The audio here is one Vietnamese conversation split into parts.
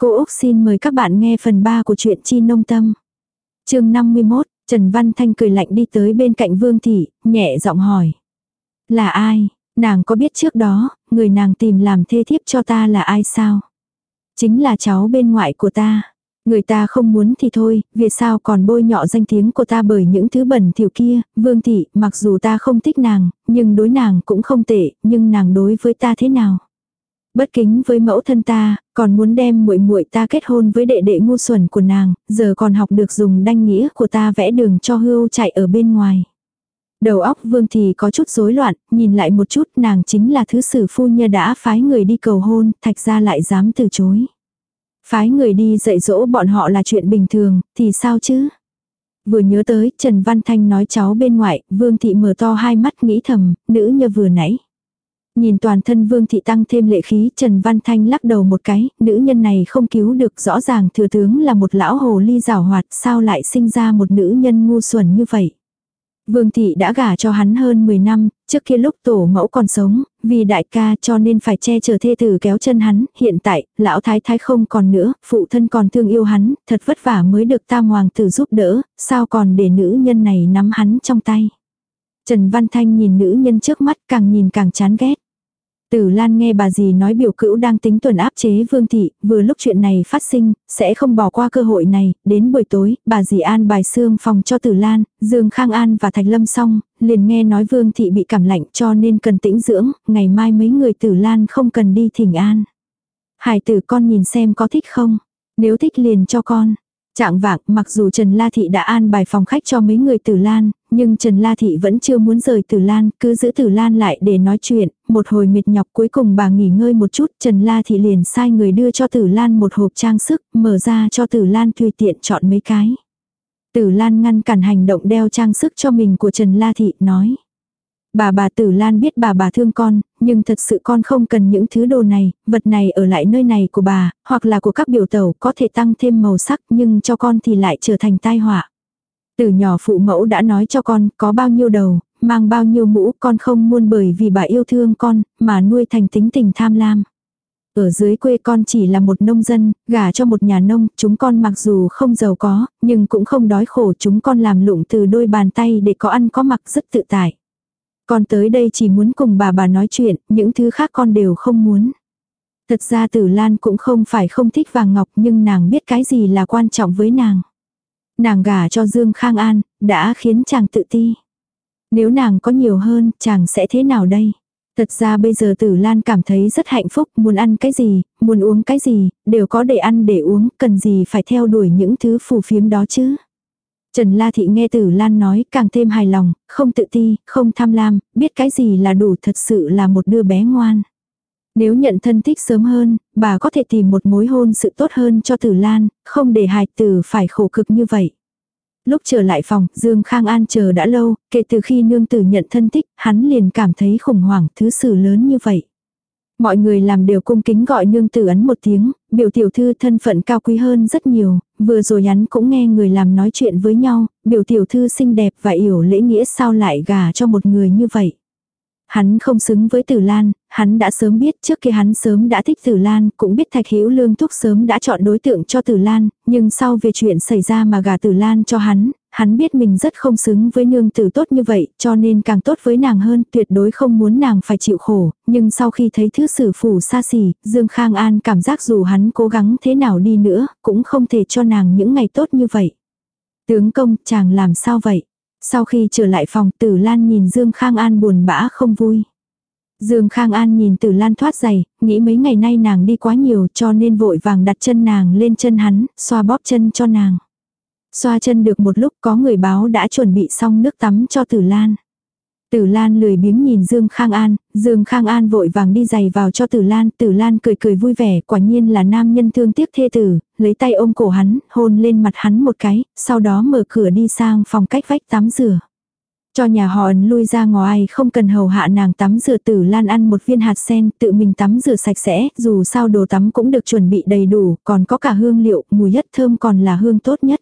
Cô Úc xin mời các bạn nghe phần 3 của truyện Chi Nông Tâm. chương 51, Trần Văn Thanh cười lạnh đi tới bên cạnh Vương Thị, nhẹ giọng hỏi. Là ai? Nàng có biết trước đó, người nàng tìm làm thê thiếp cho ta là ai sao? Chính là cháu bên ngoại của ta. Người ta không muốn thì thôi, vì sao còn bôi nhọ danh tiếng của ta bởi những thứ bẩn thỉu kia, vương thị, mặc dù ta không thích nàng, nhưng đối nàng cũng không tệ, nhưng nàng đối với ta thế nào? Bất kính với mẫu thân ta, còn muốn đem muội muội ta kết hôn với đệ đệ ngu xuẩn của nàng, giờ còn học được dùng đanh nghĩa của ta vẽ đường cho hưu chạy ở bên ngoài. Đầu óc vương thì có chút rối loạn, nhìn lại một chút nàng chính là thứ sử phu nhân đã phái người đi cầu hôn, thạch ra lại dám từ chối. Phái người đi dạy dỗ bọn họ là chuyện bình thường, thì sao chứ? Vừa nhớ tới, Trần Văn Thanh nói cháu bên ngoại, Vương Thị mở to hai mắt nghĩ thầm, nữ như vừa nãy. Nhìn toàn thân Vương Thị tăng thêm lệ khí, Trần Văn Thanh lắc đầu một cái, nữ nhân này không cứu được rõ ràng thừa tướng là một lão hồ ly rào hoạt, sao lại sinh ra một nữ nhân ngu xuẩn như vậy. Vương Thị đã gả cho hắn hơn 10 năm, trước kia lúc tổ mẫu còn sống, vì đại ca cho nên phải che chở thê tử kéo chân hắn, hiện tại, lão thái thái không còn nữa, phụ thân còn thương yêu hắn, thật vất vả mới được tam hoàng tử giúp đỡ, sao còn để nữ nhân này nắm hắn trong tay. Trần Văn Thanh nhìn nữ nhân trước mắt càng nhìn càng chán ghét. Tử Lan nghe bà dì nói biểu cữu đang tính tuần áp chế Vương Thị, vừa lúc chuyện này phát sinh, sẽ không bỏ qua cơ hội này, đến buổi tối, bà dì an bài xương phòng cho Tử Lan, Dương Khang An và Thạch Lâm xong, liền nghe nói Vương Thị bị cảm lạnh cho nên cần tĩnh dưỡng, ngày mai mấy người Tử Lan không cần đi thỉnh an. Hải tử con nhìn xem có thích không, nếu thích liền cho con. Trạng vạng, mặc dù Trần La Thị đã an bài phòng khách cho mấy người Tử Lan, nhưng Trần La Thị vẫn chưa muốn rời Tử Lan, cứ giữ Tử Lan lại để nói chuyện, một hồi mệt nhọc cuối cùng bà nghỉ ngơi một chút, Trần La Thị liền sai người đưa cho Tử Lan một hộp trang sức, mở ra cho Tử Lan tùy tiện chọn mấy cái. Tử Lan ngăn cản hành động đeo trang sức cho mình của Trần La Thị, nói. Bà bà Tử Lan biết bà bà thương con, nhưng thật sự con không cần những thứ đồ này, vật này ở lại nơi này của bà, hoặc là của các biểu tẩu có thể tăng thêm màu sắc nhưng cho con thì lại trở thành tai họa. Từ nhỏ phụ mẫu đã nói cho con có bao nhiêu đầu, mang bao nhiêu mũ con không muôn bởi vì bà yêu thương con mà nuôi thành tính tình tham lam. Ở dưới quê con chỉ là một nông dân, gả cho một nhà nông, chúng con mặc dù không giàu có, nhưng cũng không đói khổ chúng con làm lụng từ đôi bàn tay để có ăn có mặc rất tự tại. Con tới đây chỉ muốn cùng bà bà nói chuyện, những thứ khác con đều không muốn. Thật ra tử Lan cũng không phải không thích vàng ngọc nhưng nàng biết cái gì là quan trọng với nàng. Nàng gả cho Dương Khang An, đã khiến chàng tự ti. Nếu nàng có nhiều hơn, chàng sẽ thế nào đây? Thật ra bây giờ Tử Lan cảm thấy rất hạnh phúc, muốn ăn cái gì, muốn uống cái gì, đều có để ăn để uống, cần gì phải theo đuổi những thứ phù phiếm đó chứ. Trần La Thị nghe Tử Lan nói càng thêm hài lòng, không tự ti, không tham lam, biết cái gì là đủ thật sự là một đứa bé ngoan. Nếu nhận thân thích sớm hơn, bà có thể tìm một mối hôn sự tốt hơn cho Tử Lan, không để hài tử phải khổ cực như vậy. Lúc trở lại phòng, Dương Khang An chờ đã lâu, kể từ khi nương tử nhận thân thích, hắn liền cảm thấy khủng hoảng thứ sự lớn như vậy. Mọi người làm đều cung kính gọi nương tử ấn một tiếng, biểu tiểu thư thân phận cao quý hơn rất nhiều, vừa rồi hắn cũng nghe người làm nói chuyện với nhau, biểu tiểu thư xinh đẹp và hiểu lễ nghĩa sao lại gả cho một người như vậy. Hắn không xứng với Tử Lan, hắn đã sớm biết trước khi hắn sớm đã thích Tử Lan, cũng biết Thạch Hữu Lương Thúc sớm đã chọn đối tượng cho Tử Lan, nhưng sau về chuyện xảy ra mà gả Tử Lan cho hắn, hắn biết mình rất không xứng với nương tử tốt như vậy, cho nên càng tốt với nàng hơn, tuyệt đối không muốn nàng phải chịu khổ, nhưng sau khi thấy thứ sử phủ xa xỉ, Dương Khang An cảm giác dù hắn cố gắng thế nào đi nữa, cũng không thể cho nàng những ngày tốt như vậy. Tướng công, chàng làm sao vậy? Sau khi trở lại phòng tử Lan nhìn Dương Khang An buồn bã không vui. Dương Khang An nhìn Tử Lan thoát giày, nghĩ mấy ngày nay nàng đi quá nhiều cho nên vội vàng đặt chân nàng lên chân hắn, xoa bóp chân cho nàng. Xoa chân được một lúc có người báo đã chuẩn bị xong nước tắm cho Tử Lan. Tử Lan lười biếng nhìn Dương Khang An, Dương Khang An vội vàng đi giày vào cho Tử Lan, Tử Lan cười cười vui vẻ, quả nhiên là nam nhân thương tiếc thê tử, lấy tay ôm cổ hắn, hôn lên mặt hắn một cái, sau đó mở cửa đi sang phòng cách vách tắm rửa. Cho nhà họ ẩn lui ra ngoài không cần hầu hạ nàng tắm rửa Tử Lan ăn một viên hạt sen, tự mình tắm rửa sạch sẽ, dù sao đồ tắm cũng được chuẩn bị đầy đủ, còn có cả hương liệu, mùi nhất thơm còn là hương tốt nhất.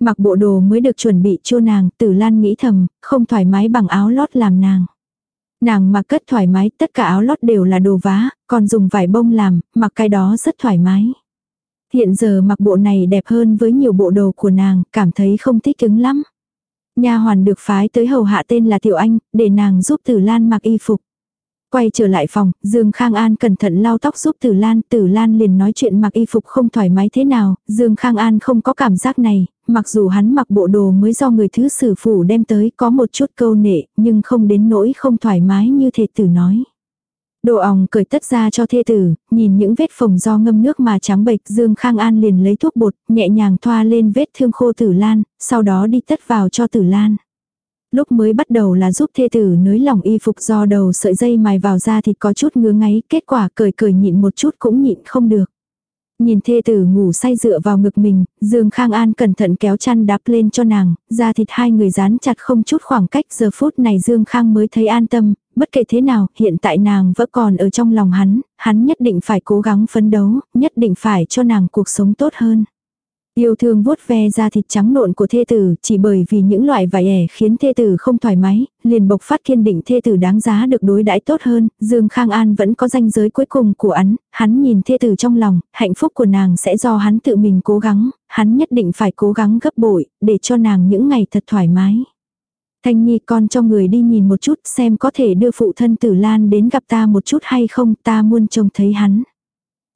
Mặc bộ đồ mới được chuẩn bị cho nàng, tử lan nghĩ thầm, không thoải mái bằng áo lót làm nàng. Nàng mặc cất thoải mái, tất cả áo lót đều là đồ vá, còn dùng vải bông làm, mặc cái đó rất thoải mái. Hiện giờ mặc bộ này đẹp hơn với nhiều bộ đồ của nàng, cảm thấy không thích ứng lắm. Nha hoàn được phái tới hầu hạ tên là Tiểu Anh, để nàng giúp Tử Lan mặc y phục. Quay trở lại phòng, Dương Khang An cẩn thận lau tóc giúp Tử Lan, Tử Lan liền nói chuyện mặc y phục không thoải mái thế nào, Dương Khang An không có cảm giác này, mặc dù hắn mặc bộ đồ mới do người thứ sử phủ đem tới có một chút câu nệ, nhưng không đến nỗi không thoải mái như thề tử nói. Đồ ong cởi tất ra cho thê tử, nhìn những vết phồng do ngâm nước mà trắng bệch Dương Khang An liền lấy thuốc bột, nhẹ nhàng thoa lên vết thương khô tử lan, sau đó đi tất vào cho tử lan. Lúc mới bắt đầu là giúp thê tử nới lỏng y phục do đầu sợi dây mài vào da thịt có chút ngứa ngáy, kết quả cười cười nhịn một chút cũng nhịn không được. Nhìn thê tử ngủ say dựa vào ngực mình, Dương Khang An cẩn thận kéo chăn đắp lên cho nàng, da thịt hai người dán chặt không chút khoảng cách giờ phút này Dương Khang mới thấy an tâm, bất kể thế nào, hiện tại nàng vẫn còn ở trong lòng hắn, hắn nhất định phải cố gắng phấn đấu, nhất định phải cho nàng cuộc sống tốt hơn. Yêu thương vuốt ve da thịt trắng nộn của thê tử, chỉ bởi vì những loại vải ẻ khiến thê tử không thoải mái, liền bộc phát kiên định thê tử đáng giá được đối đãi tốt hơn, Dương Khang An vẫn có danh giới cuối cùng của hắn, hắn nhìn thê tử trong lòng, hạnh phúc của nàng sẽ do hắn tự mình cố gắng, hắn nhất định phải cố gắng gấp bội, để cho nàng những ngày thật thoải mái. Thanh Nhi con cho người đi nhìn một chút xem có thể đưa phụ thân tử Lan đến gặp ta một chút hay không ta muốn trông thấy hắn.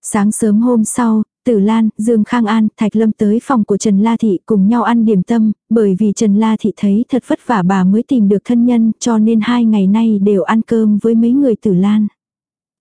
Sáng sớm hôm sau, Tử Lan, Dương Khang An, Thạch Lâm tới phòng của Trần La Thị cùng nhau ăn điểm tâm, bởi vì Trần La Thị thấy thật vất vả bà mới tìm được thân nhân cho nên hai ngày nay đều ăn cơm với mấy người Tử Lan.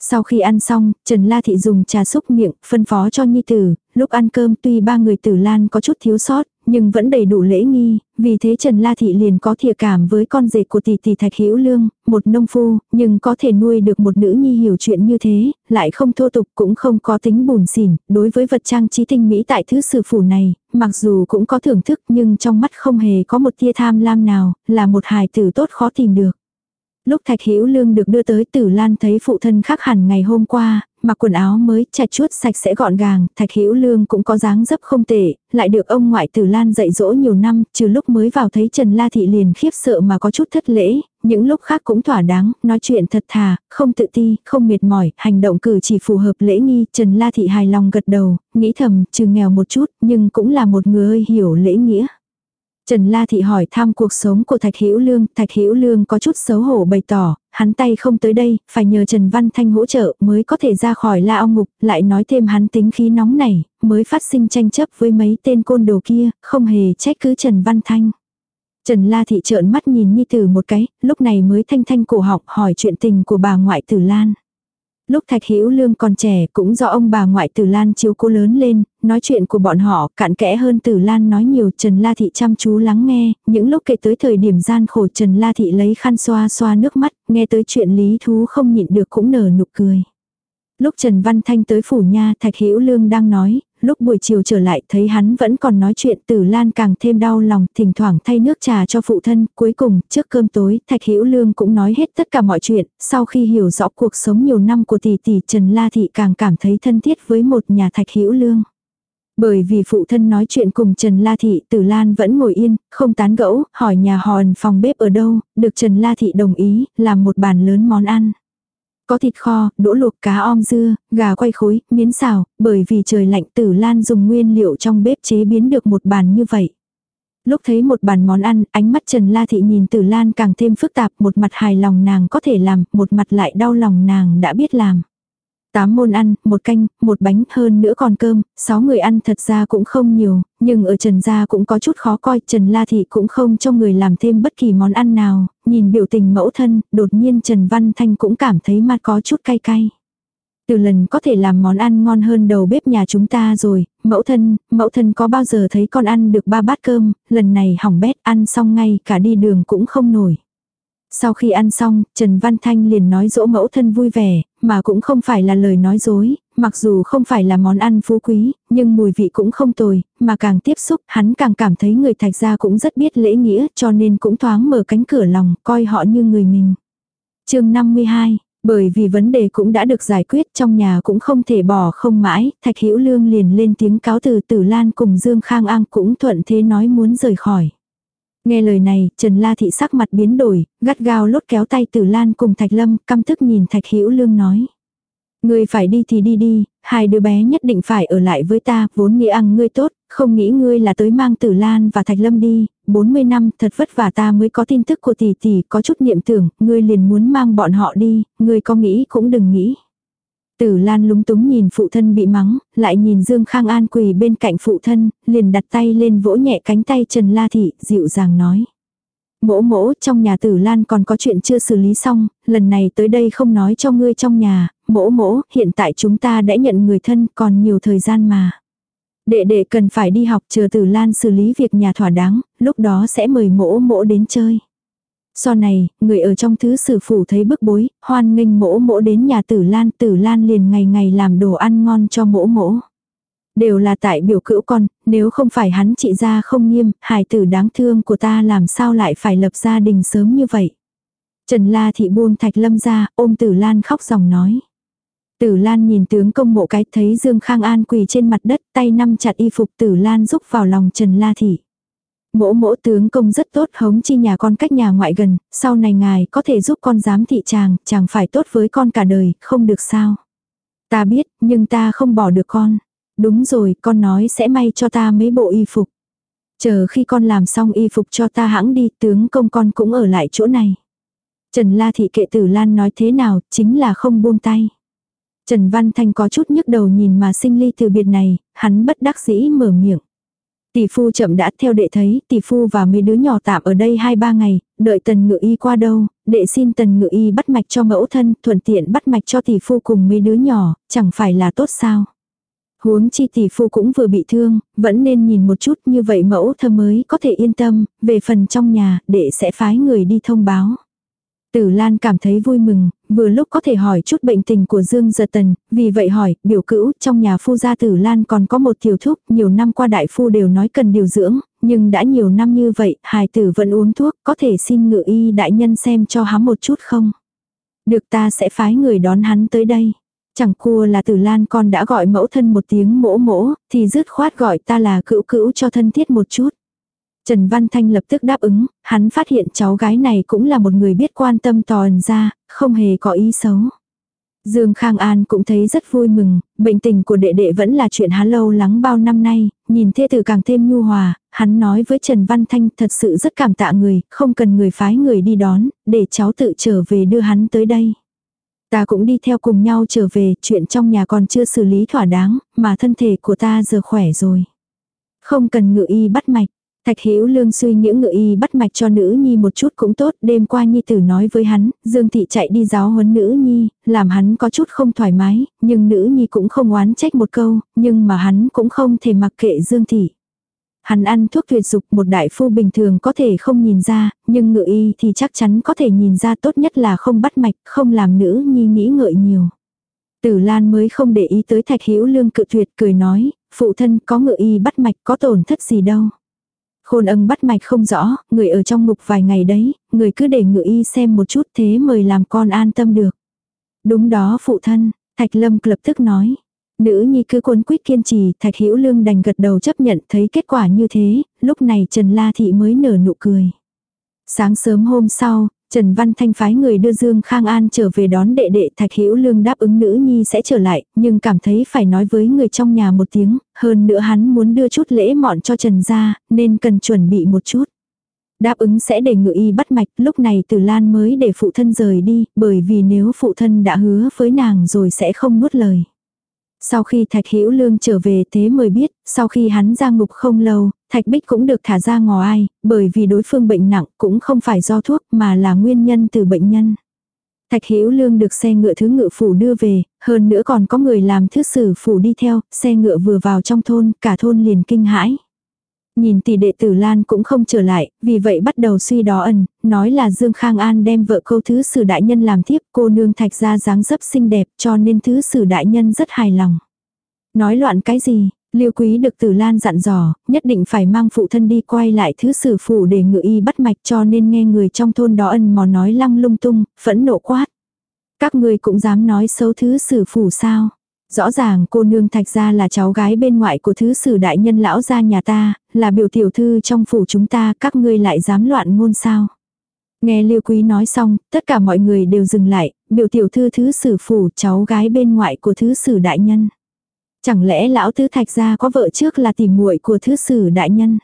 Sau khi ăn xong, Trần La Thị dùng trà xúc miệng, phân phó cho Nhi Tử, lúc ăn cơm tuy ba người Tử Lan có chút thiếu sót, nhưng vẫn đầy đủ lễ nghi, vì thế Trần La Thị liền có thiệt cảm với con rể của tỷ tỷ Thạch Hữu Lương, một nông phu, nhưng có thể nuôi được một nữ nhi hiểu chuyện như thế, lại không thô tục cũng không có tính bùn xỉn, đối với vật trang trí tinh mỹ tại thứ sử phủ này, mặc dù cũng có thưởng thức nhưng trong mắt không hề có một tia tham lam nào, là một hài tử tốt khó tìm được. Lúc Thạch Hữu Lương được đưa tới Tử Lan thấy phụ thân khác hẳn ngày hôm qua, mặc quần áo mới, chặt chuốt sạch sẽ gọn gàng, Thạch Hữu Lương cũng có dáng dấp không tệ, lại được ông ngoại Tử Lan dạy dỗ nhiều năm, trừ lúc mới vào thấy Trần La thị liền khiếp sợ mà có chút thất lễ, những lúc khác cũng thỏa đáng, nói chuyện thật thà, không tự ti, không mệt mỏi, hành động cử chỉ phù hợp lễ nghi, Trần La thị hài lòng gật đầu, nghĩ thầm, trừ nghèo một chút, nhưng cũng là một người hiểu lễ nghĩa. Trần La Thị hỏi thăm cuộc sống của Thạch Hữu Lương, Thạch Hữu Lương có chút xấu hổ bày tỏ, hắn tay không tới đây, phải nhờ Trần Văn Thanh hỗ trợ mới có thể ra khỏi La Ong Ngục, lại nói thêm hắn tính khí nóng này, mới phát sinh tranh chấp với mấy tên côn đồ kia, không hề trách cứ Trần Văn Thanh. Trần La Thị trợn mắt nhìn Nhi Tử một cái, lúc này mới thanh thanh cổ học hỏi chuyện tình của bà ngoại Tử Lan. Lúc Thạch Hữu Lương còn trẻ cũng do ông bà ngoại Tử Lan chiếu cố lớn lên, nói chuyện của bọn họ cạn kẽ hơn Tử Lan nói nhiều Trần La Thị chăm chú lắng nghe, những lúc kể tới thời điểm gian khổ Trần La Thị lấy khăn xoa xoa nước mắt, nghe tới chuyện lý thú không nhịn được cũng nở nụ cười. Lúc Trần Văn Thanh tới phủ nha Thạch Hữu Lương đang nói, lúc buổi chiều trở lại thấy hắn vẫn còn nói chuyện Tử Lan càng thêm đau lòng, thỉnh thoảng thay nước trà cho phụ thân, cuối cùng, trước cơm tối, Thạch Hữu Lương cũng nói hết tất cả mọi chuyện, sau khi hiểu rõ cuộc sống nhiều năm của tỷ tỷ Trần La Thị càng cảm thấy thân thiết với một nhà Thạch Hữu Lương. Bởi vì phụ thân nói chuyện cùng Trần La Thị, Tử Lan vẫn ngồi yên, không tán gẫu, hỏi nhà hòn phòng bếp ở đâu, được Trần La Thị đồng ý, làm một bàn lớn món ăn. Có thịt kho, đỗ luộc cá om dưa, gà quay khối, miến xào, bởi vì trời lạnh tử lan dùng nguyên liệu trong bếp chế biến được một bàn như vậy. Lúc thấy một bàn món ăn, ánh mắt Trần La Thị nhìn Tử Lan càng thêm phức tạp, một mặt hài lòng nàng có thể làm, một mặt lại đau lòng nàng đã biết làm. Tám môn ăn, một canh, một bánh hơn nữa còn cơm, sáu người ăn thật ra cũng không nhiều, nhưng ở Trần gia cũng có chút khó coi, Trần La Thị cũng không cho người làm thêm bất kỳ món ăn nào, nhìn biểu tình mẫu thân, đột nhiên Trần Văn Thanh cũng cảm thấy mặt có chút cay cay. Từ lần có thể làm món ăn ngon hơn đầu bếp nhà chúng ta rồi, mẫu thân, mẫu thân có bao giờ thấy con ăn được ba bát cơm, lần này hỏng bét ăn xong ngay cả đi đường cũng không nổi. Sau khi ăn xong, Trần Văn Thanh liền nói dỗ mẫu thân vui vẻ, mà cũng không phải là lời nói dối, mặc dù không phải là món ăn phú quý, nhưng mùi vị cũng không tồi, mà càng tiếp xúc, hắn càng cảm thấy người thạch gia cũng rất biết lễ nghĩa, cho nên cũng thoáng mở cánh cửa lòng, coi họ như người mình. chương 52 bởi vì vấn đề cũng đã được giải quyết trong nhà cũng không thể bỏ không mãi, Thạch Hữu Lương liền lên tiếng cáo từ Tử Lan cùng Dương Khang An cũng thuận thế nói muốn rời khỏi. Nghe lời này, Trần La Thị sắc mặt biến đổi, gắt gao lốt kéo tay Tử Lan cùng Thạch Lâm, căm tức nhìn Thạch Hữu Lương nói. Ngươi phải đi thì đi đi, hai đứa bé nhất định phải ở lại với ta, vốn nghĩ ăn ngươi tốt, không nghĩ ngươi là tới mang tử lan và thạch lâm đi, 40 năm thật vất vả ta mới có tin tức của tỷ tỷ, có chút niệm tưởng, ngươi liền muốn mang bọn họ đi, ngươi có nghĩ cũng đừng nghĩ. Tử Lan lúng túng nhìn phụ thân bị mắng, lại nhìn Dương Khang An quỳ bên cạnh phụ thân, liền đặt tay lên vỗ nhẹ cánh tay Trần La Thị, dịu dàng nói. Mỗ mỗ, trong nhà tử Lan còn có chuyện chưa xử lý xong, lần này tới đây không nói cho ngươi trong nhà, mỗ mỗ, hiện tại chúng ta đã nhận người thân còn nhiều thời gian mà. Đệ đệ cần phải đi học chờ tử Lan xử lý việc nhà thỏa đáng, lúc đó sẽ mời mỗ mỗ đến chơi. Sau này, người ở trong thứ sử phủ thấy bức bối, hoan nghênh mỗ mỗ đến nhà tử Lan, tử Lan liền ngày ngày làm đồ ăn ngon cho mỗ mỗ. Đều là tại biểu cữu con, nếu không phải hắn trị ra không nghiêm, hài tử đáng thương của ta làm sao lại phải lập gia đình sớm như vậy. Trần La thị buông thạch lâm ra, ôm tử Lan khóc dòng nói. Tử Lan nhìn tướng công mộ cái thấy Dương Khang An quỳ trên mặt đất tay nắm chặt y phục Tử Lan rúc vào lòng Trần La Thị. Mỗ mỗ tướng công rất tốt hống chi nhà con cách nhà ngoại gần, sau này ngài có thể giúp con giám thị chàng, chàng phải tốt với con cả đời, không được sao. Ta biết, nhưng ta không bỏ được con. Đúng rồi, con nói sẽ may cho ta mấy bộ y phục. Chờ khi con làm xong y phục cho ta hãng đi, tướng công con cũng ở lại chỗ này. Trần La Thị kệ tử Lan nói thế nào, chính là không buông tay. Trần Văn Thanh có chút nhức đầu nhìn mà sinh ly từ biệt này, hắn bất đắc dĩ mở miệng. Tỷ phu chậm đã theo đệ thấy, tỷ phu và mấy đứa nhỏ tạm ở đây 2-3 ngày, đợi tần ngự y qua đâu, đệ xin tần ngự y bắt mạch cho mẫu thân, thuận tiện bắt mạch cho tỷ phu cùng mấy đứa nhỏ, chẳng phải là tốt sao. Huống chi tỷ phu cũng vừa bị thương, vẫn nên nhìn một chút như vậy mẫu thơ mới có thể yên tâm, về phần trong nhà, đệ sẽ phái người đi thông báo. Tử Lan cảm thấy vui mừng, vừa lúc có thể hỏi chút bệnh tình của Dương Giật Tần, vì vậy hỏi, biểu cữu, trong nhà phu gia Tử Lan còn có một tiểu thuốc, nhiều năm qua đại phu đều nói cần điều dưỡng, nhưng đã nhiều năm như vậy, hài tử vẫn uống thuốc, có thể xin ngự y đại nhân xem cho hắn một chút không? Được ta sẽ phái người đón hắn tới đây. Chẳng cua là Tử Lan con đã gọi mẫu thân một tiếng mỗ mỗ, thì dứt khoát gọi ta là cữu cữu cho thân thiết một chút. Trần Văn Thanh lập tức đáp ứng, hắn phát hiện cháu gái này cũng là một người biết quan tâm toàn ra, không hề có ý xấu. Dương Khang An cũng thấy rất vui mừng, bệnh tình của đệ đệ vẫn là chuyện hắn lâu lắng bao năm nay, nhìn thê tử càng thêm nhu hòa, hắn nói với Trần Văn Thanh thật sự rất cảm tạ người, không cần người phái người đi đón, để cháu tự trở về đưa hắn tới đây. Ta cũng đi theo cùng nhau trở về, chuyện trong nhà còn chưa xử lý thỏa đáng, mà thân thể của ta giờ khỏe rồi. Không cần ngự y bắt mạch, Thạch Hữu Lương suy những ngự y bắt mạch cho nữ nhi một chút cũng tốt, đêm qua nhi tử nói với hắn, Dương thị chạy đi giáo huấn nữ nhi, làm hắn có chút không thoải mái, nhưng nữ nhi cũng không oán trách một câu, nhưng mà hắn cũng không thể mặc kệ Dương thị. Hắn ăn thuốc tuyệt dục một đại phu bình thường có thể không nhìn ra, nhưng ngự y thì chắc chắn có thể nhìn ra tốt nhất là không bắt mạch, không làm nữ nhi nghĩ ngợi nhiều. Tử Lan mới không để ý tới Thạch Hữu Lương cự tuyệt cười nói, phụ thân có ngự y bắt mạch có tổn thất gì đâu. Khôn ân bắt mạch không rõ, người ở trong ngục vài ngày đấy, người cứ để ngự y xem một chút thế mời làm con an tâm được. Đúng đó phụ thân, Thạch Lâm lập tức nói. Nữ nhi cứ cuốn quýt kiên trì, Thạch Hữu Lương đành gật đầu chấp nhận thấy kết quả như thế, lúc này Trần La Thị mới nở nụ cười. Sáng sớm hôm sau, Trần Văn Thanh phái người đưa Dương Khang An trở về đón đệ đệ Thạch Hữu Lương đáp ứng nữ nhi sẽ trở lại, nhưng cảm thấy phải nói với người trong nhà một tiếng, hơn nữa hắn muốn đưa chút lễ mọn cho Trần gia, nên cần chuẩn bị một chút. Đáp ứng sẽ để ngự y bắt mạch, lúc này Từ Lan mới để phụ thân rời đi, bởi vì nếu phụ thân đã hứa với nàng rồi sẽ không nuốt lời. Sau khi Thạch Hữu Lương trở về thế mới biết, sau khi hắn ra ngục không lâu, Thạch Bích cũng được thả ra ngò ai, bởi vì đối phương bệnh nặng cũng không phải do thuốc mà là nguyên nhân từ bệnh nhân. Thạch Hữu Lương được xe ngựa thứ ngựa phủ đưa về, hơn nữa còn có người làm thứ sử phủ đi theo, xe ngựa vừa vào trong thôn, cả thôn liền kinh hãi. Nhìn tỷ đệ tử Lan cũng không trở lại, vì vậy bắt đầu suy đó ẩn, nói là Dương Khang An đem vợ câu thứ sử đại nhân làm thiếp, cô nương thạch ra dáng dấp xinh đẹp cho nên thứ sử đại nhân rất hài lòng. Nói loạn cái gì, Liêu quý được tử lan dặn dò, nhất định phải mang phụ thân đi quay lại thứ sử phủ để ngự y bắt mạch cho nên nghe người trong thôn đó ân mò nói lăng lung tung, phẫn nộ quát. Các người cũng dám nói xấu thứ sử phủ sao? Rõ ràng cô nương thạch gia là cháu gái bên ngoại của thứ sử đại nhân lão gia nhà ta, là biểu tiểu thư trong phủ chúng ta, các ngươi lại dám loạn ngôn sao. Nghe Liêu Quý nói xong, tất cả mọi người đều dừng lại, biểu tiểu thư thứ sử phủ cháu gái bên ngoại của thứ sử đại nhân. Chẳng lẽ lão tứ thạch gia có vợ trước là tìm muội của thứ sử đại nhân?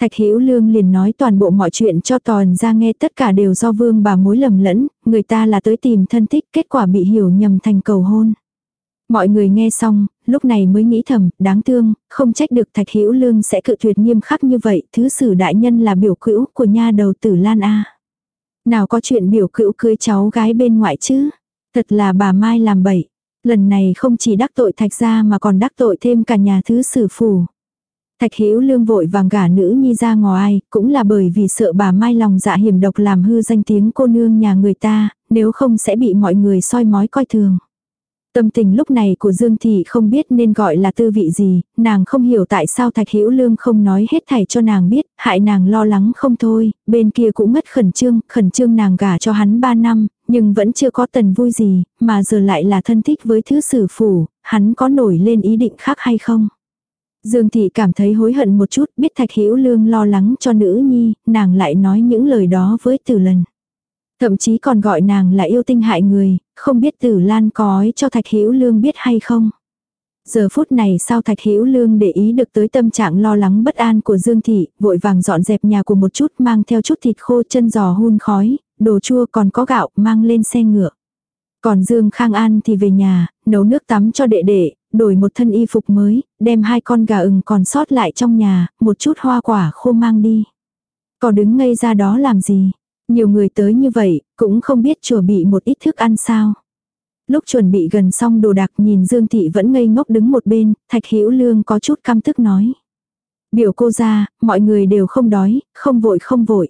Thạch Hữu Lương liền nói toàn bộ mọi chuyện cho toàn ra nghe tất cả đều do vương bà mối lầm lẫn, người ta là tới tìm thân thích, kết quả bị hiểu nhầm thành cầu hôn. Mọi người nghe xong, lúc này mới nghĩ thầm, đáng thương, không trách được Thạch Hữu Lương sẽ cự tuyệt nghiêm khắc như vậy, thứ sử đại nhân là biểu cữu của nha đầu tử Lan A. Nào có chuyện biểu cữu cưới cháu gái bên ngoại chứ? Thật là bà Mai làm bậy. Lần này không chỉ đắc tội Thạch gia mà còn đắc tội thêm cả nhà thứ sử phủ. Thạch Hữu Lương vội vàng gả nữ nhi ra ngoài, cũng là bởi vì sợ bà Mai lòng dạ hiểm độc làm hư danh tiếng cô nương nhà người ta, nếu không sẽ bị mọi người soi mói coi thường. Tâm tình lúc này của Dương Thị không biết nên gọi là tư vị gì, nàng không hiểu tại sao Thạch Hữu Lương không nói hết thảy cho nàng biết, hại nàng lo lắng không thôi, bên kia cũng mất khẩn trương, khẩn trương nàng gả cho hắn 3 năm, nhưng vẫn chưa có tần vui gì, mà giờ lại là thân thích với thứ sử phủ, hắn có nổi lên ý định khác hay không? Dương Thị cảm thấy hối hận một chút, biết Thạch Hữu Lương lo lắng cho nữ nhi, nàng lại nói những lời đó với Tử Lần. Thậm chí còn gọi nàng là yêu tinh hại người, không biết Tử Lan có cho Thạch Hữu Lương biết hay không. Giờ phút này sao Thạch Hữu Lương để ý được tới tâm trạng lo lắng bất an của Dương Thị, vội vàng dọn dẹp nhà của một chút mang theo chút thịt khô chân giò hun khói, đồ chua còn có gạo mang lên xe ngựa. Còn Dương Khang An thì về nhà, nấu nước tắm cho đệ đệ, đổi một thân y phục mới, đem hai con gà ừng còn sót lại trong nhà, một chút hoa quả khô mang đi. Có đứng ngây ra đó làm gì? Nhiều người tới như vậy, cũng không biết chùa bị một ít thức ăn sao. Lúc chuẩn bị gần xong đồ đạc nhìn Dương Thị vẫn ngây ngốc đứng một bên, Thạch Hữu Lương có chút căm tức nói. Biểu cô ra, mọi người đều không đói, không vội không vội.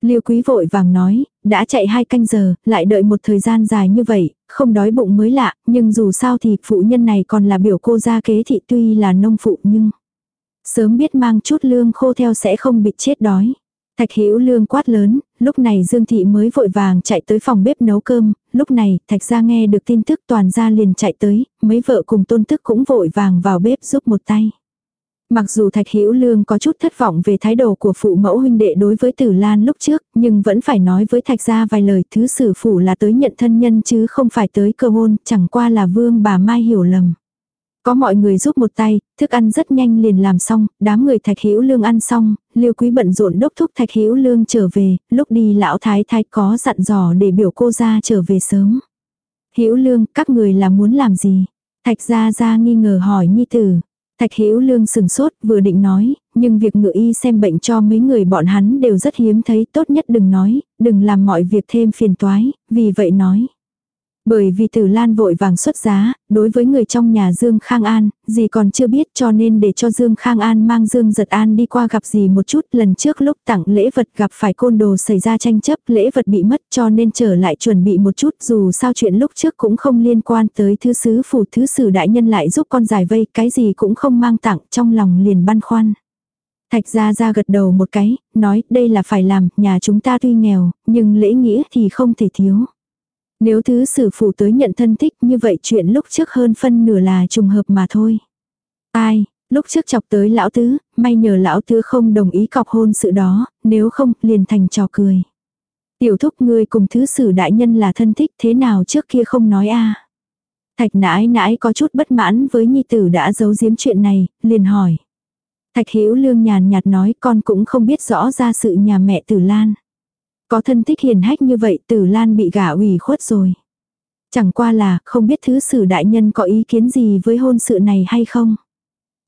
Liêu quý vội vàng nói, đã chạy hai canh giờ, lại đợi một thời gian dài như vậy, không đói bụng mới lạ, nhưng dù sao thì phụ nhân này còn là biểu cô gia kế thị tuy là nông phụ nhưng sớm biết mang chút lương khô theo sẽ không bị chết đói. Thạch Hữu Lương quát lớn, lúc này Dương Thị mới vội vàng chạy tới phòng bếp nấu cơm, lúc này Thạch gia nghe được tin tức toàn gia liền chạy tới, mấy vợ cùng tôn tức cũng vội vàng vào bếp giúp một tay. Mặc dù Thạch Hữu Lương có chút thất vọng về thái độ của phụ mẫu huynh đệ đối với Tử Lan lúc trước, nhưng vẫn phải nói với Thạch gia vài lời thứ sử phủ là tới nhận thân nhân chứ không phải tới cơ hôn, chẳng qua là vương bà Mai hiểu lầm. Có mọi người giúp một tay, thức ăn rất nhanh liền làm xong, đám người Thạch Hữu Lương ăn xong, Lưu Quý bận rộn đốc thúc Thạch Hữu Lương trở về, lúc đi lão thái thái có dặn dò để biểu cô ra trở về sớm. Hữu Lương, các người là muốn làm gì? Thạch gia gia nghi ngờ hỏi nhi tử. Thạch Hữu Lương sừng sốt, vừa định nói, nhưng việc ngự y xem bệnh cho mấy người bọn hắn đều rất hiếm thấy, tốt nhất đừng nói, đừng làm mọi việc thêm phiền toái, vì vậy nói. Bởi vì Tử Lan vội vàng xuất giá, đối với người trong nhà Dương Khang An, gì còn chưa biết cho nên để cho Dương Khang An mang Dương Giật An đi qua gặp gì một chút. Lần trước lúc tặng lễ vật gặp phải côn đồ xảy ra tranh chấp, lễ vật bị mất cho nên trở lại chuẩn bị một chút. Dù sao chuyện lúc trước cũng không liên quan tới thứ sứ phủ thứ sử đại nhân lại giúp con giải vây, cái gì cũng không mang tặng, trong lòng liền băn khoăn. Thạch ra ra gật đầu một cái, nói đây là phải làm, nhà chúng ta tuy nghèo, nhưng lễ nghĩa thì không thể thiếu. Nếu thứ sử phụ tới nhận thân thích như vậy chuyện lúc trước hơn phân nửa là trùng hợp mà thôi. Ai, lúc trước chọc tới lão tứ, may nhờ lão tứ không đồng ý cọc hôn sự đó, nếu không liền thành trò cười. Tiểu thúc ngươi cùng thứ sử đại nhân là thân thích thế nào trước kia không nói a Thạch nãi nãi có chút bất mãn với nhi tử đã giấu giếm chuyện này, liền hỏi. Thạch hữu lương nhàn nhạt nói con cũng không biết rõ ra sự nhà mẹ tử lan. Có thân thích hiền hách như vậy tử lan bị gả ủy khuất rồi. Chẳng qua là không biết thứ sử đại nhân có ý kiến gì với hôn sự này hay không.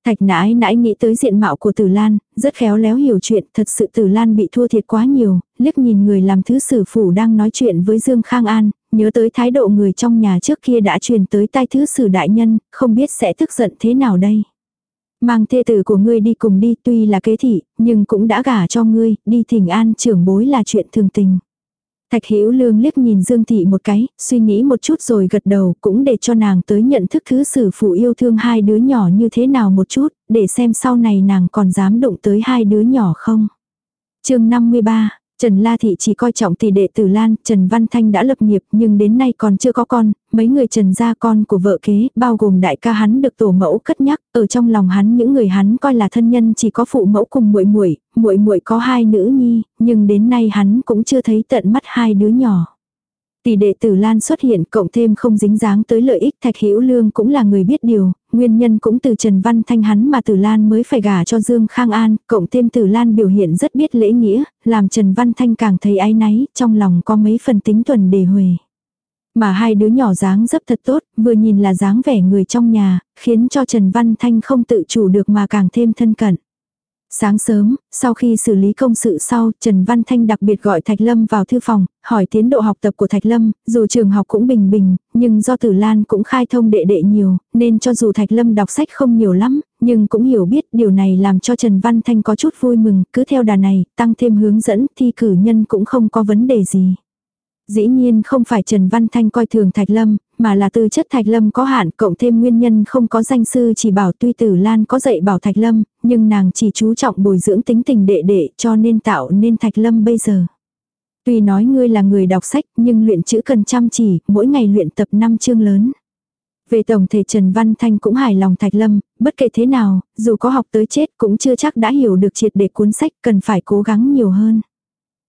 Thạch nãi nãi nghĩ tới diện mạo của Tử Lan, rất khéo léo hiểu chuyện, thật sự Tử Lan bị thua thiệt quá nhiều, liếc nhìn người làm thứ sử phủ đang nói chuyện với Dương Khang An, nhớ tới thái độ người trong nhà trước kia đã truyền tới tai thứ sử đại nhân, không biết sẽ tức giận thế nào đây. Mang thê tử của ngươi đi cùng đi tuy là kế thị, nhưng cũng đã gả cho ngươi, đi thỉnh an trưởng bối là chuyện thường tình. Thạch Hữu Lương liếc nhìn Dương Thị một cái, suy nghĩ một chút rồi gật đầu, cũng để cho nàng tới nhận thức thứ sử phụ yêu thương hai đứa nhỏ như thế nào một chút, để xem sau này nàng còn dám đụng tới hai đứa nhỏ không. chương 53, Trần La Thị chỉ coi trọng tỷ đệ Tử Lan, Trần Văn Thanh đã lập nghiệp nhưng đến nay còn chưa có con, mấy người Trần gia con của vợ kế, bao gồm đại ca hắn được tổ mẫu cất nhắc, ở trong lòng hắn những người hắn coi là thân nhân chỉ có phụ mẫu cùng muội muội, muội muội có hai nữ nhi, nhưng đến nay hắn cũng chưa thấy tận mắt hai đứa nhỏ. Tỷ đệ tử Lan xuất hiện cộng thêm không dính dáng tới lợi ích Thạch Hữu Lương cũng là người biết điều, nguyên nhân cũng từ Trần Văn Thanh hắn mà Tử Lan mới phải gả cho Dương Khang An, cộng thêm Tử Lan biểu hiện rất biết lễ nghĩa, làm Trần Văn Thanh càng thấy áy náy, trong lòng có mấy phần tính tuần đề huề. Mà hai đứa nhỏ dáng dấp thật tốt, vừa nhìn là dáng vẻ người trong nhà, khiến cho Trần Văn Thanh không tự chủ được mà càng thêm thân cận. Sáng sớm, sau khi xử lý công sự sau, Trần Văn Thanh đặc biệt gọi Thạch Lâm vào thư phòng, hỏi tiến độ học tập của Thạch Lâm, dù trường học cũng bình bình, nhưng do Tử Lan cũng khai thông đệ đệ nhiều, nên cho dù Thạch Lâm đọc sách không nhiều lắm, nhưng cũng hiểu biết điều này làm cho Trần Văn Thanh có chút vui mừng, cứ theo đà này, tăng thêm hướng dẫn thi cử nhân cũng không có vấn đề gì. Dĩ nhiên không phải Trần Văn Thanh coi thường Thạch Lâm, mà là tư chất Thạch Lâm có hạn cộng thêm nguyên nhân không có danh sư chỉ bảo tuy Tử Lan có dạy bảo Thạch Lâm, nhưng nàng chỉ chú trọng bồi dưỡng tính tình đệ đệ cho nên tạo nên Thạch Lâm bây giờ. Tuy nói ngươi là người đọc sách nhưng luyện chữ cần chăm chỉ, mỗi ngày luyện tập 5 chương lớn. Về tổng thể Trần Văn Thanh cũng hài lòng Thạch Lâm, bất kể thế nào, dù có học tới chết cũng chưa chắc đã hiểu được triệt để cuốn sách cần phải cố gắng nhiều hơn.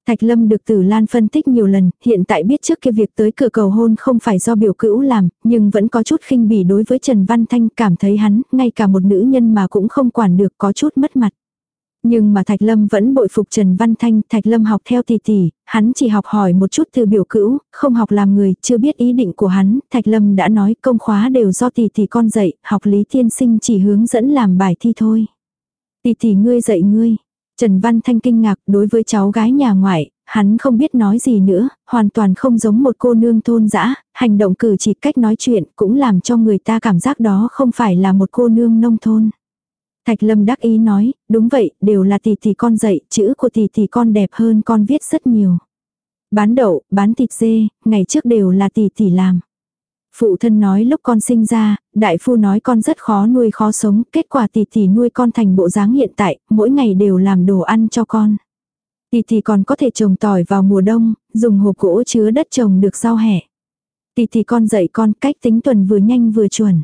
Thạch Lâm được Tử Lan phân tích nhiều lần, hiện tại biết trước kia việc tới cửa cầu hôn không phải do biểu cữu làm, nhưng vẫn có chút khinh bỉ đối với Trần Văn Thanh, cảm thấy hắn, ngay cả một nữ nhân mà cũng không quản được có chút mất mặt. Nhưng mà Thạch Lâm vẫn bội phục Trần Văn Thanh, Thạch Lâm học theo tỷ tỷ, hắn chỉ học hỏi một chút từ biểu cữu, không học làm người, chưa biết ý định của hắn, Thạch Lâm đã nói công khóa đều do tỷ tỷ con dạy, học lý tiên sinh chỉ hướng dẫn làm bài thi thôi. Tỷ tỷ ngươi dạy ngươi, Trần Văn Thanh kinh ngạc đối với cháu gái nhà ngoại, hắn không biết nói gì nữa, hoàn toàn không giống một cô nương thôn dã, hành động cử chỉ cách nói chuyện cũng làm cho người ta cảm giác đó không phải là một cô nương nông thôn. Thạch Lâm đắc ý nói, đúng vậy, đều là tỷ tỷ con dạy, chữ của tỷ tỷ con đẹp hơn con viết rất nhiều. Bán đậu, bán thịt dê, ngày trước đều là tỷ tỷ làm. Phụ thân nói lúc con sinh ra, đại phu nói con rất khó nuôi khó sống, kết quả tỷ tỷ nuôi con thành bộ dáng hiện tại, mỗi ngày đều làm đồ ăn cho con. Tỷ tỷ còn có thể trồng tỏi vào mùa đông, dùng hộp gỗ chứa đất trồng được rau hẻ. Tỷ tỷ con dạy con cách tính tuần vừa nhanh vừa chuẩn.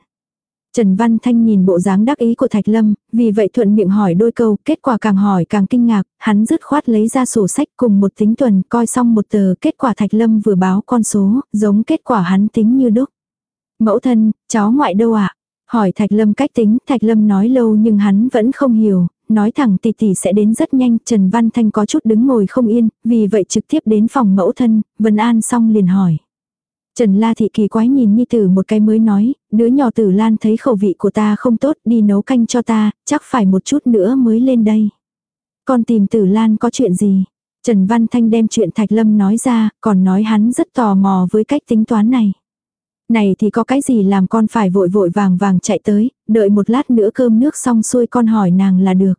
Trần Văn Thanh nhìn bộ dáng đắc ý của Thạch Lâm, vì vậy thuận miệng hỏi đôi câu, kết quả càng hỏi càng kinh ngạc, hắn dứt khoát lấy ra sổ sách cùng một tính tuần, coi xong một tờ, kết quả Thạch Lâm vừa báo con số, giống kết quả hắn tính như đúc. Mẫu thân, cháu ngoại đâu ạ? À? Hỏi Thạch Lâm cách tính, Thạch Lâm nói lâu nhưng hắn vẫn không hiểu, nói thẳng tỷ tỷ sẽ đến rất nhanh, Trần Văn Thanh có chút đứng ngồi không yên, vì vậy trực tiếp đến phòng mẫu thân, Vân An xong liền hỏi. Trần La Thị kỳ quái nhìn Nhi Tử một cái mới nói, đứa nhỏ Tử Lan thấy khẩu vị của ta không tốt, đi nấu canh cho ta, chắc phải một chút nữa mới lên đây. Con tìm Tử Lan có chuyện gì? Trần Văn Thanh đem chuyện Thạch Lâm nói ra, còn nói hắn rất tò mò với cách tính toán này. Này thì có cái gì làm con phải vội vội vàng vàng chạy tới, đợi một lát nữa cơm nước xong xuôi con hỏi nàng là được.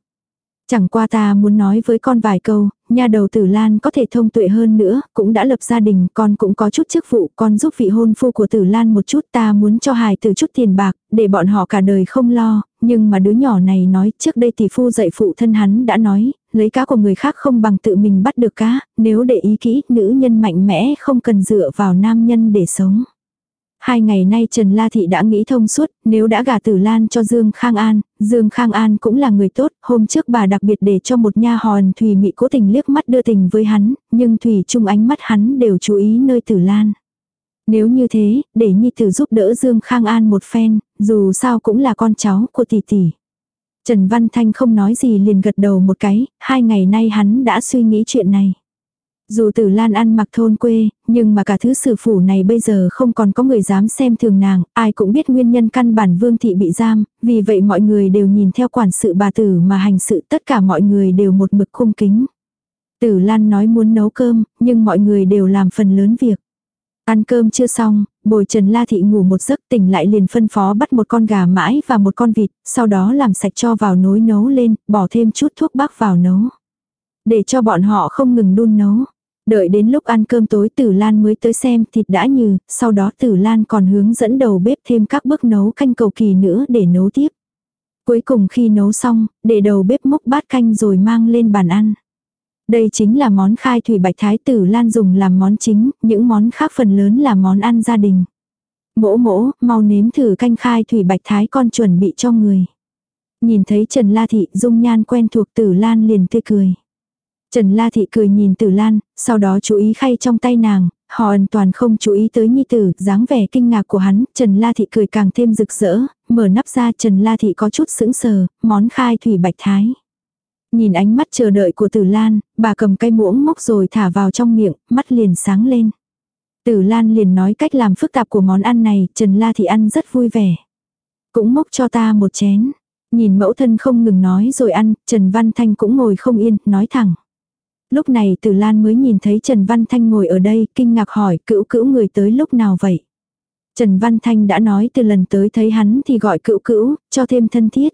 Chẳng qua ta muốn nói với con vài câu, nhà đầu tử Lan có thể thông tuệ hơn nữa, cũng đã lập gia đình, con cũng có chút chức vụ, con giúp vị hôn phu của tử Lan một chút ta muốn cho hài tử chút tiền bạc, để bọn họ cả đời không lo, nhưng mà đứa nhỏ này nói trước đây tỷ phu dạy phụ thân hắn đã nói, lấy cá của người khác không bằng tự mình bắt được cá, nếu để ý kỹ, nữ nhân mạnh mẽ không cần dựa vào nam nhân để sống. Hai ngày nay Trần La Thị đã nghĩ thông suốt, nếu đã gả Tử Lan cho Dương Khang An, Dương Khang An cũng là người tốt, hôm trước bà đặc biệt để cho một nha hòn Thủy Mị cố tình liếc mắt đưa tình với hắn, nhưng Thủy chung ánh mắt hắn đều chú ý nơi Tử Lan. Nếu như thế, để Nhi Tử giúp đỡ Dương Khang An một phen, dù sao cũng là con cháu của tỷ tỷ. Trần Văn Thanh không nói gì liền gật đầu một cái, hai ngày nay hắn đã suy nghĩ chuyện này. Dù tử Lan ăn mặc thôn quê, nhưng mà cả thứ sử phủ này bây giờ không còn có người dám xem thường nàng, ai cũng biết nguyên nhân căn bản vương thị bị giam, vì vậy mọi người đều nhìn theo quản sự bà tử mà hành sự tất cả mọi người đều một mực cung kính. Tử Lan nói muốn nấu cơm, nhưng mọi người đều làm phần lớn việc. Ăn cơm chưa xong, bồi Trần La Thị ngủ một giấc tỉnh lại liền phân phó bắt một con gà mãi và một con vịt, sau đó làm sạch cho vào nồi nấu lên, bỏ thêm chút thuốc bắc vào nấu. Để cho bọn họ không ngừng đun nấu. Đợi đến lúc ăn cơm tối Tử Lan mới tới xem thịt đã nhừ, sau đó Tử Lan còn hướng dẫn đầu bếp thêm các bước nấu canh cầu kỳ nữa để nấu tiếp. Cuối cùng khi nấu xong, để đầu bếp múc bát canh rồi mang lên bàn ăn. Đây chính là món khai thủy bạch thái tử Lan dùng làm món chính, những món khác phần lớn là món ăn gia đình. Mỗ mỗ, mau nếm thử canh khai thủy bạch thái con chuẩn bị cho người. Nhìn thấy Trần La Thị dung nhan quen thuộc tử Lan liền tươi cười. Trần La Thị cười nhìn Tử Lan, sau đó chú ý khay trong tay nàng, họ hoàn toàn không chú ý tới Nhi Tử, dáng vẻ kinh ngạc của hắn, Trần La Thị cười càng thêm rực rỡ, mở nắp ra Trần La Thị có chút sững sờ, món khai thủy bạch thái. Nhìn ánh mắt chờ đợi của Tử Lan, bà cầm cây muỗng móc rồi thả vào trong miệng, mắt liền sáng lên. Tử Lan liền nói cách làm phức tạp của món ăn này, Trần La Thị ăn rất vui vẻ. Cũng móc cho ta một chén. Nhìn mẫu thân không ngừng nói rồi ăn, Trần Văn Thanh cũng ngồi không yên, nói thẳng. Lúc này Tử Lan mới nhìn thấy Trần Văn Thanh ngồi ở đây, kinh ngạc hỏi cữu cữu người tới lúc nào vậy. Trần Văn Thanh đã nói từ lần tới thấy hắn thì gọi cữu cữu, cho thêm thân thiết.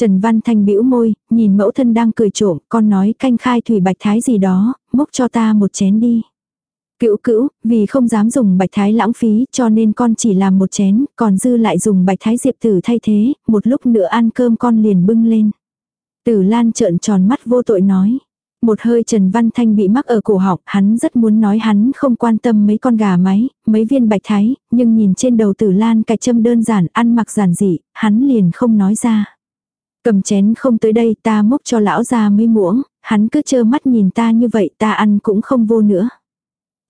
Trần Văn Thanh bĩu môi, nhìn mẫu thân đang cười trộm, con nói canh khai thủy bạch thái gì đó, múc cho ta một chén đi. Cữu cữu, vì không dám dùng bạch thái lãng phí cho nên con chỉ làm một chén, còn dư lại dùng bạch thái diệp tử thay thế, một lúc nữa ăn cơm con liền bưng lên. Tử Lan trợn tròn mắt vô tội nói. Một hơi Trần Văn Thanh bị mắc ở cổ họng, hắn rất muốn nói hắn không quan tâm mấy con gà máy, mấy viên bạch thái, nhưng nhìn trên đầu tử lan cài châm đơn giản, ăn mặc giản dị, hắn liền không nói ra. Cầm chén không tới đây ta múc cho lão ra mấy muỗng, hắn cứ trơ mắt nhìn ta như vậy ta ăn cũng không vô nữa.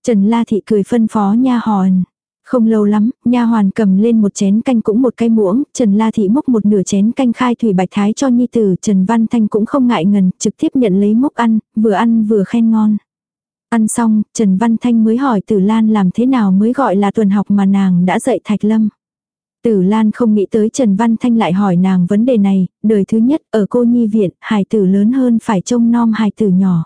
Trần La Thị cười phân phó nha hòn. Không lâu lắm, nha hoàn cầm lên một chén canh cũng một cái muỗng, Trần La Thị múc một nửa chén canh khai thủy bạch thái cho nhi tử, Trần Văn Thanh cũng không ngại ngần, trực tiếp nhận lấy múc ăn, vừa ăn vừa khen ngon. Ăn xong, Trần Văn Thanh mới hỏi Tử Lan làm thế nào mới gọi là tuần học mà nàng đã dạy Thạch Lâm. Tử Lan không nghĩ tới Trần Văn Thanh lại hỏi nàng vấn đề này, đời thứ nhất ở cô nhi viện, hài tử lớn hơn phải trông nom hài tử nhỏ.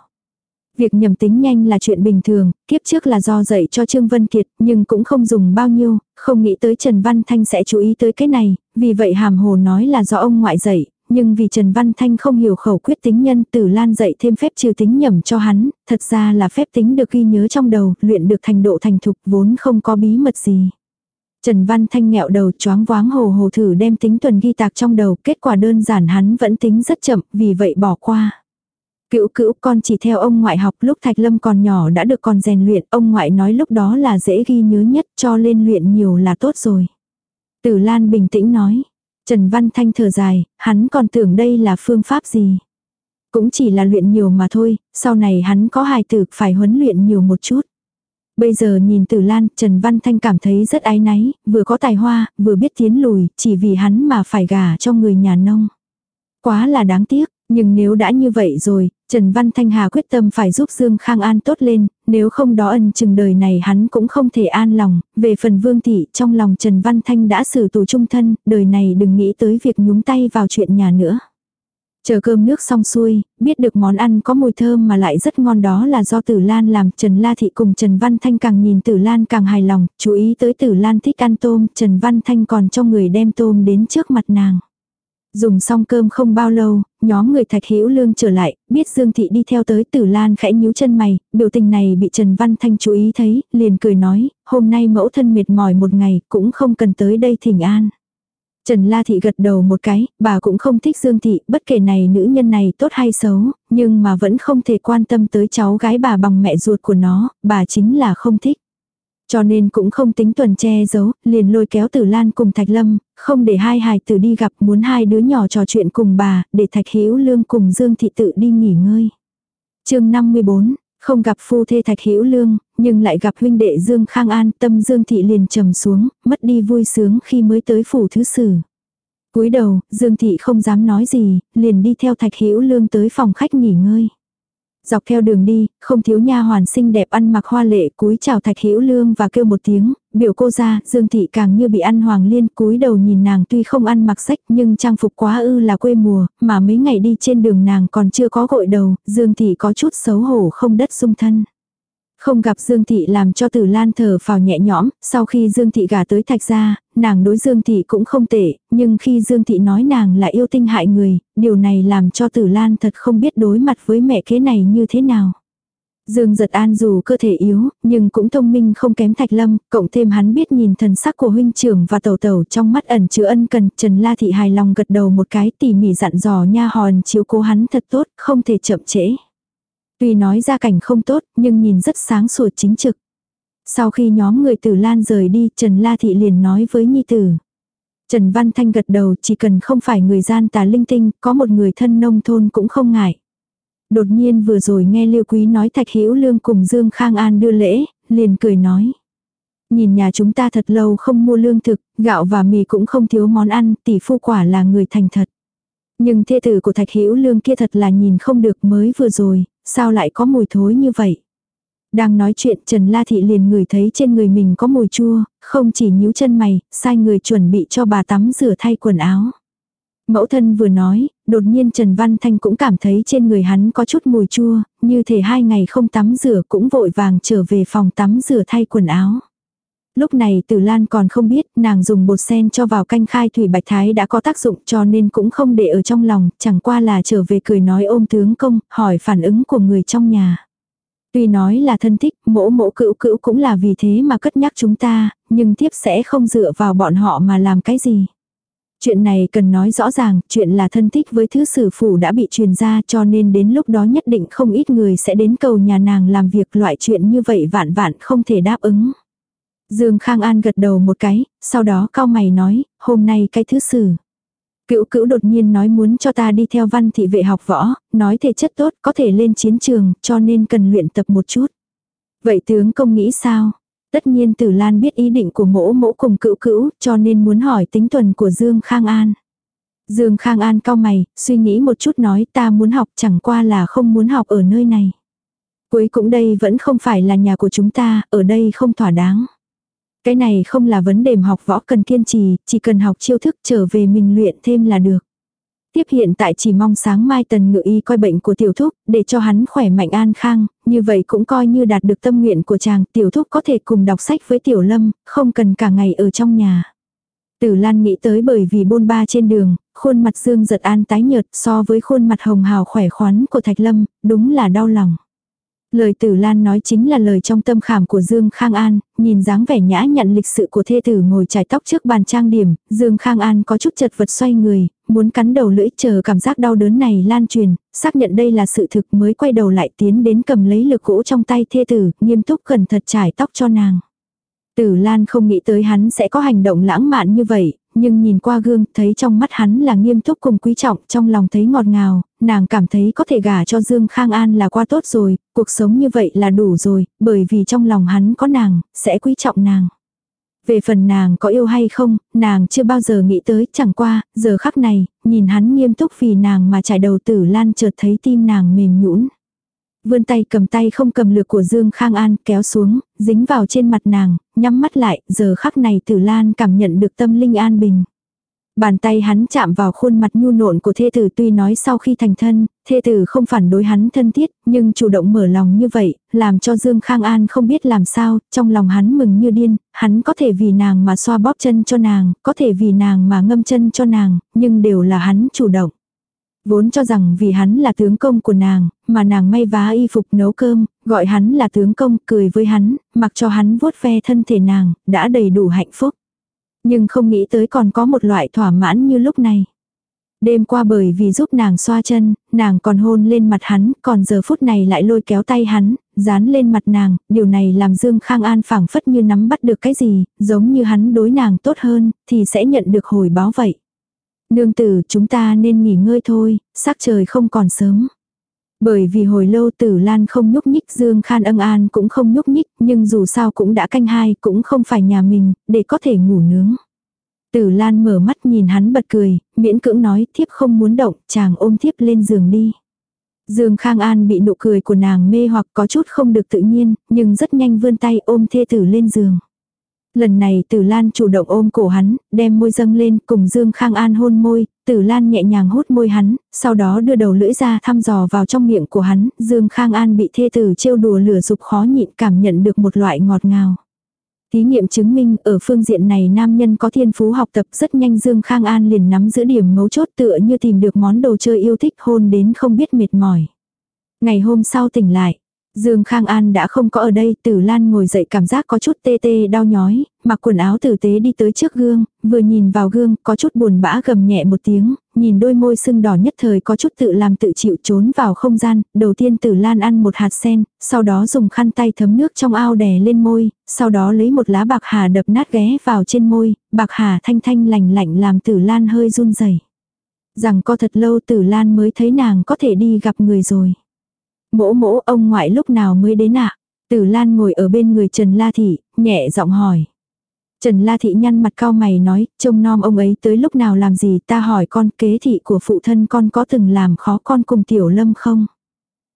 Việc nhầm tính nhanh là chuyện bình thường, kiếp trước là do dạy cho Trương Vân Kiệt, nhưng cũng không dùng bao nhiêu, không nghĩ tới Trần Văn Thanh sẽ chú ý tới cái này, vì vậy hàm hồ nói là do ông ngoại dạy, nhưng vì Trần Văn Thanh không hiểu khẩu quyết tính nhân tử lan dạy thêm phép trừ tính nhầm cho hắn, thật ra là phép tính được ghi nhớ trong đầu, luyện được thành độ thành thục vốn không có bí mật gì. Trần Văn Thanh nghẹo đầu choáng váng hồ hồ thử đem tính tuần ghi tạc trong đầu, kết quả đơn giản hắn vẫn tính rất chậm, vì vậy bỏ qua. Cữu cữu con chỉ theo ông ngoại học lúc Thạch Lâm còn nhỏ đã được còn rèn luyện, ông ngoại nói lúc đó là dễ ghi nhớ nhất cho lên luyện nhiều là tốt rồi. Tử Lan bình tĩnh nói. Trần Văn Thanh thở dài, hắn còn tưởng đây là phương pháp gì. Cũng chỉ là luyện nhiều mà thôi, sau này hắn có hài tử phải huấn luyện nhiều một chút. Bây giờ nhìn Tử Lan, Trần Văn Thanh cảm thấy rất ái náy, vừa có tài hoa, vừa biết tiến lùi, chỉ vì hắn mà phải gả cho người nhà nông. Quá là đáng tiếc, nhưng nếu đã như vậy rồi, Trần Văn Thanh Hà quyết tâm phải giúp Dương Khang An tốt lên, nếu không đó ân chừng đời này hắn cũng không thể an lòng. Về phần Vương Thị, trong lòng Trần Văn Thanh đã xử tù trung thân, đời này đừng nghĩ tới việc nhúng tay vào chuyện nhà nữa. Chờ cơm nước xong xuôi, biết được món ăn có mùi thơm mà lại rất ngon đó là do Tử Lan làm. Trần La Thị cùng Trần Văn Thanh càng nhìn Tử Lan càng hài lòng, chú ý tới Tử Lan thích ăn tôm, Trần Văn Thanh còn cho người đem tôm đến trước mặt nàng. Dùng xong cơm không bao lâu, nhóm người Thạch Hữu Lương trở lại, biết Dương Thị đi theo tới Tử Lan khẽ nhíu chân mày, biểu tình này bị Trần Văn Thanh chú ý thấy, liền cười nói, hôm nay mẫu thân mệt mỏi một ngày, cũng không cần tới đây thỉnh an. Trần La Thị gật đầu một cái, bà cũng không thích Dương Thị, bất kể này nữ nhân này tốt hay xấu, nhưng mà vẫn không thể quan tâm tới cháu gái bà bằng mẹ ruột của nó, bà chính là không thích. Cho nên cũng không tính tuần che giấu, liền lôi kéo Tử Lan cùng Thạch Lâm, không để hai hài tử đi gặp muốn hai đứa nhỏ trò chuyện cùng bà, để Thạch Hữu Lương cùng Dương Thị tự đi nghỉ ngơi. chương 54, không gặp phu thê Thạch Hữu Lương, nhưng lại gặp huynh đệ Dương Khang An, tâm Dương Thị liền trầm xuống, mất đi vui sướng khi mới tới phủ thứ sử. cúi đầu, Dương Thị không dám nói gì, liền đi theo Thạch Hữu Lương tới phòng khách nghỉ ngơi. Dọc theo đường đi, không thiếu nha hoàn xinh đẹp ăn mặc hoa lệ cúi chào thạch hữu lương và kêu một tiếng, biểu cô ra, Dương Thị càng như bị ăn hoàng liên cúi đầu nhìn nàng tuy không ăn mặc sách nhưng trang phục quá ư là quê mùa, mà mấy ngày đi trên đường nàng còn chưa có gội đầu, Dương Thị có chút xấu hổ không đất dung thân. Không gặp Dương Thị làm cho Tử Lan thở vào nhẹ nhõm, sau khi Dương Thị gả tới Thạch gia, nàng đối Dương Thị cũng không tệ, nhưng khi Dương Thị nói nàng là yêu tinh hại người, điều này làm cho Tử Lan thật không biết đối mặt với mẹ kế này như thế nào. Dương giật an dù cơ thể yếu, nhưng cũng thông minh không kém Thạch Lâm, cộng thêm hắn biết nhìn thần sắc của huynh trưởng và tẩu tẩu trong mắt ẩn chứa ân cần, Trần La Thị hài lòng gật đầu một cái tỉ mỉ dặn dò nha hòn chiếu cố hắn thật tốt, không thể chậm trễ. Tuy nói ra cảnh không tốt, nhưng nhìn rất sáng sủa chính trực. Sau khi nhóm người tử lan rời đi, Trần La Thị liền nói với Nhi Tử. Trần Văn Thanh gật đầu chỉ cần không phải người gian tà linh tinh, có một người thân nông thôn cũng không ngại. Đột nhiên vừa rồi nghe Liêu Quý nói Thạch Hữu Lương cùng Dương Khang An đưa lễ, liền cười nói. Nhìn nhà chúng ta thật lâu không mua lương thực, gạo và mì cũng không thiếu món ăn, tỷ phu quả là người thành thật. Nhưng thê tử của Thạch Hữu Lương kia thật là nhìn không được mới vừa rồi, sao lại có mùi thối như vậy? Đang nói chuyện Trần La Thị liền ngửi thấy trên người mình có mùi chua, không chỉ nhíu chân mày, sai người chuẩn bị cho bà tắm rửa thay quần áo. Mẫu thân vừa nói, đột nhiên Trần Văn Thanh cũng cảm thấy trên người hắn có chút mùi chua, như thể hai ngày không tắm rửa cũng vội vàng trở về phòng tắm rửa thay quần áo. Lúc này Tử Lan còn không biết nàng dùng bột sen cho vào canh khai thủy bạch thái đã có tác dụng cho nên cũng không để ở trong lòng, chẳng qua là trở về cười nói ôm tướng công, hỏi phản ứng của người trong nhà. Tuy nói là thân thích, mỗ mỗ cữu cữu cũng là vì thế mà cất nhắc chúng ta, nhưng tiếp sẽ không dựa vào bọn họ mà làm cái gì. Chuyện này cần nói rõ ràng, chuyện là thân thích với thứ sử phủ đã bị truyền ra cho nên đến lúc đó nhất định không ít người sẽ đến cầu nhà nàng làm việc loại chuyện như vậy vạn vạn không thể đáp ứng. Dương Khang An gật đầu một cái, sau đó cao mày nói, hôm nay cái thứ sử. Cựu cữu đột nhiên nói muốn cho ta đi theo văn thị vệ học võ, nói thể chất tốt có thể lên chiến trường, cho nên cần luyện tập một chút. Vậy tướng công nghĩ sao? Tất nhiên Tử Lan biết ý định của mỗ mỗ cùng cựu cữu, cho nên muốn hỏi tính tuần của Dương Khang An. Dương Khang An cao mày, suy nghĩ một chút nói ta muốn học chẳng qua là không muốn học ở nơi này. Cuối cũng đây vẫn không phải là nhà của chúng ta, ở đây không thỏa đáng. Cái này không là vấn đề học võ cần kiên trì, chỉ cần học chiêu thức trở về mình luyện thêm là được. Tiếp hiện tại chỉ mong sáng mai tần ngự y coi bệnh của tiểu thúc, để cho hắn khỏe mạnh an khang, như vậy cũng coi như đạt được tâm nguyện của chàng, tiểu thúc có thể cùng đọc sách với tiểu lâm, không cần cả ngày ở trong nhà. Tử Lan nghĩ tới bởi vì bôn ba trên đường, khuôn mặt Dương giật an tái nhợt so với khuôn mặt hồng hào khỏe khoắn của Thạch Lâm, đúng là đau lòng. Lời tử Lan nói chính là lời trong tâm khảm của Dương Khang An, nhìn dáng vẻ nhã nhận lịch sự của thê tử ngồi chải tóc trước bàn trang điểm, Dương Khang An có chút chật vật xoay người, muốn cắn đầu lưỡi chờ cảm giác đau đớn này lan truyền, xác nhận đây là sự thực mới quay đầu lại tiến đến cầm lấy lực gỗ trong tay thê tử, nghiêm túc cẩn thật chải tóc cho nàng. Tử Lan không nghĩ tới hắn sẽ có hành động lãng mạn như vậy, nhưng nhìn qua gương thấy trong mắt hắn là nghiêm túc cùng quý trọng, trong lòng thấy ngọt ngào, nàng cảm thấy có thể gả cho Dương Khang An là qua tốt rồi, cuộc sống như vậy là đủ rồi, bởi vì trong lòng hắn có nàng, sẽ quý trọng nàng. Về phần nàng có yêu hay không, nàng chưa bao giờ nghĩ tới, chẳng qua, giờ khắc này, nhìn hắn nghiêm túc vì nàng mà trải đầu tử lan chợt thấy tim nàng mềm nhũn vươn tay cầm tay không cầm lược của Dương Khang An kéo xuống, dính vào trên mặt nàng, nhắm mắt lại, giờ khắc này Tử Lan cảm nhận được tâm linh an bình. Bàn tay hắn chạm vào khuôn mặt nhu nộn của thê tử tuy nói sau khi thành thân, thê tử không phản đối hắn thân thiết, nhưng chủ động mở lòng như vậy, làm cho Dương Khang An không biết làm sao, trong lòng hắn mừng như điên, hắn có thể vì nàng mà xoa bóp chân cho nàng, có thể vì nàng mà ngâm chân cho nàng, nhưng đều là hắn chủ động. Vốn cho rằng vì hắn là tướng công của nàng, mà nàng may vá y phục nấu cơm, gọi hắn là tướng công, cười với hắn, mặc cho hắn vuốt ve thân thể nàng, đã đầy đủ hạnh phúc. Nhưng không nghĩ tới còn có một loại thỏa mãn như lúc này. Đêm qua bởi vì giúp nàng xoa chân, nàng còn hôn lên mặt hắn, còn giờ phút này lại lôi kéo tay hắn, dán lên mặt nàng, điều này làm Dương Khang An phảng phất như nắm bắt được cái gì, giống như hắn đối nàng tốt hơn, thì sẽ nhận được hồi báo vậy. Nương tử, chúng ta nên nghỉ ngơi thôi, sắc trời không còn sớm. Bởi vì hồi lâu tử lan không nhúc nhích Dương Khan ân an cũng không nhúc nhích, nhưng dù sao cũng đã canh hai, cũng không phải nhà mình, để có thể ngủ nướng. Tử lan mở mắt nhìn hắn bật cười, miễn cưỡng nói thiếp không muốn động, chàng ôm thiếp lên giường đi. Dương Khang An bị nụ cười của nàng mê hoặc có chút không được tự nhiên, nhưng rất nhanh vươn tay ôm thê tử lên giường. Lần này Tử Lan chủ động ôm cổ hắn, đem môi dâng lên cùng Dương Khang An hôn môi, Tử Lan nhẹ nhàng hút môi hắn, sau đó đưa đầu lưỡi ra thăm dò vào trong miệng của hắn, Dương Khang An bị thê tử trêu đùa lửa dục khó nhịn cảm nhận được một loại ngọt ngào. Thí nghiệm chứng minh ở phương diện này nam nhân có thiên phú học tập rất nhanh Dương Khang An liền nắm giữ điểm mấu chốt tựa như tìm được món đồ chơi yêu thích hôn đến không biết mệt mỏi. Ngày hôm sau tỉnh lại, Dương Khang An đã không có ở đây, Tử Lan ngồi dậy cảm giác có chút tê tê đau nhói, mặc quần áo tử tế đi tới trước gương, vừa nhìn vào gương, có chút buồn bã gầm nhẹ một tiếng, nhìn đôi môi sưng đỏ nhất thời có chút tự làm tự chịu trốn vào không gian, đầu tiên tử lan ăn một hạt sen, sau đó dùng khăn tay thấm nước trong ao đè lên môi, sau đó lấy một lá bạc hà đập nát ghé vào trên môi, bạc hà thanh thanh lành lạnh làm tử lan hơi run rẩy Rằng có thật lâu tử lan mới thấy nàng có thể đi gặp người rồi. Mỗ mỗ ông ngoại lúc nào mới đến ạ? Tử Lan ngồi ở bên người Trần La Thị, nhẹ giọng hỏi. Trần La Thị nhăn mặt cao mày nói, trông nom ông ấy tới lúc nào làm gì ta hỏi con kế thị của phụ thân con có từng làm khó con cùng Tiểu Lâm không?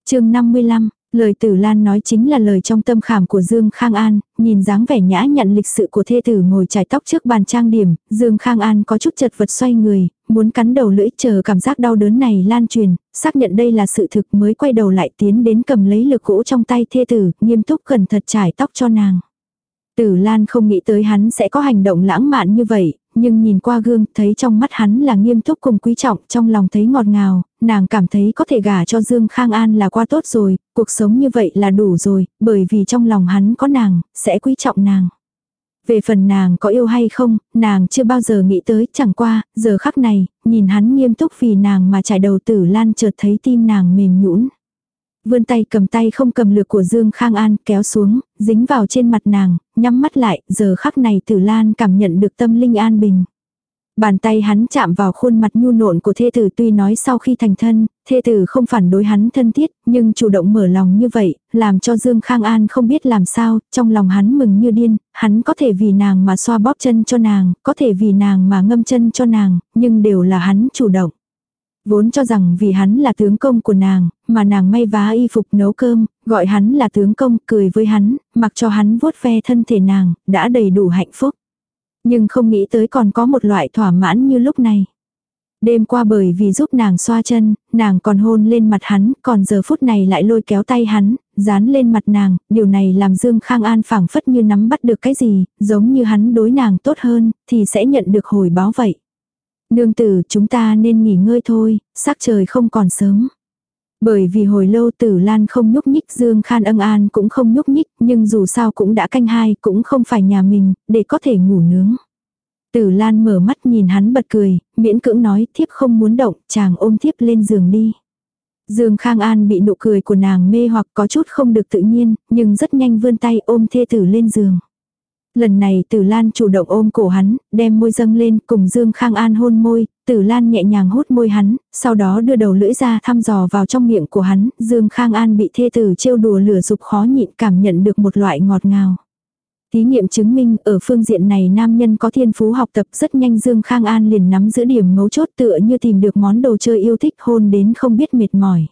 chương 55, Lời tử Lan nói chính là lời trong tâm khảm của Dương Khang An, nhìn dáng vẻ nhã nhận lịch sự của thê tử ngồi trải tóc trước bàn trang điểm, Dương Khang An có chút chật vật xoay người, muốn cắn đầu lưỡi chờ cảm giác đau đớn này lan truyền, xác nhận đây là sự thực mới quay đầu lại tiến đến cầm lấy lực gỗ trong tay thê tử, nghiêm túc cẩn thật trải tóc cho nàng. Tử Lan không nghĩ tới hắn sẽ có hành động lãng mạn như vậy, nhưng nhìn qua gương thấy trong mắt hắn là nghiêm túc cùng quý trọng, trong lòng thấy ngọt ngào, nàng cảm thấy có thể gả cho Dương Khang An là qua tốt rồi, cuộc sống như vậy là đủ rồi, bởi vì trong lòng hắn có nàng, sẽ quý trọng nàng. Về phần nàng có yêu hay không, nàng chưa bao giờ nghĩ tới, chẳng qua, giờ khắc này, nhìn hắn nghiêm túc vì nàng mà trải đầu tử lan chợt thấy tim nàng mềm nhũn vươn tay cầm tay không cầm lược của Dương Khang An kéo xuống, dính vào trên mặt nàng, nhắm mắt lại, giờ khắc này Tử Lan cảm nhận được tâm linh an bình. Bàn tay hắn chạm vào khuôn mặt nhu nộn của thê tử tuy nói sau khi thành thân, thê tử không phản đối hắn thân thiết, nhưng chủ động mở lòng như vậy, làm cho Dương Khang An không biết làm sao, trong lòng hắn mừng như điên, hắn có thể vì nàng mà xoa bóp chân cho nàng, có thể vì nàng mà ngâm chân cho nàng, nhưng đều là hắn chủ động. Vốn cho rằng vì hắn là tướng công của nàng, mà nàng may vá y phục nấu cơm, gọi hắn là tướng công, cười với hắn, mặc cho hắn vuốt ve thân thể nàng, đã đầy đủ hạnh phúc. Nhưng không nghĩ tới còn có một loại thỏa mãn như lúc này. Đêm qua bởi vì giúp nàng xoa chân, nàng còn hôn lên mặt hắn, còn giờ phút này lại lôi kéo tay hắn, dán lên mặt nàng, điều này làm Dương Khang An phảng phất như nắm bắt được cái gì, giống như hắn đối nàng tốt hơn, thì sẽ nhận được hồi báo vậy. Nương tử chúng ta nên nghỉ ngơi thôi, sắc trời không còn sớm. Bởi vì hồi lâu tử lan không nhúc nhích Dương Khan ân an cũng không nhúc nhích nhưng dù sao cũng đã canh hai cũng không phải nhà mình để có thể ngủ nướng. Tử lan mở mắt nhìn hắn bật cười, miễn cưỡng nói thiếp không muốn động, chàng ôm thiếp lên giường đi. Dương Khang An bị nụ cười của nàng mê hoặc có chút không được tự nhiên, nhưng rất nhanh vươn tay ôm thê tử lên giường. Lần này Tử Lan chủ động ôm cổ hắn, đem môi dâng lên cùng Dương Khang An hôn môi, Tử Lan nhẹ nhàng hút môi hắn, sau đó đưa đầu lưỡi ra thăm dò vào trong miệng của hắn, Dương Khang An bị thê tử trêu đùa lửa dục khó nhịn cảm nhận được một loại ngọt ngào. Thí nghiệm chứng minh ở phương diện này nam nhân có thiên phú học tập rất nhanh Dương Khang An liền nắm giữ điểm mấu chốt tựa như tìm được món đồ chơi yêu thích hôn đến không biết mệt mỏi.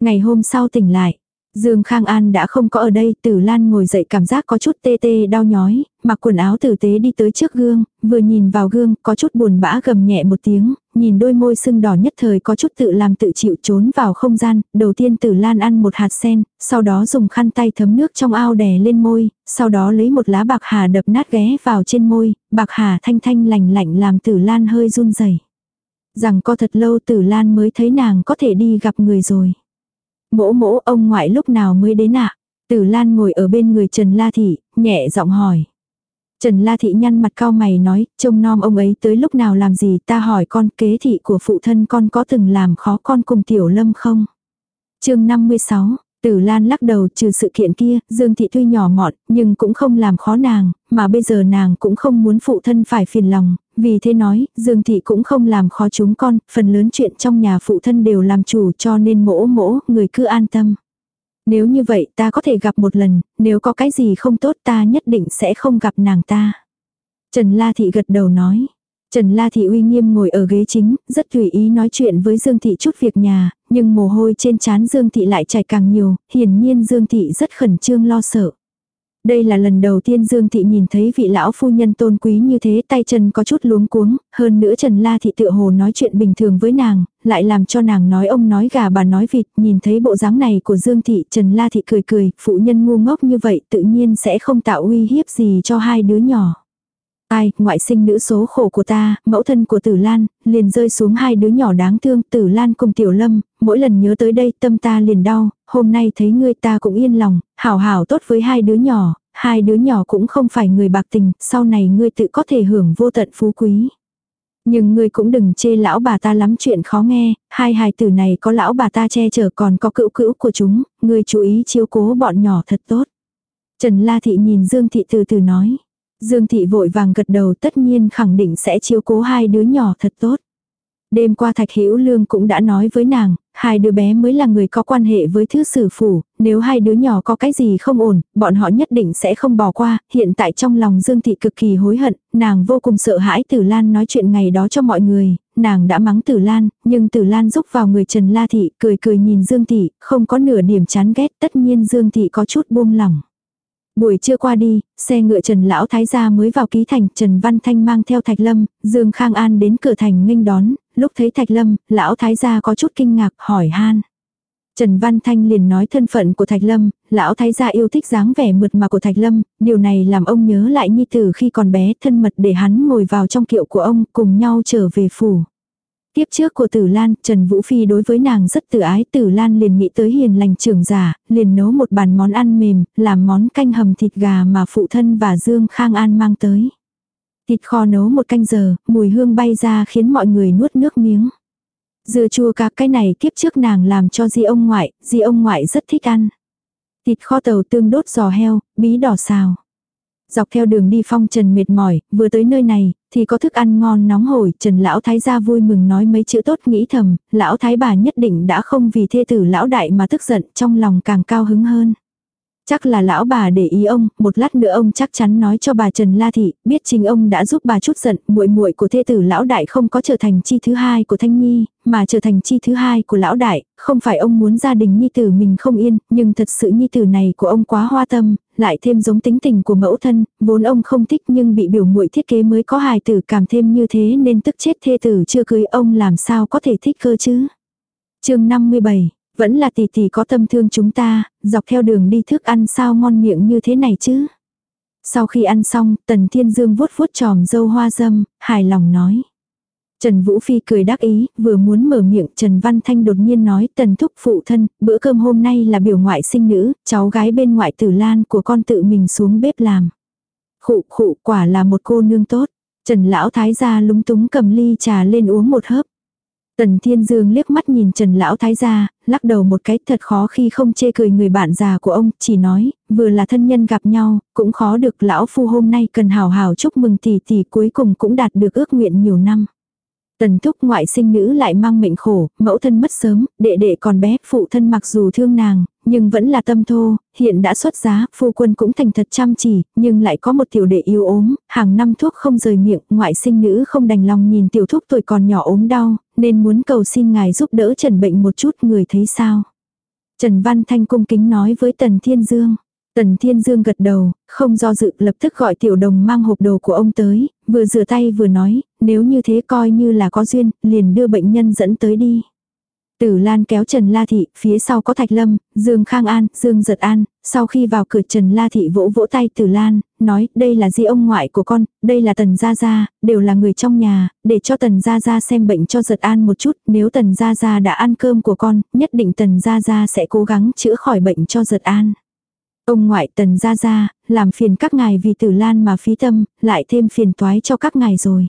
Ngày hôm sau tỉnh lại, Dương Khang An đã không có ở đây, Tử Lan ngồi dậy cảm giác có chút tê tê đau nhói, mặc quần áo tử tế đi tới trước gương, vừa nhìn vào gương, có chút buồn bã gầm nhẹ một tiếng, nhìn đôi môi sưng đỏ nhất thời có chút tự làm tự chịu trốn vào không gian, đầu tiên Tử Lan ăn một hạt sen, sau đó dùng khăn tay thấm nước trong ao đè lên môi, sau đó lấy một lá bạc hà đập nát ghé vào trên môi, bạc hà thanh thanh lành lạnh làm Tử Lan hơi run rẩy. Rằng có thật lâu Tử Lan mới thấy nàng có thể đi gặp người rồi. Mỗ mỗ ông ngoại lúc nào mới đến ạ? Tử Lan ngồi ở bên người Trần La Thị, nhẹ giọng hỏi. Trần La Thị nhăn mặt cao mày nói, trông nom ông ấy tới lúc nào làm gì ta hỏi con kế thị của phụ thân con có từng làm khó con cùng Tiểu Lâm không? chương 56, Tử Lan lắc đầu trừ sự kiện kia, Dương Thị tuy nhỏ mọn, nhưng cũng không làm khó nàng, mà bây giờ nàng cũng không muốn phụ thân phải phiền lòng, vì thế nói, Dương Thị cũng không làm khó chúng con, phần lớn chuyện trong nhà phụ thân đều làm chủ cho nên mỗ mỗ, người cứ an tâm. Nếu như vậy ta có thể gặp một lần, nếu có cái gì không tốt ta nhất định sẽ không gặp nàng ta. Trần La Thị gật đầu nói. Trần La Thị uy nghiêm ngồi ở ghế chính, rất tùy ý nói chuyện với Dương Thị chút việc nhà, nhưng mồ hôi trên trán Dương Thị lại chảy càng nhiều, hiển nhiên Dương Thị rất khẩn trương lo sợ. Đây là lần đầu tiên Dương Thị nhìn thấy vị lão phu nhân tôn quý như thế tay chân có chút luống cuống, hơn nữa Trần La Thị tựa hồ nói chuyện bình thường với nàng, lại làm cho nàng nói ông nói gà bà nói vịt, nhìn thấy bộ dáng này của Dương Thị Trần La Thị cười cười, phụ nhân ngu ngốc như vậy tự nhiên sẽ không tạo uy hiếp gì cho hai đứa nhỏ. Ai, ngoại sinh nữ số khổ của ta, mẫu thân của Tử Lan, liền rơi xuống hai đứa nhỏ đáng thương, Tử Lan cùng Tiểu Lâm, mỗi lần nhớ tới đây tâm ta liền đau, hôm nay thấy ngươi ta cũng yên lòng, hảo hảo tốt với hai đứa nhỏ, hai đứa nhỏ cũng không phải người bạc tình, sau này ngươi tự có thể hưởng vô tận phú quý. Nhưng ngươi cũng đừng chê lão bà ta lắm chuyện khó nghe, hai hài tử này có lão bà ta che chở còn có cựu cữu của chúng, ngươi chú ý chiếu cố bọn nhỏ thật tốt. Trần La Thị nhìn Dương Thị từ từ nói. Dương Thị vội vàng gật đầu tất nhiên khẳng định sẽ chiếu cố hai đứa nhỏ thật tốt. Đêm qua Thạch Hữu Lương cũng đã nói với nàng, hai đứa bé mới là người có quan hệ với thứ sử phủ, nếu hai đứa nhỏ có cái gì không ổn, bọn họ nhất định sẽ không bỏ qua, hiện tại trong lòng Dương Thị cực kỳ hối hận, nàng vô cùng sợ hãi Tử Lan nói chuyện ngày đó cho mọi người, nàng đã mắng Tử Lan, nhưng Tử Lan giúp vào người Trần La Thị, cười cười nhìn Dương Thị, không có nửa điểm chán ghét, tất nhiên Dương Thị có chút buông lỏng. Buổi trưa qua đi, xe ngựa Trần Lão Thái gia mới vào ký thành, Trần Văn Thanh mang theo Thạch Lâm, Dương Khang An đến cửa thành nghênh đón, lúc thấy Thạch Lâm, Lão Thái gia có chút kinh ngạc hỏi han. Trần Văn Thanh liền nói thân phận của Thạch Lâm, lão thái gia yêu thích dáng vẻ mượt mà của Thạch Lâm, điều này làm ông nhớ lại nhi tử khi còn bé thân mật để hắn ngồi vào trong kiệu của ông cùng nhau trở về phủ. Tiếp trước của Tử Lan, Trần Vũ Phi đối với nàng rất tự ái, Tử Lan liền nghĩ tới hiền lành trưởng giả, liền nấu một bàn món ăn mềm, làm món canh hầm thịt gà mà phụ thân và Dương Khang An mang tới. Thịt kho nấu một canh giờ, mùi hương bay ra khiến mọi người nuốt nước miếng. Dưa chua cá cái này kiếp trước nàng làm cho di ông ngoại, di ông ngoại rất thích ăn. Thịt kho tàu tương đốt giò heo, bí đỏ xào. Dọc theo đường đi phong trần mệt mỏi, vừa tới nơi này, thì có thức ăn ngon nóng hổi, Trần lão thái gia vui mừng nói mấy chữ tốt nghĩ thầm, lão thái bà nhất định đã không vì thê tử lão đại mà tức giận, trong lòng càng cao hứng hơn. Chắc là lão bà để ý ông, một lát nữa ông chắc chắn nói cho bà Trần La Thị, biết chính ông đã giúp bà chút giận, muội muội của thê tử lão đại không có trở thành chi thứ hai của Thanh Nhi, mà trở thành chi thứ hai của lão đại, không phải ông muốn gia đình Nhi tử mình không yên, nhưng thật sự Nhi tử này của ông quá hoa tâm, lại thêm giống tính tình của mẫu thân, vốn ông không thích nhưng bị biểu muội thiết kế mới có hài tử cảm thêm như thế nên tức chết thê tử chưa cưới ông làm sao có thể thích cơ chứ. chương 57 vẫn là tỷ tỷ có tâm thương chúng ta, dọc theo đường đi thức ăn sao ngon miệng như thế này chứ. Sau khi ăn xong, Tần Thiên Dương vuốt vuốt tròm dâu hoa dâm, hài lòng nói. Trần Vũ Phi cười đắc ý, vừa muốn mở miệng Trần Văn Thanh đột nhiên nói tần thúc phụ thân, bữa cơm hôm nay là biểu ngoại sinh nữ, cháu gái bên ngoại tử lan của con tự mình xuống bếp làm. Khụ khụ quả là một cô nương tốt. Trần Lão Thái gia lúng túng cầm ly trà lên uống một hớp. Tần Thiên Dương liếc mắt nhìn Trần Lão Thái gia, lắc đầu một cái thật khó khi không chê cười người bạn già của ông, chỉ nói, vừa là thân nhân gặp nhau, cũng khó được lão phu hôm nay cần hào hào chúc mừng tỷ tỷ cuối cùng cũng đạt được ước nguyện nhiều năm. Tần thúc ngoại sinh nữ lại mang mệnh khổ, mẫu thân mất sớm, đệ đệ còn bé, phụ thân mặc dù thương nàng, nhưng vẫn là tâm thô, hiện đã xuất giá, phu quân cũng thành thật chăm chỉ, nhưng lại có một tiểu đệ yêu ốm, hàng năm thuốc không rời miệng, ngoại sinh nữ không đành lòng nhìn tiểu thúc tuổi còn nhỏ ốm đau, nên muốn cầu xin ngài giúp đỡ trần bệnh một chút người thấy sao. Trần Văn Thanh cung kính nói với Tần Thiên Dương. Tần Thiên Dương gật đầu, không do dự lập tức gọi tiểu đồng mang hộp đồ của ông tới, vừa rửa tay vừa nói, nếu như thế coi như là có duyên, liền đưa bệnh nhân dẫn tới đi. Tử Lan kéo Trần La Thị, phía sau có Thạch Lâm, Dương Khang An, Dương Giật An, sau khi vào cửa Trần La Thị vỗ vỗ tay Tử Lan, nói, đây là di ông ngoại của con, đây là Tần Gia Gia, đều là người trong nhà, để cho Tần Gia Gia xem bệnh cho Giật An một chút, nếu Tần Gia Gia đã ăn cơm của con, nhất định Tần Gia Gia sẽ cố gắng chữa khỏi bệnh cho Giật An. Ông ngoại Tần Gia Gia, làm phiền các ngài vì Tử Lan mà phí tâm, lại thêm phiền toái cho các ngài rồi.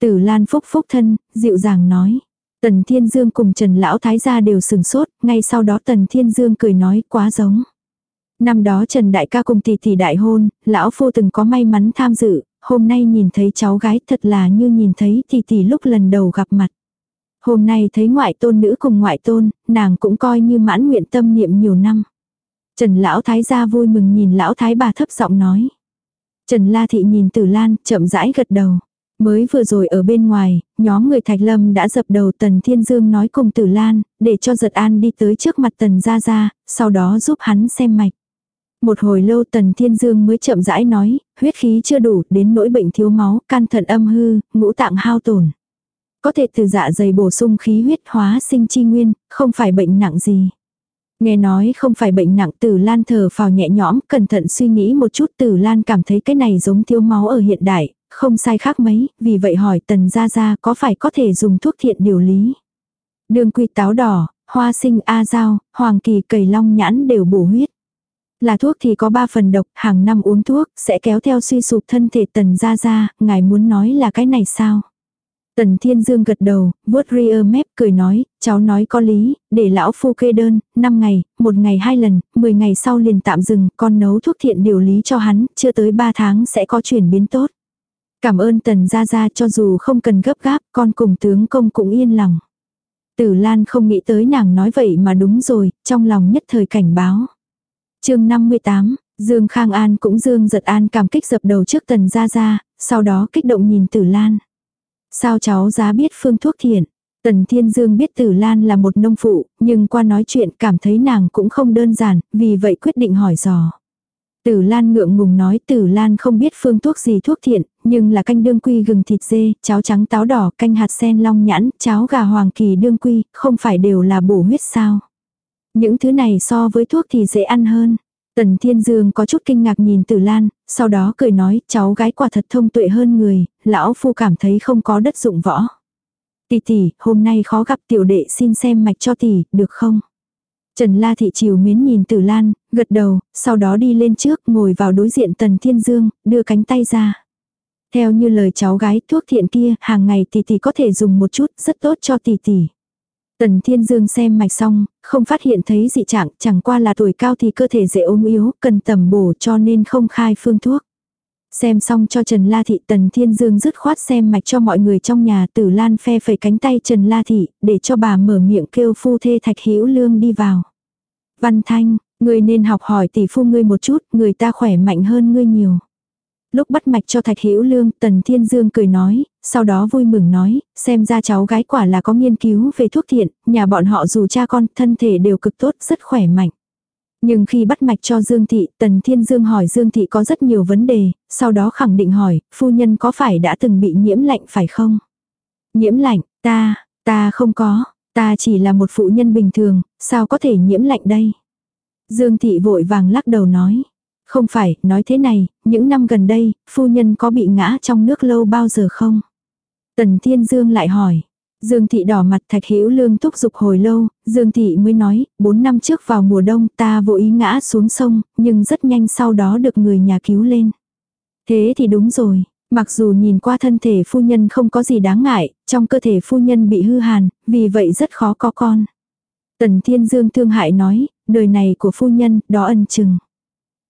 Tử Lan phúc phúc thân, dịu dàng nói. Tần Thiên Dương cùng Trần Lão Thái gia đều sừng sốt, ngay sau đó Tần Thiên Dương cười nói quá giống. Năm đó Trần Đại ca cùng tỷ tỷ đại hôn, Lão Phu từng có may mắn tham dự, hôm nay nhìn thấy cháu gái thật là như nhìn thấy tỷ tỷ lúc lần đầu gặp mặt. Hôm nay thấy ngoại tôn nữ cùng ngoại tôn, nàng cũng coi như mãn nguyện tâm niệm nhiều năm. Trần Lão Thái gia vui mừng nhìn Lão Thái bà thấp giọng nói. Trần La Thị nhìn Tử Lan, chậm rãi gật đầu. Mới vừa rồi ở bên ngoài, nhóm người Thạch Lâm đã dập đầu Tần Thiên Dương nói cùng Tử Lan, để cho Giật An đi tới trước mặt Tần Gia Gia, sau đó giúp hắn xem mạch. Một hồi lâu Tần Thiên Dương mới chậm rãi nói, huyết khí chưa đủ, đến nỗi bệnh thiếu máu, can thận âm hư, ngũ tạng hao tổn. Có thể từ dạ dày bổ sung khí huyết hóa sinh chi nguyên, không phải bệnh nặng gì. Nghe nói không phải bệnh nặng Tử Lan thở phào nhẹ nhõm, cẩn thận suy nghĩ một chút Tử Lan cảm thấy cái này giống thiếu máu ở hiện đại, không sai khác mấy, vì vậy hỏi tần gia gia có phải có thể dùng thuốc thiện điều lý. Đường quy táo đỏ, hoa sinh A dao hoàng kỳ cầy long nhãn đều bổ huyết. Là thuốc thì có 3 phần độc, hàng năm uống thuốc, sẽ kéo theo suy sụp thân thể tần gia gia ngài muốn nói là cái này sao? Tần Thiên Dương gật đầu, vuốt ria mép cười nói, cháu nói có lý, để lão phu kê đơn, 5 ngày, một ngày hai lần, 10 ngày sau liền tạm dừng, con nấu thuốc thiện điều lý cho hắn, chưa tới 3 tháng sẽ có chuyển biến tốt. Cảm ơn Tần Gia Gia cho dù không cần gấp gáp, con cùng tướng công cũng yên lòng. Tử Lan không nghĩ tới nàng nói vậy mà đúng rồi, trong lòng nhất thời cảnh báo. chương 58, Dương Khang An cũng Dương giật an cảm kích dập đầu trước Tần Gia Gia, sau đó kích động nhìn Tử Lan. Sao cháu giá biết phương thuốc thiện? Tần Thiên Dương biết Tử Lan là một nông phụ, nhưng qua nói chuyện cảm thấy nàng cũng không đơn giản, vì vậy quyết định hỏi dò. Tử Lan ngượng ngùng nói Tử Lan không biết phương thuốc gì thuốc thiện, nhưng là canh đương quy gừng thịt dê, cháo trắng táo đỏ, canh hạt sen long nhãn, cháo gà hoàng kỳ đương quy, không phải đều là bổ huyết sao. Những thứ này so với thuốc thì dễ ăn hơn. Tần Thiên Dương có chút kinh ngạc nhìn Tử Lan, sau đó cười nói, cháu gái quả thật thông tuệ hơn người, lão phu cảm thấy không có đất dụng võ. Tỷ tỷ, hôm nay khó gặp tiểu đệ xin xem mạch cho tỷ, được không? Trần La Thị chiều miến nhìn Tử Lan, gật đầu, sau đó đi lên trước ngồi vào đối diện Tần Thiên Dương, đưa cánh tay ra. Theo như lời cháu gái thuốc thiện kia, hàng ngày tỷ tỷ có thể dùng một chút, rất tốt cho tỷ tỷ. Tần Thiên Dương xem mạch xong, không phát hiện thấy dị trạng, chẳng qua là tuổi cao thì cơ thể dễ ốm yếu, cần tầm bổ cho nên không khai phương thuốc. Xem xong cho Trần La Thị Tần Thiên Dương dứt khoát xem mạch cho mọi người trong nhà tử lan phe phẩy cánh tay Trần La Thị, để cho bà mở miệng kêu phu thê Thạch Hữu Lương đi vào. Văn Thanh, ngươi nên học hỏi tỷ phu ngươi một chút, người ta khỏe mạnh hơn ngươi nhiều. Lúc bắt mạch cho Thạch Hữu Lương, Tần Thiên Dương cười nói, sau đó vui mừng nói, xem ra cháu gái quả là có nghiên cứu về thuốc thiện, nhà bọn họ dù cha con, thân thể đều cực tốt, rất khỏe mạnh. Nhưng khi bắt mạch cho Dương Thị, Tần Thiên Dương hỏi Dương Thị có rất nhiều vấn đề, sau đó khẳng định hỏi, phu nhân có phải đã từng bị nhiễm lạnh phải không? Nhiễm lạnh, ta, ta không có, ta chỉ là một phụ nhân bình thường, sao có thể nhiễm lạnh đây? Dương Thị vội vàng lắc đầu nói. Không phải, nói thế này, những năm gần đây, phu nhân có bị ngã trong nước lâu bao giờ không? Tần Thiên Dương lại hỏi. Dương Thị đỏ mặt thạch hữu lương thúc giục hồi lâu, Dương Thị mới nói, bốn năm trước vào mùa đông ta vô ý ngã xuống sông, nhưng rất nhanh sau đó được người nhà cứu lên. Thế thì đúng rồi, mặc dù nhìn qua thân thể phu nhân không có gì đáng ngại, trong cơ thể phu nhân bị hư hàn, vì vậy rất khó có con. Tần Thiên Dương thương hại nói, đời này của phu nhân, đó ân chừng.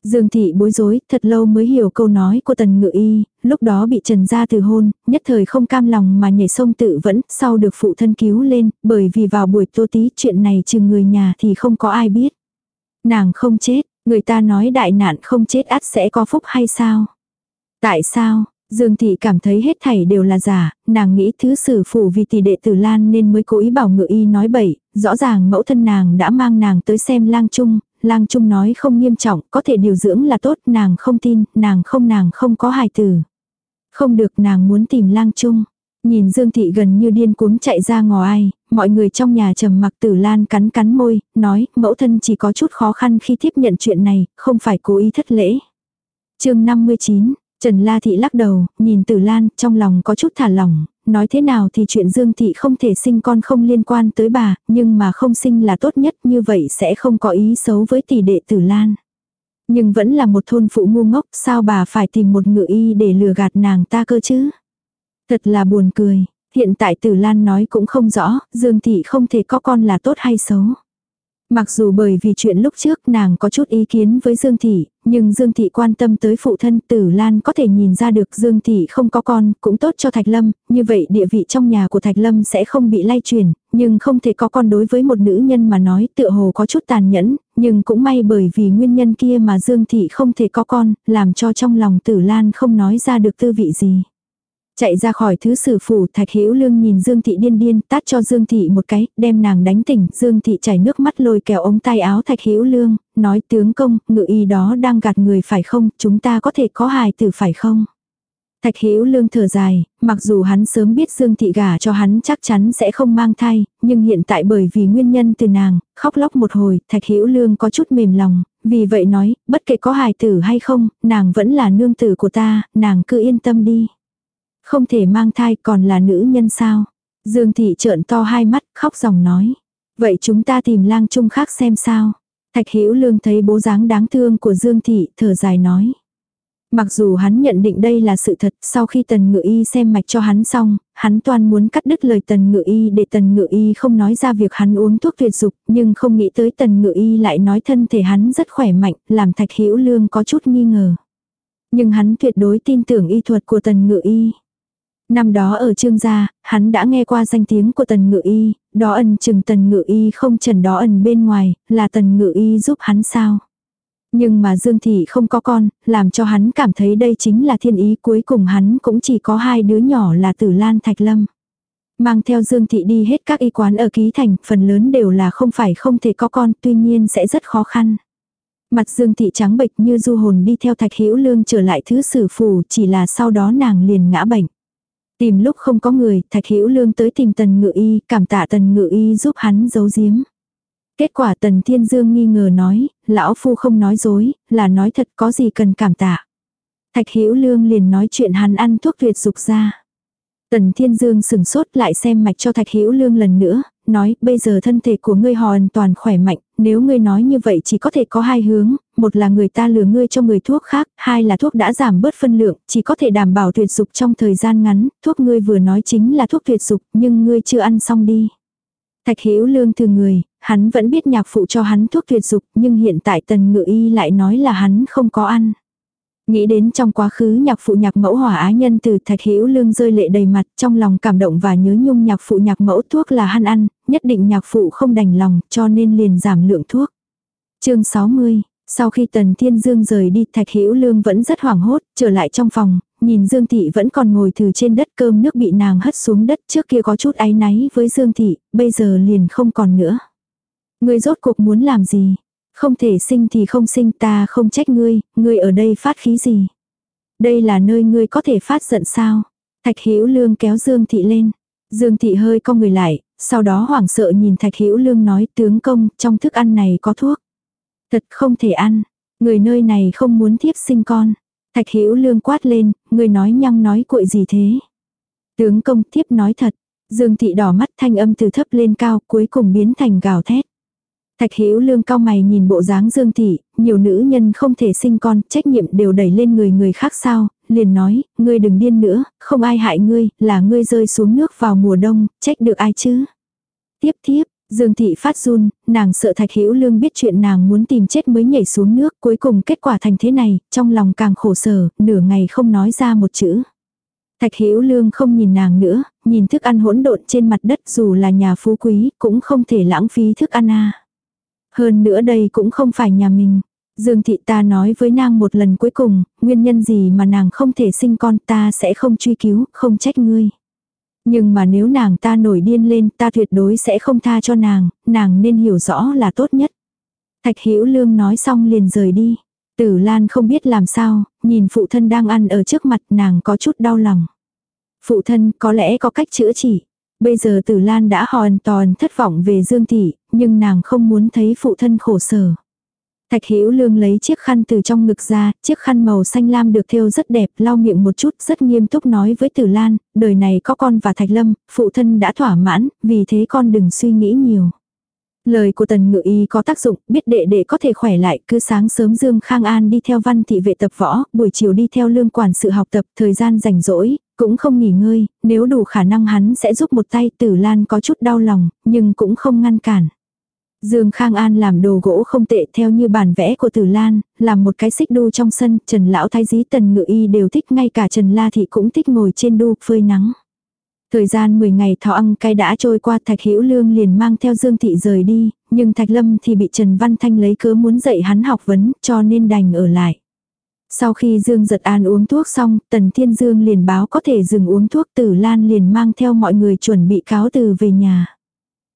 Dương thị bối rối, thật lâu mới hiểu câu nói của tần ngự y, lúc đó bị trần gia từ hôn, nhất thời không cam lòng mà nhảy sông tự vẫn, sau được phụ thân cứu lên, bởi vì vào buổi tô tí chuyện này trừ người nhà thì không có ai biết. Nàng không chết, người ta nói đại nạn không chết ắt sẽ có phúc hay sao? Tại sao? Dương thị cảm thấy hết thảy đều là giả, nàng nghĩ thứ sử phủ vì tỷ đệ tử Lan nên mới cố ý bảo ngự y nói bậy, rõ ràng mẫu thân nàng đã mang nàng tới xem lang trung, lang trung nói không nghiêm trọng, có thể điều dưỡng là tốt, nàng không tin, nàng không nàng không có hài tử. Không được nàng muốn tìm lang trung. Nhìn Dương Thị gần như điên cuống chạy ra ngoài, mọi người trong nhà trầm mặc tử lan cắn cắn môi, nói, mẫu thân chỉ có chút khó khăn khi tiếp nhận chuyện này, không phải cố ý thất lễ. chương 59, Trần La Thị lắc đầu, nhìn tử lan, trong lòng có chút thả lỏng, nói thế nào thì chuyện Dương Thị không thể sinh con không liên quan tới bà, nhưng mà không sinh là tốt nhất như vậy sẽ không có ý xấu với tỷ đệ tử Lan. Nhưng vẫn là một thôn phụ ngu ngốc, sao bà phải tìm một ngự y để lừa gạt nàng ta cơ chứ? Thật là buồn cười, hiện tại tử Lan nói cũng không rõ, Dương Thị không thể có con là tốt hay xấu. Mặc dù bởi vì chuyện lúc trước nàng có chút ý kiến với Dương Thị, nhưng Dương Thị quan tâm tới phụ thân Tử Lan có thể nhìn ra được Dương Thị không có con, cũng tốt cho Thạch Lâm, như vậy địa vị trong nhà của Thạch Lâm sẽ không bị lay chuyển, nhưng không thể có con đối với một nữ nhân mà nói tựa hồ có chút tàn nhẫn, nhưng cũng may bởi vì nguyên nhân kia mà Dương Thị không thể có con, làm cho trong lòng Tử Lan không nói ra được tư vị gì. Chạy ra khỏi thứ sử phủ thạch hữu lương nhìn Dương Thị điên điên tát cho Dương Thị một cái, đem nàng đánh tỉnh. Dương Thị chảy nước mắt lôi kéo ống tay áo thạch hữu lương, nói tướng công, ngự y đó đang gạt người phải không, chúng ta có thể có hài tử phải không? Thạch Hữu Lương thở dài, mặc dù hắn sớm biết Dương Thị gả cho hắn chắc chắn sẽ không mang thai, nhưng hiện tại bởi vì nguyên nhân từ nàng, khóc lóc một hồi, Thạch Hữu Lương có chút mềm lòng, vì vậy nói, bất kể có hài tử hay không, nàng vẫn là nương tử của ta, nàng cứ yên tâm đi. Không thể mang thai còn là nữ nhân sao? Dương thị trợn to hai mắt, khóc ròng nói. Vậy chúng ta tìm lang trung khác xem sao? Thạch Hữu Lương thấy bố dáng đáng thương của Dương Thị, thở dài nói. Mặc dù hắn nhận định đây là sự thật, sau khi tần ngự y xem mạch cho hắn xong, hắn toan muốn cắt đứt lời tần ngự y để tần ngự y không nói ra việc hắn uống thuốc tuyệt dục, nhưng không nghĩ tới tần ngự y lại nói thân thể hắn rất khỏe mạnh, làm thạch hữu lương có chút nghi ngờ. Nhưng hắn tuyệt đối tin tưởng y thuật của tần ngự y. Năm đó ở trương gia, hắn đã nghe qua danh tiếng của tần ngự y, đó ẩn chừng tần ngự y không trần đó ẩn bên ngoài, là tần ngự y giúp hắn sao. Nhưng mà Dương Thị không có con, làm cho hắn cảm thấy đây chính là thiên ý cuối cùng hắn cũng chỉ có hai đứa nhỏ là Tử Lan Thạch Lâm. Mang theo Dương Thị đi hết các y quán ở Ký Thành, phần lớn đều là không phải không thể có con, tuy nhiên sẽ rất khó khăn. Mặt Dương Thị trắng bệch như du hồn đi theo Thạch Hữu Lương trở lại thứ sử phủ, chỉ là sau đó nàng liền ngã bệnh. Tìm lúc không có người, Thạch Hữu Lương tới tìm Tần Ngự Y, cảm tạ Tần Ngự Y giúp hắn giấu giếm. Kết quả Tần Thiên Dương nghi ngờ nói, lão phu không nói dối, là nói thật có gì cần cảm tạ. Thạch Hữu Lương liền nói chuyện hắn ăn thuốc tuyệt dục ra. Tần Thiên Dương sừng sốt lại xem mạch cho Thạch Hữu Lương lần nữa, nói bây giờ thân thể của ngươi hoàn toàn khỏe mạnh, nếu ngươi nói như vậy chỉ có thể có hai hướng, một là người ta lừa ngươi cho người thuốc khác, hai là thuốc đã giảm bớt phân lượng, chỉ có thể đảm bảo tuyệt dục trong thời gian ngắn, thuốc ngươi vừa nói chính là thuốc tuyệt dục, nhưng ngươi chưa ăn xong đi. Thạch Hữu Lương từ người, hắn vẫn biết nhạc phụ cho hắn thuốc tuyệt dục, nhưng hiện tại Tần Ngự Y lại nói là hắn không có ăn. Nghĩ đến trong quá khứ nhạc phụ nhạc mẫu hỏa ái nhân từ Thạch Hữu Lương rơi lệ đầy mặt, trong lòng cảm động và nhớ nhung nhạc phụ nhạc mẫu thuốc là hăn ăn, nhất định nhạc phụ không đành lòng, cho nên liền giảm lượng thuốc. Chương 60 sau khi Tần Thiên Dương rời đi, Thạch Hữu Lương vẫn rất hoảng hốt, trở lại trong phòng, nhìn Dương Thị vẫn còn ngồi thử trên đất cơm nước bị nàng hất xuống đất trước kia có chút áy náy với Dương Thị, bây giờ liền không còn nữa. Ngươi rốt cuộc muốn làm gì? Không thể sinh thì không sinh ta không trách ngươi, ngươi ở đây phát khí gì? Đây là nơi ngươi có thể phát giận sao? Thạch Hữu Lương kéo Dương Thị lên. Dương Thị hơi cong người lại, sau đó hoảng sợ nhìn Thạch Hữu Lương nói tướng công, trong thức ăn này có thuốc. Thật không thể ăn, người nơi này không muốn thiếp sinh con. Thạch Hữu Lương quát lên, người nói nhăng nói cuội gì thế? Tướng công thiếp nói thật. Dương Thị đỏ mắt thanh âm từ thấp lên cao cuối cùng biến thành gào thét. Thạch Hữu Lương cao mày nhìn bộ dáng Dương thị, nhiều nữ nhân không thể sinh con, trách nhiệm đều đẩy lên người người khác sao, liền nói, ngươi đừng điên nữa, không ai hại ngươi, là ngươi rơi xuống nước vào mùa đông, trách được ai chứ? Tiếp tiếp, Dương thị phát run, nàng sợ Thạch Hữu Lương biết chuyện nàng muốn tìm chết mới nhảy xuống nước, cuối cùng kết quả thành thế này, trong lòng càng khổ sở, nửa ngày không nói ra một chữ. Thạch Hữu Lương không nhìn nàng nữa, nhìn thức ăn hỗn độn trên mặt đất dù là nhà phú quý, cũng không thể lãng phí thức ăn a. Hơn nữa đây cũng không phải nhà mình. Dương thị ta nói với nàng một lần cuối cùng, nguyên nhân gì mà nàng không thể sinh con ta sẽ không truy cứu, không trách ngươi. Nhưng mà nếu nàng ta nổi điên lên ta tuyệt đối sẽ không tha cho nàng, nàng nên hiểu rõ là tốt nhất. Thạch Hữu Lương nói xong liền rời đi. Tử Lan không biết làm sao, nhìn phụ thân đang ăn ở trước mặt nàng có chút đau lòng. Phụ thân có lẽ có cách chữa trị. Bây giờ Tử Lan đã hoàn toàn thất vọng về Dương Thị, nhưng nàng không muốn thấy phụ thân khổ sở. Thạch Hữu Lương lấy chiếc khăn từ trong ngực ra, chiếc khăn màu xanh lam được thêu rất đẹp, lau miệng một chút, rất nghiêm túc nói với Tử Lan, đời này có con và Thạch Lâm, phụ thân đã thỏa mãn, vì thế con đừng suy nghĩ nhiều. Lời của tần ngự y có tác dụng, biết đệ đệ có thể khỏe lại, cứ sáng sớm Dương Khang An đi theo văn thị vệ tập võ, buổi chiều đi theo lương quản sự học tập, thời gian rảnh rỗi, cũng không nghỉ ngơi, nếu đủ khả năng hắn sẽ giúp một tay tử lan có chút đau lòng, nhưng cũng không ngăn cản. Dương Khang An làm đồ gỗ không tệ theo như bản vẽ của Tử Lan, làm một cái xích đu trong sân, Trần Lão Thái Dí Tần Ngự Y đều thích, ngay cả Trần La Thị cũng thích ngồi trên đu phơi nắng. Thời gian 10 ngày thọ ăn cay đã trôi qua Thạch Hữu Lương liền mang theo Dương Thị rời đi, nhưng Thạch Lâm thì bị Trần Văn Thanh lấy cớ muốn dạy hắn học vấn cho nên đành ở lại. Sau khi Dương giật an uống thuốc xong, Tần Thiên Dương liền báo có thể dừng uống thuốc tử Lan liền mang theo mọi người chuẩn bị cáo từ về nhà.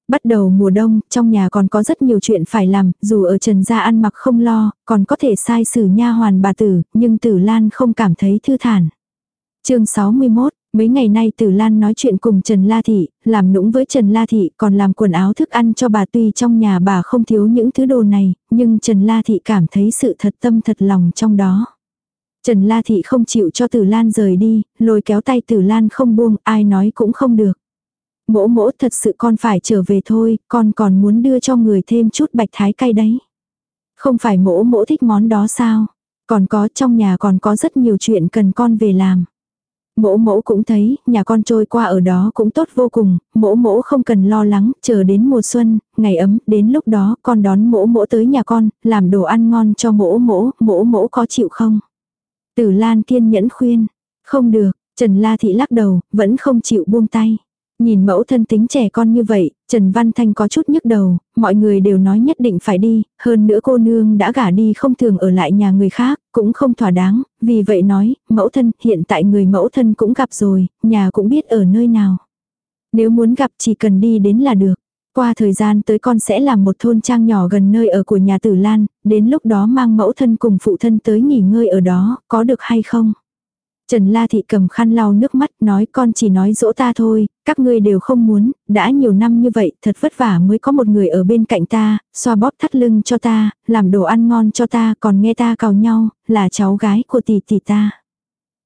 Bắt đầu mùa đông, trong nhà còn có rất nhiều chuyện phải làm, dù ở Trần gia ăn mặc không lo, còn có thể sai xử nha hoàn bà tử, nhưng Tử Lan không cảm thấy thư thản. Chương 61 Mấy ngày nay Tử Lan nói chuyện cùng Trần La Thị, làm nũng với Trần La Thị, còn làm quần áo thức ăn cho bà tuy trong nhà bà không thiếu những thứ đồ này, nhưng Trần La Thị cảm thấy sự thật tâm thật lòng trong đó. Trần La Thị không chịu cho Tử Lan rời đi, lôi kéo tay Tử Lan không buông, ai nói cũng không được. Mỗ mỗ thật sự con phải trở về thôi, con còn muốn đưa cho người thêm chút bạch thái cay đấy. Không phải mỗ mỗ thích món đó sao? Còn có trong nhà còn có rất nhiều chuyện cần con về làm. Mỗ mỗ cũng thấy, nhà con trôi qua ở đó cũng tốt vô cùng, mỗ mỗ không cần lo lắng, chờ đến mùa xuân, ngày ấm, đến lúc đó con đón mỗ mỗ tới nhà con, làm đồ ăn ngon cho mỗ mỗ, mỗ mỗ có chịu không? Tử Lan kiên nhẫn khuyên, không được, Trần La Thị lắc đầu, vẫn không chịu buông tay. Nhìn mẫu thân tính trẻ con như vậy, Trần Văn Thanh có chút nhức đầu, mọi người đều nói nhất định phải đi, hơn nữa cô nương đã gả đi không thường ở lại nhà người khác, cũng không thỏa đáng, vì vậy nói, mẫu thân, hiện tại người mẫu thân cũng gặp rồi, nhà cũng biết ở nơi nào. Nếu muốn gặp chỉ cần đi đến là được. Qua thời gian tới con sẽ làm một thôn trang nhỏ gần nơi ở của nhà tử Lan, đến lúc đó mang mẫu thân cùng phụ thân tới nghỉ ngơi ở đó, có được hay không? Trần La Thị cầm khăn lau nước mắt nói con chỉ nói dỗ ta thôi, các ngươi đều không muốn, đã nhiều năm như vậy thật vất vả mới có một người ở bên cạnh ta, xoa bóp thắt lưng cho ta, làm đồ ăn ngon cho ta còn nghe ta cào nhau, là cháu gái của tỷ tỷ ta.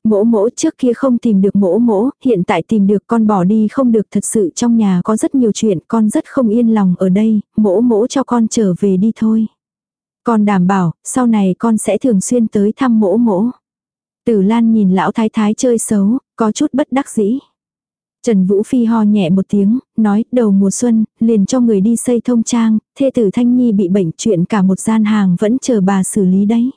Mỗ mỗ trước kia không tìm được mỗ mỗ, hiện tại tìm được con bỏ đi không được thật sự trong nhà có rất nhiều chuyện con rất không yên lòng ở đây, mỗ mỗ cho con trở về đi thôi. Con đảm bảo, sau này con sẽ thường xuyên tới thăm mỗ mỗ. Tử Lan nhìn lão thái thái chơi xấu, có chút bất đắc dĩ. Trần Vũ Phi ho nhẹ một tiếng, nói đầu mùa xuân, liền cho người đi xây thông trang, thê tử Thanh Nhi bị bệnh chuyện cả một gian hàng vẫn chờ bà xử lý đấy.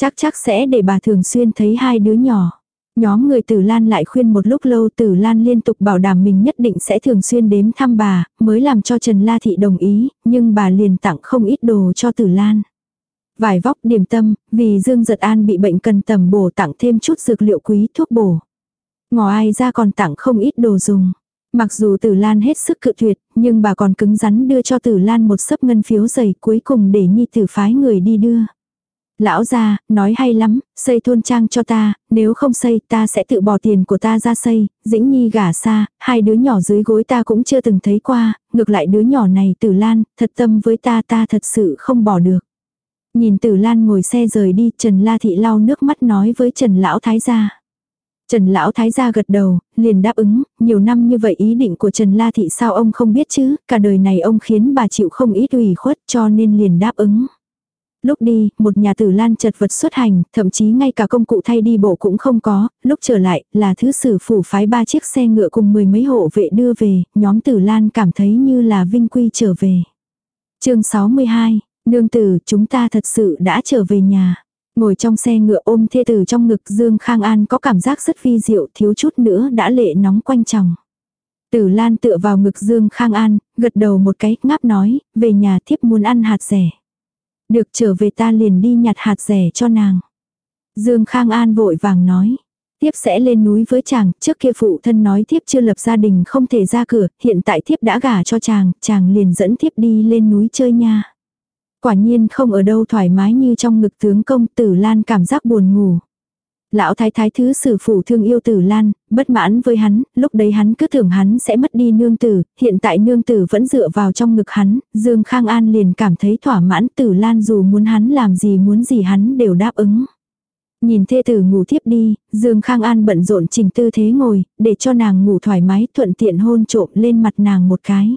Chắc chắc sẽ để bà thường xuyên thấy hai đứa nhỏ. Nhóm người Tử Lan lại khuyên một lúc lâu Tử Lan liên tục bảo đảm mình nhất định sẽ thường xuyên đếm thăm bà, mới làm cho Trần La Thị đồng ý, nhưng bà liền tặng không ít đồ cho Tử Lan. Vài vóc điểm tâm, vì Dương Giật An bị bệnh cần tầm bổ tặng thêm chút dược liệu quý thuốc bổ. Ngò ai ra còn tặng không ít đồ dùng. Mặc dù Tử Lan hết sức cự tuyệt, nhưng bà còn cứng rắn đưa cho Tử Lan một sấp ngân phiếu dày cuối cùng để Nhi Tử phái người đi đưa. Lão gia, nói hay lắm, xây thôn trang cho ta, nếu không xây ta sẽ tự bỏ tiền của ta ra xây, dĩnh nhi gả xa, hai đứa nhỏ dưới gối ta cũng chưa từng thấy qua, ngược lại đứa nhỏ này tử lan, thật tâm với ta ta thật sự không bỏ được. Nhìn tử lan ngồi xe rời đi, Trần La Thị lau nước mắt nói với Trần Lão Thái gia. Trần Lão Thái gia gật đầu, liền đáp ứng, nhiều năm như vậy ý định của Trần La Thị sao ông không biết chứ, cả đời này ông khiến bà chịu không ít ủy khuất cho nên liền đáp ứng. Lúc đi, một nhà tử lan chật vật xuất hành, thậm chí ngay cả công cụ thay đi bộ cũng không có, lúc trở lại, là thứ sử phủ phái ba chiếc xe ngựa cùng mười mấy hộ vệ đưa về, nhóm tử lan cảm thấy như là vinh quy trở về. chương 62, nương tử, chúng ta thật sự đã trở về nhà. Ngồi trong xe ngựa ôm thê tử trong ngực Dương Khang An có cảm giác rất vi diệu thiếu chút nữa đã lệ nóng quanh chồng. Tử Lan tựa vào ngực Dương Khang An, gật đầu một cái, ngáp nói, về nhà thiếp muốn ăn hạt rẻ. Được trở về ta liền đi nhặt hạt rẻ cho nàng. Dương Khang An vội vàng nói. Tiếp sẽ lên núi với chàng, trước kia phụ thân nói thiếp chưa lập gia đình không thể ra cửa, hiện tại thiếp đã gả cho chàng, chàng liền dẫn thiếp đi lên núi chơi nha. Quả nhiên không ở đâu thoải mái như trong ngực tướng công tử lan cảm giác buồn ngủ. Lão thái thái thứ sử phủ thương yêu tử Lan, bất mãn với hắn, lúc đấy hắn cứ tưởng hắn sẽ mất đi nương tử, hiện tại nương tử vẫn dựa vào trong ngực hắn, Dương Khang An liền cảm thấy thỏa mãn tử Lan dù muốn hắn làm gì muốn gì hắn đều đáp ứng. Nhìn thê tử ngủ tiếp đi, Dương Khang An bận rộn chỉnh tư thế ngồi, để cho nàng ngủ thoải mái thuận tiện hôn trộm lên mặt nàng một cái.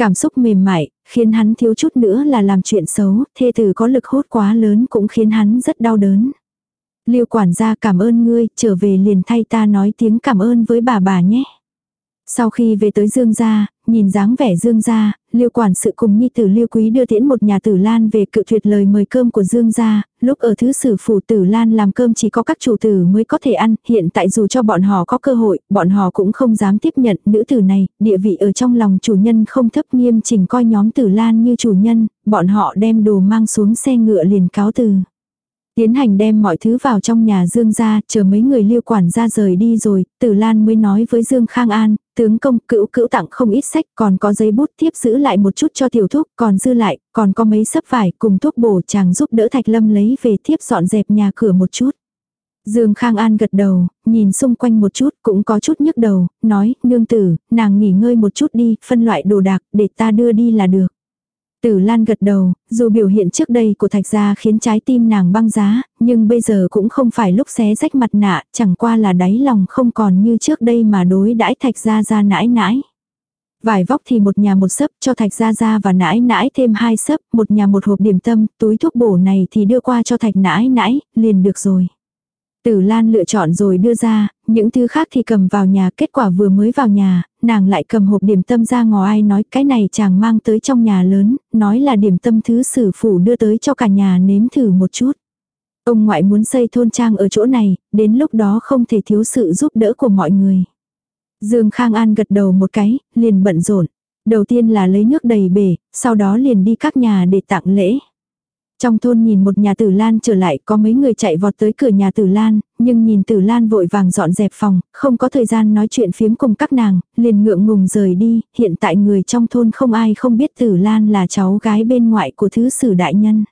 Cảm xúc mềm mại, khiến hắn thiếu chút nữa là làm chuyện xấu, thê tử có lực hút quá lớn cũng khiến hắn rất đau đớn. Lưu quản gia cảm ơn ngươi, trở về liền thay ta nói tiếng cảm ơn với bà bà nhé. Sau khi về tới Dương gia, nhìn dáng vẻ Dương gia, Lưu quản sự cùng nhi tử Lưu Quý đưa tiễn một nhà tử Lan về cự tuyệt lời mời cơm của Dương gia, lúc ở thứ sử phủ tử Lan làm cơm chỉ có các chủ tử mới có thể ăn, hiện tại dù cho bọn họ có cơ hội, bọn họ cũng không dám tiếp nhận nữ tử này, địa vị ở trong lòng chủ nhân không thấp nghiêm chỉnh coi nhóm tử Lan như chủ nhân, bọn họ đem đồ mang xuống xe ngựa liền cáo từ. Tiến hành đem mọi thứ vào trong nhà Dương ra, chờ mấy người liêu quản ra rời đi rồi, Tử Lan mới nói với Dương Khang An, tướng công cữu cữu tặng không ít sách, còn có giấy bút tiếp giữ lại một chút cho tiểu thuốc, còn dư lại, còn có mấy sấp vải cùng thuốc bổ chàng giúp đỡ Thạch Lâm lấy về tiếp dọn dẹp nhà cửa một chút. Dương Khang An gật đầu, nhìn xung quanh một chút cũng có chút nhức đầu, nói, nương tử, nàng nghỉ ngơi một chút đi, phân loại đồ đạc để ta đưa đi là được. Tử Lan gật đầu, dù biểu hiện trước đây của thạch gia khiến trái tim nàng băng giá, nhưng bây giờ cũng không phải lúc xé rách mặt nạ, chẳng qua là đáy lòng không còn như trước đây mà đối đãi thạch gia ra nãi nãi. Vải vóc thì một nhà một sấp cho thạch gia gia và nãi nãi thêm hai sấp, một nhà một hộp điểm tâm, túi thuốc bổ này thì đưa qua cho thạch nãi nãi, liền được rồi. Tử Lan lựa chọn rồi đưa ra, những thứ khác thì cầm vào nhà, kết quả vừa mới vào nhà, nàng lại cầm hộp điểm tâm ra ngò ai nói cái này chàng mang tới trong nhà lớn, nói là điểm tâm thứ sử phủ đưa tới cho cả nhà nếm thử một chút. Ông ngoại muốn xây thôn trang ở chỗ này, đến lúc đó không thể thiếu sự giúp đỡ của mọi người. Dương Khang An gật đầu một cái, liền bận rộn. Đầu tiên là lấy nước đầy bể, sau đó liền đi các nhà để tặng lễ. Trong thôn nhìn một nhà tử lan trở lại có mấy người chạy vọt tới cửa nhà tử lan, nhưng nhìn tử lan vội vàng dọn dẹp phòng, không có thời gian nói chuyện phiếm cùng các nàng, liền ngượng ngùng rời đi, hiện tại người trong thôn không ai không biết tử lan là cháu gái bên ngoại của thứ sử đại nhân.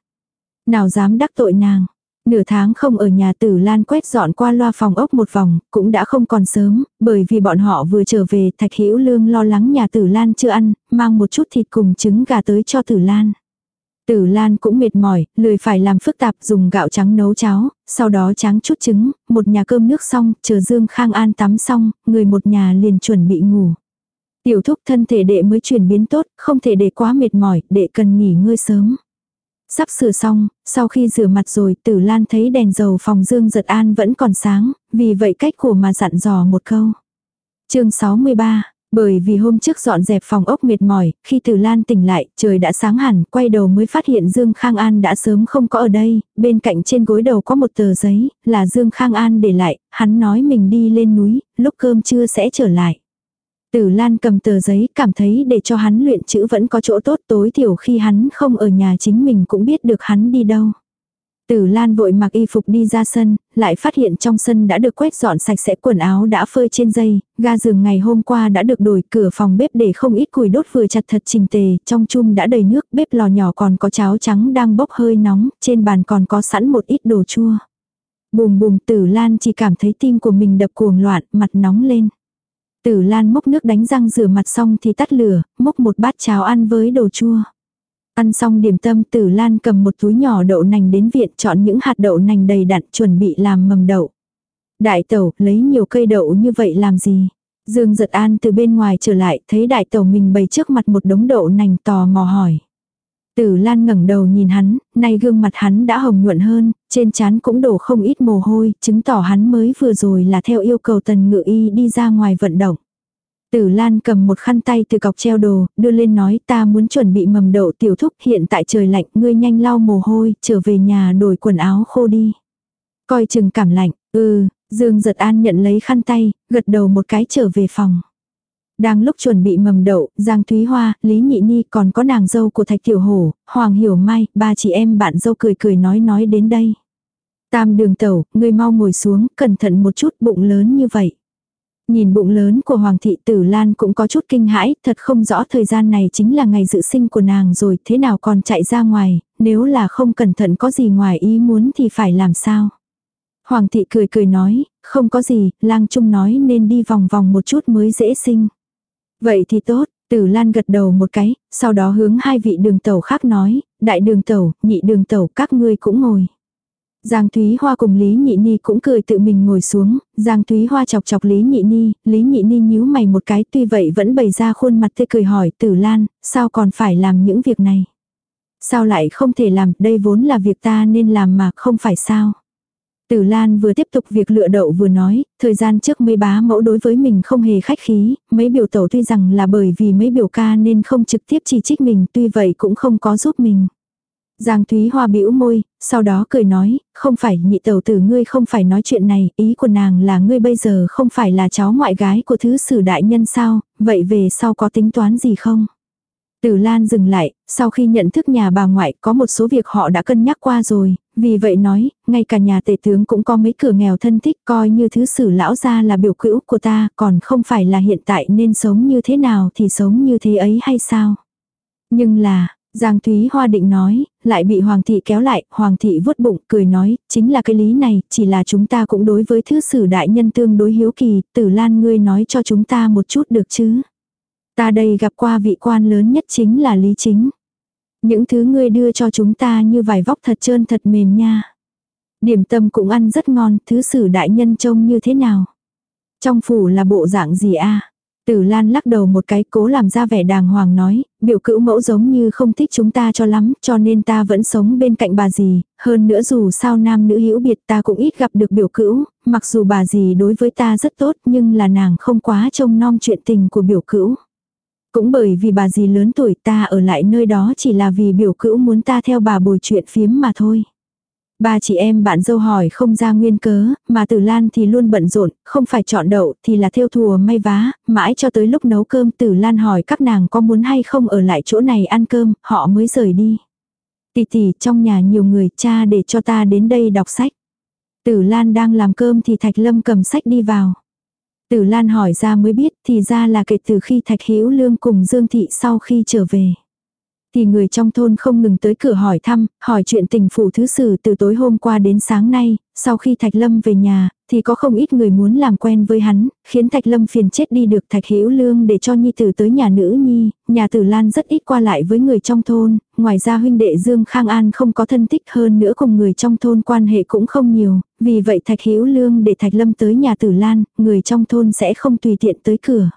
Nào dám đắc tội nàng, Nửa tháng không ở nhà tử Lan quét dọn qua loa phòng ốc một vòng, cũng đã không còn sớm, bởi vì bọn họ vừa trở về Thạch Hữu Lương lo lắng nhà tử Lan chưa ăn, mang một chút thịt cùng trứng gà tới cho tử Lan. Tử Lan cũng mệt mỏi, lười phải làm phức tạp dùng gạo trắng nấu cháo, sau đó tráng chút trứng, một nhà cơm nước xong, chờ Dương Khang An tắm xong, người một nhà liền chuẩn bị ngủ. Tiểu thúc thân thể đệ mới chuyển biến tốt, không thể để quá mệt mỏi, đệ cần nghỉ ngơi sớm. Sắp sửa xong, sau khi rửa mặt rồi tử lan thấy đèn dầu phòng Dương giật an vẫn còn sáng, vì vậy cách của mà dặn dò một câu. chương 63, bởi vì hôm trước dọn dẹp phòng ốc mệt mỏi, khi Tử Lan tỉnh lại, trời đã sáng hẳn, quay đầu mới phát hiện Dương Khang An đã sớm không có ở đây, bên cạnh trên gối đầu có một tờ giấy, là Dương Khang An để lại, hắn nói mình đi lên núi, lúc cơm trưa sẽ trở lại. Tử Lan cầm tờ giấy cảm thấy để cho hắn luyện chữ vẫn có chỗ tốt tối thiểu khi hắn không ở nhà chính mình cũng biết được hắn đi đâu. Tử Lan vội mặc y phục đi ra sân, lại phát hiện trong sân đã được quét dọn sạch sẽ quần áo đã phơi trên dây, ga giường ngày hôm qua đã được đổi cửa phòng bếp để không ít củi đốt vừa chặt thật trình tề, trong chum đã đầy nước, bếp lò nhỏ còn có cháo trắng đang bốc hơi nóng, trên bàn còn có sẵn một ít đồ chua. Bùm bùm Tử Lan chỉ cảm thấy tim của mình đập cuồng loạn, mặt nóng lên. Tử Lan mốc nước đánh răng rửa mặt xong thì tắt lửa, mốc một bát cháo ăn với đồ chua. Ăn xong điểm tâm Tử Lan cầm một túi nhỏ đậu nành đến viện chọn những hạt đậu nành đầy đặn chuẩn bị làm mầm đậu. Đại tẩu lấy nhiều cây đậu như vậy làm gì? Dương giật an từ bên ngoài trở lại thấy đại tẩu mình bày trước mặt một đống đậu nành tò mò hỏi. Tử Lan ngẩng đầu nhìn hắn, nay gương mặt hắn đã hồng nhuận hơn, trên trán cũng đổ không ít mồ hôi, chứng tỏ hắn mới vừa rồi là theo yêu cầu tần ngự y đi ra ngoài vận động. Tử Lan cầm một khăn tay từ cọc treo đồ, đưa lên nói ta muốn chuẩn bị mầm đậu tiểu thúc hiện tại trời lạnh, ngươi nhanh lau mồ hôi, trở về nhà đổi quần áo khô đi. Coi chừng cảm lạnh, ừ, Dương giật an nhận lấy khăn tay, gật đầu một cái trở về phòng. Đang lúc chuẩn bị mầm đậu, Giang Thúy Hoa, Lý Nhị Ni còn có nàng dâu của Thạch Tiểu Hổ, Hoàng Hiểu Mai, ba chị em bạn dâu cười cười nói nói đến đây. Tam đường tẩu, ngươi mau ngồi xuống, cẩn thận một chút bụng lớn như vậy. Nhìn bụng lớn của Hoàng thị Tử Lan cũng có chút kinh hãi, thật không rõ thời gian này chính là ngày dự sinh của nàng rồi, thế nào còn chạy ra ngoài, nếu là không cẩn thận có gì ngoài ý muốn thì phải làm sao. Hoàng thị cười cười nói, không có gì, lang trung nói nên đi vòng vòng một chút mới dễ sinh. Vậy thì tốt, Tử Lan gật đầu một cái, sau đó hướng hai vị đường tẩu khác nói, đại đường tẩu, nhị đường tẩu các ngươi cũng ngồi. Giang Thúy Hoa cùng Lý Nhị Ni cũng cười tự mình ngồi xuống, Giang Thúy Hoa chọc chọc Lý Nhị Ni, Lý Nhị Ni nhíu mày một cái tuy vậy vẫn bày ra khuôn mặt tươi cười hỏi Tử Lan, sao còn phải làm những việc này? Sao lại không thể làm, đây vốn là việc ta nên làm mà không phải sao? Tử Lan vừa tiếp tục việc lựa đậu vừa nói, thời gian trước mấy bá mẫu đối với mình không hề khách khí, mấy biểu tẩu tuy rằng là bởi vì mấy biểu ca nên không trực tiếp chỉ trích mình tuy vậy cũng không có giúp mình. Giang Thúy Hoa bĩu môi, sau đó cười nói, không phải nhị tẩu tử ngươi không phải nói chuyện này, ý của nàng là ngươi bây giờ không phải là cháu ngoại gái của thứ sử đại nhân sao, vậy về sau có tính toán gì không? Tử Lan dừng lại, sau khi nhận thức nhà bà ngoại có một số việc họ đã cân nhắc qua rồi, vì vậy nói, ngay cả nhà tể tướng cũng có mấy cửa nghèo thân thích coi như thứ sử lão gia là biểu cữu của ta, còn không phải là hiện tại nên sống như thế nào thì sống như thế ấy hay sao. Nhưng là, Giang Thúy Hoa định nói, lại bị Hoàng thị kéo lại, Hoàng thị vuốt bụng, cười nói, chính là cái lý này, chỉ là chúng ta cũng đối với thứ sử đại nhân tương đối hiếu kỳ, tử lan ngươi nói cho chúng ta một chút được chứ. Ta đây gặp qua vị quan lớn nhất chính là Lý Chính. Những thứ ngươi đưa cho chúng ta như vải vóc thật trơn thật mềm nha. Điểm tâm cũng ăn rất ngon, thứ sử đại nhân trông như thế nào. Trong phủ là bộ dạng gì a Tử Lan lắc đầu một cái cố làm ra vẻ đàng hoàng nói, biểu cữu mẫu giống như không thích chúng ta cho lắm, cho nên ta vẫn sống bên cạnh bà dì, hơn nữa dù sao nam nữ hữu biệt ta cũng ít gặp được biểu cữu, mặc dù bà dì đối với ta rất tốt nhưng là nàng không quá trông nom chuyện tình của biểu cữu. Cũng bởi vì bà dì lớn tuổi ta ở lại nơi đó chỉ là vì biểu cữu muốn ta theo bà bồi chuyện phiếm mà thôi. Ba chị em bạn dâu hỏi không ra nguyên cớ, mà Tử Lan thì luôn bận rộn, không phải chọn đậu thì là theo thùa may vá, mãi cho tới lúc nấu cơm Tử Lan hỏi các nàng có muốn hay không ở lại chỗ này ăn cơm, họ mới rời đi. Tỷ tỷ trong nhà nhiều người cha để cho ta đến đây đọc sách. Tử Lan đang làm cơm thì Thạch Lâm cầm sách đi vào. Tử Lan hỏi ra mới biết thì ra là kể từ khi Thạch Hữu Lương cùng Dương Thị sau khi trở về. Thì người trong thôn không ngừng tới cửa hỏi thăm, hỏi chuyện tình phủ thứ sử từ tối hôm qua đến sáng nay, sau khi Thạch Lâm về nhà, thì có không ít người muốn làm quen với hắn, khiến Thạch Lâm phiền chết đi được Thạch Hữu Lương để cho Nhi Tử tới nhà nữ Nhi, nhà Tử Lan rất ít qua lại với người trong thôn, ngoài ra huynh đệ Dương Khang An không có thân thích hơn nữa cùng người trong thôn quan hệ cũng không nhiều, vì vậy Thạch Hữu Lương để Thạch Lâm tới nhà Tử Lan, người trong thôn sẽ không tùy tiện tới cửa.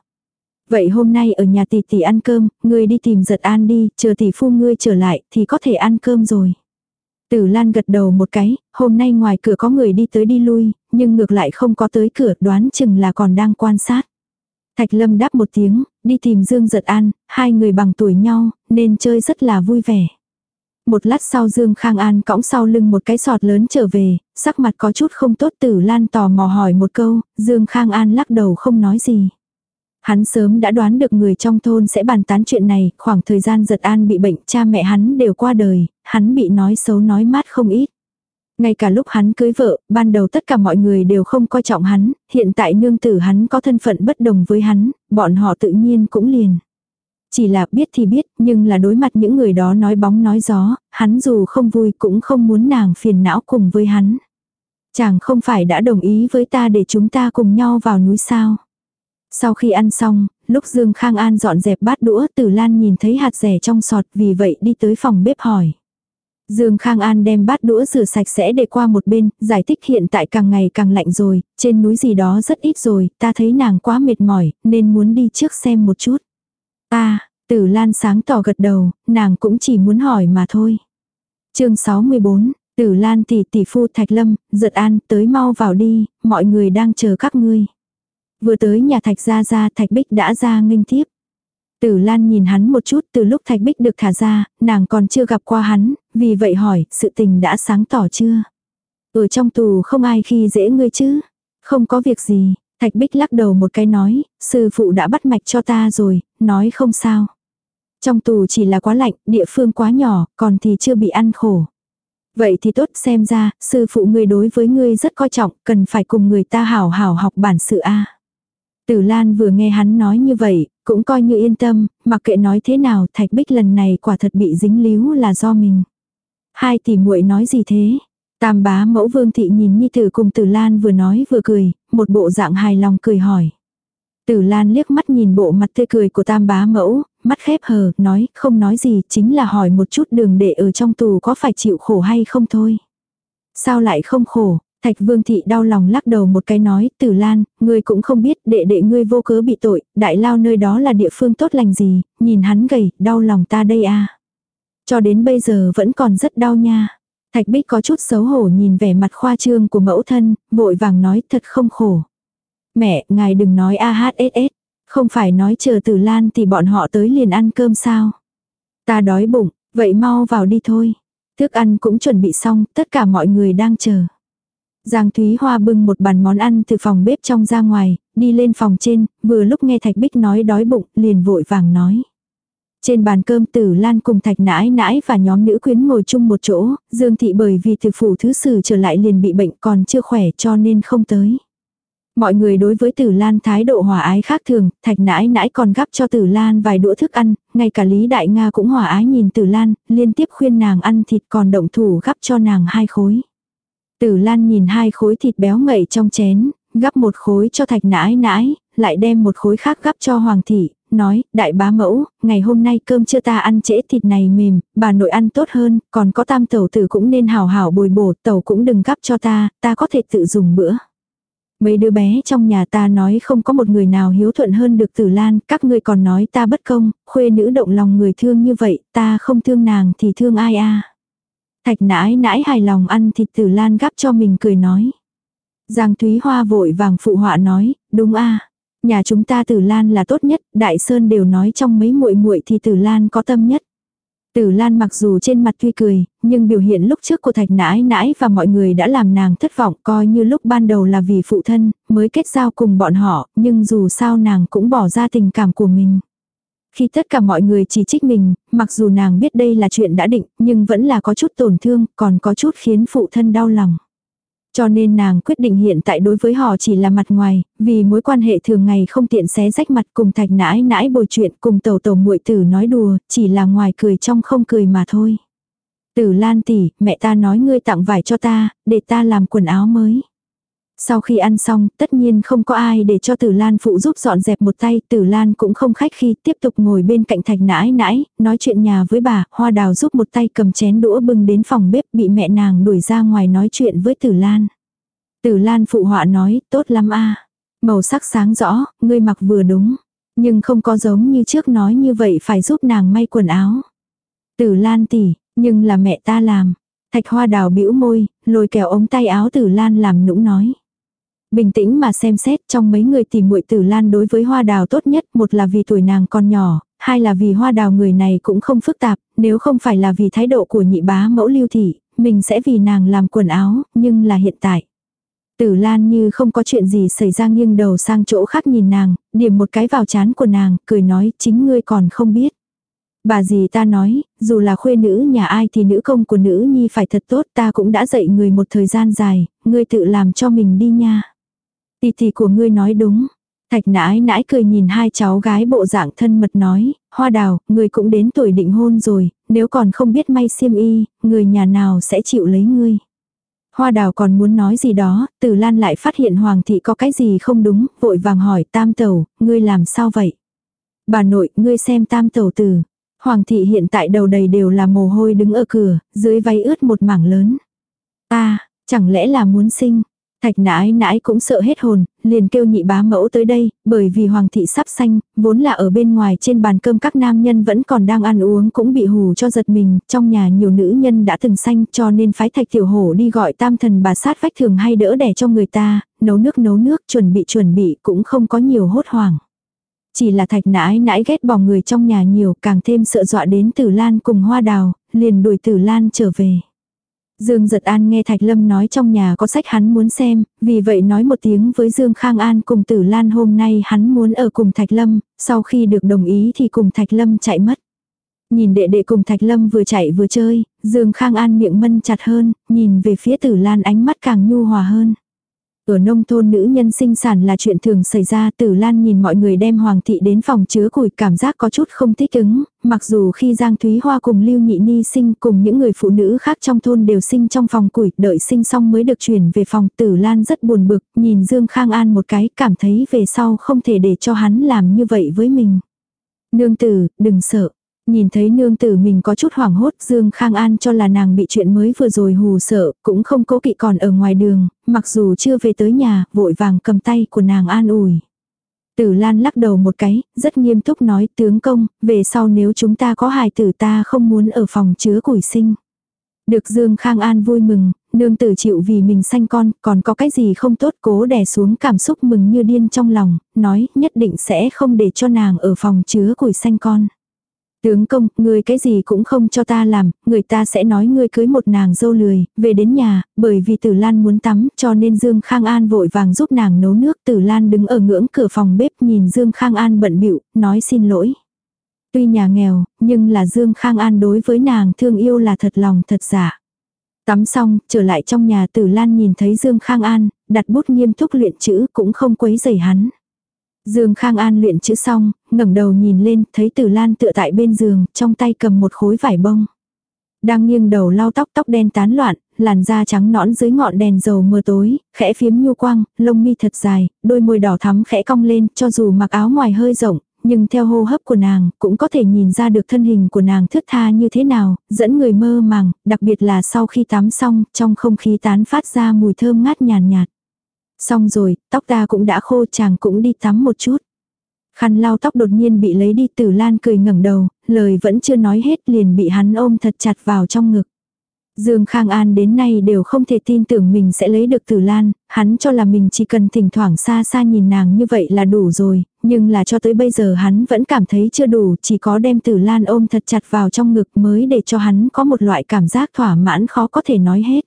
Vậy hôm nay ở nhà tỷ tỷ ăn cơm, ngươi đi tìm giật an đi, chờ tỷ phu ngươi trở lại thì có thể ăn cơm rồi. Tử Lan gật đầu một cái, hôm nay ngoài cửa có người đi tới đi lui, nhưng ngược lại không có tới cửa đoán chừng là còn đang quan sát. Thạch Lâm đáp một tiếng, đi tìm Dương Giật An, hai người bằng tuổi nhau, nên chơi rất là vui vẻ. Một lát sau Dương Khang An cõng sau lưng một cái sọt lớn trở về, sắc mặt có chút không tốt Tử Lan tò mò hỏi một câu, Dương Khang An lắc đầu không nói gì. Hắn sớm đã đoán được người trong thôn sẽ bàn tán chuyện này, khoảng thời gian giật an bị bệnh cha mẹ hắn đều qua đời, hắn bị nói xấu nói mát không ít. Ngay cả lúc hắn cưới vợ, ban đầu tất cả mọi người đều không coi trọng hắn, hiện tại nương tử hắn có thân phận bất đồng với hắn, bọn họ tự nhiên cũng liền. Chỉ là biết thì biết, nhưng là đối mặt những người đó nói bóng nói gió, hắn dù không vui cũng không muốn nàng phiền não cùng với hắn. Chàng không phải đã đồng ý với ta để chúng ta cùng nhau vào núi sao. Sau khi ăn xong, lúc Dương Khang An dọn dẹp bát đũa Tử Lan nhìn thấy hạt rẻ trong sọt vì vậy đi tới phòng bếp hỏi. Dương Khang An đem bát đũa rửa sạch sẽ để qua một bên, giải thích hiện tại càng ngày càng lạnh rồi, trên núi gì đó rất ít rồi, ta thấy nàng quá mệt mỏi, nên muốn đi trước xem một chút. Ta, Tử Lan sáng tỏ gật đầu, nàng cũng chỉ muốn hỏi mà thôi. chương 64, Tử Lan tỷ tỷ phu Thạch Lâm, giật an, tới mau vào đi, mọi người đang chờ các ngươi. Vừa tới nhà Thạch Gia Gia Thạch Bích đã ra nghênh tiếp. Tử Lan nhìn hắn một chút từ lúc Thạch Bích được thả ra, nàng còn chưa gặp qua hắn, vì vậy hỏi, sự tình đã sáng tỏ chưa? Ở trong tù không ai khi dễ ngươi chứ? Không có việc gì, Thạch Bích lắc đầu một cái nói, sư phụ đã bắt mạch cho ta rồi, nói không sao. Trong tù chỉ là quá lạnh, địa phương quá nhỏ, còn thì chưa bị ăn khổ. Vậy thì tốt xem ra, sư phụ ngươi đối với ngươi rất coi trọng, cần phải cùng người ta hảo hảo học bản sự A. Tử Lan vừa nghe hắn nói như vậy, cũng coi như yên tâm, mặc kệ nói thế nào Thạch Bích lần này quả thật bị dính líu là do mình. Hai tỷ muội nói gì thế? Tam bá mẫu vương thị nhìn Nhi Tử cùng Tử Lan vừa nói vừa cười, một bộ dạng hài lòng cười hỏi. Tử Lan liếc mắt nhìn bộ mặt tươi cười của tam bá mẫu, mắt khép hờ, nói không nói gì chính là hỏi một chút đường để ở trong tù có phải chịu khổ hay không thôi. Sao lại không khổ, Thạch Vương Thị đau lòng lắc đầu một cái nói, Tử Lan, ngươi cũng không biết đệ đệ ngươi vô cớ bị tội, đại lao nơi đó là địa phương tốt lành gì, nhìn hắn gầy, đau lòng ta đây à. Cho đến bây giờ vẫn còn rất đau nha. Thạch Bích có chút xấu hổ nhìn vẻ mặt khoa trương của mẫu thân, vội vàng nói thật không khổ. Mẹ, ngài đừng nói AHSS, không phải nói chờ Tử Lan thì bọn họ tới liền ăn cơm sao. Ta đói bụng, vậy mau vào đi thôi. Thức ăn cũng chuẩn bị xong, tất cả mọi người đang chờ. Giang Thúy Hoa bưng một bàn món ăn từ phòng bếp trong ra ngoài, đi lên phòng trên, vừa lúc nghe Thạch Bích nói đói bụng, liền vội vàng nói. Trên bàn cơm tử Lan cùng Thạch Nãi Nãi và nhóm nữ quyến ngồi chung một chỗ, Dương Thị bởi vì từ phủ thứ sử trở lại liền bị bệnh còn chưa khỏe cho nên không tới. Mọi người đối với Tử Lan thái độ hòa ái khác thường, Thạch Nãi Nãi còn gắp cho Tử Lan vài đũa thức ăn, ngay cả Lý Đại Nga cũng hòa ái nhìn Tử Lan, liên tiếp khuyên nàng ăn thịt còn động thủ gắp cho nàng hai khối. Tử Lan nhìn hai khối thịt béo ngậy trong chén, gắp một khối cho thạch nãi nãi, lại đem một khối khác gắp cho Hoàng thị, nói, đại bá mẫu, ngày hôm nay cơm chưa ta ăn trễ thịt này mềm, bà nội ăn tốt hơn, còn có tam tẩu tử cũng nên hào hảo bồi bổ, tẩu cũng đừng gắp cho ta, ta có thể tự dùng bữa. Mấy đứa bé trong nhà ta nói không có một người nào hiếu thuận hơn được tử lan, các ngươi còn nói ta bất công, khuê nữ động lòng người thương như vậy, ta không thương nàng thì thương ai a Thạch nãi nãi hài lòng ăn thịt tử lan gắp cho mình cười nói. Giang Thúy Hoa vội vàng phụ họa nói, đúng a Nhà chúng ta Tử Lan là tốt nhất, Đại Sơn đều nói trong mấy muội muội thì Tử Lan có tâm nhất. Tử Lan mặc dù trên mặt tuy cười, nhưng biểu hiện lúc trước của Thạch Nãi Nãi và mọi người đã làm nàng thất vọng coi như lúc ban đầu là vì phụ thân, mới kết giao cùng bọn họ, nhưng dù sao nàng cũng bỏ ra tình cảm của mình. Khi tất cả mọi người chỉ trích mình, mặc dù nàng biết đây là chuyện đã định, nhưng vẫn là có chút tổn thương, còn có chút khiến phụ thân đau lòng. Cho nên nàng quyết định hiện tại đối với họ chỉ là mặt ngoài, vì mối quan hệ thường ngày không tiện xé rách mặt cùng thạch nãi nãi bồi chuyện cùng tàu tàu muội tử nói đùa, chỉ là ngoài cười trong không cười mà thôi. Tử Lan tỷ, mẹ ta nói ngươi tặng vải cho ta, để ta làm quần áo mới. Sau khi ăn xong, tất nhiên không có ai để cho Tử Lan phụ giúp dọn dẹp một tay, Tử Lan cũng không khách khi tiếp tục ngồi bên cạnh thạch nãi nãi, nói chuyện nhà với bà, hoa đào giúp một tay cầm chén đũa bưng đến phòng bếp bị mẹ nàng đuổi ra ngoài nói chuyện với Tử Lan. Tử Lan phụ họa nói, tốt lắm a Màu sắc sáng rõ, ngươi mặc vừa đúng. Nhưng không có giống như trước nói như vậy phải giúp nàng may quần áo. Tử Lan tỉ, nhưng là mẹ ta làm. Thạch hoa đào bĩu môi, lôi kéo ống tay áo Tử Lan làm nũng nói. Bình tĩnh mà xem xét trong mấy người tìm muội tử lan đối với hoa đào tốt nhất, một là vì tuổi nàng còn nhỏ, hai là vì hoa đào người này cũng không phức tạp, nếu không phải là vì thái độ của nhị bá mẫu lưu thị, mình sẽ vì nàng làm quần áo, nhưng là hiện tại. Tử Lan như không có chuyện gì xảy ra nghiêng đầu sang chỗ khác nhìn nàng, điểm một cái vào chán của nàng, cười nói chính ngươi còn không biết. Bà gì ta nói, dù là khuê nữ nhà ai thì nữ công của nữ nhi phải thật tốt ta cũng đã dạy người một thời gian dài, ngươi tự làm cho mình đi nha. Tì tì của ngươi nói đúng. Thạch nãi nãi cười nhìn hai cháu gái bộ dạng thân mật nói, hoa đào, ngươi cũng đến tuổi định hôn rồi, nếu còn không biết may xiêm y, người nhà nào sẽ chịu lấy ngươi. Hoa đào còn muốn nói gì đó, tử lan lại phát hiện hoàng thị có cái gì không đúng, vội vàng hỏi tam tẩu, ngươi làm sao vậy? Bà nội, ngươi xem tam tẩu từ. Hoàng thị hiện tại đầu đầy đều là mồ hôi đứng ở cửa, dưới váy ướt một mảng lớn. Ta, chẳng lẽ là muốn sinh? Thạch nãi nãi cũng sợ hết hồn, liền kêu nhị bá mẫu tới đây, bởi vì hoàng thị sắp xanh vốn là ở bên ngoài trên bàn cơm các nam nhân vẫn còn đang ăn uống cũng bị hù cho giật mình, trong nhà nhiều nữ nhân đã từng xanh cho nên phái thạch tiểu hổ đi gọi tam thần bà sát vách thường hay đỡ đẻ cho người ta, nấu nước nấu nước chuẩn bị chuẩn bị cũng không có nhiều hốt hoảng. Chỉ là thạch nãi nãi ghét bỏ người trong nhà nhiều càng thêm sợ dọa đến tử lan cùng hoa đào, liền đuổi tử lan trở về. Dương Giật An nghe Thạch Lâm nói trong nhà có sách hắn muốn xem, vì vậy nói một tiếng với Dương Khang An cùng Tử Lan hôm nay hắn muốn ở cùng Thạch Lâm, sau khi được đồng ý thì cùng Thạch Lâm chạy mất. Nhìn đệ đệ cùng Thạch Lâm vừa chạy vừa chơi, Dương Khang An miệng mân chặt hơn, nhìn về phía Tử Lan ánh mắt càng nhu hòa hơn. Ở nông thôn nữ nhân sinh sản là chuyện thường xảy ra tử lan nhìn mọi người đem hoàng thị đến phòng chứa củi cảm giác có chút không thích ứng, mặc dù khi Giang Thúy Hoa cùng Lưu Nhị Ni sinh cùng những người phụ nữ khác trong thôn đều sinh trong phòng củi, đợi sinh xong mới được chuyển về phòng tử lan rất buồn bực, nhìn Dương Khang An một cái cảm thấy về sau không thể để cho hắn làm như vậy với mình. Nương tử, đừng sợ, Nhìn thấy nương tử mình có chút hoảng hốt Dương Khang An cho là nàng bị chuyện mới vừa rồi hù sợ, cũng không cố kỵ còn ở ngoài đường, mặc dù chưa về tới nhà, vội vàng cầm tay của nàng an ủi. Tử Lan lắc đầu một cái, rất nghiêm túc nói tướng công, về sau nếu chúng ta có hài tử ta không muốn ở phòng chứa củi sinh. Được Dương Khang An vui mừng, nương tử chịu vì mình sanh con, còn có cái gì không tốt cố đè xuống cảm xúc mừng như điên trong lòng, nói nhất định sẽ không để cho nàng ở phòng chứa củi sanh con. Tướng công, ngươi cái gì cũng không cho ta làm, người ta sẽ nói ngươi cưới một nàng dâu lười, về đến nhà, bởi vì Tử Lan muốn tắm, cho nên Dương Khang An vội vàng giúp nàng nấu nước. Tử Lan đứng ở ngưỡng cửa phòng bếp nhìn Dương Khang An bận bịu nói xin lỗi. Tuy nhà nghèo, nhưng là Dương Khang An đối với nàng thương yêu là thật lòng thật giả. Tắm xong, trở lại trong nhà Tử Lan nhìn thấy Dương Khang An, đặt bút nghiêm túc luyện chữ cũng không quấy rầy hắn. Dương Khang An luyện chữ xong, ngẩng đầu nhìn lên, thấy Tử Lan tựa tại bên giường, trong tay cầm một khối vải bông. Đang nghiêng đầu lau tóc tóc đen tán loạn, làn da trắng nõn dưới ngọn đèn dầu mưa tối, khẽ phiếm nhu quang, lông mi thật dài, đôi môi đỏ thắm khẽ cong lên, cho dù mặc áo ngoài hơi rộng, nhưng theo hô hấp của nàng, cũng có thể nhìn ra được thân hình của nàng thướt tha như thế nào, dẫn người mơ màng, đặc biệt là sau khi tắm xong, trong không khí tán phát ra mùi thơm ngát nhàn nhạt, nhạt. Xong rồi, tóc ta cũng đã khô chàng cũng đi tắm một chút. Khăn lau tóc đột nhiên bị lấy đi tử lan cười ngẩng đầu, lời vẫn chưa nói hết liền bị hắn ôm thật chặt vào trong ngực. Dương Khang An đến nay đều không thể tin tưởng mình sẽ lấy được Tử Lan, hắn cho là mình chỉ cần thỉnh thoảng xa xa nhìn nàng như vậy là đủ rồi, nhưng là cho tới bây giờ hắn vẫn cảm thấy chưa đủ, chỉ có đem Tử Lan ôm thật chặt vào trong ngực mới để cho hắn có một loại cảm giác thỏa mãn khó có thể nói hết.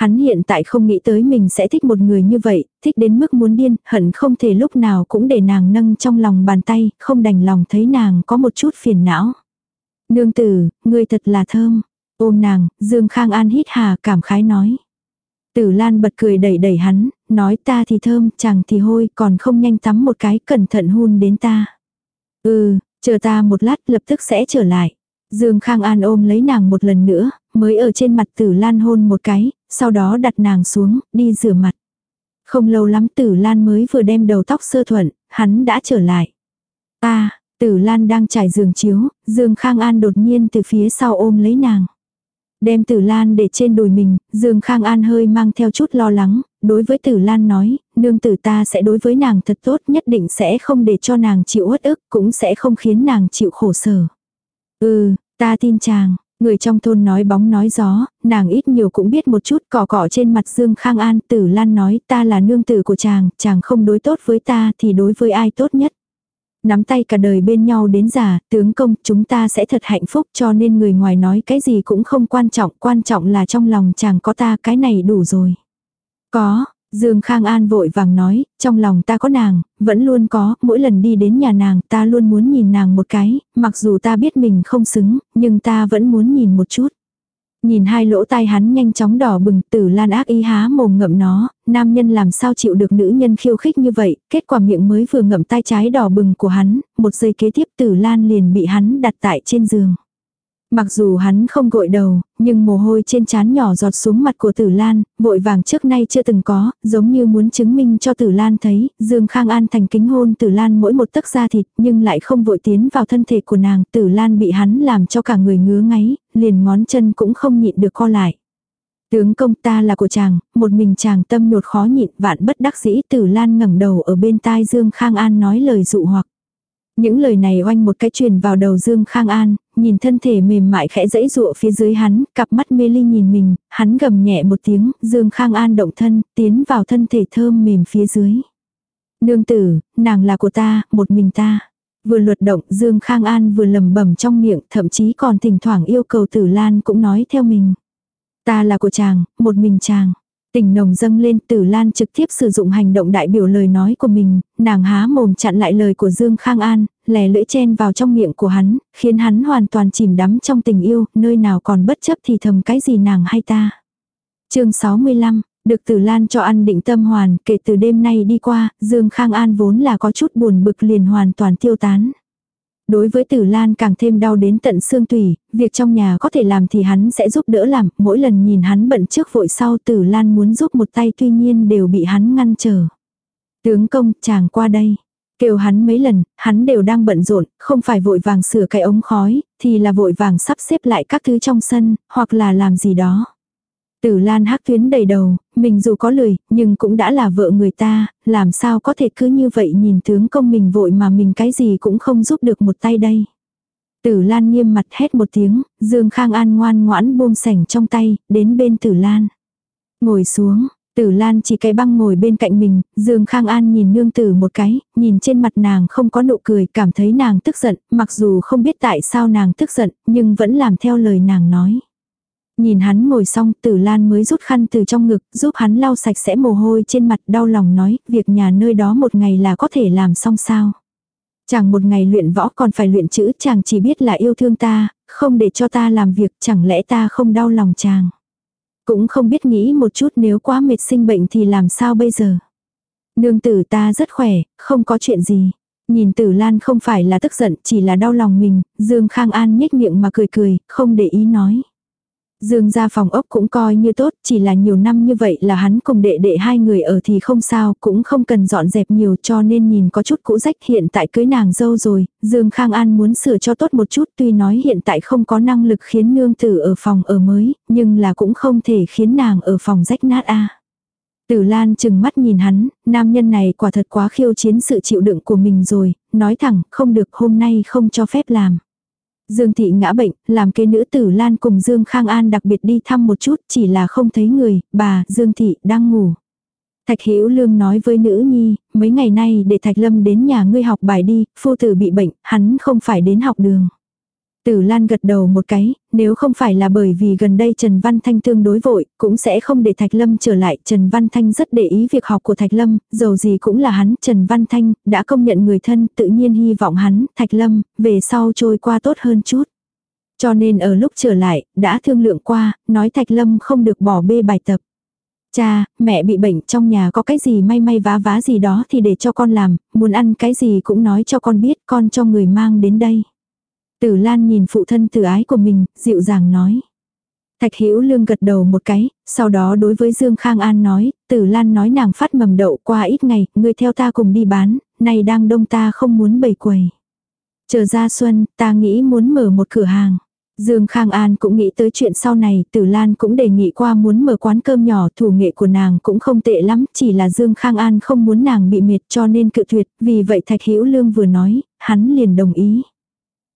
Hắn hiện tại không nghĩ tới mình sẽ thích một người như vậy, thích đến mức muốn điên, hận không thể lúc nào cũng để nàng nâng trong lòng bàn tay, không đành lòng thấy nàng có một chút phiền não. Nương tử, người thật là thơm. Ôm nàng, Dương Khang An hít hà cảm khái nói. Tử Lan bật cười đẩy đẩy hắn, nói ta thì thơm, chàng thì hôi, còn không nhanh tắm một cái, cẩn thận hun đến ta. Ừ, chờ ta một lát lập tức sẽ trở lại. Dương Khang An ôm lấy nàng một lần nữa, mới ở trên mặt Tử Lan hôn một cái, sau đó đặt nàng xuống, đi rửa mặt. Không lâu lắm Tử Lan mới vừa đem đầu tóc sơ thuận, hắn đã trở lại. Ta, Tử Lan đang trải giường chiếu, Dương Khang An đột nhiên từ phía sau ôm lấy nàng. Đem Tử Lan để trên đùi mình, Dương Khang An hơi mang theo chút lo lắng, đối với Tử Lan nói, nương tử ta sẽ đối với nàng thật tốt nhất định sẽ không để cho nàng chịu uất ức, cũng sẽ không khiến nàng chịu khổ sở. Ừ, ta tin chàng, người trong thôn nói bóng nói gió, nàng ít nhiều cũng biết một chút cỏ cỏ trên mặt Dương Khang An. Tử Lan nói ta là nương tử của chàng, chàng không đối tốt với ta thì đối với ai tốt nhất. Nắm tay cả đời bên nhau đến già, tướng công chúng ta sẽ thật hạnh phúc cho nên người ngoài nói cái gì cũng không quan trọng, quan trọng là trong lòng chàng có ta cái này đủ rồi. Có, Dương Khang An vội vàng nói, trong lòng ta có nàng, vẫn luôn có, mỗi lần đi đến nhà nàng ta luôn muốn nhìn nàng một cái, mặc dù ta biết mình không xứng, nhưng ta vẫn muốn nhìn một chút. Nhìn hai lỗ tai hắn nhanh chóng đỏ bừng tử lan ác ý há mồm ngậm nó, nam nhân làm sao chịu được nữ nhân khiêu khích như vậy, kết quả miệng mới vừa ngậm tai trái đỏ bừng của hắn, một giây kế tiếp tử lan liền bị hắn đặt tại trên giường. Mặc dù hắn không gội đầu, nhưng mồ hôi trên trán nhỏ giọt xuống mặt của Tử Lan, vội vàng trước nay chưa từng có, giống như muốn chứng minh cho Tử Lan thấy, Dương Khang An thành kính hôn Tử Lan mỗi một tấc da thịt, nhưng lại không vội tiến vào thân thể của nàng, Tử Lan bị hắn làm cho cả người ngứa ngáy, liền ngón chân cũng không nhịn được co lại. Tướng công ta là của chàng, một mình chàng tâm nhột khó nhịn vạn bất đắc dĩ Tử Lan ngẩng đầu ở bên tai Dương Khang An nói lời dụ hoặc. Những lời này oanh một cái truyền vào đầu Dương Khang An, nhìn thân thể mềm mại khẽ dẫy dụa phía dưới hắn, cặp mắt mê ly nhìn mình, hắn gầm nhẹ một tiếng, Dương Khang An động thân, tiến vào thân thể thơm mềm phía dưới. Nương tử, nàng là của ta, một mình ta. Vừa luật động Dương Khang An vừa lầm bẩm trong miệng, thậm chí còn thỉnh thoảng yêu cầu Tử Lan cũng nói theo mình. Ta là của chàng, một mình chàng. Tình nồng dâng lên tử lan trực tiếp sử dụng hành động đại biểu lời nói của mình, nàng há mồm chặn lại lời của Dương Khang An, lè lưỡi chen vào trong miệng của hắn, khiến hắn hoàn toàn chìm đắm trong tình yêu, nơi nào còn bất chấp thì thầm cái gì nàng hay ta. chương 65, được tử lan cho ăn định tâm hoàn, kể từ đêm nay đi qua, Dương Khang An vốn là có chút buồn bực liền hoàn toàn tiêu tán. Đối với Tử Lan càng thêm đau đến tận xương tủy, việc trong nhà có thể làm thì hắn sẽ giúp đỡ làm, mỗi lần nhìn hắn bận trước vội sau Tử Lan muốn giúp một tay tuy nhiên đều bị hắn ngăn trở. Tướng công, chàng qua đây. Kêu hắn mấy lần, hắn đều đang bận rộn, không phải vội vàng sửa cái ống khói, thì là vội vàng sắp xếp lại các thứ trong sân, hoặc là làm gì đó. Tử Lan hắc tuyến đầy đầu, mình dù có lười, nhưng cũng đã là vợ người ta, làm sao có thể cứ như vậy nhìn tướng công mình vội mà mình cái gì cũng không giúp được một tay đây. Tử Lan nghiêm mặt hét một tiếng, Dương Khang An ngoan ngoãn buông sảnh trong tay, đến bên Tử Lan. Ngồi xuống, Tử Lan chỉ cái băng ngồi bên cạnh mình, Dương Khang An nhìn nương tử một cái, nhìn trên mặt nàng không có nụ cười, cảm thấy nàng tức giận, mặc dù không biết tại sao nàng tức giận, nhưng vẫn làm theo lời nàng nói. Nhìn hắn ngồi xong, tử lan mới rút khăn từ trong ngực, giúp hắn lau sạch sẽ mồ hôi trên mặt đau lòng nói, việc nhà nơi đó một ngày là có thể làm xong sao. Chàng một ngày luyện võ còn phải luyện chữ, chàng chỉ biết là yêu thương ta, không để cho ta làm việc, chẳng lẽ ta không đau lòng chàng. Cũng không biết nghĩ một chút nếu quá mệt sinh bệnh thì làm sao bây giờ. Nương tử ta rất khỏe, không có chuyện gì. Nhìn tử lan không phải là tức giận, chỉ là đau lòng mình, Dương Khang An nhếch miệng mà cười cười, không để ý nói. Dương gia phòng ốc cũng coi như tốt, chỉ là nhiều năm như vậy là hắn cùng đệ đệ hai người ở thì không sao, cũng không cần dọn dẹp nhiều cho nên nhìn có chút cũ rách hiện tại cưới nàng dâu rồi, Dương Khang An muốn sửa cho tốt một chút tuy nói hiện tại không có năng lực khiến nương tử ở phòng ở mới, nhưng là cũng không thể khiến nàng ở phòng rách nát a. Tử Lan chừng mắt nhìn hắn, nam nhân này quả thật quá khiêu chiến sự chịu đựng của mình rồi, nói thẳng, không được hôm nay không cho phép làm. Dương Thị ngã bệnh, làm kế nữ tử Lan cùng Dương Khang An đặc biệt đi thăm một chút, chỉ là không thấy người, bà, Dương Thị, đang ngủ. Thạch Hữu Lương nói với nữ nhi, mấy ngày nay để Thạch Lâm đến nhà ngươi học bài đi, phu tử bị bệnh, hắn không phải đến học đường. Tử Lan gật đầu một cái, nếu không phải là bởi vì gần đây Trần Văn Thanh tương đối vội, cũng sẽ không để Thạch Lâm trở lại. Trần Văn Thanh rất để ý việc học của Thạch Lâm, dầu gì cũng là hắn, Trần Văn Thanh, đã công nhận người thân, tự nhiên hy vọng hắn, Thạch Lâm, về sau trôi qua tốt hơn chút. Cho nên ở lúc trở lại, đã thương lượng qua, nói Thạch Lâm không được bỏ bê bài tập. Cha, mẹ bị bệnh trong nhà có cái gì may may vá vá gì đó thì để cho con làm, muốn ăn cái gì cũng nói cho con biết con cho người mang đến đây. Tử Lan nhìn phụ thân tử ái của mình, dịu dàng nói. Thạch Hữu Lương gật đầu một cái, sau đó đối với Dương Khang An nói, Tử Lan nói nàng phát mầm đậu qua ít ngày, ngươi theo ta cùng đi bán, này đang đông ta không muốn bày quầy. Chờ ra xuân, ta nghĩ muốn mở một cửa hàng. Dương Khang An cũng nghĩ tới chuyện sau này, Tử Lan cũng đề nghị qua muốn mở quán cơm nhỏ, thủ nghệ của nàng cũng không tệ lắm, chỉ là Dương Khang An không muốn nàng bị mệt cho nên cự tuyệt, vì vậy Thạch Hữu Lương vừa nói, hắn liền đồng ý.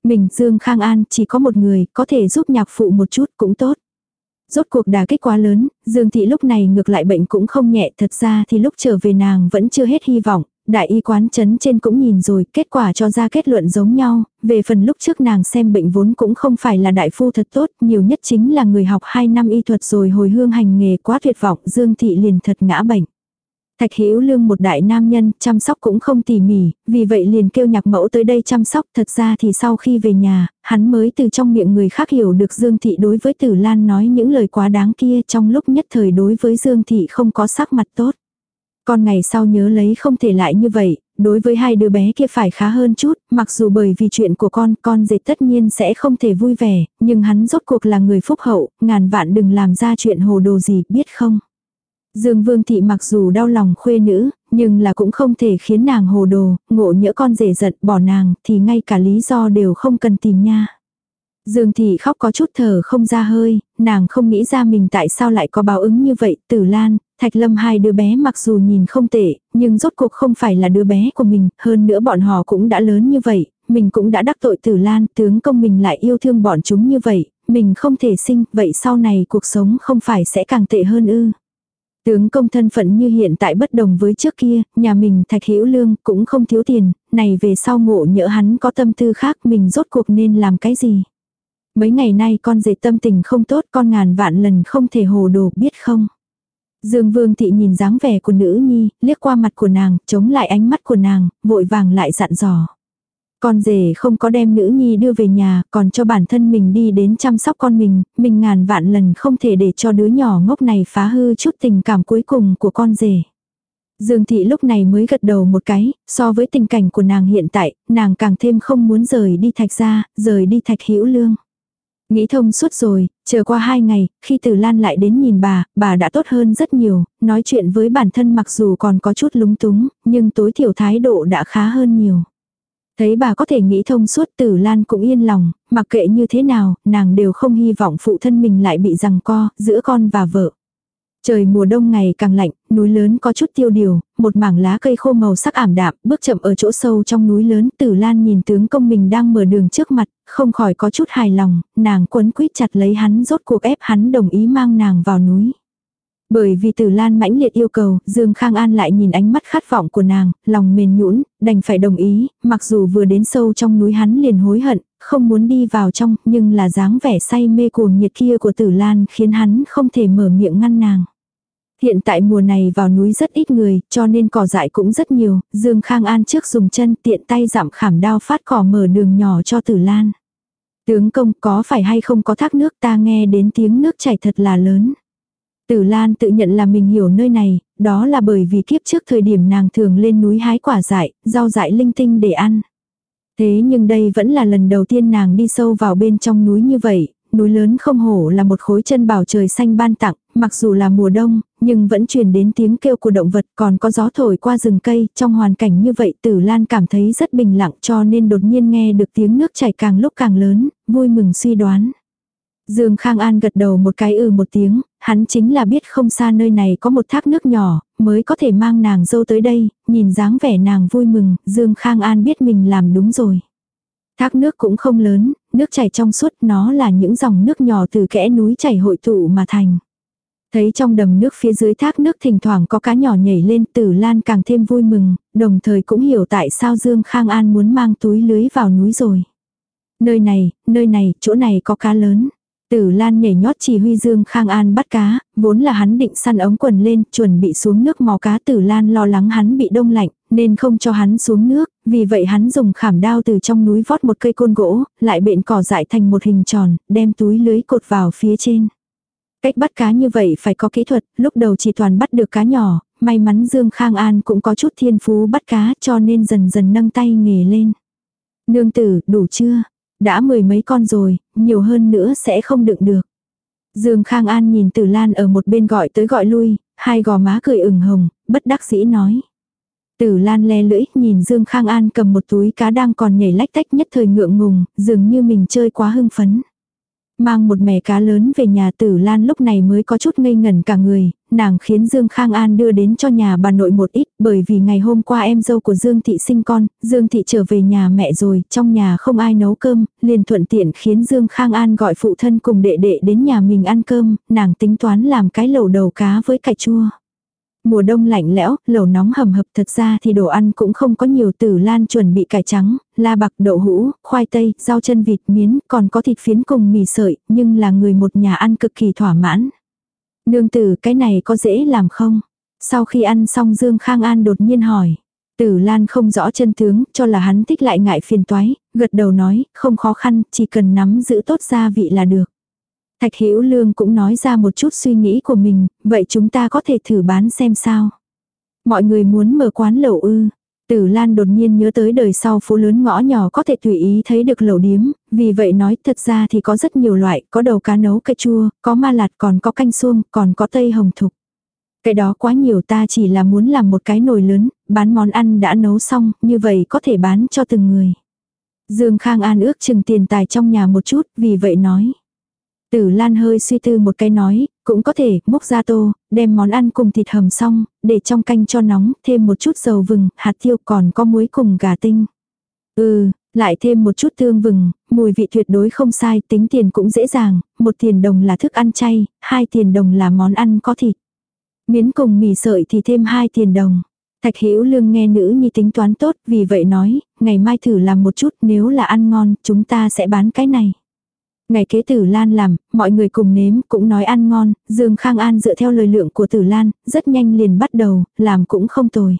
Mình Dương Khang An chỉ có một người, có thể giúp nhạc phụ một chút cũng tốt. Rốt cuộc đà kích quá lớn, Dương Thị lúc này ngược lại bệnh cũng không nhẹ thật ra thì lúc trở về nàng vẫn chưa hết hy vọng, đại y quán chấn trên cũng nhìn rồi, kết quả cho ra kết luận giống nhau, về phần lúc trước nàng xem bệnh vốn cũng không phải là đại phu thật tốt, nhiều nhất chính là người học 2 năm y thuật rồi hồi hương hành nghề quá tuyệt vọng, Dương Thị liền thật ngã bệnh. Thạch Hữu Lương một đại nam nhân, chăm sóc cũng không tỉ mỉ, vì vậy liền kêu nhạc mẫu tới đây chăm sóc. Thật ra thì sau khi về nhà, hắn mới từ trong miệng người khác hiểu được Dương Thị đối với Tử Lan nói những lời quá đáng kia trong lúc nhất thời đối với Dương Thị không có sắc mặt tốt. Con ngày sau nhớ lấy không thể lại như vậy, đối với hai đứa bé kia phải khá hơn chút, mặc dù bởi vì chuyện của con, con dệt tất nhiên sẽ không thể vui vẻ, nhưng hắn rốt cuộc là người phúc hậu, ngàn vạn đừng làm ra chuyện hồ đồ gì, biết không? Dương Vương Thị mặc dù đau lòng khuê nữ, nhưng là cũng không thể khiến nàng hồ đồ, ngộ nhỡ con rể giận bỏ nàng thì ngay cả lý do đều không cần tìm nha. Dương Thị khóc có chút thở không ra hơi, nàng không nghĩ ra mình tại sao lại có báo ứng như vậy, tử lan, Thạch Lâm hai đứa bé mặc dù nhìn không tệ, nhưng rốt cuộc không phải là đứa bé của mình, hơn nữa bọn họ cũng đã lớn như vậy, mình cũng đã đắc tội tử lan, tướng công mình lại yêu thương bọn chúng như vậy, mình không thể sinh, vậy sau này cuộc sống không phải sẽ càng tệ hơn ư. Tướng công thân phận như hiện tại bất đồng với trước kia, nhà mình thạch hữu lương cũng không thiếu tiền, này về sau ngộ nhỡ hắn có tâm tư khác mình rốt cuộc nên làm cái gì. Mấy ngày nay con dệt tâm tình không tốt con ngàn vạn lần không thể hồ đồ biết không. Dương Vương Thị nhìn dáng vẻ của nữ nhi, liếc qua mặt của nàng, chống lại ánh mắt của nàng, vội vàng lại dặn dò. Con rể không có đem nữ nhi đưa về nhà, còn cho bản thân mình đi đến chăm sóc con mình, mình ngàn vạn lần không thể để cho đứa nhỏ ngốc này phá hư chút tình cảm cuối cùng của con rể. Dương thị lúc này mới gật đầu một cái, so với tình cảnh của nàng hiện tại, nàng càng thêm không muốn rời đi thạch ra, rời đi thạch hữu lương. Nghĩ thông suốt rồi, chờ qua hai ngày, khi Tử Lan lại đến nhìn bà, bà đã tốt hơn rất nhiều, nói chuyện với bản thân mặc dù còn có chút lúng túng, nhưng tối thiểu thái độ đã khá hơn nhiều. Thấy bà có thể nghĩ thông suốt tử Lan cũng yên lòng, mặc kệ như thế nào, nàng đều không hy vọng phụ thân mình lại bị rằng co, giữa con và vợ. Trời mùa đông ngày càng lạnh, núi lớn có chút tiêu điều, một mảng lá cây khô màu sắc ảm đạm, bước chậm ở chỗ sâu trong núi lớn, Tử Lan nhìn tướng công mình đang mở đường trước mặt, không khỏi có chút hài lòng, nàng quấn quýt chặt lấy hắn rốt cuộc ép hắn đồng ý mang nàng vào núi. Bởi vì Tử Lan mãnh liệt yêu cầu, Dương Khang An lại nhìn ánh mắt khát vọng của nàng, lòng mềm nhũn, đành phải đồng ý, mặc dù vừa đến sâu trong núi hắn liền hối hận, không muốn đi vào trong, nhưng là dáng vẻ say mê cuồng nhiệt kia của Tử Lan khiến hắn không thể mở miệng ngăn nàng. Hiện tại mùa này vào núi rất ít người, cho nên cỏ dại cũng rất nhiều, Dương Khang An trước dùng chân tiện tay giảm khảm đao phát cỏ mở đường nhỏ cho Tử Lan. Tướng công có phải hay không có thác nước ta nghe đến tiếng nước chảy thật là lớn. Tử Lan tự nhận là mình hiểu nơi này, đó là bởi vì kiếp trước thời điểm nàng thường lên núi hái quả dại, rau dại linh tinh để ăn. Thế nhưng đây vẫn là lần đầu tiên nàng đi sâu vào bên trong núi như vậy, núi lớn không hổ là một khối chân bảo trời xanh ban tặng, mặc dù là mùa đông, nhưng vẫn truyền đến tiếng kêu của động vật còn có gió thổi qua rừng cây, trong hoàn cảnh như vậy tử lan cảm thấy rất bình lặng cho nên đột nhiên nghe được tiếng nước chảy càng lúc càng lớn, vui mừng suy đoán. Dương Khang An gật đầu một cái ừ một tiếng, hắn chính là biết không xa nơi này có một thác nước nhỏ, mới có thể mang nàng dâu tới đây, nhìn dáng vẻ nàng vui mừng, Dương Khang An biết mình làm đúng rồi. Thác nước cũng không lớn, nước chảy trong suốt nó là những dòng nước nhỏ từ kẽ núi chảy hội tụ mà thành. Thấy trong đầm nước phía dưới thác nước thỉnh thoảng có cá nhỏ nhảy lên tử lan càng thêm vui mừng, đồng thời cũng hiểu tại sao Dương Khang An muốn mang túi lưới vào núi rồi. Nơi này, nơi này, chỗ này có cá lớn. Tử Lan nhảy nhót chỉ huy Dương Khang An bắt cá, vốn là hắn định săn ống quần lên, chuẩn bị xuống nước mò cá Tử Lan lo lắng hắn bị đông lạnh, nên không cho hắn xuống nước, vì vậy hắn dùng khảm đao từ trong núi vót một cây côn gỗ, lại bện cỏ dại thành một hình tròn, đem túi lưới cột vào phía trên. Cách bắt cá như vậy phải có kỹ thuật, lúc đầu chỉ toàn bắt được cá nhỏ, may mắn Dương Khang An cũng có chút thiên phú bắt cá cho nên dần dần nâng tay nghề lên. Nương tử, đủ chưa? Đã mười mấy con rồi, nhiều hơn nữa sẽ không đựng được. Dương Khang An nhìn Tử Lan ở một bên gọi tới gọi lui, hai gò má cười ửng hồng, bất đắc dĩ nói. Tử Lan le lưỡi, nhìn Dương Khang An cầm một túi cá đang còn nhảy lách tách nhất thời ngượng ngùng, dường như mình chơi quá hưng phấn. Mang một mẻ cá lớn về nhà tử lan lúc này mới có chút ngây ngẩn cả người, nàng khiến Dương Khang An đưa đến cho nhà bà nội một ít bởi vì ngày hôm qua em dâu của Dương Thị sinh con, Dương Thị trở về nhà mẹ rồi, trong nhà không ai nấu cơm, liền thuận tiện khiến Dương Khang An gọi phụ thân cùng đệ đệ đến nhà mình ăn cơm, nàng tính toán làm cái lẩu đầu cá với cải chua. Mùa đông lạnh lẽo, lẩu nóng hầm hập thật ra thì đồ ăn cũng không có nhiều tử lan chuẩn bị cải trắng, la bạc đậu hũ, khoai tây, rau chân vịt miến, còn có thịt phiến cùng mì sợi, nhưng là người một nhà ăn cực kỳ thỏa mãn. Nương tử cái này có dễ làm không? Sau khi ăn xong Dương Khang An đột nhiên hỏi. Tử Lan không rõ chân tướng, cho là hắn thích lại ngại phiền toái, gật đầu nói, không khó khăn, chỉ cần nắm giữ tốt gia vị là được. Thạch Hữu Lương cũng nói ra một chút suy nghĩ của mình, vậy chúng ta có thể thử bán xem sao. Mọi người muốn mở quán lẩu ư. Tử Lan đột nhiên nhớ tới đời sau phố lớn ngõ nhỏ có thể tùy ý thấy được lẩu điếm, vì vậy nói thật ra thì có rất nhiều loại, có đầu cá nấu cay chua, có ma lạt còn có canh xuông, còn có tây hồng thục. Cái đó quá nhiều ta chỉ là muốn làm một cái nồi lớn, bán món ăn đã nấu xong, như vậy có thể bán cho từng người. Dương Khang An ước chừng tiền tài trong nhà một chút, vì vậy nói. Tử Lan hơi suy tư một cái nói, cũng có thể múc ra tô, đem món ăn cùng thịt hầm xong, để trong canh cho nóng, thêm một chút dầu vừng, hạt tiêu còn có muối cùng gà tinh. Ừ, lại thêm một chút tương vừng, mùi vị tuyệt đối không sai, tính tiền cũng dễ dàng, một tiền đồng là thức ăn chay, hai tiền đồng là món ăn có thịt. Miến cùng mì sợi thì thêm hai tiền đồng. Thạch Hữu Lương nghe nữ nhi tính toán tốt, vì vậy nói, ngày mai thử làm một chút, nếu là ăn ngon, chúng ta sẽ bán cái này. Ngày kế tử Lan làm, mọi người cùng nếm, cũng nói ăn ngon, Dương Khang An dựa theo lời lượng của tử Lan, rất nhanh liền bắt đầu, làm cũng không tồi.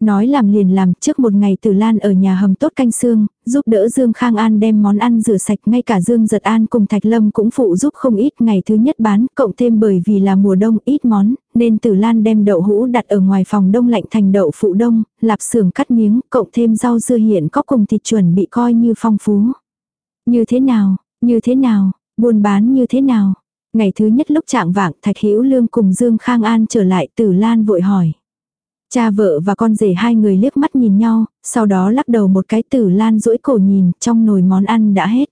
Nói làm liền làm, trước một ngày Tử Lan ở nhà hầm tốt canh xương, giúp đỡ Dương Khang An đem món ăn rửa sạch, ngay cả Dương Giật An cùng Thạch Lâm cũng phụ giúp không ít ngày thứ nhất bán, cộng thêm bởi vì là mùa đông ít món, nên Tử Lan đem đậu hũ đặt ở ngoài phòng đông lạnh thành đậu phụ đông, lạp xưởng cắt miếng, cộng thêm rau dưa hiện có cùng thịt chuẩn bị coi như phong phú. Như thế nào, như thế nào, buôn bán như thế nào? Ngày thứ nhất lúc trạng vạng Thạch Hữu Lương cùng Dương Khang An trở lại Tử Lan vội hỏi. Cha vợ và con rể hai người liếc mắt nhìn nhau, sau đó lắc đầu một cái Tử Lan duỗi cổ nhìn, trong nồi món ăn đã hết.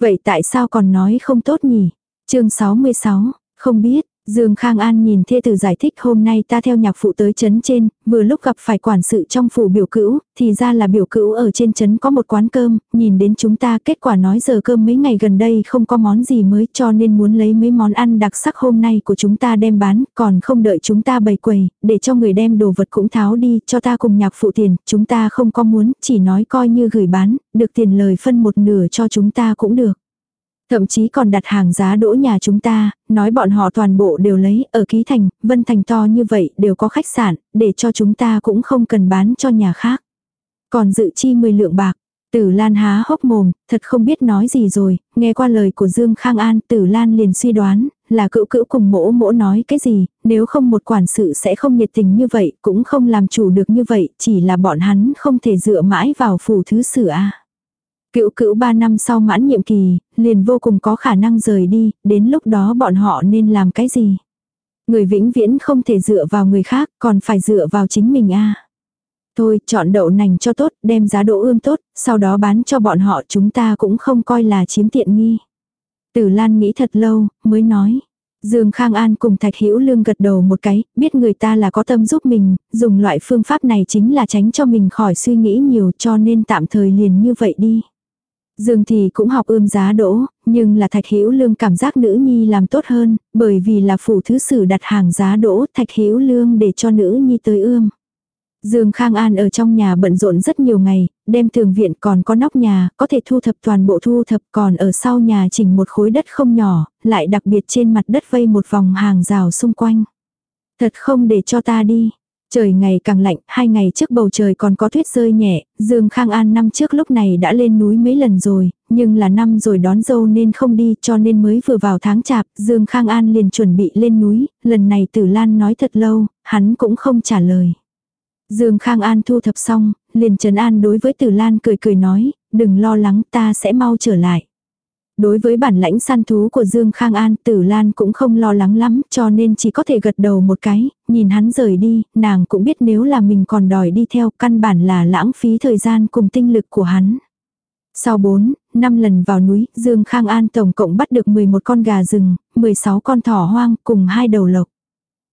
Vậy tại sao còn nói không tốt nhỉ? chương 66, không biết, Dương Khang An nhìn thê tử giải thích hôm nay ta theo nhạc phụ tới chấn trên, vừa lúc gặp phải quản sự trong phủ biểu cữu, thì ra là biểu cữu ở trên chấn có một quán cơm, nhìn đến chúng ta kết quả nói giờ cơm mấy ngày gần đây không có món gì mới cho nên muốn lấy mấy món ăn đặc sắc hôm nay của chúng ta đem bán, còn không đợi chúng ta bày quầy, để cho người đem đồ vật cũng tháo đi, cho ta cùng nhạc phụ tiền, chúng ta không có muốn, chỉ nói coi như gửi bán, được tiền lời phân một nửa cho chúng ta cũng được. Thậm chí còn đặt hàng giá đỗ nhà chúng ta, nói bọn họ toàn bộ đều lấy, ở ký thành, vân thành to như vậy đều có khách sạn, để cho chúng ta cũng không cần bán cho nhà khác. Còn dự chi 10 lượng bạc, Tử Lan há hốc mồm, thật không biết nói gì rồi, nghe qua lời của Dương Khang An, Tử Lan liền suy đoán, là cữu cữu cùng mỗ mỗ nói cái gì, nếu không một quản sự sẽ không nhiệt tình như vậy, cũng không làm chủ được như vậy, chỉ là bọn hắn không thể dựa mãi vào phủ thứ sử a. Cựu cữu ba năm sau mãn nhiệm kỳ, liền vô cùng có khả năng rời đi, đến lúc đó bọn họ nên làm cái gì? Người vĩnh viễn không thể dựa vào người khác, còn phải dựa vào chính mình a. Thôi, chọn đậu nành cho tốt, đem giá đỗ ươm tốt, sau đó bán cho bọn họ chúng ta cũng không coi là chiếm tiện nghi. Tử Lan nghĩ thật lâu, mới nói. Dương Khang An cùng Thạch Hữu Lương gật đầu một cái, biết người ta là có tâm giúp mình, dùng loại phương pháp này chính là tránh cho mình khỏi suy nghĩ nhiều cho nên tạm thời liền như vậy đi. Dương thì cũng học ươm giá đỗ, nhưng là Thạch Hữu Lương cảm giác nữ nhi làm tốt hơn, bởi vì là phủ thứ sử đặt hàng giá đỗ, Thạch Hữu Lương để cho nữ nhi tới ươm. Dương Khang An ở trong nhà bận rộn rất nhiều ngày, đem tường viện còn có nóc nhà, có thể thu thập toàn bộ thu thập còn ở sau nhà chỉnh một khối đất không nhỏ, lại đặc biệt trên mặt đất vây một vòng hàng rào xung quanh. Thật không để cho ta đi. Trời ngày càng lạnh, hai ngày trước bầu trời còn có tuyết rơi nhẹ, Dương Khang An năm trước lúc này đã lên núi mấy lần rồi, nhưng là năm rồi đón dâu nên không đi cho nên mới vừa vào tháng chạp, Dương Khang An liền chuẩn bị lên núi, lần này Tử Lan nói thật lâu, hắn cũng không trả lời. Dương Khang An thu thập xong, liền trấn an đối với Tử Lan cười cười nói, đừng lo lắng ta sẽ mau trở lại. Đối với bản lãnh săn thú của Dương Khang An, Tử Lan cũng không lo lắng lắm, cho nên chỉ có thể gật đầu một cái, nhìn hắn rời đi, nàng cũng biết nếu là mình còn đòi đi theo, căn bản là lãng phí thời gian cùng tinh lực của hắn. Sau 4, 5 lần vào núi, Dương Khang An tổng cộng bắt được 11 con gà rừng, 16 con thỏ hoang cùng hai đầu lộc.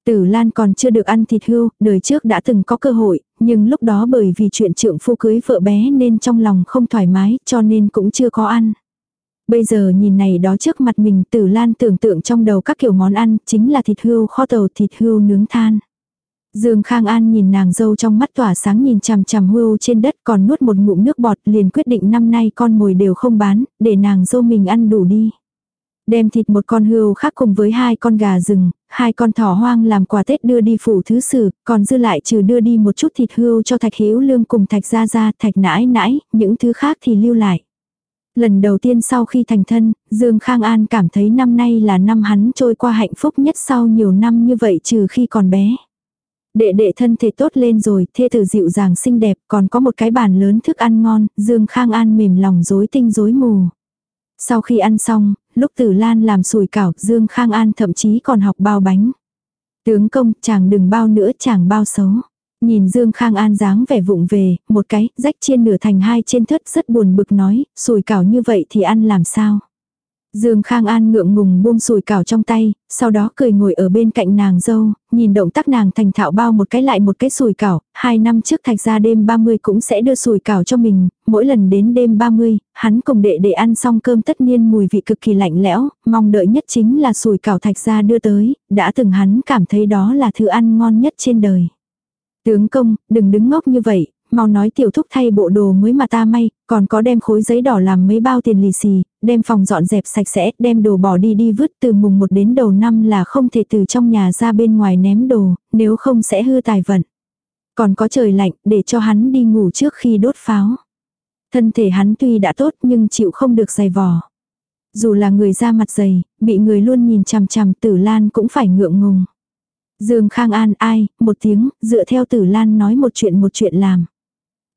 Tử Lan còn chưa được ăn thịt hươu, đời trước đã từng có cơ hội, nhưng lúc đó bởi vì chuyện trượng phu cưới vợ bé nên trong lòng không thoải mái cho nên cũng chưa có ăn. Bây giờ nhìn này đó trước mặt mình Tử Lan tưởng tượng trong đầu các kiểu món ăn chính là thịt hươu kho tàu thịt hươu nướng than. Dương Khang An nhìn nàng dâu trong mắt tỏa sáng nhìn chằm chằm hươu trên đất còn nuốt một ngụm nước bọt liền quyết định năm nay con mồi đều không bán, để nàng dâu mình ăn đủ đi. Đem thịt một con hươu khác cùng với hai con gà rừng, hai con thỏ hoang làm quà Tết đưa đi phủ thứ sử, còn dư lại trừ đưa đi một chút thịt hươu cho Thạch Hữu Lương cùng Thạch Gia Gia, Thạch Nãi Nãi, những thứ khác thì lưu lại. Lần đầu tiên sau khi thành thân, Dương Khang An cảm thấy năm nay là năm hắn trôi qua hạnh phúc nhất sau nhiều năm như vậy trừ khi còn bé. Đệ đệ thân thể tốt lên rồi, thê tử dịu dàng xinh đẹp, còn có một cái bàn lớn thức ăn ngon, Dương Khang An mềm lòng rối tinh rối mù. Sau khi ăn xong, lúc Tử Lan làm sùi cảo, Dương Khang An thậm chí còn học bao bánh. Tướng công, chàng đừng bao nữa, chàng bao xấu. Nhìn Dương Khang An dáng vẻ vụng về, một cái, rách chiên nửa thành hai trên thất rất buồn bực nói, sùi cảo như vậy thì ăn làm sao. Dương Khang An ngượng ngùng buông sùi cảo trong tay, sau đó cười ngồi ở bên cạnh nàng dâu, nhìn động tác nàng thành thạo bao một cái lại một cái sùi cảo, hai năm trước thạch ra đêm 30 cũng sẽ đưa sùi cảo cho mình, mỗi lần đến đêm 30, hắn cùng đệ để ăn xong cơm tất nhiên mùi vị cực kỳ lạnh lẽo, mong đợi nhất chính là sùi cảo thạch ra đưa tới, đã từng hắn cảm thấy đó là thứ ăn ngon nhất trên đời. Tướng công, đừng đứng ngốc như vậy, mau nói tiểu thúc thay bộ đồ mới mà ta may, còn có đem khối giấy đỏ làm mấy bao tiền lì xì, đem phòng dọn dẹp sạch sẽ, đem đồ bỏ đi đi vứt từ mùng một đến đầu năm là không thể từ trong nhà ra bên ngoài ném đồ, nếu không sẽ hư tài vận. Còn có trời lạnh, để cho hắn đi ngủ trước khi đốt pháo. Thân thể hắn tuy đã tốt nhưng chịu không được dày vò. Dù là người da mặt dày, bị người luôn nhìn chằm chằm tử lan cũng phải ngượng ngùng. Dương Khang An ai, một tiếng, dựa theo tử lan nói một chuyện một chuyện làm.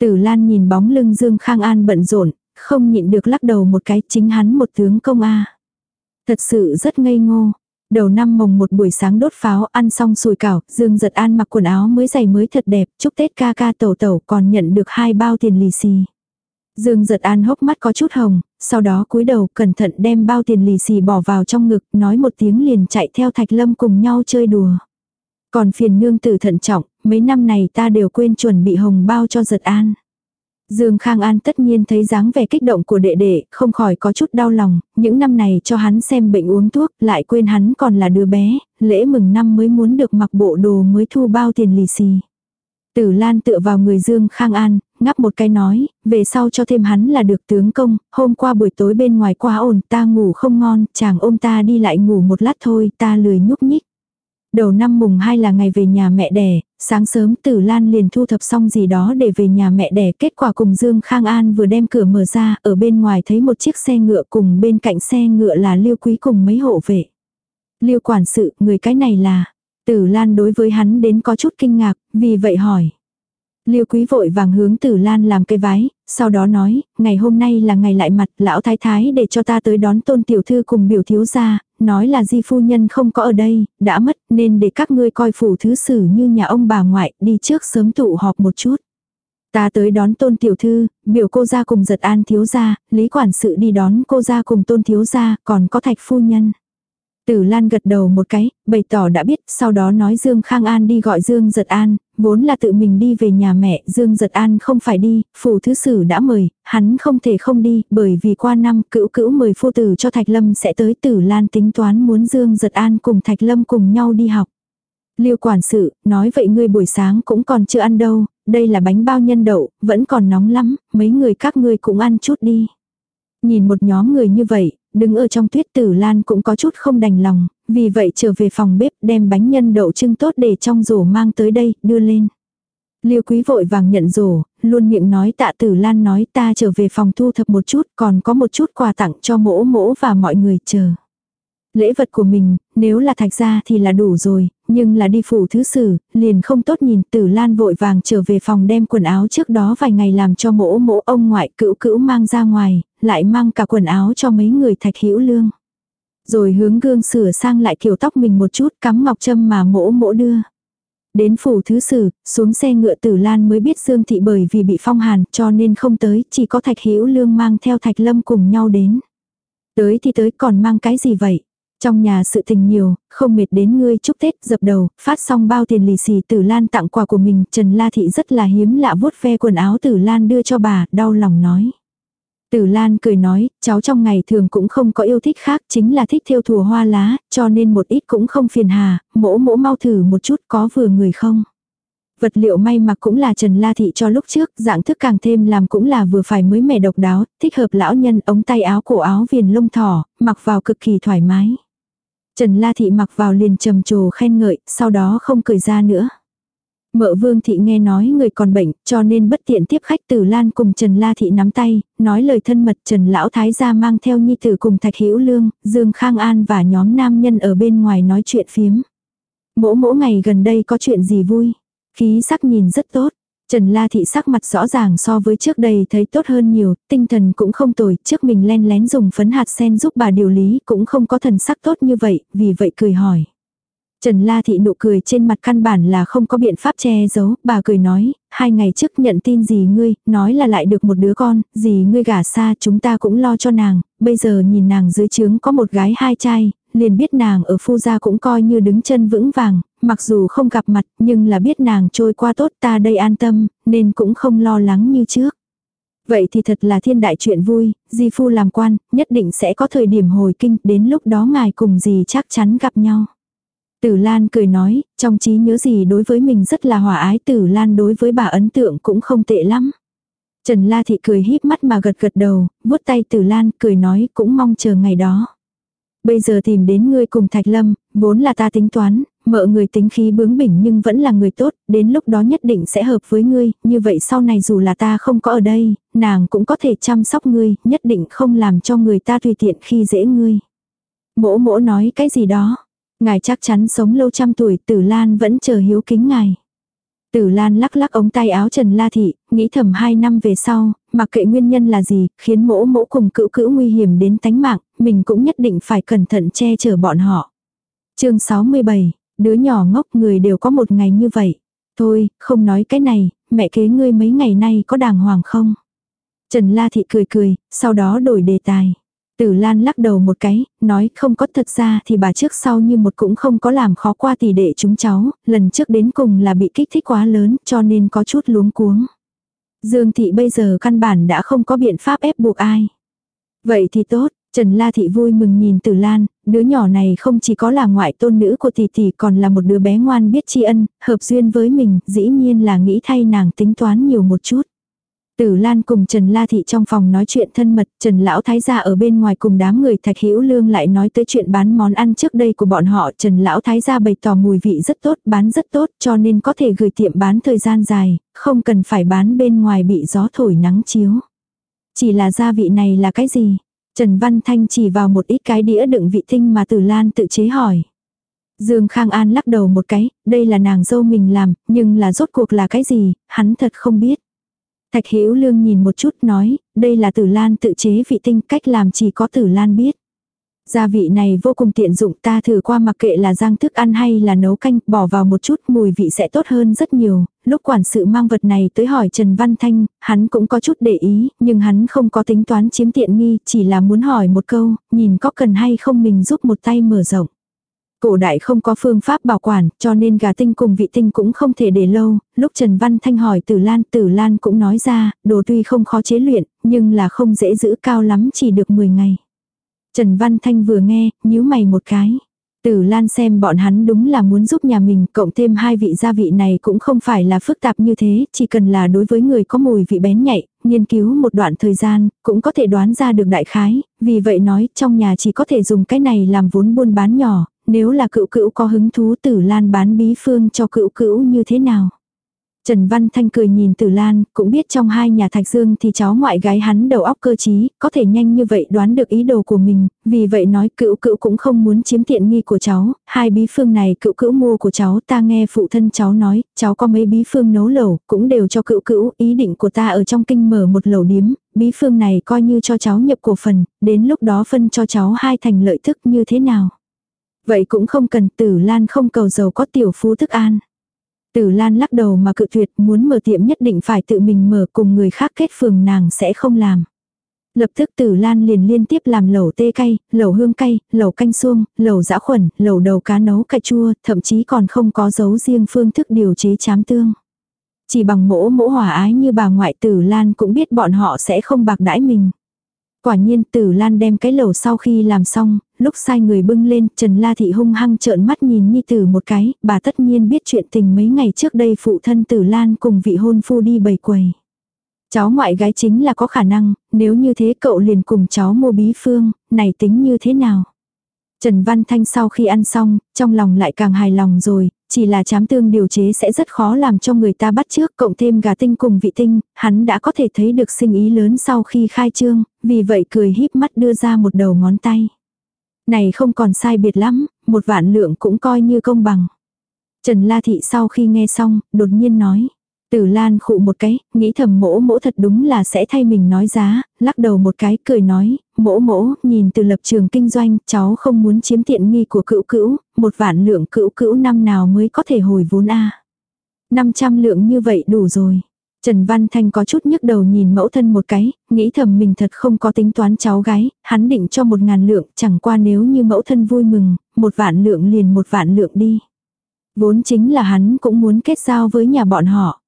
Tử Lan nhìn bóng lưng Dương Khang An bận rộn, không nhịn được lắc đầu một cái chính hắn một tướng công A. Thật sự rất ngây ngô. Đầu năm mồng một buổi sáng đốt pháo ăn xong sùi cảo, Dương giật an mặc quần áo mới giày mới thật đẹp, chúc Tết ca ca tẩu tẩu còn nhận được hai bao tiền lì xì. Dương giật an hốc mắt có chút hồng, sau đó cúi đầu cẩn thận đem bao tiền lì xì bỏ vào trong ngực, nói một tiếng liền chạy theo thạch lâm cùng nhau chơi đùa. Còn phiền nương tử thận trọng, mấy năm này ta đều quên chuẩn bị hồng bao cho giật an. Dương Khang An tất nhiên thấy dáng vẻ kích động của đệ đệ, không khỏi có chút đau lòng, những năm này cho hắn xem bệnh uống thuốc, lại quên hắn còn là đứa bé, lễ mừng năm mới muốn được mặc bộ đồ mới thu bao tiền lì xì. Tử Lan tựa vào người Dương Khang An, ngắp một cái nói, về sau cho thêm hắn là được tướng công, hôm qua buổi tối bên ngoài quá ồn ta ngủ không ngon, chàng ôm ta đi lại ngủ một lát thôi, ta lười nhúc nhích. Đầu năm mùng 2 là ngày về nhà mẹ đẻ, sáng sớm Tử Lan liền thu thập xong gì đó để về nhà mẹ đẻ. Kết quả cùng Dương Khang An vừa đem cửa mở ra, ở bên ngoài thấy một chiếc xe ngựa cùng bên cạnh xe ngựa là Liêu Quý cùng mấy hộ vệ. Liêu quản sự, người cái này là... Tử Lan đối với hắn đến có chút kinh ngạc, vì vậy hỏi. Liêu quý vội vàng hướng tử lan làm cái vái, sau đó nói, ngày hôm nay là ngày lại mặt, lão thái thái để cho ta tới đón tôn tiểu thư cùng biểu thiếu gia, nói là di phu nhân không có ở đây, đã mất, nên để các ngươi coi phủ thứ sử như nhà ông bà ngoại, đi trước sớm tụ họp một chút. Ta tới đón tôn tiểu thư, biểu cô gia cùng giật an thiếu gia, lý quản sự đi đón cô gia cùng tôn thiếu gia, còn có thạch phu nhân. Tử Lan gật đầu một cái, bày tỏ đã biết, sau đó nói Dương Khang An đi gọi Dương Giật An, vốn là tự mình đi về nhà mẹ, Dương Giật An không phải đi, phủ thứ sử đã mời, hắn không thể không đi, bởi vì qua năm cữu cữu mời phu tử cho Thạch Lâm sẽ tới Tử Lan tính toán muốn Dương Giật An cùng Thạch Lâm cùng nhau đi học. Liêu quản sự, nói vậy ngươi buổi sáng cũng còn chưa ăn đâu, đây là bánh bao nhân đậu, vẫn còn nóng lắm, mấy người các ngươi cũng ăn chút đi. Nhìn một nhóm người như vậy, đứng ở trong tuyết tử lan cũng có chút không đành lòng, vì vậy trở về phòng bếp đem bánh nhân đậu trưng tốt để trong rổ mang tới đây, đưa lên. Liêu quý vội vàng nhận rổ, luôn miệng nói tạ tử lan nói ta trở về phòng thu thập một chút còn có một chút quà tặng cho mỗ mỗ và mọi người chờ. Lễ vật của mình, nếu là thạch gia thì là đủ rồi, nhưng là đi phủ thứ sử, liền không tốt nhìn tử lan vội vàng trở về phòng đem quần áo trước đó vài ngày làm cho mỗ mỗ ông ngoại cữu cữu mang ra ngoài, lại mang cả quần áo cho mấy người thạch hữu lương. Rồi hướng gương sửa sang lại kiểu tóc mình một chút cắm ngọc châm mà mỗ mỗ đưa. Đến phủ thứ sử, xuống xe ngựa tử lan mới biết Dương Thị bởi vì bị phong hàn cho nên không tới, chỉ có thạch hữu lương mang theo thạch lâm cùng nhau đến. Tới thì tới còn mang cái gì vậy? Trong nhà sự tình nhiều, không mệt đến ngươi chúc Tết dập đầu, phát xong bao tiền lì xì tử lan tặng quà của mình, Trần La Thị rất là hiếm lạ vuốt ve quần áo tử lan đưa cho bà, đau lòng nói. Tử Lan cười nói, cháu trong ngày thường cũng không có yêu thích khác, chính là thích thiêu thùa hoa lá, cho nên một ít cũng không phiền hà, mỗ mỗ mau thử một chút có vừa người không. Vật liệu may mặc cũng là Trần La Thị cho lúc trước, dạng thức càng thêm làm cũng là vừa phải mới mẻ độc đáo, thích hợp lão nhân ống tay áo cổ áo viền lông thỏ, mặc vào cực kỳ thoải mái. Trần La Thị mặc vào liền trầm trồ khen ngợi, sau đó không cười ra nữa. Mợ Vương Thị nghe nói người còn bệnh, cho nên bất tiện tiếp khách Tử Lan cùng Trần La Thị nắm tay, nói lời thân mật Trần Lão Thái gia mang theo nhi tử cùng Thạch Hữu Lương, Dương Khang An và nhóm nam nhân ở bên ngoài nói chuyện phiếm. Mỗi mỗi ngày gần đây có chuyện gì vui, khí sắc nhìn rất tốt. Trần La Thị sắc mặt rõ ràng so với trước đây thấy tốt hơn nhiều, tinh thần cũng không tồi, trước mình len lén dùng phấn hạt sen giúp bà điều lý cũng không có thần sắc tốt như vậy, vì vậy cười hỏi. Trần La Thị nụ cười trên mặt căn bản là không có biện pháp che giấu, bà cười nói, hai ngày trước nhận tin gì ngươi, nói là lại được một đứa con, gì ngươi gả xa chúng ta cũng lo cho nàng, bây giờ nhìn nàng dưới trướng có một gái hai trai, liền biết nàng ở phu gia cũng coi như đứng chân vững vàng, mặc dù không gặp mặt nhưng là biết nàng trôi qua tốt ta đây an tâm, nên cũng không lo lắng như trước. Vậy thì thật là thiên đại chuyện vui, di phu làm quan, nhất định sẽ có thời điểm hồi kinh, đến lúc đó ngài cùng gì chắc chắn gặp nhau. Tử Lan cười nói, trong trí nhớ gì đối với mình rất là hòa ái Tử Lan đối với bà ấn tượng cũng không tệ lắm. Trần La Thị cười híp mắt mà gật gật đầu, vuốt tay Tử Lan cười nói cũng mong chờ ngày đó. Bây giờ tìm đến ngươi cùng Thạch Lâm, vốn là ta tính toán, mợ người tính khí bướng bỉnh nhưng vẫn là người tốt, đến lúc đó nhất định sẽ hợp với ngươi, như vậy sau này dù là ta không có ở đây, nàng cũng có thể chăm sóc ngươi, nhất định không làm cho người ta tùy tiện khi dễ ngươi. Mỗ mỗ nói cái gì đó, ngài chắc chắn sống lâu trăm tuổi, tử lan vẫn chờ hiếu kính ngài. Tử Lan lắc lắc ống tay áo Trần La Thị, nghĩ thầm hai năm về sau, mặc kệ nguyên nhân là gì, khiến mỗ mỗ cùng cữu cữu nguy hiểm đến tánh mạng, mình cũng nhất định phải cẩn thận che chở bọn họ. chương 67, đứa nhỏ ngốc người đều có một ngày như vậy. Thôi, không nói cái này, mẹ kế ngươi mấy ngày nay có đàng hoàng không? Trần La Thị cười cười, sau đó đổi đề tài. Tử Lan lắc đầu một cái, nói không có thật ra thì bà trước sau như một cũng không có làm khó qua tỷ đệ chúng cháu, lần trước đến cùng là bị kích thích quá lớn cho nên có chút luống cuống. Dương Thị bây giờ căn bản đã không có biện pháp ép buộc ai. Vậy thì tốt, Trần La Thị vui mừng nhìn Tử Lan, đứa nhỏ này không chỉ có là ngoại tôn nữ của tỷ tỷ còn là một đứa bé ngoan biết tri ân, hợp duyên với mình, dĩ nhiên là nghĩ thay nàng tính toán nhiều một chút. Tử Lan cùng Trần La Thị trong phòng nói chuyện thân mật, Trần Lão Thái gia ở bên ngoài cùng đám người Thạch Hữu Lương lại nói tới chuyện bán món ăn trước đây của bọn họ. Trần Lão Thái gia bày tỏ mùi vị rất tốt, bán rất tốt cho nên có thể gửi tiệm bán thời gian dài, không cần phải bán bên ngoài bị gió thổi nắng chiếu. Chỉ là gia vị này là cái gì? Trần Văn Thanh chỉ vào một ít cái đĩa đựng vị tinh mà Tử Lan tự chế hỏi. Dương Khang An lắc đầu một cái, đây là nàng dâu mình làm, nhưng là rốt cuộc là cái gì, hắn thật không biết. Thạch Hữu Lương nhìn một chút nói, đây là Tử Lan tự chế vị tinh, cách làm chỉ có Tử Lan biết. Gia vị này vô cùng tiện dụng ta thử qua mặc kệ là rang thức ăn hay là nấu canh, bỏ vào một chút mùi vị sẽ tốt hơn rất nhiều. Lúc quản sự mang vật này tới hỏi Trần Văn Thanh, hắn cũng có chút để ý, nhưng hắn không có tính toán chiếm tiện nghi, chỉ là muốn hỏi một câu, nhìn có cần hay không mình giúp một tay mở rộng. Cổ đại không có phương pháp bảo quản, cho nên gà tinh cùng vị tinh cũng không thể để lâu. Lúc Trần Văn Thanh hỏi Tử Lan, Tử Lan cũng nói ra, đồ tuy không khó chế luyện, nhưng là không dễ giữ cao lắm chỉ được 10 ngày. Trần Văn Thanh vừa nghe, nhíu mày một cái. Tử Lan xem bọn hắn đúng là muốn giúp nhà mình, cộng thêm hai vị gia vị này cũng không phải là phức tạp như thế, chỉ cần là đối với người có mùi vị bén nhạy, nghiên cứu một đoạn thời gian, cũng có thể đoán ra được đại khái, vì vậy nói trong nhà chỉ có thể dùng cái này làm vốn buôn bán nhỏ, nếu là cựu cữu có hứng thú Tử Lan bán bí phương cho cựu cữu như thế nào. Trần Văn Thanh cười nhìn Tử Lan, cũng biết trong hai nhà Thạch Dương thì cháu ngoại gái hắn đầu óc cơ trí, có thể nhanh như vậy đoán được ý đồ của mình, vì vậy nói cựu cựu cũng không muốn chiếm tiện nghi của cháu, hai bí phương này cựu cựu mua của cháu ta nghe phụ thân cháu nói, cháu có mấy bí phương nấu lẩu, cũng đều cho cựu cựu ý định của ta ở trong kinh mở một lẩu điếm, bí phương này coi như cho cháu nhập cổ phần, đến lúc đó phân cho cháu hai thành lợi thức như thế nào. Vậy cũng không cần tử lan không cầu giàu có tiểu phú thức an. Tử Lan lắc đầu mà cự tuyệt muốn mở tiệm nhất định phải tự mình mở cùng người khác kết phường nàng sẽ không làm. Lập tức Tử Lan liền liên tiếp làm lẩu tê cay, lẩu hương cay, lẩu canh xuông, lẩu dã khuẩn, lẩu đầu cá nấu cà chua, thậm chí còn không có dấu riêng phương thức điều chế chám tương. Chỉ bằng mỗ mỗ hòa ái như bà ngoại Tử Lan cũng biết bọn họ sẽ không bạc đãi mình. Quả nhiên tử lan đem cái lẩu sau khi làm xong, lúc sai người bưng lên, Trần La Thị hung hăng trợn mắt nhìn Nhi Tử một cái, bà tất nhiên biết chuyện tình mấy ngày trước đây phụ thân tử lan cùng vị hôn phu đi bày quầy. Cháu ngoại gái chính là có khả năng, nếu như thế cậu liền cùng cháu mua bí phương, này tính như thế nào? Trần Văn Thanh sau khi ăn xong, trong lòng lại càng hài lòng rồi, chỉ là chám tương điều chế sẽ rất khó làm cho người ta bắt trước, cộng thêm gà tinh cùng vị tinh, hắn đã có thể thấy được sinh ý lớn sau khi khai trương, vì vậy cười híp mắt đưa ra một đầu ngón tay. Này không còn sai biệt lắm, một vạn lượng cũng coi như công bằng. Trần La Thị sau khi nghe xong, đột nhiên nói. Tử Lan khụ một cái, nghĩ thầm mỗ mỗ thật đúng là sẽ thay mình nói giá, lắc đầu một cái cười nói, mỗ mỗ, nhìn từ lập trường kinh doanh, cháu không muốn chiếm tiện nghi của cữu cữu, một vạn lượng cữu cữu năm nào mới có thể hồi vốn a à. 500 lượng như vậy đủ rồi. Trần Văn Thanh có chút nhức đầu nhìn mẫu thân một cái, nghĩ thầm mình thật không có tính toán cháu gái, hắn định cho một ngàn lượng, chẳng qua nếu như mẫu thân vui mừng, một vạn lượng liền một vạn lượng đi. Vốn chính là hắn cũng muốn kết giao với nhà bọn họ.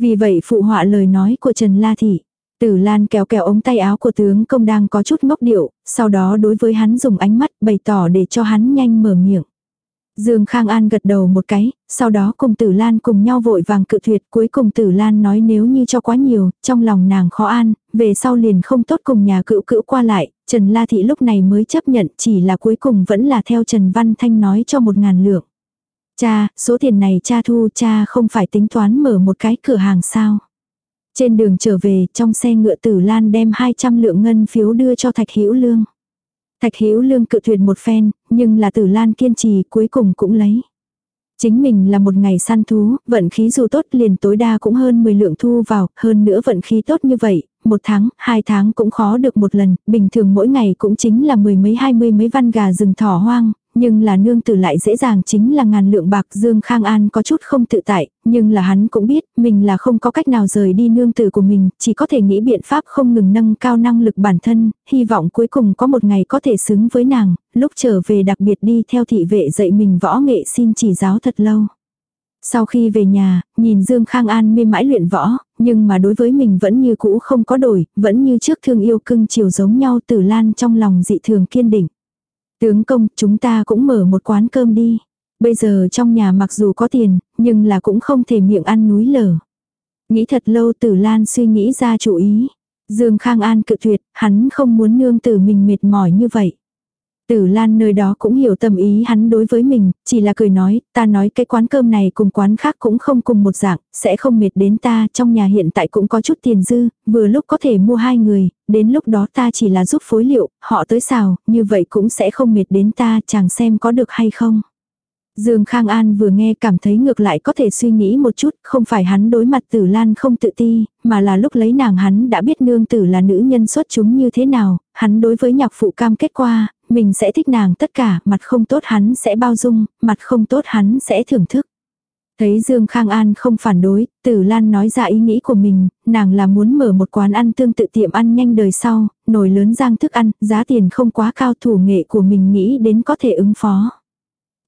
Vì vậy phụ họa lời nói của Trần La Thị. Tử Lan kéo kéo ống tay áo của tướng công đang có chút ngốc điệu, sau đó đối với hắn dùng ánh mắt bày tỏ để cho hắn nhanh mở miệng. Dương Khang An gật đầu một cái, sau đó cùng Tử Lan cùng nhau vội vàng cự tuyệt, cuối cùng Tử Lan nói nếu như cho quá nhiều, trong lòng nàng khó an, về sau liền không tốt cùng nhà cựu cữu qua lại, Trần La Thị lúc này mới chấp nhận chỉ là cuối cùng vẫn là theo Trần Văn Thanh nói cho một ngàn lượng. Cha, số tiền này cha thu cha không phải tính toán mở một cái cửa hàng sao. Trên đường trở về, trong xe ngựa tử lan đem 200 lượng ngân phiếu đưa cho Thạch Hữu Lương. Thạch Hữu Lương cự tuyệt một phen, nhưng là tử lan kiên trì cuối cùng cũng lấy. Chính mình là một ngày săn thú, vận khí dù tốt liền tối đa cũng hơn 10 lượng thu vào, hơn nữa vận khí tốt như vậy, một tháng, hai tháng cũng khó được một lần, bình thường mỗi ngày cũng chính là mười mấy hai mươi mấy văn gà rừng thỏ hoang, nhưng là nương tử lại dễ dàng chính là ngàn lượng bạc Dương Khang An có chút không tự tại, nhưng là hắn cũng biết mình là không có cách nào rời đi nương tử của mình, chỉ có thể nghĩ biện pháp không ngừng nâng cao năng lực bản thân, hy vọng cuối cùng có một ngày có thể xứng với nàng, lúc trở về đặc biệt đi theo thị vệ dạy mình võ nghệ xin chỉ giáo thật lâu. Sau khi về nhà, nhìn Dương Khang An mê mãi luyện võ, nhưng mà đối với mình vẫn như cũ không có đổi, vẫn như trước thương yêu cưng chiều giống nhau tử lan trong lòng dị thường kiên định. Tướng công, chúng ta cũng mở một quán cơm đi. Bây giờ trong nhà mặc dù có tiền, nhưng là cũng không thể miệng ăn núi lở. Nghĩ thật lâu tử lan suy nghĩ ra chủ ý. Dương Khang An cự tuyệt, hắn không muốn nương tử mình mệt mỏi như vậy. Tử Lan nơi đó cũng hiểu tâm ý hắn đối với mình, chỉ là cười nói, ta nói cái quán cơm này cùng quán khác cũng không cùng một dạng, sẽ không mệt đến ta, trong nhà hiện tại cũng có chút tiền dư, vừa lúc có thể mua hai người, đến lúc đó ta chỉ là giúp phối liệu, họ tới xào, như vậy cũng sẽ không mệt đến ta, chàng xem có được hay không. Dương Khang An vừa nghe cảm thấy ngược lại có thể suy nghĩ một chút, không phải hắn đối mặt tử lan không tự ti, mà là lúc lấy nàng hắn đã biết nương tử là nữ nhân xuất chúng như thế nào, hắn đối với nhạc phụ cam kết qua, mình sẽ thích nàng tất cả, mặt không tốt hắn sẽ bao dung, mặt không tốt hắn sẽ thưởng thức. Thấy Dương Khang An không phản đối, Tử Lan nói ra ý nghĩ của mình, nàng là muốn mở một quán ăn tương tự tiệm ăn nhanh đời sau, nồi lớn rang thức ăn, giá tiền không quá cao thủ nghệ của mình nghĩ đến có thể ứng phó.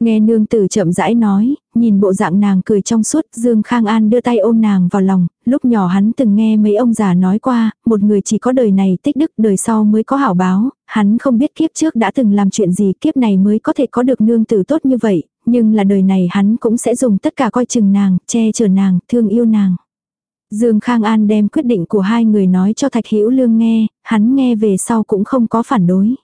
Nghe nương tử chậm rãi nói, nhìn bộ dạng nàng cười trong suốt, Dương Khang An đưa tay ôm nàng vào lòng, lúc nhỏ hắn từng nghe mấy ông già nói qua, một người chỉ có đời này tích đức đời sau mới có hảo báo, hắn không biết kiếp trước đã từng làm chuyện gì kiếp này mới có thể có được nương tử tốt như vậy, nhưng là đời này hắn cũng sẽ dùng tất cả coi chừng nàng, che chở nàng, thương yêu nàng. Dương Khang An đem quyết định của hai người nói cho Thạch Hữu Lương nghe, hắn nghe về sau cũng không có phản đối.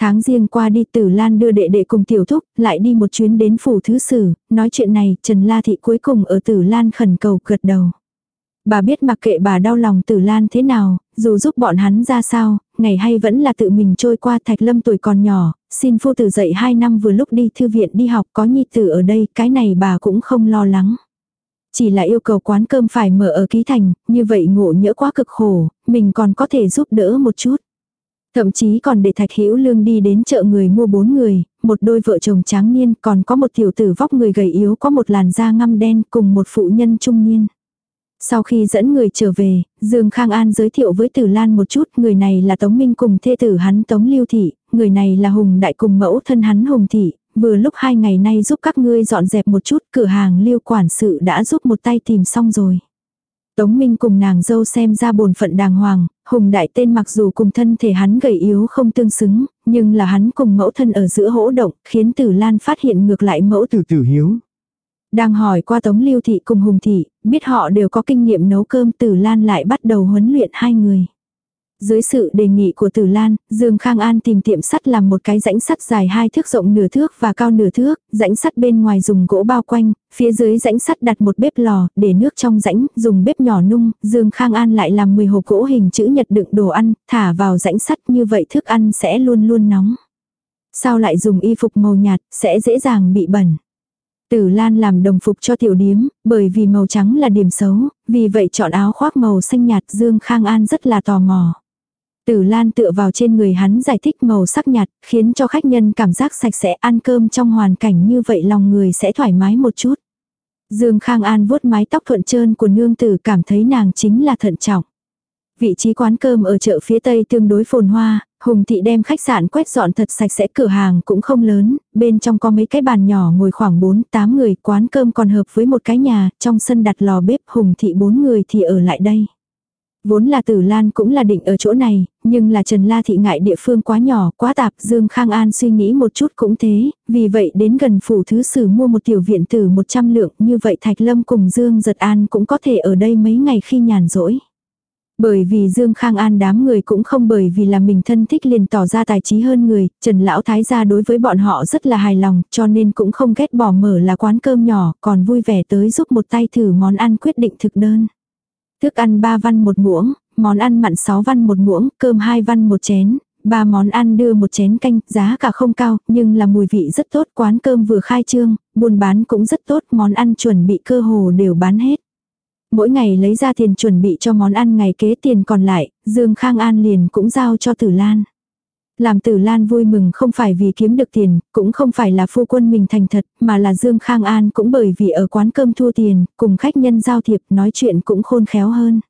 Tháng riêng qua đi Tử Lan đưa đệ đệ cùng tiểu thúc, lại đi một chuyến đến phủ thứ sử, nói chuyện này, Trần La Thị cuối cùng ở Tử Lan khẩn cầu gật đầu. Bà biết mặc kệ bà đau lòng Tử Lan thế nào, dù giúp bọn hắn ra sao, ngày hay vẫn là tự mình trôi qua Thạch Lâm tuổi còn nhỏ, xin phu tử dạy 2 năm vừa lúc đi thư viện đi học có nhi tử ở đây, cái này bà cũng không lo lắng. Chỉ là yêu cầu quán cơm phải mở ở ký thành, như vậy ngộ nhỡ quá cực khổ, mình còn có thể giúp đỡ một chút. Thậm chí còn để Thạch Hữu Lương đi đến chợ người mua bốn người, một đôi vợ chồng tráng niên, còn có một tiểu tử vóc người gầy yếu có một làn da ngăm đen cùng một phụ nhân trung niên. Sau khi dẫn người trở về, Dương Khang An giới thiệu với Tử Lan một chút, người này là Tống Minh cùng thê tử hắn Tống Lưu Thị, người này là Hùng Đại cùng mẫu thân hắn Hùng Thị, vừa lúc hai ngày nay giúp các ngươi dọn dẹp một chút, cửa hàng Lưu quản sự đã giúp một tay tìm xong rồi. Tống Minh cùng nàng dâu xem ra bổn phận đàng hoàng, Hùng Đại tên mặc dù cùng thân thể hắn gầy yếu không tương xứng, nhưng là hắn cùng mẫu thân ở giữa hỗ động, khiến Tử Lan phát hiện ngược lại mẫu tử tử hiếu. Đang hỏi qua Tống Lưu Thị cùng Hùng Thị, biết họ đều có kinh nghiệm nấu cơm Tử Lan lại bắt đầu huấn luyện hai người. Dưới sự đề nghị của Tử Lan, Dương Khang An tìm tiệm sắt làm một cái rãnh sắt dài hai thước rộng nửa thước và cao nửa thước, rãnh sắt bên ngoài dùng gỗ bao quanh, phía dưới rãnh sắt đặt một bếp lò, để nước trong rãnh, dùng bếp nhỏ nung, Dương Khang An lại làm 10 hộp gỗ hình chữ nhật đựng đồ ăn, thả vào rãnh sắt như vậy thức ăn sẽ luôn luôn nóng. Sao lại dùng y phục màu nhạt, sẽ dễ dàng bị bẩn. Tử Lan làm đồng phục cho tiểu điếm, bởi vì màu trắng là điểm xấu, vì vậy chọn áo khoác màu xanh nhạt Dương Khang An rất là tò mò. Tử Lan tựa vào trên người hắn giải thích màu sắc nhạt, khiến cho khách nhân cảm giác sạch sẽ ăn cơm trong hoàn cảnh như vậy lòng người sẽ thoải mái một chút. Dương Khang An vuốt mái tóc thuận trơn của nương tử cảm thấy nàng chính là thận trọng. Vị trí quán cơm ở chợ phía tây tương đối phồn hoa, Hùng thị đem khách sạn quét dọn thật sạch sẽ cửa hàng cũng không lớn, bên trong có mấy cái bàn nhỏ ngồi khoảng 4-8 người, quán cơm còn hợp với một cái nhà, trong sân đặt lò bếp Hùng thị bốn người thì ở lại đây. Vốn là tử lan cũng là định ở chỗ này, nhưng là Trần La Thị ngại địa phương quá nhỏ, quá tạp, Dương Khang An suy nghĩ một chút cũng thế, vì vậy đến gần phủ thứ sử mua một tiểu viện tử 100 lượng, như vậy Thạch Lâm cùng Dương Giật An cũng có thể ở đây mấy ngày khi nhàn rỗi. Bởi vì Dương Khang An đám người cũng không bởi vì là mình thân thích liền tỏ ra tài trí hơn người, Trần Lão Thái gia đối với bọn họ rất là hài lòng, cho nên cũng không ghét bỏ mở là quán cơm nhỏ, còn vui vẻ tới giúp một tay thử món ăn quyết định thực đơn. Thức ăn 3 văn một muỗng, món ăn mặn 6 văn một muỗng, cơm 2 văn một chén, ba món ăn đưa một chén canh, giá cả không cao, nhưng là mùi vị rất tốt, quán cơm vừa khai trương, buôn bán cũng rất tốt, món ăn chuẩn bị cơ hồ đều bán hết. Mỗi ngày lấy ra tiền chuẩn bị cho món ăn ngày kế tiền còn lại, Dương Khang An liền cũng giao cho Tử Lan. Làm tử Lan vui mừng không phải vì kiếm được tiền, cũng không phải là phu quân mình thành thật, mà là Dương Khang An cũng bởi vì ở quán cơm thua tiền, cùng khách nhân giao thiệp nói chuyện cũng khôn khéo hơn.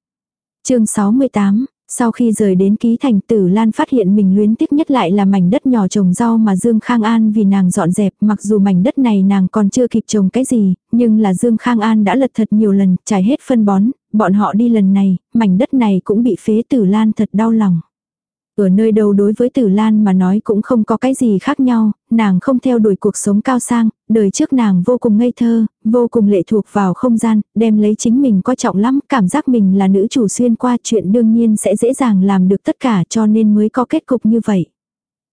chương 68 sau khi rời đến ký thành tử Lan phát hiện mình luyến tiếc nhất lại là mảnh đất nhỏ trồng rau mà Dương Khang An vì nàng dọn dẹp mặc dù mảnh đất này nàng còn chưa kịp trồng cái gì, nhưng là Dương Khang An đã lật thật nhiều lần, trải hết phân bón, bọn họ đi lần này, mảnh đất này cũng bị phế tử Lan thật đau lòng. Ở nơi đâu đối với Tử Lan mà nói cũng không có cái gì khác nhau, nàng không theo đuổi cuộc sống cao sang, đời trước nàng vô cùng ngây thơ, vô cùng lệ thuộc vào không gian, đem lấy chính mình coi trọng lắm, cảm giác mình là nữ chủ xuyên qua chuyện đương nhiên sẽ dễ dàng làm được tất cả cho nên mới có kết cục như vậy.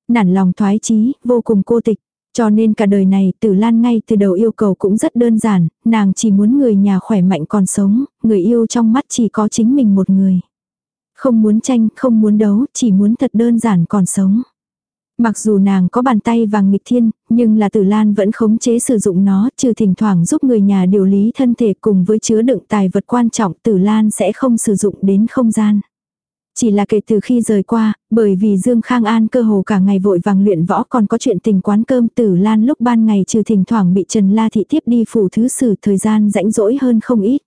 Nản lòng thoái chí, vô cùng cô tịch. Cho nên cả đời này Tử Lan ngay từ đầu yêu cầu cũng rất đơn giản, nàng chỉ muốn người nhà khỏe mạnh còn sống, người yêu trong mắt chỉ có chính mình một người. Không muốn tranh, không muốn đấu, chỉ muốn thật đơn giản còn sống. Mặc dù nàng có bàn tay vàng nghịch thiên, nhưng là tử lan vẫn khống chế sử dụng nó, trừ thỉnh thoảng giúp người nhà điều lý thân thể cùng với chứa đựng tài vật quan trọng tử lan sẽ không sử dụng đến không gian. Chỉ là kể từ khi rời qua, bởi vì Dương Khang An cơ hồ cả ngày vội vàng luyện võ còn có chuyện tình quán cơm tử lan lúc ban ngày trừ thỉnh thoảng bị Trần La Thị tiếp đi phủ thứ sử thời gian rãnh rỗi hơn không ít.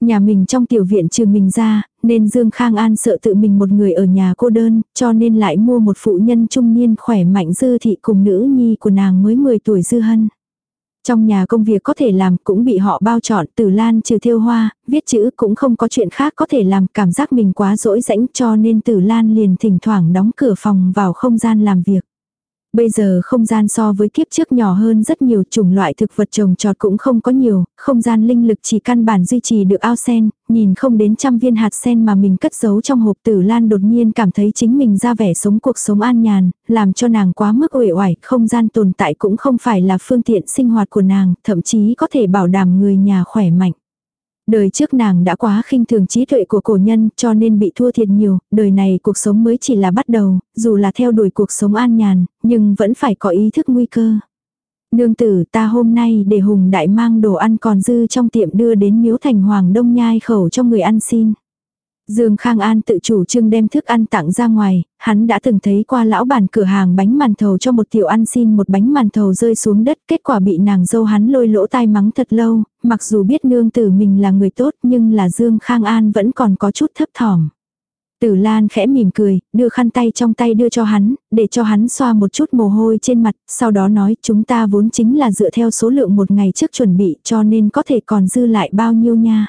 Nhà mình trong tiểu viện trừ mình ra, nên Dương Khang An sợ tự mình một người ở nhà cô đơn, cho nên lại mua một phụ nhân trung niên khỏe mạnh dư thị cùng nữ nhi của nàng mới 10 tuổi dư hân. Trong nhà công việc có thể làm cũng bị họ bao trọn tử lan trừ thiêu hoa, viết chữ cũng không có chuyện khác có thể làm cảm giác mình quá rỗi rãnh cho nên tử lan liền thỉnh thoảng đóng cửa phòng vào không gian làm việc. Bây giờ không gian so với kiếp trước nhỏ hơn rất nhiều chủng loại thực vật trồng trọt cũng không có nhiều, không gian linh lực chỉ căn bản duy trì được ao sen, nhìn không đến trăm viên hạt sen mà mình cất giấu trong hộp tử lan đột nhiên cảm thấy chính mình ra vẻ sống cuộc sống an nhàn, làm cho nàng quá mức uể oải, không gian tồn tại cũng không phải là phương tiện sinh hoạt của nàng, thậm chí có thể bảo đảm người nhà khỏe mạnh. Đời trước nàng đã quá khinh thường trí tuệ của cổ nhân cho nên bị thua thiệt nhiều, đời này cuộc sống mới chỉ là bắt đầu, dù là theo đuổi cuộc sống an nhàn, nhưng vẫn phải có ý thức nguy cơ. Nương tử ta hôm nay để hùng đại mang đồ ăn còn dư trong tiệm đưa đến miếu thành hoàng đông nhai khẩu cho người ăn xin. Dương Khang An tự chủ trương đem thức ăn tặng ra ngoài, hắn đã từng thấy qua lão bản cửa hàng bánh màn thầu cho một tiểu ăn xin một bánh màn thầu rơi xuống đất, kết quả bị nàng dâu hắn lôi lỗ tai mắng thật lâu, mặc dù biết nương tử mình là người tốt nhưng là Dương Khang An vẫn còn có chút thấp thỏm. Tử Lan khẽ mỉm cười, đưa khăn tay trong tay đưa cho hắn, để cho hắn xoa một chút mồ hôi trên mặt, sau đó nói chúng ta vốn chính là dựa theo số lượng một ngày trước chuẩn bị cho nên có thể còn dư lại bao nhiêu nha.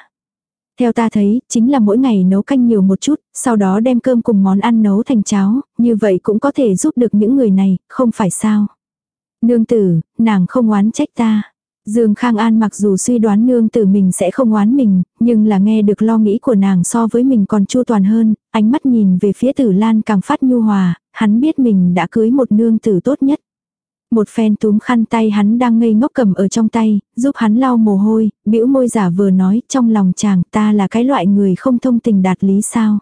Theo ta thấy, chính là mỗi ngày nấu canh nhiều một chút, sau đó đem cơm cùng món ăn nấu thành cháo, như vậy cũng có thể giúp được những người này, không phải sao. Nương tử, nàng không oán trách ta. Dương Khang An mặc dù suy đoán nương tử mình sẽ không oán mình, nhưng là nghe được lo nghĩ của nàng so với mình còn chu toàn hơn, ánh mắt nhìn về phía tử lan càng phát nhu hòa, hắn biết mình đã cưới một nương tử tốt nhất. Một phen túm khăn tay hắn đang ngây ngốc cầm ở trong tay, giúp hắn lau mồ hôi, bĩu môi giả vừa nói trong lòng chàng ta là cái loại người không thông tình đạt lý sao.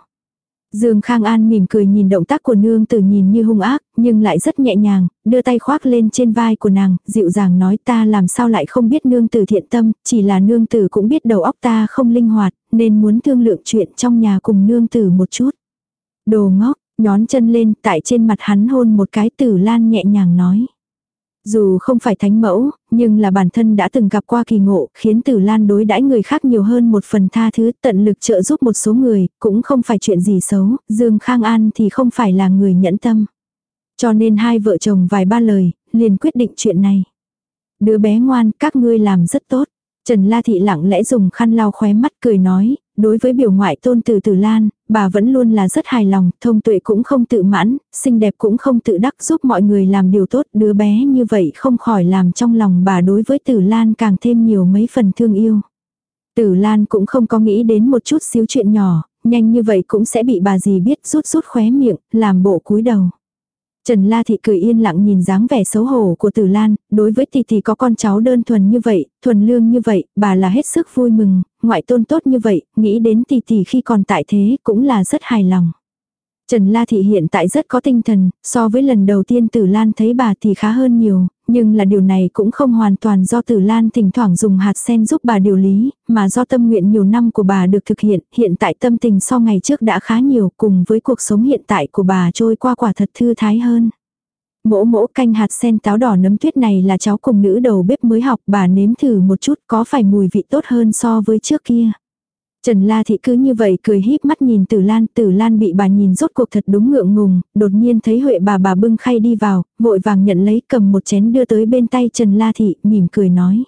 Dương Khang An mỉm cười nhìn động tác của nương tử nhìn như hung ác, nhưng lại rất nhẹ nhàng, đưa tay khoác lên trên vai của nàng, dịu dàng nói ta làm sao lại không biết nương tử thiện tâm, chỉ là nương tử cũng biết đầu óc ta không linh hoạt, nên muốn thương lượng chuyện trong nhà cùng nương tử một chút. Đồ ngốc, nhón chân lên, tại trên mặt hắn hôn một cái tử lan nhẹ nhàng nói. Dù không phải thánh mẫu, nhưng là bản thân đã từng gặp qua kỳ ngộ, khiến Tử Lan đối đãi người khác nhiều hơn một phần tha thứ, tận lực trợ giúp một số người, cũng không phải chuyện gì xấu, Dương Khang An thì không phải là người nhẫn tâm. Cho nên hai vợ chồng vài ba lời, liền quyết định chuyện này. Đứa bé ngoan, các ngươi làm rất tốt. Trần La Thị lặng lẽ dùng khăn lau khóe mắt cười nói, đối với biểu ngoại tôn từ Tử Lan, bà vẫn luôn là rất hài lòng, thông tuệ cũng không tự mãn, xinh đẹp cũng không tự đắc giúp mọi người làm điều tốt, đứa bé như vậy không khỏi làm trong lòng bà đối với Tử Lan càng thêm nhiều mấy phần thương yêu. Tử Lan cũng không có nghĩ đến một chút xíu chuyện nhỏ, nhanh như vậy cũng sẽ bị bà gì biết rút rút khóe miệng, làm bộ cúi đầu. Trần La Thị cười yên lặng nhìn dáng vẻ xấu hổ của Tử Lan, đối với tỷ tỷ có con cháu đơn thuần như vậy, thuần lương như vậy, bà là hết sức vui mừng, ngoại tôn tốt như vậy, nghĩ đến tỷ tỷ khi còn tại thế cũng là rất hài lòng. Trần La Thị hiện tại rất có tinh thần, so với lần đầu tiên Tử Lan thấy bà thì khá hơn nhiều, nhưng là điều này cũng không hoàn toàn do Tử Lan thỉnh thoảng dùng hạt sen giúp bà điều lý, mà do tâm nguyện nhiều năm của bà được thực hiện, hiện tại tâm tình so ngày trước đã khá nhiều cùng với cuộc sống hiện tại của bà trôi qua quả thật thư thái hơn. Mỗ mỗ canh hạt sen táo đỏ nấm tuyết này là cháu cùng nữ đầu bếp mới học bà nếm thử một chút có phải mùi vị tốt hơn so với trước kia. Trần La Thị cứ như vậy cười híp mắt nhìn Tử Lan, Tử Lan bị bà nhìn rốt cuộc thật đúng ngượng ngùng, đột nhiên thấy Huệ bà bà bưng khay đi vào, vội vàng nhận lấy cầm một chén đưa tới bên tay Trần La Thị, mỉm cười nói.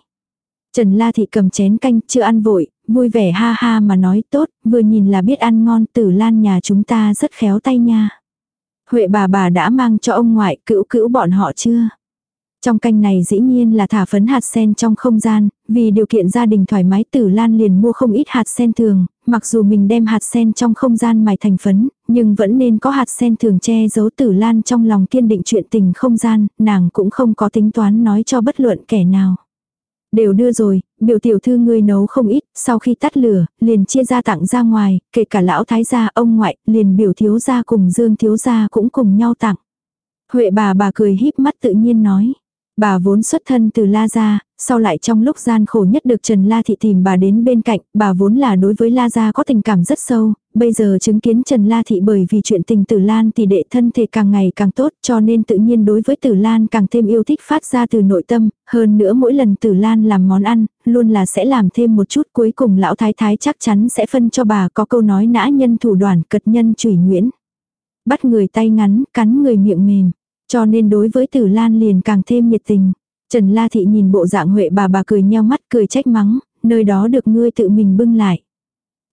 Trần La Thị cầm chén canh, chưa ăn vội, vui vẻ ha ha mà nói tốt, vừa nhìn là biết ăn ngon, Tử Lan nhà chúng ta rất khéo tay nha. Huệ bà bà đã mang cho ông ngoại cữu cữu bọn họ chưa? Trong canh này dĩ nhiên là thả phấn hạt sen trong không gian, vì điều kiện gia đình thoải mái tử lan liền mua không ít hạt sen thường, mặc dù mình đem hạt sen trong không gian mài thành phấn, nhưng vẫn nên có hạt sen thường che giấu tử lan trong lòng kiên định chuyện tình không gian, nàng cũng không có tính toán nói cho bất luận kẻ nào. Đều đưa rồi, biểu tiểu thư ngươi nấu không ít, sau khi tắt lửa, liền chia ra tặng ra ngoài, kể cả lão thái gia, ông ngoại, liền biểu thiếu gia cùng dương thiếu gia cũng cùng nhau tặng. Huệ bà bà cười híp mắt tự nhiên nói. Bà vốn xuất thân từ La Gia, sau lại trong lúc gian khổ nhất được Trần La Thị tìm bà đến bên cạnh, bà vốn là đối với La Gia có tình cảm rất sâu, bây giờ chứng kiến Trần La Thị bởi vì chuyện tình Tử Lan thì đệ thân thể càng ngày càng tốt cho nên tự nhiên đối với Tử Lan càng thêm yêu thích phát ra từ nội tâm, hơn nữa mỗi lần Tử Lan làm món ăn, luôn là sẽ làm thêm một chút cuối cùng lão thái thái chắc chắn sẽ phân cho bà có câu nói nã nhân thủ đoàn cật nhân chủy nguyễn. Bắt người tay ngắn, cắn người miệng mềm. Cho nên đối với Tử Lan liền càng thêm nhiệt tình. Trần La Thị nhìn bộ dạng Huệ bà bà cười nheo mắt cười trách mắng, nơi đó được ngươi tự mình bưng lại.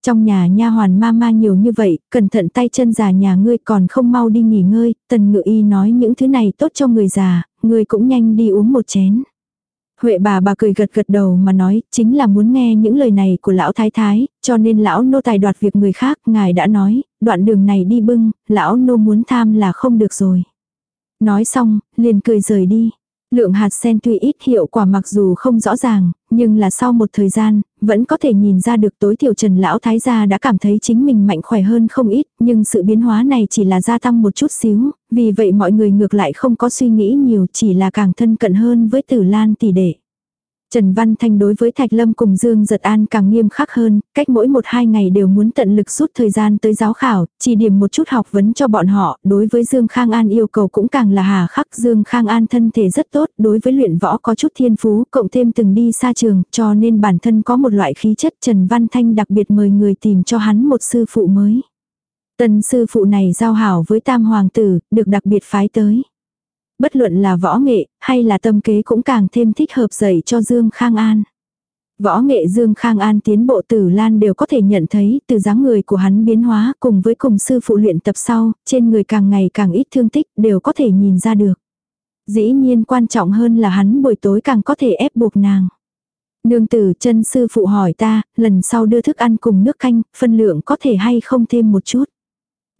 Trong nhà nha hoàn ma ma nhiều như vậy, cẩn thận tay chân già nhà ngươi còn không mau đi nghỉ ngơi, tần ngự y nói những thứ này tốt cho người già, ngươi cũng nhanh đi uống một chén. Huệ bà bà cười gật gật đầu mà nói, chính là muốn nghe những lời này của lão thái thái, cho nên lão nô tài đoạt việc người khác, ngài đã nói, đoạn đường này đi bưng, lão nô muốn tham là không được rồi. Nói xong, liền cười rời đi. Lượng hạt sen tuy ít hiệu quả mặc dù không rõ ràng, nhưng là sau một thời gian, vẫn có thể nhìn ra được tối thiểu Trần Lão Thái gia đã cảm thấy chính mình mạnh khỏe hơn không ít, nhưng sự biến hóa này chỉ là gia tăng một chút xíu, vì vậy mọi người ngược lại không có suy nghĩ nhiều chỉ là càng thân cận hơn với Tử Lan tỷ đệ. Trần Văn Thanh đối với Thạch Lâm cùng Dương Giật An càng nghiêm khắc hơn, cách mỗi một hai ngày đều muốn tận lực rút thời gian tới giáo khảo, chỉ điểm một chút học vấn cho bọn họ, đối với Dương Khang An yêu cầu cũng càng là hà khắc. Dương Khang An thân thể rất tốt, đối với luyện võ có chút thiên phú, cộng thêm từng đi xa trường, cho nên bản thân có một loại khí chất Trần Văn Thanh đặc biệt mời người tìm cho hắn một sư phụ mới. Tân sư phụ này giao hảo với tam hoàng tử, được đặc biệt phái tới bất luận là võ nghệ, hay là tâm kế cũng càng thêm thích hợp dạy cho Dương Khang An. Võ nghệ Dương Khang An tiến bộ tử lan đều có thể nhận thấy từ dáng người của hắn biến hóa cùng với cùng sư phụ luyện tập sau, trên người càng ngày càng ít thương tích đều có thể nhìn ra được. Dĩ nhiên quan trọng hơn là hắn buổi tối càng có thể ép buộc nàng. Nương tử chân sư phụ hỏi ta, lần sau đưa thức ăn cùng nước canh, phân lượng có thể hay không thêm một chút.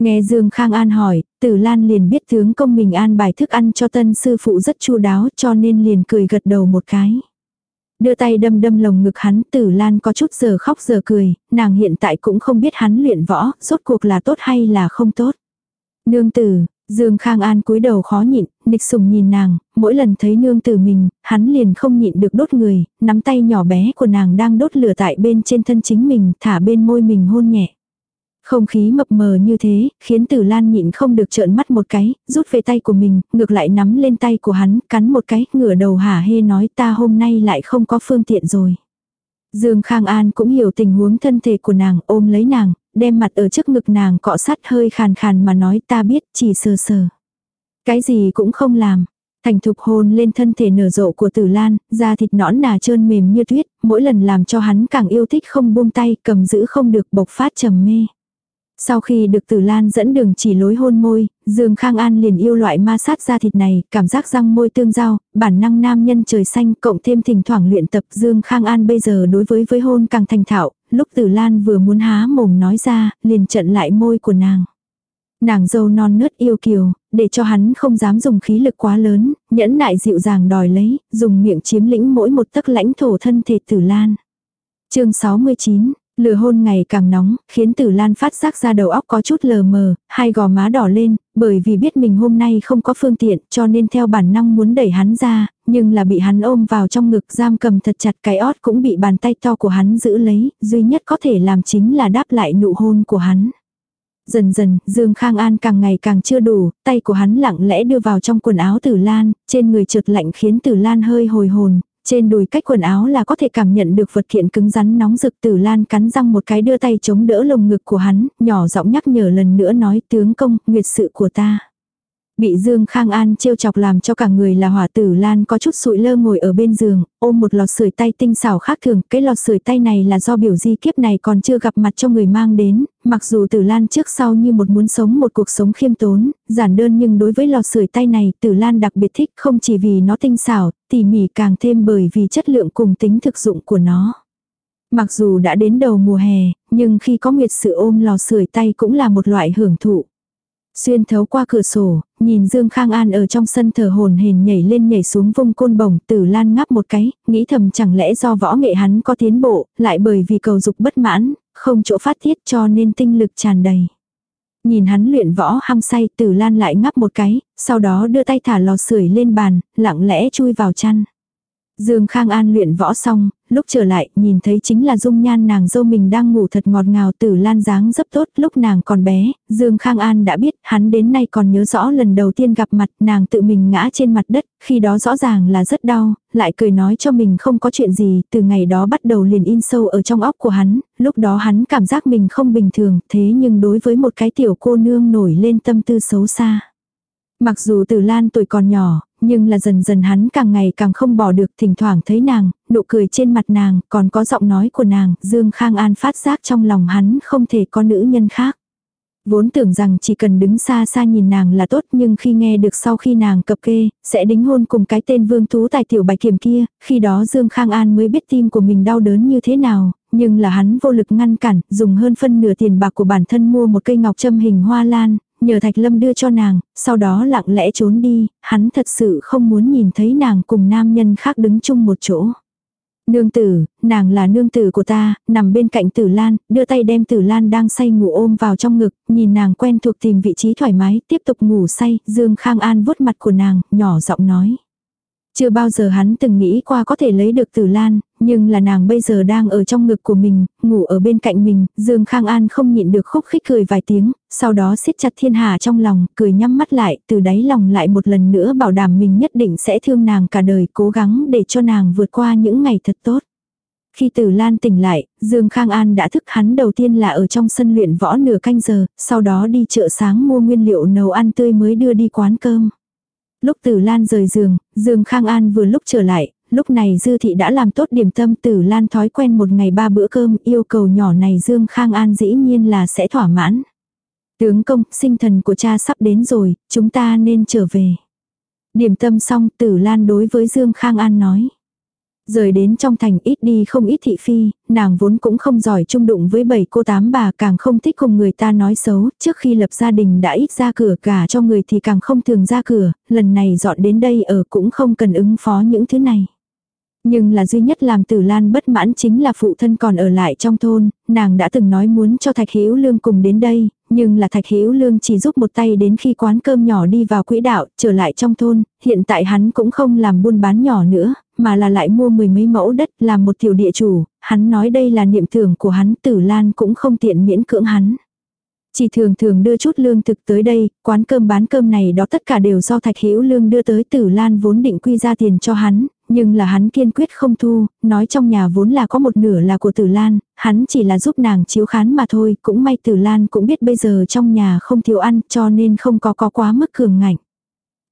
Nghe Dương Khang An hỏi, Tử Lan liền biết tướng công mình an bài thức ăn cho tân sư phụ rất chu đáo cho nên liền cười gật đầu một cái. Đưa tay đâm đâm lồng ngực hắn Tử Lan có chút giờ khóc giờ cười, nàng hiện tại cũng không biết hắn luyện võ, rốt cuộc là tốt hay là không tốt. Nương tử, Dương Khang An cúi đầu khó nhịn, nịch sùng nhìn nàng, mỗi lần thấy nương tử mình, hắn liền không nhịn được đốt người, nắm tay nhỏ bé của nàng đang đốt lửa tại bên trên thân chính mình, thả bên môi mình hôn nhẹ. Không khí mập mờ như thế, khiến tử lan nhịn không được trợn mắt một cái, rút về tay của mình, ngược lại nắm lên tay của hắn, cắn một cái, ngửa đầu hả hê nói ta hôm nay lại không có phương tiện rồi. Dương Khang An cũng hiểu tình huống thân thể của nàng, ôm lấy nàng, đem mặt ở trước ngực nàng cọ sát hơi khàn khàn mà nói ta biết, chỉ sờ sờ. Cái gì cũng không làm. Thành thục hôn lên thân thể nở rộ của tử lan, da thịt nõn nà trơn mềm như tuyết, mỗi lần làm cho hắn càng yêu thích không buông tay, cầm giữ không được bộc phát trầm mê. Sau khi được Tử Lan dẫn đường chỉ lối hôn môi, Dương Khang An liền yêu loại ma sát da thịt này, cảm giác răng môi tương giao, bản năng nam nhân trời xanh cộng thêm thỉnh thoảng luyện tập Dương Khang An bây giờ đối với với hôn càng thành thạo, lúc Tử Lan vừa muốn há mồm nói ra, liền trận lại môi của nàng. Nàng dâu non nớt yêu kiều, để cho hắn không dám dùng khí lực quá lớn, nhẫn nại dịu dàng đòi lấy, dùng miệng chiếm lĩnh mỗi một tấc lãnh thổ thân thể Tử Lan. chương 69 Lửa hôn ngày càng nóng, khiến tử lan phát giác ra đầu óc có chút lờ mờ, hai gò má đỏ lên, bởi vì biết mình hôm nay không có phương tiện cho nên theo bản năng muốn đẩy hắn ra, nhưng là bị hắn ôm vào trong ngực giam cầm thật chặt cái ót cũng bị bàn tay to của hắn giữ lấy, duy nhất có thể làm chính là đáp lại nụ hôn của hắn. Dần dần, Dương Khang An càng ngày càng chưa đủ, tay của hắn lặng lẽ đưa vào trong quần áo Tử Lan, trên người trượt lạnh khiến Tử Lan hơi hồi hồn, trên đùi cách quần áo là có thể cảm nhận được vật kiện cứng rắn nóng rực tử lan cắn răng một cái đưa tay chống đỡ lồng ngực của hắn, nhỏ giọng nhắc nhở lần nữa nói tướng công, nguyệt sự của ta. Bị Dương Khang An trêu chọc làm cho cả người là hỏa tử lan có chút sụi lơ ngồi ở bên giường, ôm một lọt sưởi tay tinh xảo khác thường. Cái lọt sưởi tay này là do biểu di kiếp này còn chưa gặp mặt cho người mang đến, mặc dù tử lan trước sau như một muốn sống một cuộc sống khiêm tốn, giản đơn nhưng đối với lọt sưởi tay này tử lan đặc biệt thích không chỉ vì nó tinh xảo, tỉ mỉ càng thêm bởi vì chất lượng cùng tính thực dụng của nó. Mặc dù đã đến đầu mùa hè, nhưng khi có nguyệt sự ôm lò sưởi tay cũng là một loại hưởng thụ. Xuyên thấu qua cửa sổ, nhìn Dương Khang An ở trong sân thờ hồn hền nhảy lên nhảy xuống vung côn bổng, tử lan ngắp một cái, nghĩ thầm chẳng lẽ do võ nghệ hắn có tiến bộ, lại bởi vì cầu dục bất mãn, không chỗ phát tiết cho nên tinh lực tràn đầy. Nhìn hắn luyện võ hăng say tử lan lại ngắp một cái, sau đó đưa tay thả lò sưởi lên bàn, lặng lẽ chui vào chăn. Dương Khang An luyện võ xong, lúc trở lại, nhìn thấy chính là dung nhan nàng dâu mình đang ngủ thật ngọt ngào tử lan dáng rất tốt, lúc nàng còn bé, Dương Khang An đã biết, hắn đến nay còn nhớ rõ lần đầu tiên gặp mặt, nàng tự mình ngã trên mặt đất, khi đó rõ ràng là rất đau, lại cười nói cho mình không có chuyện gì, từ ngày đó bắt đầu liền in sâu ở trong óc của hắn, lúc đó hắn cảm giác mình không bình thường, thế nhưng đối với một cái tiểu cô nương nổi lên tâm tư xấu xa. Mặc dù Tử Lan tuổi còn nhỏ, nhưng là dần dần hắn càng ngày càng không bỏ được thỉnh thoảng thấy nàng, nụ cười trên mặt nàng, còn có giọng nói của nàng, Dương Khang An phát giác trong lòng hắn không thể có nữ nhân khác. Vốn tưởng rằng chỉ cần đứng xa xa nhìn nàng là tốt nhưng khi nghe được sau khi nàng cập kê, sẽ đính hôn cùng cái tên vương thú tài tiểu bạch kiểm kia, khi đó Dương Khang An mới biết tim của mình đau đớn như thế nào, nhưng là hắn vô lực ngăn cản, dùng hơn phân nửa tiền bạc của bản thân mua một cây ngọc châm hình hoa lan, nhờ Thạch Lâm đưa cho nàng, sau đó lặng lẽ trốn đi, hắn thật sự không muốn nhìn thấy nàng cùng nam nhân khác đứng chung một chỗ. Nương tử, nàng là nương tử của ta, nằm bên cạnh tử lan, đưa tay đem tử lan đang say ngủ ôm vào trong ngực, nhìn nàng quen thuộc tìm vị trí thoải mái, tiếp tục ngủ say, Dương Khang An vuốt mặt của nàng, nhỏ giọng nói. Chưa bao giờ hắn từng nghĩ qua có thể lấy được tử lan, nhưng là nàng bây giờ đang ở trong ngực của mình, ngủ ở bên cạnh mình, Dương Khang An không nhịn được khúc khích cười vài tiếng, sau đó siết chặt thiên hà trong lòng, cười nhắm mắt lại, từ đáy lòng lại một lần nữa bảo đảm mình nhất định sẽ thương nàng cả đời, cố gắng để cho nàng vượt qua những ngày thật tốt. Khi Tử Lan tỉnh lại, Dương Khang An đã thức hắn đầu tiên là ở trong sân luyện võ nửa canh giờ, sau đó đi chợ sáng mua nguyên liệu nấu ăn tươi mới đưa đi quán cơm. Lúc Tử Lan rời giường, Dương Khang An vừa lúc trở lại, lúc này Dư Thị đã làm tốt điểm tâm Tử Lan thói quen một ngày ba bữa cơm, yêu cầu nhỏ này Dương Khang An dĩ nhiên là sẽ thỏa mãn. Tướng công, sinh thần của cha sắp đến rồi, chúng ta nên trở về. Điểm tâm xong Tử Lan đối với Dương Khang An nói. Rời đến trong thành ít đi không ít thị phi, nàng vốn cũng không giỏi chung đụng với bảy cô tám bà càng không thích cùng người ta nói xấu, trước khi lập gia đình đã ít ra cửa cả cho người thì càng không thường ra cửa, lần này dọn đến đây ở cũng không cần ứng phó những thứ này. Nhưng là duy nhất làm Tử Lan bất mãn chính là phụ thân còn ở lại trong thôn, nàng đã từng nói muốn cho Thạch Hữu Lương cùng đến đây, nhưng là Thạch Hữu Lương chỉ giúp một tay đến khi quán cơm nhỏ đi vào quỹ đạo, trở lại trong thôn, hiện tại hắn cũng không làm buôn bán nhỏ nữa, mà là lại mua mười mấy mẫu đất làm một tiểu địa chủ, hắn nói đây là niệm tưởng của hắn, Tử Lan cũng không tiện miễn cưỡng hắn. Chỉ thường thường đưa chút lương thực tới đây, quán cơm bán cơm này đó tất cả đều do Thạch Hữu Lương đưa tới Tử Lan vốn định quy ra tiền cho hắn, nhưng là hắn kiên quyết không thu, nói trong nhà vốn là có một nửa là của Tử Lan, hắn chỉ là giúp nàng chiếu khán mà thôi, cũng may Tử Lan cũng biết bây giờ trong nhà không thiếu ăn cho nên không có có quá mức cường ngạnh.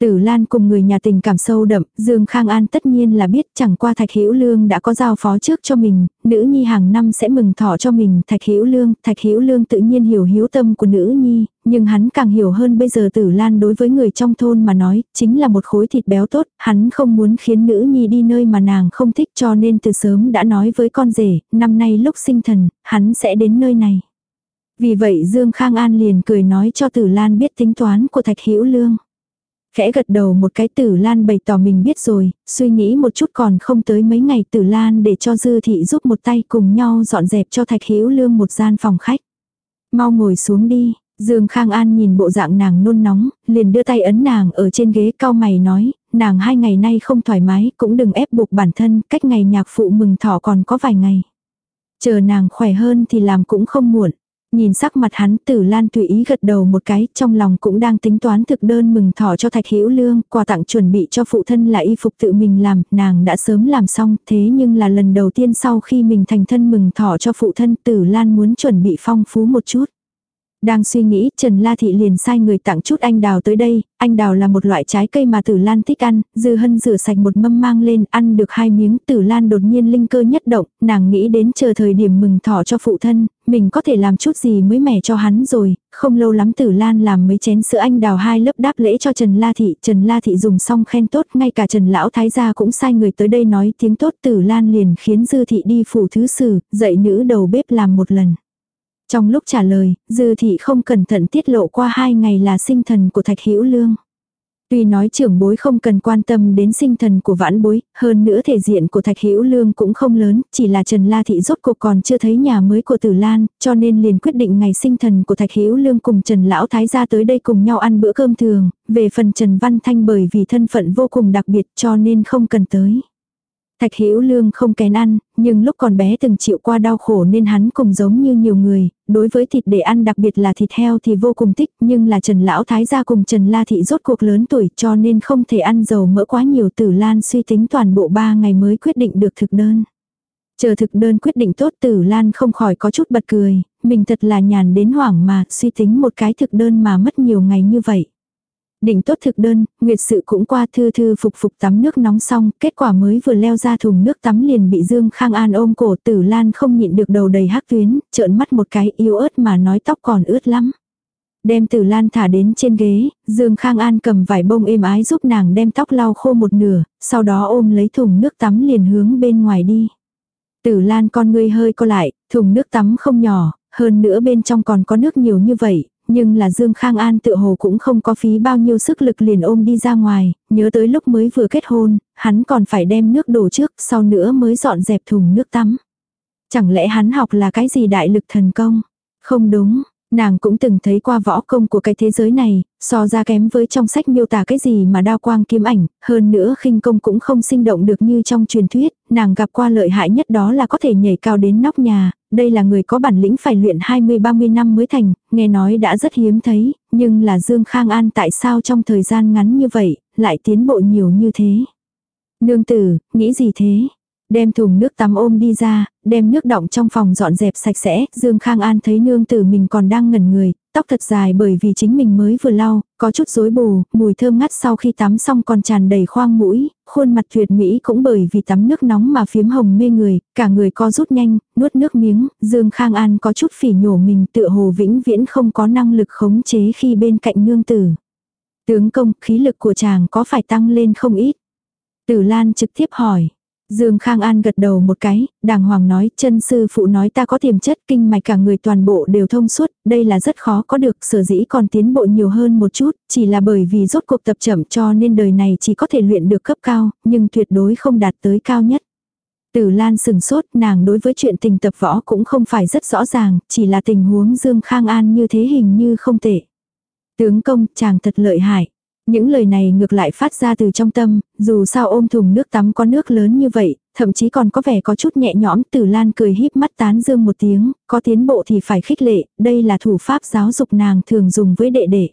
Tử Lan cùng người nhà tình cảm sâu đậm, Dương Khang An tất nhiên là biết chẳng qua Thạch Hữu Lương đã có giao phó trước cho mình, nữ nhi hàng năm sẽ mừng thọ cho mình, Thạch Hữu Lương, Thạch Hữu Lương tự nhiên hiểu hiếu tâm của nữ nhi, nhưng hắn càng hiểu hơn bây giờ Tử Lan đối với người trong thôn mà nói, chính là một khối thịt béo tốt, hắn không muốn khiến nữ nhi đi nơi mà nàng không thích cho nên từ sớm đã nói với con rể, năm nay lúc sinh thần, hắn sẽ đến nơi này. Vì vậy Dương Khang An liền cười nói cho Tử Lan biết tính toán của Thạch Hữu Lương. Khẽ gật đầu một cái tử lan bày tỏ mình biết rồi, suy nghĩ một chút còn không tới mấy ngày tử lan để cho dư thị giúp một tay cùng nhau dọn dẹp cho thạch hữu lương một gian phòng khách. Mau ngồi xuống đi, Dương Khang An nhìn bộ dạng nàng nôn nóng, liền đưa tay ấn nàng ở trên ghế cao mày nói, nàng hai ngày nay không thoải mái, cũng đừng ép buộc bản thân, cách ngày nhạc phụ mừng thọ còn có vài ngày. Chờ nàng khỏe hơn thì làm cũng không muộn. Nhìn sắc mặt hắn tử lan tùy ý gật đầu một cái, trong lòng cũng đang tính toán thực đơn mừng thọ cho thạch hữu lương, quà tặng chuẩn bị cho phụ thân là y phục tự mình làm, nàng đã sớm làm xong, thế nhưng là lần đầu tiên sau khi mình thành thân mừng thọ cho phụ thân tử lan muốn chuẩn bị phong phú một chút. Đang suy nghĩ, Trần La Thị liền sai người tặng chút anh đào tới đây, anh đào là một loại trái cây mà Tử Lan thích ăn, Dư Hân rửa sạch một mâm mang lên, ăn được hai miếng, Tử Lan đột nhiên linh cơ nhất động, nàng nghĩ đến chờ thời điểm mừng thọ cho phụ thân, mình có thể làm chút gì mới mẻ cho hắn rồi, không lâu lắm Tử Lan làm mấy chén sữa anh đào hai lớp đáp lễ cho Trần La Thị, Trần La Thị dùng xong khen tốt, ngay cả Trần Lão Thái gia cũng sai người tới đây nói tiếng tốt. Tử Lan liền khiến Dư Thị đi phủ thứ sử, dạy nữ đầu bếp làm một lần. Trong lúc trả lời, Dư Thị không cẩn thận tiết lộ qua hai ngày là sinh thần của Thạch Hữu Lương. Tuy nói trưởng bối không cần quan tâm đến sinh thần của vãn bối, hơn nữa thể diện của Thạch Hữu Lương cũng không lớn, chỉ là Trần La Thị rốt cuộc còn chưa thấy nhà mới của Tử Lan, cho nên liền quyết định ngày sinh thần của Thạch Hữu Lương cùng Trần Lão Thái gia tới đây cùng nhau ăn bữa cơm thường, về phần Trần Văn Thanh bởi vì thân phận vô cùng đặc biệt cho nên không cần tới. Thạch Hữu Lương không kén ăn, nhưng lúc còn bé từng chịu qua đau khổ nên hắn cũng giống như nhiều người, đối với thịt để ăn đặc biệt là thịt heo thì vô cùng thích, nhưng là Trần Lão Thái gia cùng Trần La Thị rốt cuộc lớn tuổi cho nên không thể ăn dầu mỡ quá nhiều Tử Lan suy tính toàn bộ 3 ngày mới quyết định được thực đơn. Chờ thực đơn quyết định tốt Tử Lan không khỏi có chút bật cười, mình thật là nhàn đến hoảng mà suy tính một cái thực đơn mà mất nhiều ngày như vậy. Định tốt thực đơn, Nguyệt sự cũng qua thư thư phục phục tắm nước nóng xong, kết quả mới vừa leo ra thùng nước tắm liền bị Dương Khang An ôm cổ tử lan không nhịn được đầu đầy hắc tuyến, trợn mắt một cái yếu ớt mà nói tóc còn ướt lắm. Đem tử lan thả đến trên ghế, Dương Khang An cầm vải bông êm ái giúp nàng đem tóc lau khô một nửa, sau đó ôm lấy thùng nước tắm liền hướng bên ngoài đi. Tử lan con ngươi hơi co lại, thùng nước tắm không nhỏ, hơn nữa bên trong còn có nước nhiều như vậy, nhưng là Dương Khang An tự hồ cũng không có phí bao nhiêu sức lực liền ôm đi ra ngoài, nhớ tới lúc mới vừa kết hôn, hắn còn phải đem nước đổ trước, sau nữa mới dọn dẹp thùng nước tắm. Chẳng lẽ hắn học là cái gì đại lực thần công? Không đúng, Nàng cũng từng thấy qua võ công của cái thế giới này, so ra kém với trong sách miêu tả cái gì mà đao quang kiếm ảnh, hơn nữa khinh công cũng không sinh động được như trong truyền thuyết, nàng gặp qua lợi hại nhất đó là có thể nhảy cao đến nóc nhà, đây là người có bản lĩnh phải luyện 20-30 năm mới thành, nghe nói đã rất hiếm thấy, nhưng là Dương Khang An tại sao trong thời gian ngắn như vậy, lại tiến bộ nhiều như thế. Nương tử, nghĩ gì thế? Đem thùng nước tắm ôm đi ra, đem nước đọng trong phòng dọn dẹp sạch sẽ, Dương Khang An thấy nương tử mình còn đang ngẩn người, tóc thật dài bởi vì chính mình mới vừa lau, có chút rối bù, mùi thơm ngắt sau khi tắm xong còn tràn đầy khoang mũi, khuôn mặt tuyệt mỹ cũng bởi vì tắm nước nóng mà phiếm hồng mê người, cả người co rút nhanh, nuốt nước miếng, Dương Khang An có chút phỉ nhổ mình tựa hồ vĩnh viễn không có năng lực khống chế khi bên cạnh nương tử. Tướng công, khí lực của chàng có phải tăng lên không ít? Tử Lan trực tiếp hỏi. Dương Khang An gật đầu một cái, đàng hoàng nói, chân sư phụ nói ta có tiềm chất kinh mạch cả người toàn bộ đều thông suốt, đây là rất khó có được, sở dĩ còn tiến bộ nhiều hơn một chút, chỉ là bởi vì rốt cuộc tập chậm cho nên đời này chỉ có thể luyện được cấp cao, nhưng tuyệt đối không đạt tới cao nhất. Tử Lan sừng sốt, nàng đối với chuyện tình tập võ cũng không phải rất rõ ràng, chỉ là tình huống Dương Khang An như thế hình như không tệ. Tướng công, chàng thật lợi hại. Những lời này ngược lại phát ra từ trong tâm, dù sao ôm thùng nước tắm có nước lớn như vậy, thậm chí còn có vẻ có chút nhẹ nhõm, Tử Lan cười híp mắt tán dương một tiếng, có tiến bộ thì phải khích lệ, đây là thủ pháp giáo dục nàng thường dùng với đệ đệ.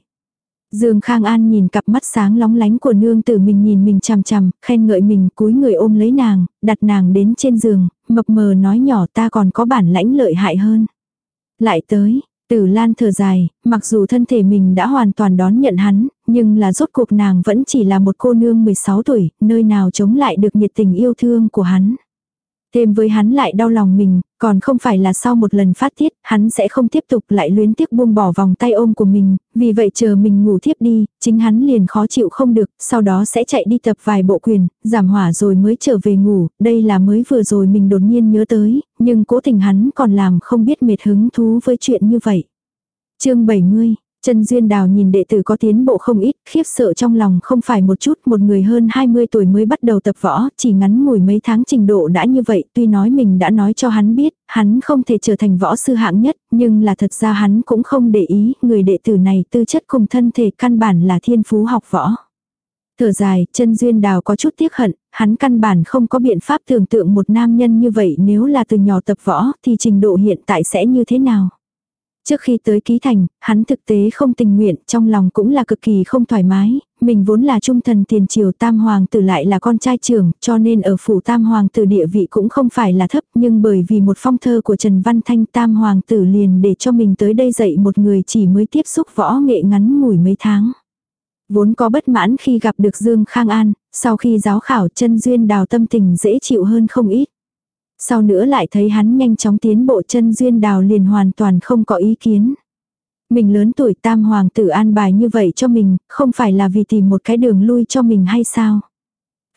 Dương Khang An nhìn cặp mắt sáng lóng lánh của nương tử mình nhìn mình chằm chằm, khen ngợi mình cúi người ôm lấy nàng, đặt nàng đến trên giường, mập mờ nói nhỏ ta còn có bản lãnh lợi hại hơn. Lại tới, Tử Lan thở dài, mặc dù thân thể mình đã hoàn toàn đón nhận hắn, nhưng là rốt cuộc nàng vẫn chỉ là một cô nương 16 tuổi, nơi nào chống lại được nhiệt tình yêu thương của hắn. Thêm với hắn lại đau lòng mình, còn không phải là sau một lần phát tiết, hắn sẽ không tiếp tục lại luyến tiếc buông bỏ vòng tay ôm của mình, vì vậy chờ mình ngủ thiếp đi, chính hắn liền khó chịu không được, sau đó sẽ chạy đi tập vài bộ quyền, giảm hỏa rồi mới trở về ngủ, đây là mới vừa rồi mình đột nhiên nhớ tới, nhưng cố tình hắn còn làm không biết mệt hứng thú với chuyện như vậy. chương 70 Trần Duyên Đào nhìn đệ tử có tiến bộ không ít, khiếp sợ trong lòng không phải một chút, một người hơn 20 tuổi mới bắt đầu tập võ, chỉ ngắn ngủi mấy tháng trình độ đã như vậy, tuy nói mình đã nói cho hắn biết, hắn không thể trở thành võ sư hạng nhất, nhưng là thật ra hắn cũng không để ý, người đệ tử này tư chất cùng thân thể căn bản là thiên phú học võ. Thở dài, chân duyên đào có chút tiếc hận, hắn căn bản không có biện pháp tưởng tượng một nam nhân như vậy nếu là từ nhỏ tập võ thì trình độ hiện tại sẽ như thế nào. Trước khi tới ký thành, hắn thực tế không tình nguyện, trong lòng cũng là cực kỳ không thoải mái, mình vốn là trung thần tiền triều tam hoàng tử lại là con trai trưởng, cho nên ở phủ tam hoàng tử địa vị cũng không phải là thấp, nhưng bởi vì một phong thơ của Trần Văn Thanh tam hoàng tử liền để cho mình tới đây dạy một người chỉ mới tiếp xúc võ nghệ ngắn ngủi mấy tháng. Vốn có bất mãn khi gặp được Dương Khang An, sau khi giáo khảo chân duyên đào tâm tình dễ chịu hơn không ít. Sau nữa lại thấy hắn nhanh chóng tiến bộ chân duyên đào liền hoàn toàn không có ý kiến. Mình lớn tuổi tam hoàng tử an bài như vậy cho mình, không phải là vì tìm một cái đường lui cho mình hay sao?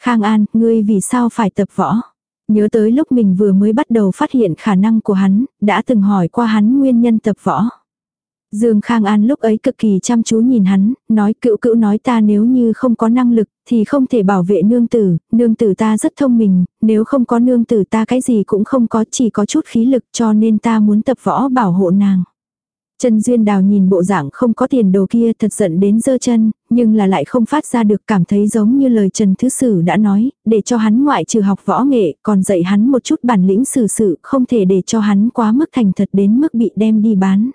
Khang An, ngươi vì sao phải tập võ? Nhớ tới lúc mình vừa mới bắt đầu phát hiện khả năng của hắn, đã từng hỏi qua hắn nguyên nhân tập võ. Dương Khang An lúc ấy cực kỳ chăm chú nhìn hắn, nói cựu cựu nói ta nếu như không có năng lực thì không thể bảo vệ nương tử, nương tử ta rất thông minh, nếu không có nương tử ta cái gì cũng không có chỉ có chút khí lực cho nên ta muốn tập võ bảo hộ nàng. Trần Duyên Đào nhìn bộ dạng không có tiền đồ kia thật giận đến dơ chân, nhưng là lại không phát ra được cảm thấy giống như lời Trần Thứ Sử đã nói, để cho hắn ngoại trừ học võ nghệ, còn dạy hắn một chút bản lĩnh xử sự, không thể để cho hắn quá mức thành thật đến mức bị đem đi bán.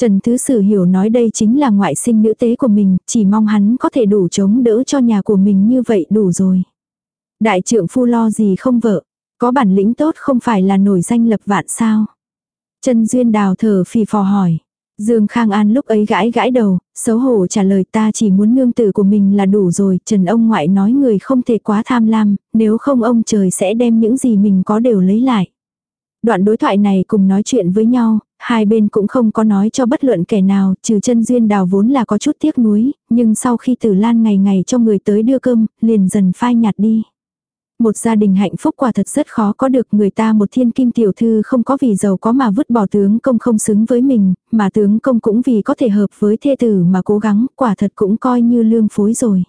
Trần Thứ Sử hiểu nói đây chính là ngoại sinh nữ tế của mình, chỉ mong hắn có thể đủ chống đỡ cho nhà của mình như vậy đủ rồi. Đại trượng phu lo gì không vợ, có bản lĩnh tốt không phải là nổi danh lập vạn sao. Trần Duyên Đào thở phì phò hỏi. Dương Khang An lúc ấy gãi gãi đầu, xấu hổ trả lời ta chỉ muốn nương tử của mình là đủ rồi, Trần ông ngoại nói người không thể quá tham lam, nếu không ông trời sẽ đem những gì mình có đều lấy lại. Đoạn đối thoại này cùng nói chuyện với nhau, hai bên cũng không có nói cho bất luận kẻ nào, trừ chân duyên đào vốn là có chút tiếc nuối, nhưng sau khi tử lan ngày ngày cho người tới đưa cơm, liền dần phai nhạt đi. Một gia đình hạnh phúc quả thật rất khó có được người ta một thiên kim tiểu thư không có vì giàu có mà vứt bỏ tướng công không xứng với mình, mà tướng công cũng vì có thể hợp với thê tử mà cố gắng, quả thật cũng coi như lương phối rồi.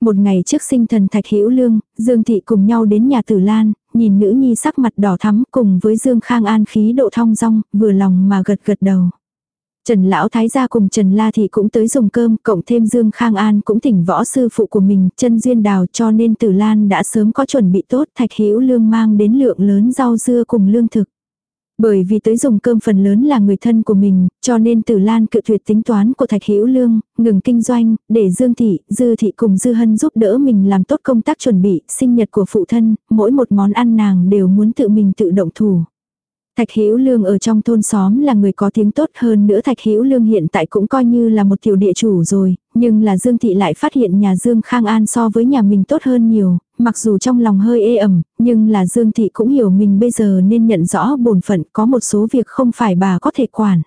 Một ngày trước sinh thần Thạch Hữu Lương, Dương Thị cùng nhau đến nhà Tử Lan, nhìn nữ nhi sắc mặt đỏ thắm cùng với Dương Khang An khí độ thong dong, vừa lòng mà gật gật đầu. Trần Lão Thái gia cùng Trần La Thị cũng tới dùng cơm, cộng thêm Dương Khang An cũng thỉnh võ sư phụ của mình, chân duyên đào cho nên Tử Lan đã sớm có chuẩn bị tốt, Thạch Hữu Lương mang đến lượng lớn rau dưa cùng lương thực. Bởi vì tới dùng cơm phần lớn là người thân của mình, cho nên Tử Lan cự tuyệt tính toán của Thạch Hữu Lương, ngừng kinh doanh, để Dương thị, Dư thị cùng Dư Hân giúp đỡ mình làm tốt công tác chuẩn bị, sinh nhật của phụ thân, mỗi một món ăn nàng đều muốn tự mình tự động thủ. Thạch Hữu Lương ở trong thôn xóm là người có tiếng tốt hơn nữa Thạch Hữu Lương hiện tại cũng coi như là một tiểu địa chủ rồi, nhưng là Dương thị lại phát hiện nhà Dương Khang An so với nhà mình tốt hơn nhiều, mặc dù trong lòng hơi ê ẩm, nhưng là Dương thị cũng hiểu mình bây giờ nên nhận rõ bổn phận, có một số việc không phải bà có thể quản.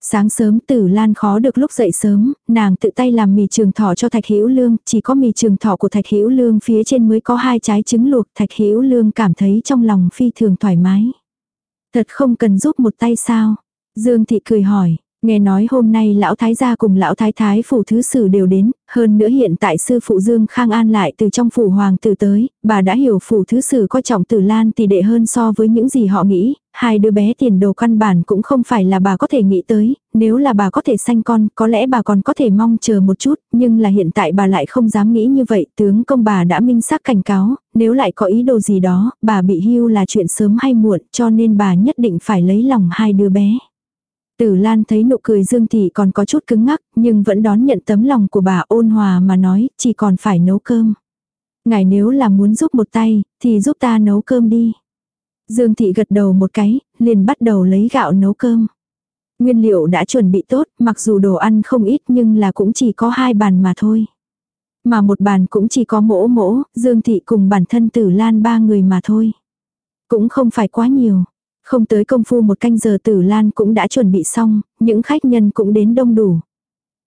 Sáng sớm Tử Lan khó được lúc dậy sớm, nàng tự tay làm mì trường thọ cho Thạch Hữu Lương, chỉ có mì trường thọ của Thạch Hữu Lương phía trên mới có hai trái trứng luộc, Thạch Hữu Lương cảm thấy trong lòng phi thường thoải mái. Thật không cần giúp một tay sao? Dương Thị cười hỏi, nghe nói hôm nay lão thái gia cùng lão thái thái phủ thứ sử đều đến, hơn nữa hiện tại sư phụ Dương Khang An lại từ trong phủ hoàng tử tới, bà đã hiểu phủ thứ sử coi trọng Tử Lan tỷ đệ hơn so với những gì họ nghĩ, hai đứa bé tiền đồ căn bản cũng không phải là bà có thể nghĩ tới, nếu là bà có thể sanh con, có lẽ bà còn có thể mong chờ một chút, nhưng là hiện tại bà lại không dám nghĩ như vậy, tướng công bà đã minh xác cảnh cáo, nếu lại có ý đồ gì đó, bà bị hưu là chuyện sớm hay muộn, cho nên bà nhất định phải lấy lòng hai đứa bé. Tử Lan thấy nụ cười Dương Thị còn có chút cứng ngắc, nhưng vẫn đón nhận tấm lòng của bà ôn hòa mà nói, chỉ còn phải nấu cơm. Ngài nếu là muốn giúp một tay, thì giúp ta nấu cơm đi. Dương Thị gật đầu một cái, liền bắt đầu lấy gạo nấu cơm. Nguyên liệu đã chuẩn bị tốt, mặc dù đồ ăn không ít nhưng là cũng chỉ có hai bàn mà thôi. Mà một bàn cũng chỉ có mỗ mỗ, Dương Thị cùng bản thân Tử Lan ba người mà thôi. Cũng không phải quá nhiều. Không tới công phu một canh giờ Tử Lan cũng đã chuẩn bị xong, những khách nhân cũng đến đông đủ.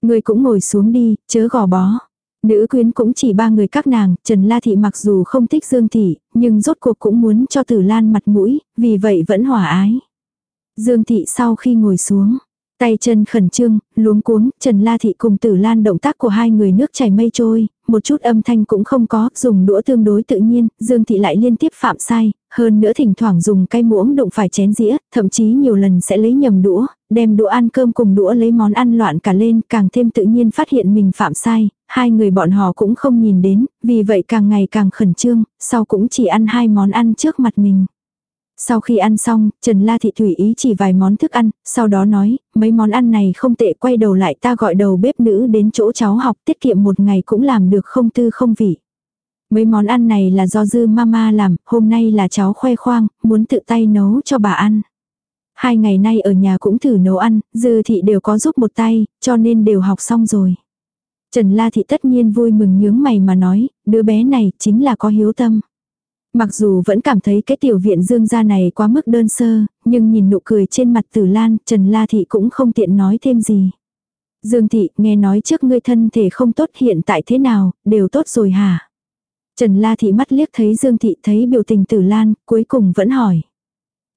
Người cũng ngồi xuống đi, chớ gò bó. Nữ quyến cũng chỉ ba người các nàng, Trần La Thị mặc dù không thích Dương Thị, nhưng rốt cuộc cũng muốn cho Tử Lan mặt mũi, vì vậy vẫn hòa ái. Dương Thị sau khi ngồi xuống, tay chân khẩn trương, luống cuống, Trần La Thị cùng Tử Lan động tác của hai người nước chảy mây trôi, một chút âm thanh cũng không có, dùng đũa tương đối tự nhiên, Dương Thị lại liên tiếp phạm sai, hơn nữa thỉnh thoảng dùng cây muỗng đụng phải chén dĩa, thậm chí nhiều lần sẽ lấy nhầm đũa, đem đũa ăn cơm cùng đũa lấy món ăn loạn cả lên, càng thêm tự nhiên phát hiện mình phạm sai, hai người bọn họ cũng không nhìn đến, vì vậy càng ngày càng khẩn trương, sau cũng chỉ ăn hai món ăn trước mặt mình. Sau khi ăn xong, Trần La Thị Thủy ý chỉ vài món thức ăn, sau đó nói, mấy món ăn này không tệ quay đầu lại ta gọi đầu bếp nữ đến chỗ cháu học tiết kiệm một ngày cũng làm được không tư không vị. Mấy món ăn này là do dư mama làm, hôm nay là cháu khoe khoang, muốn tự tay nấu cho bà ăn. Hai ngày nay ở nhà cũng thử nấu ăn, dư thị đều có giúp một tay, cho nên đều học xong rồi. Trần La Thị tất nhiên vui mừng nhướng mày mà nói, đứa bé này chính là có hiếu tâm. Mặc dù vẫn cảm thấy cái tiểu viện dương gia này quá mức đơn sơ, nhưng nhìn nụ cười trên mặt tử lan, Trần La Thị cũng không tiện nói thêm gì. Dương Thị, nghe nói trước ngươi thân thể không tốt hiện tại thế nào, đều tốt rồi hả? Trần La Thị mắt liếc thấy Dương Thị thấy biểu tình tử lan, cuối cùng vẫn hỏi.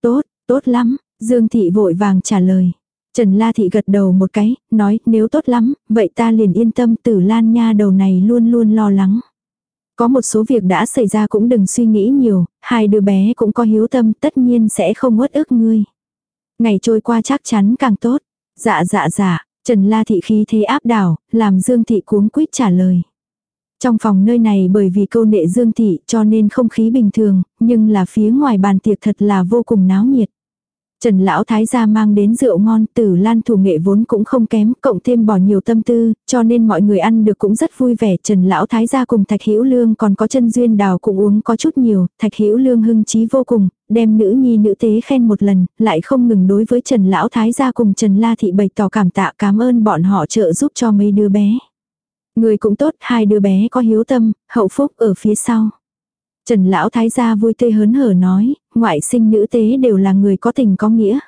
Tốt, tốt lắm, Dương Thị vội vàng trả lời. Trần La Thị gật đầu một cái, nói nếu tốt lắm, vậy ta liền yên tâm tử lan nha đầu này luôn luôn lo lắng. Có một số việc đã xảy ra cũng đừng suy nghĩ nhiều, hai đứa bé cũng có hiếu tâm tất nhiên sẽ không uất ức ngươi. Ngày trôi qua chắc chắn càng tốt. Dạ dạ dạ, Trần La Thị khí thế áp đảo, làm Dương Thị cuống quýt trả lời. Trong phòng nơi này bởi vì câu nệ Dương Thị cho nên không khí bình thường, nhưng là phía ngoài bàn tiệc thật là vô cùng náo nhiệt. Trần lão thái gia mang đến rượu ngon, Tử Lan thủ nghệ vốn cũng không kém, cộng thêm bỏ nhiều tâm tư, cho nên mọi người ăn được cũng rất vui vẻ. Trần lão thái gia cùng Thạch Hữu Lương còn có chân duyên đào cũng uống có chút nhiều, Thạch Hữu Lương hưng trí vô cùng, đem nữ nhi nữ tế khen một lần, lại không ngừng đối với Trần lão thái gia cùng Trần La thị bày tỏ cảm tạ cảm ơn bọn họ trợ giúp cho mấy đứa bé. Người cũng tốt, hai đứa bé có hiếu tâm, hậu phúc ở phía sau. Trần lão thái gia vui tươi hớn hở nói, ngoại sinh nữ tế đều là người có tình có nghĩa.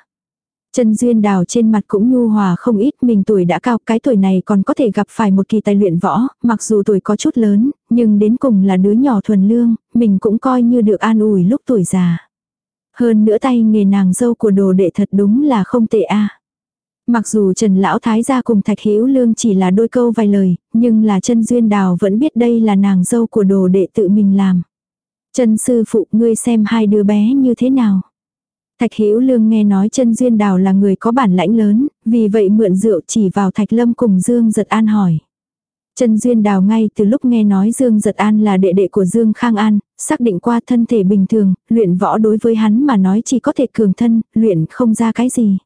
Trần Duyên Đào trên mặt cũng nhu hòa không ít, mình tuổi đã cao, cái tuổi này còn có thể gặp phải một kỳ tài luyện võ, mặc dù tuổi có chút lớn, nhưng đến cùng là đứa nhỏ thuần lương, mình cũng coi như được an ủi lúc tuổi già. Hơn nữa tay nghề nàng dâu của đồ đệ thật đúng là không tệ a. Mặc dù Trần Lão Thái gia cùng Thạch Hữu Lương chỉ là đôi câu vài lời, nhưng là chân Duyên Đào vẫn biết đây là nàng dâu của đồ đệ tự mình làm. Chân sư phụ ngươi xem hai đứa bé như thế nào. Thạch Hữu Lương nghe nói chân Duyên Đào là người có bản lãnh lớn, vì vậy mượn rượu chỉ vào Thạch Lâm cùng Dương Giật An hỏi. Chân Duyên Đào ngay từ lúc nghe nói Dương Giật An là đệ đệ của Dương Khang An, xác định qua thân thể bình thường, luyện võ đối với hắn mà nói chỉ có thể cường thân, luyện không ra cái gì.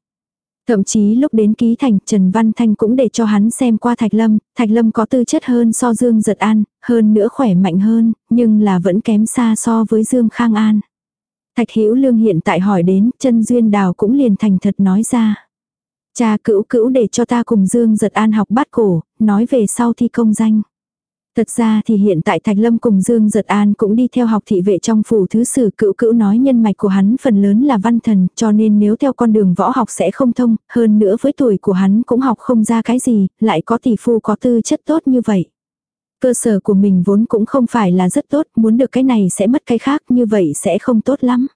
Thậm chí lúc đến ký thành, Trần Văn Thanh cũng để cho hắn xem qua Thạch Lâm, Thạch Lâm có tư chất hơn so Dương Giật An, hơn nữa khỏe mạnh hơn, nhưng là vẫn kém xa so với Dương Khang An. Thạch Hữu Lương hiện tại hỏi đến, chân duyên đào cũng liền thành thật nói ra. Cha cữu cữu để cho ta cùng Dương Giật An học bát cổ, nói về sau thi công danh. Thật ra thì hiện tại Thạch Lâm cùng Dương Giật An cũng đi theo học thị vệ trong phủ thứ sử cựu cữu nói nhân mạch của hắn phần lớn là văn thần, cho nên nếu theo con đường võ học sẽ không thông, hơn nữa với tuổi của hắn cũng học không ra cái gì, lại có tỷ phu có tư chất tốt như vậy. Cơ sở của mình vốn cũng không phải là rất tốt, muốn được cái này sẽ mất cái khác, như vậy sẽ không tốt lắm.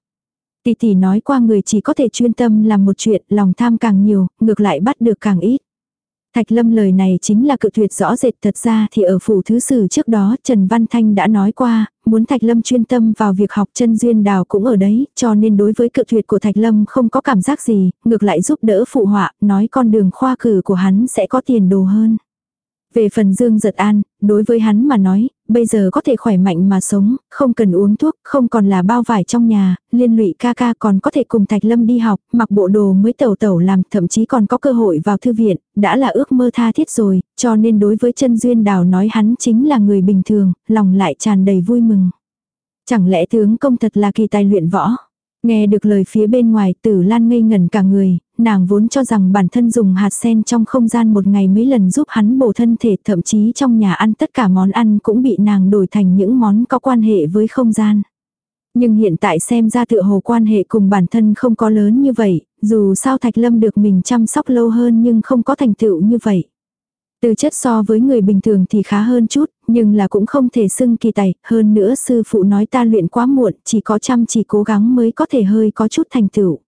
Tỷ tỷ nói qua người chỉ có thể chuyên tâm làm một chuyện, lòng tham càng nhiều, ngược lại bắt được càng ít. Thạch Lâm lời này chính là cự tuyệt rõ rệt thật ra thì ở phủ thứ sử trước đó Trần Văn Thanh đã nói qua, muốn Thạch Lâm chuyên tâm vào việc học chân duyên đào cũng ở đấy, cho nên đối với cự tuyệt của Thạch Lâm không có cảm giác gì, ngược lại giúp đỡ phụ họa, nói con đường khoa cử của hắn sẽ có tiền đồ hơn. Về phần Dương Giật An, đối với hắn mà nói, bây giờ có thể khỏe mạnh mà sống, không cần uống thuốc, không còn là bao vải trong nhà, liên lụy ca ca còn có thể cùng Thạch Lâm đi học, mặc bộ đồ mới tẩu tẩu làm, thậm chí còn có cơ hội vào thư viện, đã là ước mơ tha thiết rồi, cho nên đối với chân duyên đào nói hắn chính là người bình thường, lòng lại tràn đầy vui mừng. Chẳng lẽ tướng công thật là kỳ tài luyện võ? Nghe được lời phía bên ngoài tử lan ngây ngẩn cả người, nàng vốn cho rằng bản thân dùng hạt sen trong không gian một ngày mấy lần giúp hắn bổ thân thể thậm chí trong nhà ăn tất cả món ăn cũng bị nàng đổi thành những món có quan hệ với không gian. Nhưng hiện tại xem ra tựa hồ quan hệ cùng bản thân không có lớn như vậy, dù sao Thạch Lâm được mình chăm sóc lâu hơn nhưng không có thành tựu như vậy. Từ chất so với người bình thường thì khá hơn chút, nhưng là cũng không thể xưng kỳ tài, hơn nữa sư phụ nói ta luyện quá muộn, chỉ có chăm chỉ cố gắng mới có thể hơi có chút thành tựu.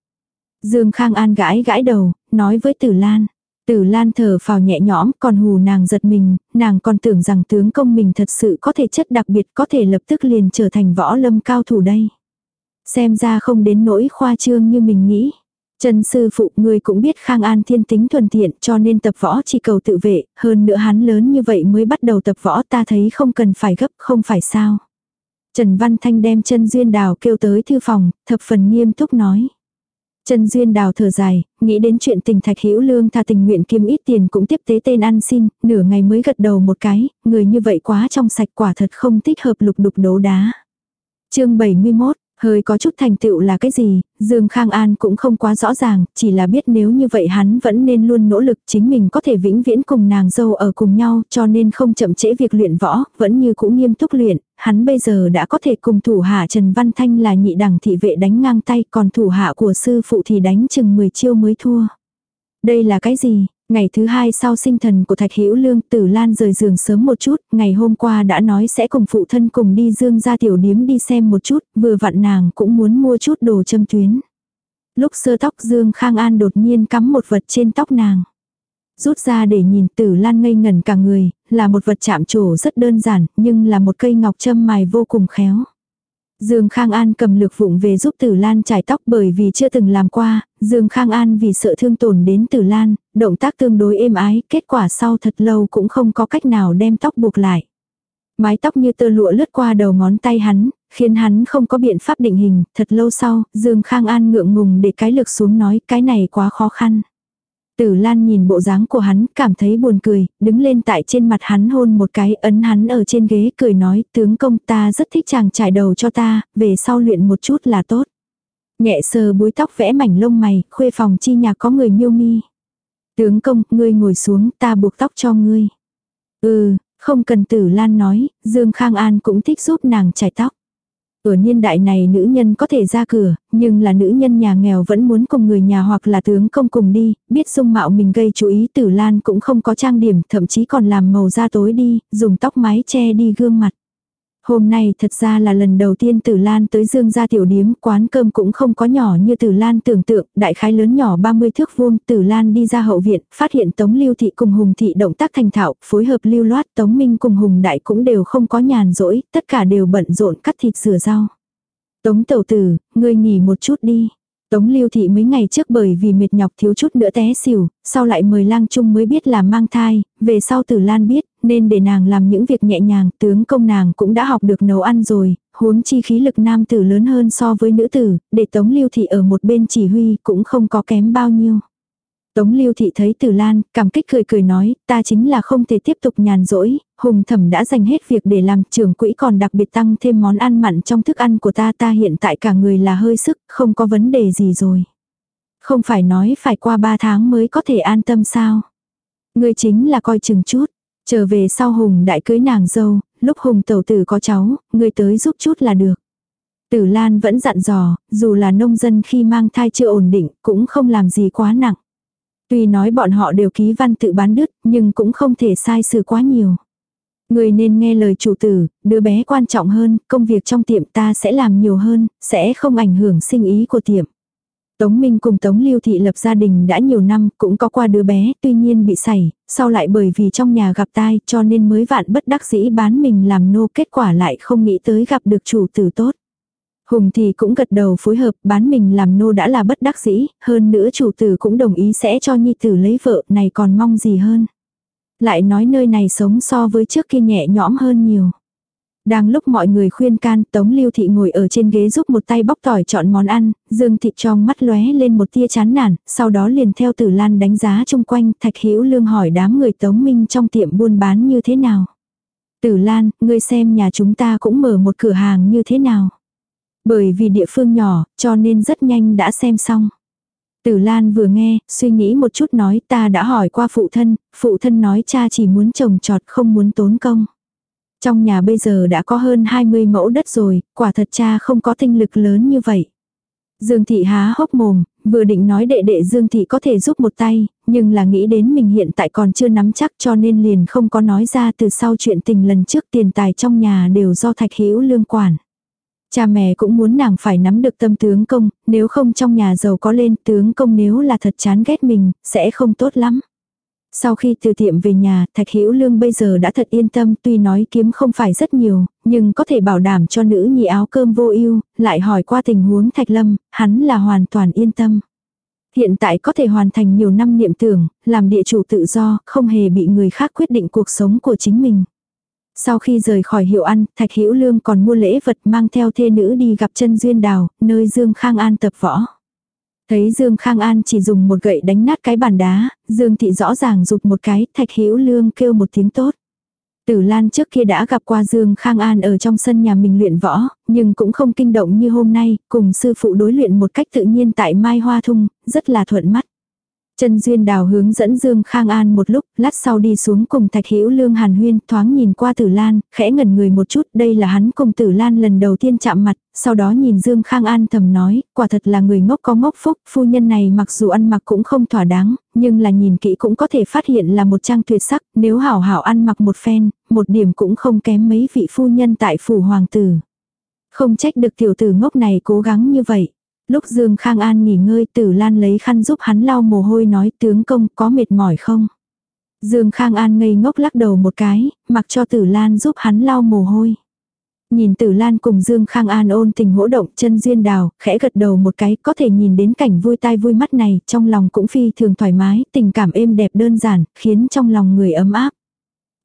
Dương Khang An gãi gãi đầu, nói với Tử Lan. Tử Lan thở phào nhẹ nhõm, còn hù nàng giật mình, nàng còn tưởng rằng tướng công mình thật sự có thể chất đặc biệt có thể lập tức liền trở thành võ lâm cao thủ đây. Xem ra không đến nỗi khoa trương như mình nghĩ. Trần sư phụ người cũng biết Khang An thiên tính thuần thiện cho nên tập võ chỉ cầu tự vệ, hơn nữa hắn lớn như vậy mới bắt đầu tập võ ta thấy không cần phải gấp không phải sao. Trần Văn Thanh đem chân duyên đào kêu tới thư phòng, thập phần nghiêm túc nói. Trần Duyên Đào thở dài, nghĩ đến chuyện tình Thạch Hữu Lương tha tình nguyện kiếm ít tiền cũng tiếp tế tên ăn xin, nửa ngày mới gật đầu một cái, người như vậy quá trong sạch quả thật không thích hợp lục đục đấu đá. Chương 71 Hơi có chút thành tựu là cái gì, Dương Khang An cũng không quá rõ ràng, chỉ là biết nếu như vậy hắn vẫn nên luôn nỗ lực chính mình có thể vĩnh viễn cùng nàng dâu ở cùng nhau cho nên không chậm trễ việc luyện võ, vẫn như cũng nghiêm túc luyện, hắn bây giờ đã có thể cùng thủ hạ Trần Văn Thanh là nhị đẳng thị vệ đánh ngang tay còn thủ hạ của sư phụ thì đánh chừng 10 chiêu mới thua. Đây là cái gì? Ngày thứ hai sau sinh thần của Thạch Hữu Lương, Tử Lan rời giường sớm một chút, ngày hôm qua đã nói sẽ cùng phụ thân cùng đi Dương ra tiểu điếm đi xem một chút, vừa vặn nàng cũng muốn mua chút đồ châm tuyến. Lúc sơ tóc Dương Khang An đột nhiên cắm một vật trên tóc nàng. Rút ra để nhìn Tử Lan ngây ngẩn cả người, là một vật chạm trổ rất đơn giản, nhưng là một cây ngọc châm mài vô cùng khéo. Dương Khang An cầm lược vụng về giúp Tử Lan trải tóc bởi vì chưa từng làm qua, Dương Khang An vì sợ thương tổn đến Tử Lan, động tác tương đối êm ái, kết quả sau thật lâu cũng không có cách nào đem tóc buộc lại. Mái tóc như tơ lụa lướt qua đầu ngón tay hắn, khiến hắn không có biện pháp định hình, thật lâu sau, Dương Khang An ngượng ngùng để cái lược xuống nói cái này quá khó khăn. Tử Lan nhìn bộ dáng của hắn, cảm thấy buồn cười, đứng lên tại trên mặt hắn hôn một cái, ấn hắn ở trên ghế, cười nói, tướng công ta rất thích chàng trải đầu cho ta, về sau luyện một chút là tốt. Nhẹ sờ búi tóc vẽ mảnh lông mày, khuê phòng chi nhà có người miêu mi. Tướng công, ngươi ngồi xuống, ta buộc tóc cho ngươi. Ừ, không cần tử Lan nói, Dương Khang An cũng thích giúp nàng chải tóc. Ở niên đại này nữ nhân có thể ra cửa, nhưng là nữ nhân nhà nghèo vẫn muốn cùng người nhà hoặc là tướng công cùng đi, biết dung mạo mình gây chú ý tử lan cũng không có trang điểm, thậm chí còn làm màu da tối đi, dùng tóc mái che đi gương mặt. Hôm nay thật ra là lần đầu tiên Tử Lan tới Dương gia tiểu điếm, quán cơm cũng không có nhỏ như Tử Lan tưởng tượng, đại khái lớn nhỏ 30 thước vuông, Tử Lan đi ra hậu viện, phát hiện Tống Lưu Thị cùng Hùng Thị động tác thành thạo, phối hợp lưu loát, Tống Minh cùng Hùng Đại cũng đều không có nhàn rỗi, tất cả đều bận rộn cắt thịt rửa rau. Tống Tẩu Tử, ngươi nghỉ một chút đi. Tống Lưu Thị mấy ngày trước bởi vì mệt nhọc thiếu chút nữa té xỉu, sau lại mời lang trung mới biết là mang thai, về sau Tử Lan biết, nên để nàng làm những việc nhẹ nhàng, tướng công nàng cũng đã học được nấu ăn rồi, huống chi khí lực nam tử lớn hơn so với nữ tử, để Tống Lưu Thị ở một bên chỉ huy cũng không có kém bao nhiêu. Tống Lưu Thị thấy Tử Lan, cảm kích cười cười nói, ta chính là không thể tiếp tục nhàn rỗi, Hùng Thẩm đã dành hết việc để làm trưởng quỹ còn đặc biệt tăng thêm món ăn mặn trong thức ăn của ta ta hiện tại cả người là hơi sức, không có vấn đề gì rồi. Không phải nói phải qua ba tháng mới có thể an tâm sao. Người chính là coi chừng chút, trở về sau Hùng đại cưới nàng dâu, lúc Hùng tẩu tử có cháu, người tới giúp chút là được. Tử Lan vẫn dặn dò, dù là nông dân khi mang thai chưa ổn định, cũng không làm gì quá nặng. Tuy nói bọn họ đều ký văn tự bán đứt, nhưng cũng không thể sai sự quá nhiều. Người nên nghe lời chủ tử, đứa bé quan trọng hơn, công việc trong tiệm ta sẽ làm nhiều hơn, sẽ không ảnh hưởng sinh ý của tiệm. Tống Minh cùng Tống Lưu Thị lập gia đình đã nhiều năm, cũng có qua đứa bé, tuy nhiên bị sảy, sau lại bởi vì trong nhà gặp tai cho nên mới vạn bất đắc dĩ bán mình làm nô kết quả lại không nghĩ tới gặp được chủ tử tốt. Hùng thì cũng gật đầu phối hợp bán mình làm nô đã là bất đắc dĩ, hơn nữa chủ tử cũng đồng ý sẽ cho nhi tử lấy vợ này còn mong gì hơn. Lại nói nơi này sống so với trước kia nhẹ nhõm hơn nhiều. Đang lúc mọi người khuyên can, Tống Lưu Thị ngồi ở trên ghế giúp một tay bóc tỏi chọn món ăn, Dương Thị trong mắt lóe lên một tia chán nản, sau đó liền theo Tử Lan đánh giá chung quanh, Thạch Hữu Lương hỏi đám người Tống Minh trong tiệm buôn bán như thế nào. Tử Lan, ngươi xem nhà chúng ta cũng mở một cửa hàng như thế nào. Bởi vì địa phương nhỏ, cho nên rất nhanh đã xem xong. Tử Lan vừa nghe, suy nghĩ một chút nói ta đã hỏi qua phụ thân, phụ thân nói cha chỉ muốn trồng trọt không muốn tốn công. Trong nhà bây giờ đã có hơn 20 mẫu đất rồi, quả thật cha không có tinh lực lớn như vậy. Dương Thị há hốc mồm, vừa định nói đệ đệ Dương Thị có thể giúp một tay, nhưng là nghĩ đến mình hiện tại còn chưa nắm chắc cho nên liền không có nói ra từ sau chuyện tình lần trước tiền tài trong nhà đều do Thạch Hữu lương quản. Cha mẹ cũng muốn nàng phải nắm được tâm tướng công, nếu không trong nhà giàu có lên tướng công nếu là thật chán ghét mình, sẽ không tốt lắm. Sau khi từ tiệm về nhà, Thạch Hữu Lương bây giờ đã thật yên tâm, tuy nói kiếm không phải rất nhiều, nhưng có thể bảo đảm cho nữ nhi áo cơm vô ưu, lại hỏi qua tình huống Thạch Lâm, hắn là hoàn toàn yên tâm. Hiện tại có thể hoàn thành nhiều năm niệm tưởng, làm địa chủ tự do, không hề bị người khác quyết định cuộc sống của chính mình. Sau khi rời khỏi hiệu ăn, Thạch Hữu Lương còn mua lễ vật mang theo thê nữ đi gặp chân duyên đào, nơi Dương Khang An tập võ. Thấy Dương Khang An chỉ dùng một gậy đánh nát cái bàn đá, Dương Thị rõ ràng rụt một cái, Thạch Hữu Lương kêu một tiếng tốt. Tử Lan trước kia đã gặp qua Dương Khang An ở trong sân nhà mình luyện võ, nhưng cũng không kinh động như hôm nay, cùng sư phụ đối luyện một cách tự nhiên tại Mai Hoa Thung, rất là thuận mắt. Trần Duyên Đào hướng dẫn Dương Khang An một lúc, lát sau đi xuống cùng Thạch Hữu Lương Hàn Huyên, thoáng nhìn qua Tử Lan, khẽ ngẩn người một chút, đây là hắn cùng Tử Lan lần đầu tiên chạm mặt, sau đó nhìn Dương Khang An thầm nói, quả thật là người ngốc có ngốc phúc, phu nhân này mặc dù ăn mặc cũng không thỏa đáng, nhưng là nhìn kỹ cũng có thể phát hiện là một trang tuyệt sắc, nếu hảo hảo ăn mặc một phen, một điểm cũng không kém mấy vị phu nhân tại phủ hoàng tử. Không trách được tiểu tử ngốc này cố gắng như vậy. Lúc Dương Khang An nghỉ ngơi tử lan lấy khăn giúp hắn lau mồ hôi nói tướng công có mệt mỏi không. Dương Khang An ngây ngốc lắc đầu một cái, mặc cho tử lan giúp hắn lau mồ hôi. Nhìn Tử Lan cùng Dương Khang An ôn tình hỗ động chân duyên đào, khẽ gật đầu một cái, có thể nhìn đến cảnh vui tai vui mắt này, trong lòng cũng phi thường thoải mái, tình cảm êm đẹp đơn giản, khiến trong lòng người ấm áp.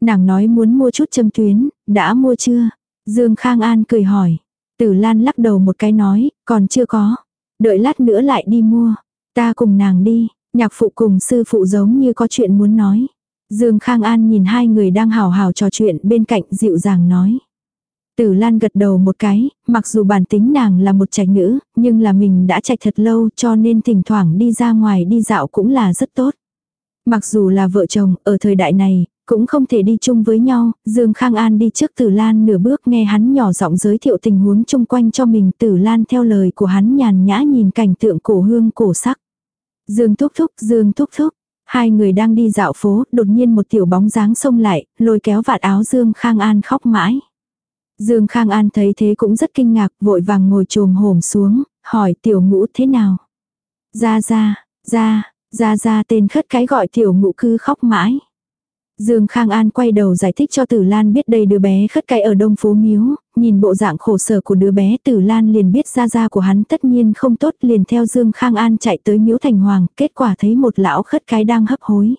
Nàng nói muốn mua chút châm tuyến, đã mua chưa? Dương Khang An cười hỏi. Tử Lan lắc đầu một cái nói, còn chưa có. Đợi lát nữa lại đi mua. Ta cùng nàng đi, nhạc phụ cùng sư phụ giống như có chuyện muốn nói. Dương Khang An nhìn hai người đang hào hào trò chuyện bên cạnh dịu dàng nói. Tử Lan gật đầu một cái, mặc dù bản tính nàng là một trạch nữ, nhưng là mình đã trạch thật lâu cho nên thỉnh thoảng đi ra ngoài đi dạo cũng là rất tốt. Mặc dù là vợ chồng, ở thời đại này, cũng không thể đi chung với nhau, Dương Khang An đi trước Tử Lan nửa bước nghe hắn nhỏ giọng giới thiệu tình huống chung quanh cho mình Tử Lan theo lời của hắn nhàn nhã nhìn cảnh tượng cổ hương cổ sắc. Dương thúc thúc, Dương thúc thúc, hai người đang đi dạo phố, đột nhiên một tiểu bóng dáng xông lại, lôi kéo vạt áo Dương Khang An khóc mãi. Dương Khang An thấy thế cũng rất kinh ngạc, vội vàng ngồi trồm hổm xuống, hỏi tiểu ngũ thế nào. Ra ra, ra, ra ra tên khất cái gọi tiểu ngũ cứ khóc mãi. Dương Khang An quay đầu giải thích cho Tử Lan biết đây đứa bé khất cái ở đông phố miếu, nhìn bộ dạng khổ sở của đứa bé Tử Lan liền biết ra ra của hắn tất nhiên không tốt liền theo Dương Khang An chạy tới miếu thành hoàng, kết quả thấy một lão khất cái đang hấp hối.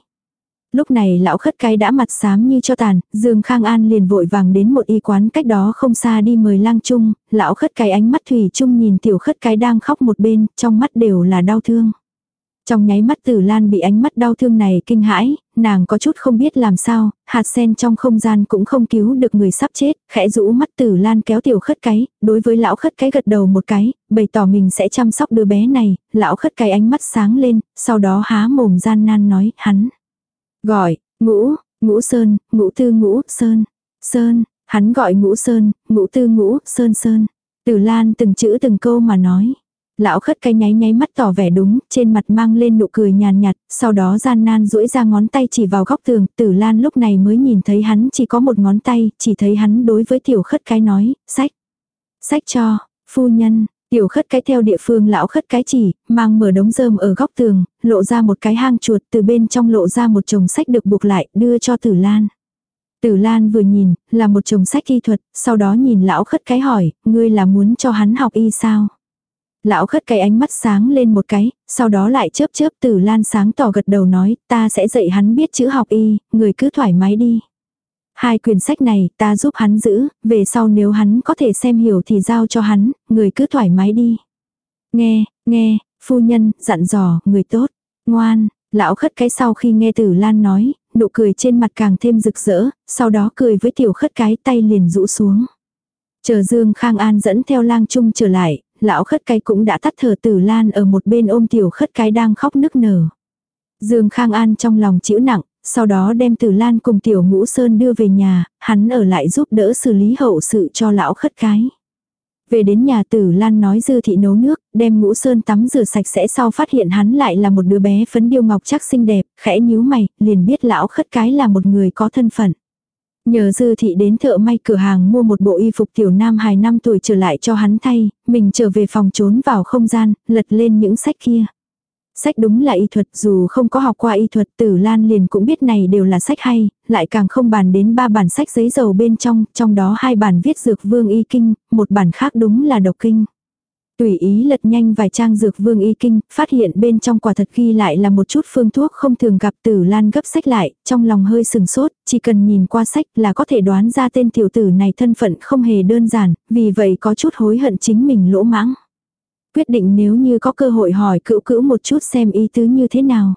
Lúc này lão khất cái đã mặt xám như cho tàn, Dương Khang An liền vội vàng đến một y quán cách đó không xa đi mời lang trung, lão khất cái ánh mắt thủy chung nhìn tiểu khất cái đang khóc một bên, trong mắt đều là đau thương. Trong nháy mắt tử lan bị ánh mắt đau thương này kinh hãi, nàng có chút không biết làm sao, hạt sen trong không gian cũng không cứu được người sắp chết, khẽ rũ mắt tử lan kéo tiểu khất cái, đối với lão khất cái gật đầu một cái, bày tỏ mình sẽ chăm sóc đứa bé này, lão khất cái ánh mắt sáng lên, sau đó há mồm gian nan nói, hắn. Gọi, ngũ, ngũ sơn, ngũ tư ngũ, sơn, sơn, hắn gọi ngũ sơn, ngũ tư ngũ, sơn sơn. Tử lan từng chữ từng câu mà nói. Lão khất cái nháy nháy mắt tỏ vẻ đúng, trên mặt mang lên nụ cười nhàn nhạt, sau đó gian nan duỗi ra ngón tay chỉ vào góc tường, tử lan lúc này mới nhìn thấy hắn chỉ có một ngón tay, chỉ thấy hắn đối với tiểu khất cái nói, sách, sách cho, phu nhân, tiểu khất cái theo địa phương lão khất cái chỉ, mang mở đống rơm ở góc tường, lộ ra một cái hang chuột từ bên trong lộ ra một chồng sách được buộc lại, đưa cho tử lan. Tử Lan vừa nhìn, là một chồng sách y thuật, sau đó nhìn lão khất cái hỏi, ngươi là muốn cho hắn học y sao? Lão khất cái ánh mắt sáng lên một cái, sau đó lại chớp chớp tử lan sáng tỏ gật đầu nói, ta sẽ dạy hắn biết chữ học y, người cứ thoải mái đi. Hai quyển sách này ta giúp hắn giữ, về sau nếu hắn có thể xem hiểu thì giao cho hắn, người cứ thoải mái đi. Nghe, nghe, phu nhân, dặn dò, người tốt, ngoan, lão khất cái sau khi nghe tử lan nói, nụ cười trên mặt càng thêm rực rỡ, sau đó cười với tiểu khất cái tay liền rũ xuống. Chờ Dương Khang An dẫn theo lang trung trở lại, lão khất cái cũng đã tắt thở tử lan ở một bên ôm tiểu khất cái đang khóc nức nở. Dương Khang An trong lòng chịu nặng, sau đó đem tử lan cùng tiểu ngũ sơn đưa về nhà, hắn ở lại giúp đỡ xử lý hậu sự cho lão khất cái. Về đến nhà tử lan nói dư thị nấu nước, đem ngũ sơn tắm rửa sạch sẽ sau phát hiện hắn lại là một đứa bé phấn điêu ngọc chắc xinh đẹp, khẽ nhíu mày, liền biết lão khất cái là một người có thân phận. Nhờ dư thị đến thợ may cửa hàng mua một bộ y phục tiểu nam hài năm tuổi trở lại cho hắn thay, mình trở về phòng trốn vào không gian, lật lên những sách kia. Sách đúng là y thuật dù không có học qua y thuật tử lan liền cũng biết này đều là sách hay, lại càng không bàn đến ba bản sách giấy dầu bên trong, trong đó hai bản viết dược vương y kinh, một bản khác đúng là độc kinh. Tùy ý lật nhanh vài trang dược vương y kinh, phát hiện bên trong quả thật ghi lại là một chút phương thuốc không thường gặp tử lan gấp sách lại, trong lòng hơi sừng sốt, chỉ cần nhìn qua sách là có thể đoán ra tên tiểu tử này thân phận không hề đơn giản, vì vậy có chút hối hận chính mình lỗ mãng. Quyết định nếu như có cơ hội hỏi cữu cữu một chút xem ý tứ như thế nào.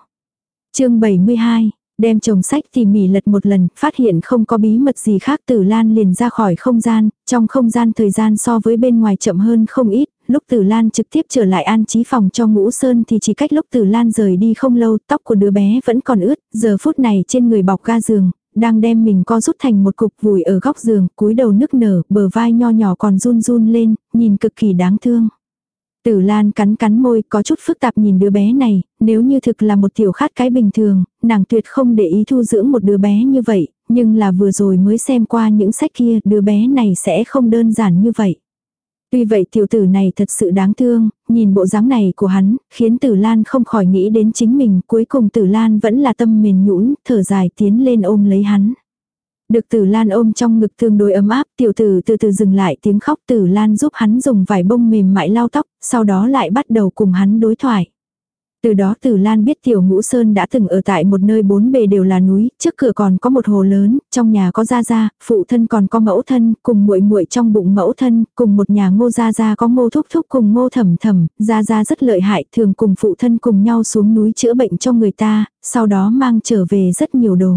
chương 72 Đem chồng sách tỉ mỉ lật một lần, phát hiện không có bí mật gì khác tử lan liền ra khỏi không gian, trong không gian thời gian so với bên ngoài chậm hơn không ít, lúc tử lan trực tiếp trở lại an trí phòng cho ngũ sơn thì chỉ cách lúc tử lan rời đi không lâu, tóc của đứa bé vẫn còn ướt, giờ phút này trên người bọc ga giường, đang đem mình co rút thành một cục vùi ở góc giường, cúi đầu nức nở, bờ vai nho nhỏ còn run run lên, nhìn cực kỳ đáng thương. Tử Lan cắn cắn môi có chút phức tạp nhìn đứa bé này, nếu như thực là một tiểu khát cái bình thường, nàng tuyệt không để ý thu dưỡng một đứa bé như vậy, nhưng là vừa rồi mới xem qua những sách kia, đứa bé này sẽ không đơn giản như vậy. Tuy vậy tiểu tử này thật sự đáng thương, nhìn bộ dáng này của hắn, khiến tử Lan không khỏi nghĩ đến chính mình, cuối cùng tử Lan vẫn là tâm mềm nhũn thở dài tiến lên ôm lấy hắn. Được tử lan ôm trong ngực tương đối ấm áp, tiểu tử từ từ dừng lại tiếng khóc tử lan giúp hắn dùng vải bông mềm mại lau tóc, sau đó lại bắt đầu cùng hắn đối thoại. Từ đó Tử Lan biết Tiểu Ngũ Sơn đã từng ở tại một nơi bốn bề đều là núi, trước cửa còn có một hồ lớn, trong nhà có gia gia, phụ thân còn có mẫu thân, cùng muội muội trong bụng mẫu thân, cùng một nhà Ngô gia gia có Ngô thúc thúc cùng Ngô thẩm thẩm, gia gia rất lợi hại, thường cùng phụ thân cùng nhau xuống núi chữa bệnh cho người ta, sau đó mang trở về rất nhiều đồ.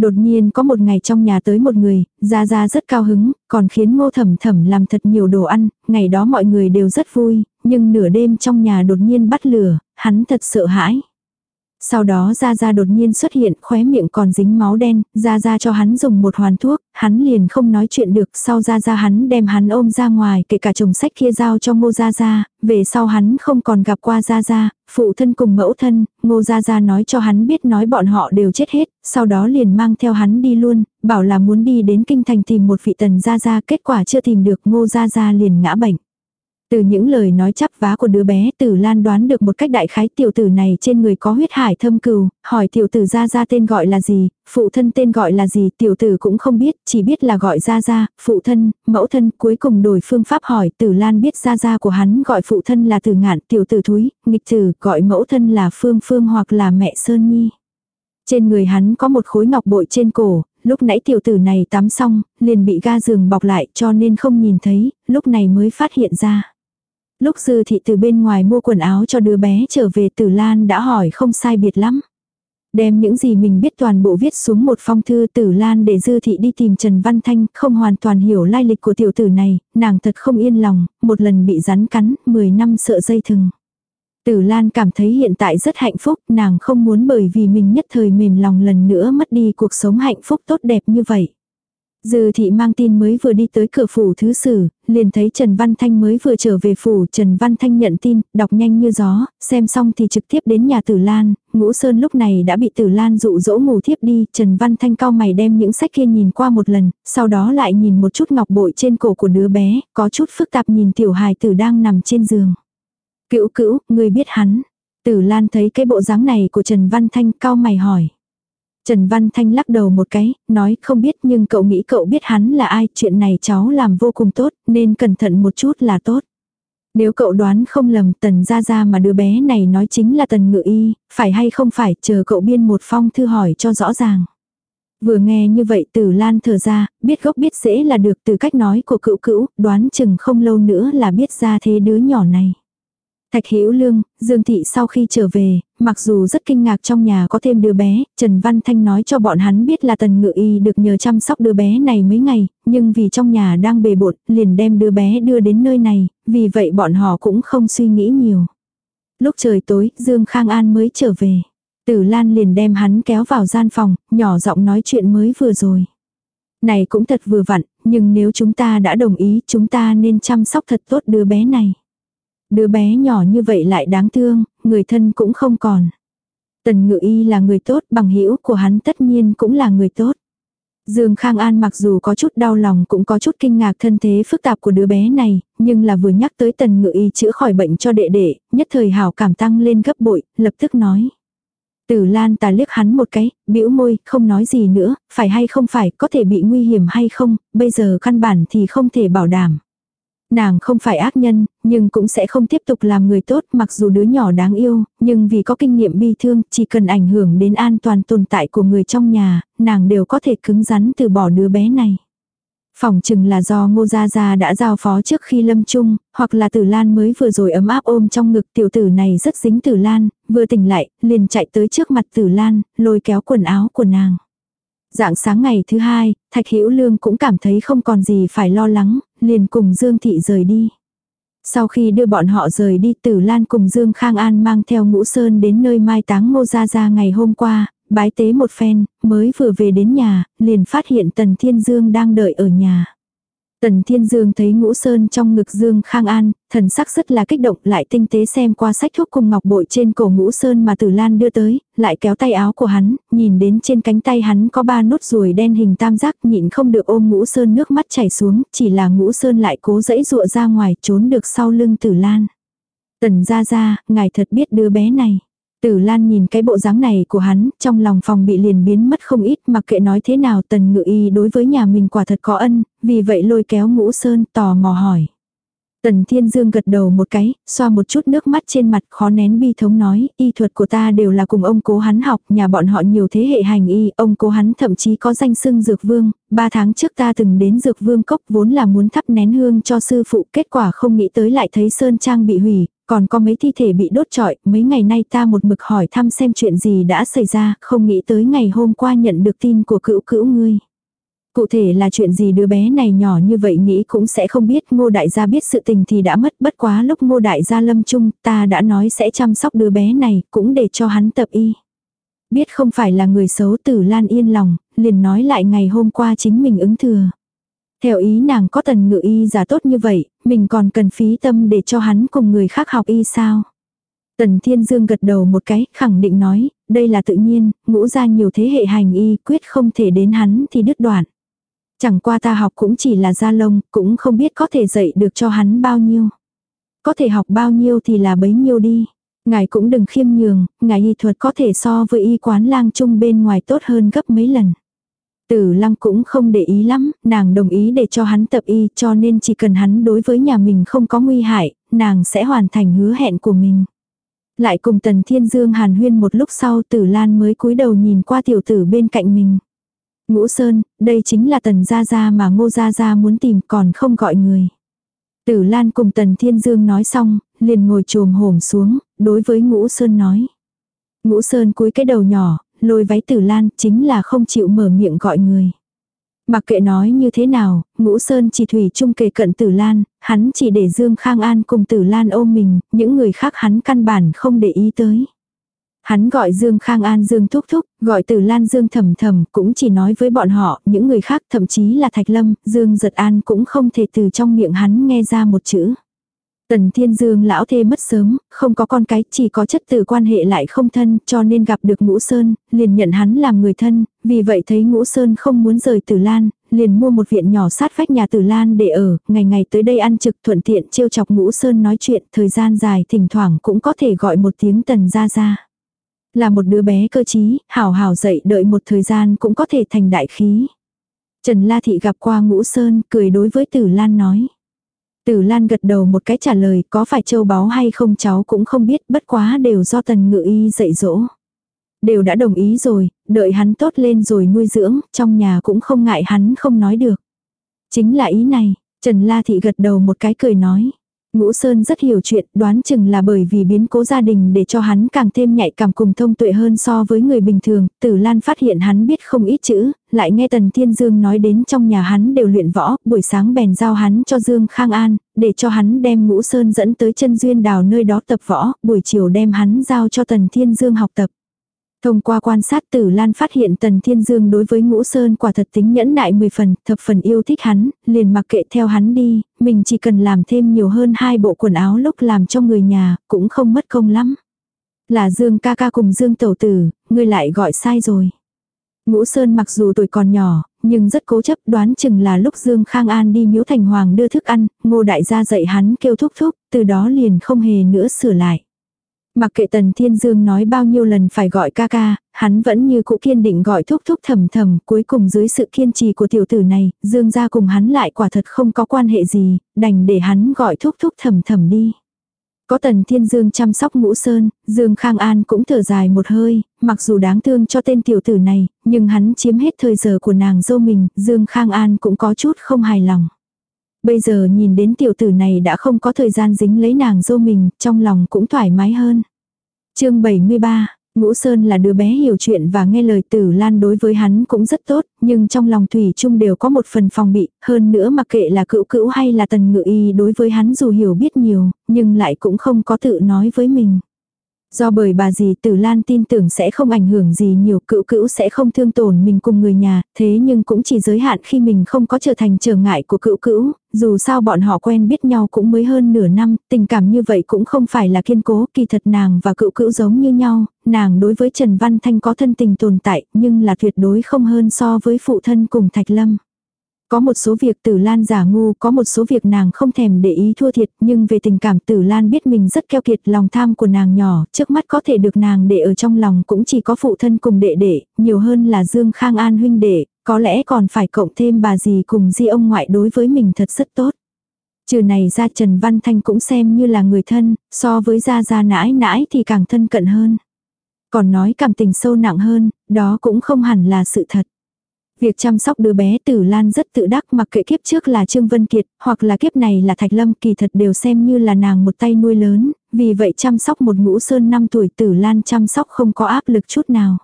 Đột nhiên có một ngày trong nhà tới một người, Gia Gia rất cao hứng, còn khiến ngô thẩm thẩm làm thật nhiều đồ ăn, ngày đó mọi người đều rất vui, nhưng nửa đêm trong nhà đột nhiên bắt lửa, hắn thật sợ hãi. Sau đó Gia Gia đột nhiên xuất hiện, khóe miệng còn dính máu đen, Gia Gia cho hắn dùng một hoàn thuốc, hắn liền không nói chuyện được, sau Gia Gia hắn đem hắn ôm ra ngoài, kể cả chồng sách kia giao cho Ngô Gia Gia, về sau hắn không còn gặp qua Gia Gia, phụ thân cùng mẫu thân, Ngô Gia Gia nói cho hắn biết nói bọn họ đều chết hết, sau đó liền mang theo hắn đi luôn, bảo là muốn đi đến kinh thành tìm một vị tần Gia Gia, kết quả chưa tìm được Ngô Gia Gia liền ngã bệnh. Từ những lời nói chắp vá của đứa bé tử lan đoán được một cách đại khái tiểu tử này trên người có huyết hải thâm cừu, hỏi tiểu tử ra ra tên gọi là gì, phụ thân tên gọi là gì, tiểu tử cũng không biết, chỉ biết là gọi ra ra, phụ thân, mẫu thân, cuối cùng đổi phương pháp hỏi tử lan biết ra ra của hắn gọi phụ thân là tử ngạn, tiểu tử thúi, nghịch tử, gọi mẫu thân là phương phương hoặc là mẹ Sơn Nhi. Trên người hắn có một khối ngọc bội trên cổ, lúc nãy tiểu tử này tắm xong, liền bị ga giường bọc lại cho nên không nhìn thấy, lúc này mới phát hiện ra. Lúc dư thị từ bên ngoài mua quần áo cho đứa bé trở về tử lan đã hỏi không sai biệt lắm. Đem những gì mình biết toàn bộ viết xuống một phong thư tử lan để dư thị đi tìm Trần Văn Thanh, không hoàn toàn hiểu lai lịch của tiểu tử này, nàng thật không yên lòng, một lần bị rắn cắn, 10 năm sợ dây thừng. Tử Lan cảm thấy hiện tại rất hạnh phúc, nàng không muốn bởi vì mình nhất thời mềm lòng lần nữa mất đi cuộc sống hạnh phúc tốt đẹp như vậy. Dư thị mang tin mới vừa đi tới cửa phủ thứ sử, liền thấy Trần Văn Thanh mới vừa trở về phủ, Trần Văn Thanh nhận tin, đọc nhanh như gió, xem xong thì trực tiếp đến nhà Tử Lan, Ngũ Sơn lúc này đã bị Tử Lan dụ dỗ ngủ thiếp đi, Trần Văn Thanh cao mày đem những sách kia nhìn qua một lần, sau đó lại nhìn một chút ngọc bội trên cổ của đứa bé, có chút phức tạp nhìn tiểu hài tử đang nằm trên giường. Cữu cữu, người biết hắn. Tử Lan thấy cái bộ dáng này của Trần Văn Thanh cao mày hỏi. Trần Văn Thanh lắc đầu một cái, nói không biết nhưng cậu nghĩ cậu biết hắn là ai, chuyện này cháu làm vô cùng tốt, nên cẩn thận một chút là tốt. Nếu cậu đoán không lầm tần ra ra mà đứa bé này nói chính là tần ngự y, phải hay không phải, chờ cậu biên một phong thư hỏi cho rõ ràng. Vừa nghe như vậy tử lan thở ra, biết gốc biết dễ là được từ cách nói của cựu cữu, đoán chừng không lâu nữa là biết ra thế đứa nhỏ này. Thạch Hữu Lương, Dương Thị sau khi trở về, mặc dù rất kinh ngạc trong nhà có thêm đứa bé, Trần Văn Thanh nói cho bọn hắn biết là Tần Ngự Y được nhờ chăm sóc đứa bé này mấy ngày, nhưng vì trong nhà đang bề bộn, liền đem đứa bé đưa đến nơi này, vì vậy bọn họ cũng không suy nghĩ nhiều. Lúc trời tối, Dương Khang An mới trở về. Tử Lan liền đem hắn kéo vào gian phòng, nhỏ giọng nói chuyện mới vừa rồi. Này cũng thật vừa vặn, nhưng nếu chúng ta đã đồng ý, chúng ta nên chăm sóc thật tốt đứa bé này. Đứa bé nhỏ như vậy lại đáng thương, người thân cũng không còn. Tần ngự y là người tốt, bằng hữu của hắn tất nhiên cũng là người tốt. Dương Khang An mặc dù có chút đau lòng cũng có chút kinh ngạc thân thế phức tạp của đứa bé này, nhưng là vừa nhắc tới tần ngự y chữa khỏi bệnh cho đệ đệ, nhất thời hảo cảm tăng lên gấp bội, lập tức nói. Tử Lan tà liếc hắn một cái, bĩu môi, không nói gì nữa, phải hay không phải, có thể bị nguy hiểm hay không, bây giờ căn bản thì không thể bảo đảm. Nàng không phải ác nhân, nhưng cũng sẽ không tiếp tục làm người tốt mặc dù đứa nhỏ đáng yêu, nhưng vì có kinh nghiệm bi thương, chỉ cần ảnh hưởng đến an toàn tồn tại của người trong nhà, nàng đều có thể cứng rắn từ bỏ đứa bé này. Phòng chừng là do ngô gia gia đã giao phó trước khi lâm chung, hoặc là tử lan mới vừa rồi ấm áp ôm trong ngực tiểu tử này rất dính tử lan, vừa tỉnh lại, liền chạy tới trước mặt tử lan, lôi kéo quần áo của nàng. Dạng sáng ngày thứ hai, Thạch Hữu Lương cũng cảm thấy không còn gì phải lo lắng, liền cùng Dương Thị rời đi. Sau khi đưa bọn họ rời đi Tử Lan cùng Dương Khang An mang theo ngũ sơn đến nơi mai táng ngô gia gia ngày hôm qua, bái tế một phen, mới vừa về đến nhà, liền phát hiện Tần Thiên Dương đang đợi ở nhà. Tần Thiên Dương thấy ngũ sơn trong ngực Dương Khang An, thần sắc rất là kích động lại tinh tế xem qua sách thuốc cùng ngọc bội trên cổ ngũ sơn mà Tử Lan đưa tới, lại kéo tay áo của hắn, nhìn đến trên cánh tay hắn có ba nốt ruồi đen hình tam giác nhịn không được ôm ngũ sơn nước mắt chảy xuống, chỉ là ngũ sơn lại cố dẫy dụa ra ngoài trốn được sau lưng Tử Lan. Tần ra ra, ngài thật biết đứa bé này. Tử Lan nhìn cái bộ dáng này của hắn, trong lòng phòng bị liền biến mất không ít mặc kệ nói thế nào tần ngự y đối với nhà mình quả thật có ân, vì vậy lôi kéo ngũ sơn tò mò hỏi. Tần Thiên Dương gật đầu một cái, xoa một chút nước mắt trên mặt khó nén bi thống nói, y thuật của ta đều là cùng ông cố hắn học, nhà bọn họ nhiều thế hệ hành y, ông cố hắn thậm chí có danh xưng dược vương, ba tháng trước ta từng đến dược vương cốc vốn là muốn thắp nén hương cho sư phụ, kết quả không nghĩ tới lại thấy sơn trang bị hủy, còn có mấy thi thể bị đốt trọi, mấy ngày nay ta một mực hỏi thăm xem chuyện gì đã xảy ra, không nghĩ tới ngày hôm qua nhận được tin của cữu cữu ngươi. Cụ thể là chuyện gì đứa bé này nhỏ như vậy nghĩ cũng sẽ không biết ngô đại gia biết sự tình thì đã mất bất quá lúc ngô đại gia lâm chung ta đã nói sẽ chăm sóc đứa bé này cũng để cho hắn tập y. Biết không phải là người xấu tử lan yên lòng, liền nói lại ngày hôm qua chính mình ứng thừa. Theo ý nàng có tần ngự y giả tốt như vậy, mình còn cần phí tâm để cho hắn cùng người khác học y sao. Tần Thiên Dương gật đầu một cái, khẳng định nói, đây là tự nhiên, ngũ ra nhiều thế hệ hành y, quyết không thể đến hắn thì đứt đoạn. Chẳng qua ta học cũng chỉ là gia lông, cũng không biết có thể dạy được cho hắn bao nhiêu. Có thể học bao nhiêu thì là bấy nhiêu đi. Ngài cũng đừng khiêm nhường, ngài y thuật có thể so với y quán lang chung bên ngoài tốt hơn gấp mấy lần. Tử lăng cũng không để ý lắm, nàng đồng ý để cho hắn tập y cho nên chỉ cần hắn đối với nhà mình không có nguy hại, nàng sẽ hoàn thành hứa hẹn của mình. Lại cùng tần thiên dương hàn huyên một lúc sau tử lan mới cúi đầu nhìn qua tiểu tử bên cạnh mình. Ngũ Sơn, đây chính là tần gia gia mà ngô gia gia muốn tìm còn không gọi người. Tử Lan cùng tần Thiên Dương nói xong, liền ngồi trồm hổm xuống, đối với Ngũ Sơn nói. Ngũ Sơn cúi cái đầu nhỏ, lôi váy Tử Lan chính là không chịu mở miệng gọi người. Mặc kệ nói như thế nào, Ngũ Sơn chỉ thủy chung kề cận Tử Lan, hắn chỉ để Dương Khang An cùng Tử Lan ôm mình, những người khác hắn căn bản không để ý tới. Hắn gọi Dương Khang An Dương Thúc Thúc, gọi Tử Lan Dương Thầm Thầm, cũng chỉ nói với bọn họ, những người khác thậm chí là Thạch Lâm, Dương Giật An cũng không thể từ trong miệng hắn nghe ra một chữ. Tần Thiên Dương lão thê mất sớm, không có con cái, chỉ có chất tử quan hệ lại không thân, cho nên gặp được Ngũ Sơn, liền nhận hắn làm người thân, vì vậy thấy Ngũ Sơn không muốn rời Tử Lan, liền mua một viện nhỏ sát vách nhà Tử Lan để ở, ngày ngày tới đây ăn trực thuận tiện trêu chọc Ngũ Sơn nói chuyện, thời gian dài thỉnh thoảng cũng có thể gọi một tiếng Tần ra ra. Là một đứa bé cơ trí, hảo hảo dậy đợi một thời gian cũng có thể thành đại khí. Trần La Thị gặp qua ngũ sơn, cười đối với Tử Lan nói. Tử Lan gật đầu một cái trả lời, có phải châu báu hay không cháu cũng không biết, bất quá đều do tần ngự y dạy dỗ. Đều đã đồng ý rồi, đợi hắn tốt lên rồi nuôi dưỡng, trong nhà cũng không ngại hắn không nói được. Chính là ý này, Trần La Thị gật đầu một cái cười nói. Ngũ Sơn rất hiểu chuyện, đoán chừng là bởi vì biến cố gia đình để cho hắn càng thêm nhạy cảm cùng thông tuệ hơn so với người bình thường, Tử Lan phát hiện hắn biết không ít chữ, lại nghe Tần Thiên Dương nói đến trong nhà hắn đều luyện võ, buổi sáng bèn giao hắn cho Dương Khang An, để cho hắn đem Ngũ Sơn dẫn tới chân duyên đào nơi đó tập võ, buổi chiều đem hắn giao cho Tần Thiên Dương học tập. Thông qua quan sát tử Lan phát hiện Tần Thiên Dương đối với Ngũ Sơn quả thật tính nhẫn nại 10 phần, thập phần yêu thích hắn, liền mặc kệ theo hắn đi, mình chỉ cần làm thêm nhiều hơn hai bộ quần áo lúc làm cho người nhà, cũng không mất công lắm. Là Dương ca ca cùng Dương tẩu tử, ngươi lại gọi sai rồi. Ngũ Sơn mặc dù tuổi còn nhỏ, nhưng rất cố chấp đoán chừng là lúc Dương Khang An đi miếu thành hoàng đưa thức ăn, ngô đại gia dạy hắn kêu thúc thúc, từ đó liền không hề nữa sửa lại. Mặc kệ Tần Thiên Dương nói bao nhiêu lần phải gọi ca ca, hắn vẫn như cũ kiên định gọi thúc thúc thầm thầm, cuối cùng dưới sự kiên trì của tiểu tử này, Dương gia cùng hắn lại quả thật không có quan hệ gì, đành để hắn gọi thúc thúc thầm thầm đi. Có Tần Thiên Dương chăm sóc ngũ sơn, Dương Khang An cũng thở dài một hơi, mặc dù đáng thương cho tên tiểu tử này, nhưng hắn chiếm hết thời giờ của nàng dâu mình, Dương Khang An cũng có chút không hài lòng. Bây giờ nhìn đến tiểu tử này đã không có thời gian dính lấy nàng dâu mình, trong lòng cũng thoải mái hơn. chương 73, Ngũ Sơn là đứa bé hiểu chuyện và nghe lời tử lan đối với hắn cũng rất tốt, nhưng trong lòng Thủy Trung đều có một phần phòng bị, hơn nữa mặc kệ là cựu cữu hay là tần ngự y đối với hắn dù hiểu biết nhiều, nhưng lại cũng không có tự nói với mình. Do bởi bà dì Tử Lan tin tưởng sẽ không ảnh hưởng gì nhiều, cựu cữu sẽ không thương tổn mình cùng người nhà, thế nhưng cũng chỉ giới hạn khi mình không có trở thành trở ngại của cựu cữu, dù sao bọn họ quen biết nhau cũng mới hơn nửa năm, tình cảm như vậy cũng không phải là kiên cố, kỳ thật nàng và cựu cữu giống như nhau, nàng đối với Trần Văn Thanh có thân tình tồn tại, nhưng là tuyệt đối không hơn so với phụ thân cùng Thạch Lâm. Có một số việc tử lan giả ngu, có một số việc nàng không thèm để ý thua thiệt, nhưng về tình cảm tử lan biết mình rất keo kiệt lòng tham của nàng nhỏ, trước mắt có thể được nàng để ở trong lòng cũng chỉ có phụ thân cùng đệ đệ, nhiều hơn là Dương Khang An huynh đệ, có lẽ còn phải cộng thêm bà dì cùng di ông ngoại đối với mình thật rất tốt. Trừ này ra Trần Văn Thanh cũng xem như là người thân, so với gia gia nãi nãi thì càng thân cận hơn. Còn nói cảm tình sâu nặng hơn, đó cũng không hẳn là sự thật. Việc chăm sóc đứa bé Tử Lan rất tự đắc mặc kệ kiếp trước là Trương Vân Kiệt, hoặc là kiếp này là Thạch Lâm kỳ thật đều xem như là nàng một tay nuôi lớn, vì vậy chăm sóc một ngũ sơn 5 tuổi Tử Lan chăm sóc không có áp lực chút nào.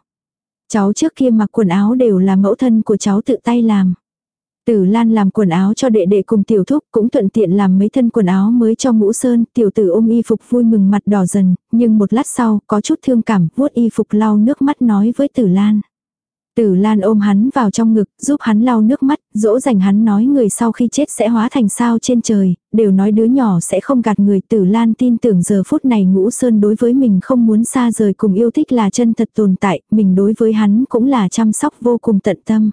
Cháu trước kia mặc quần áo đều là mẫu thân của cháu tự tay làm. Tử Lan làm quần áo cho đệ đệ cùng tiểu thúc cũng thuận tiện làm mấy thân quần áo mới cho ngũ sơn, tiểu tử ôm y phục vui mừng mặt đỏ dần, nhưng một lát sau có chút thương cảm vuốt y phục lau nước mắt nói với Tử Lan. Tử Lan ôm hắn vào trong ngực, giúp hắn lau nước mắt, dỗ dành hắn nói người sau khi chết sẽ hóa thành sao trên trời, đều nói đứa nhỏ sẽ không gạt người. Tử Lan tin tưởng giờ phút này ngũ sơn đối với mình không muốn xa rời cùng yêu thích là chân thật tồn tại, mình đối với hắn cũng là chăm sóc vô cùng tận tâm.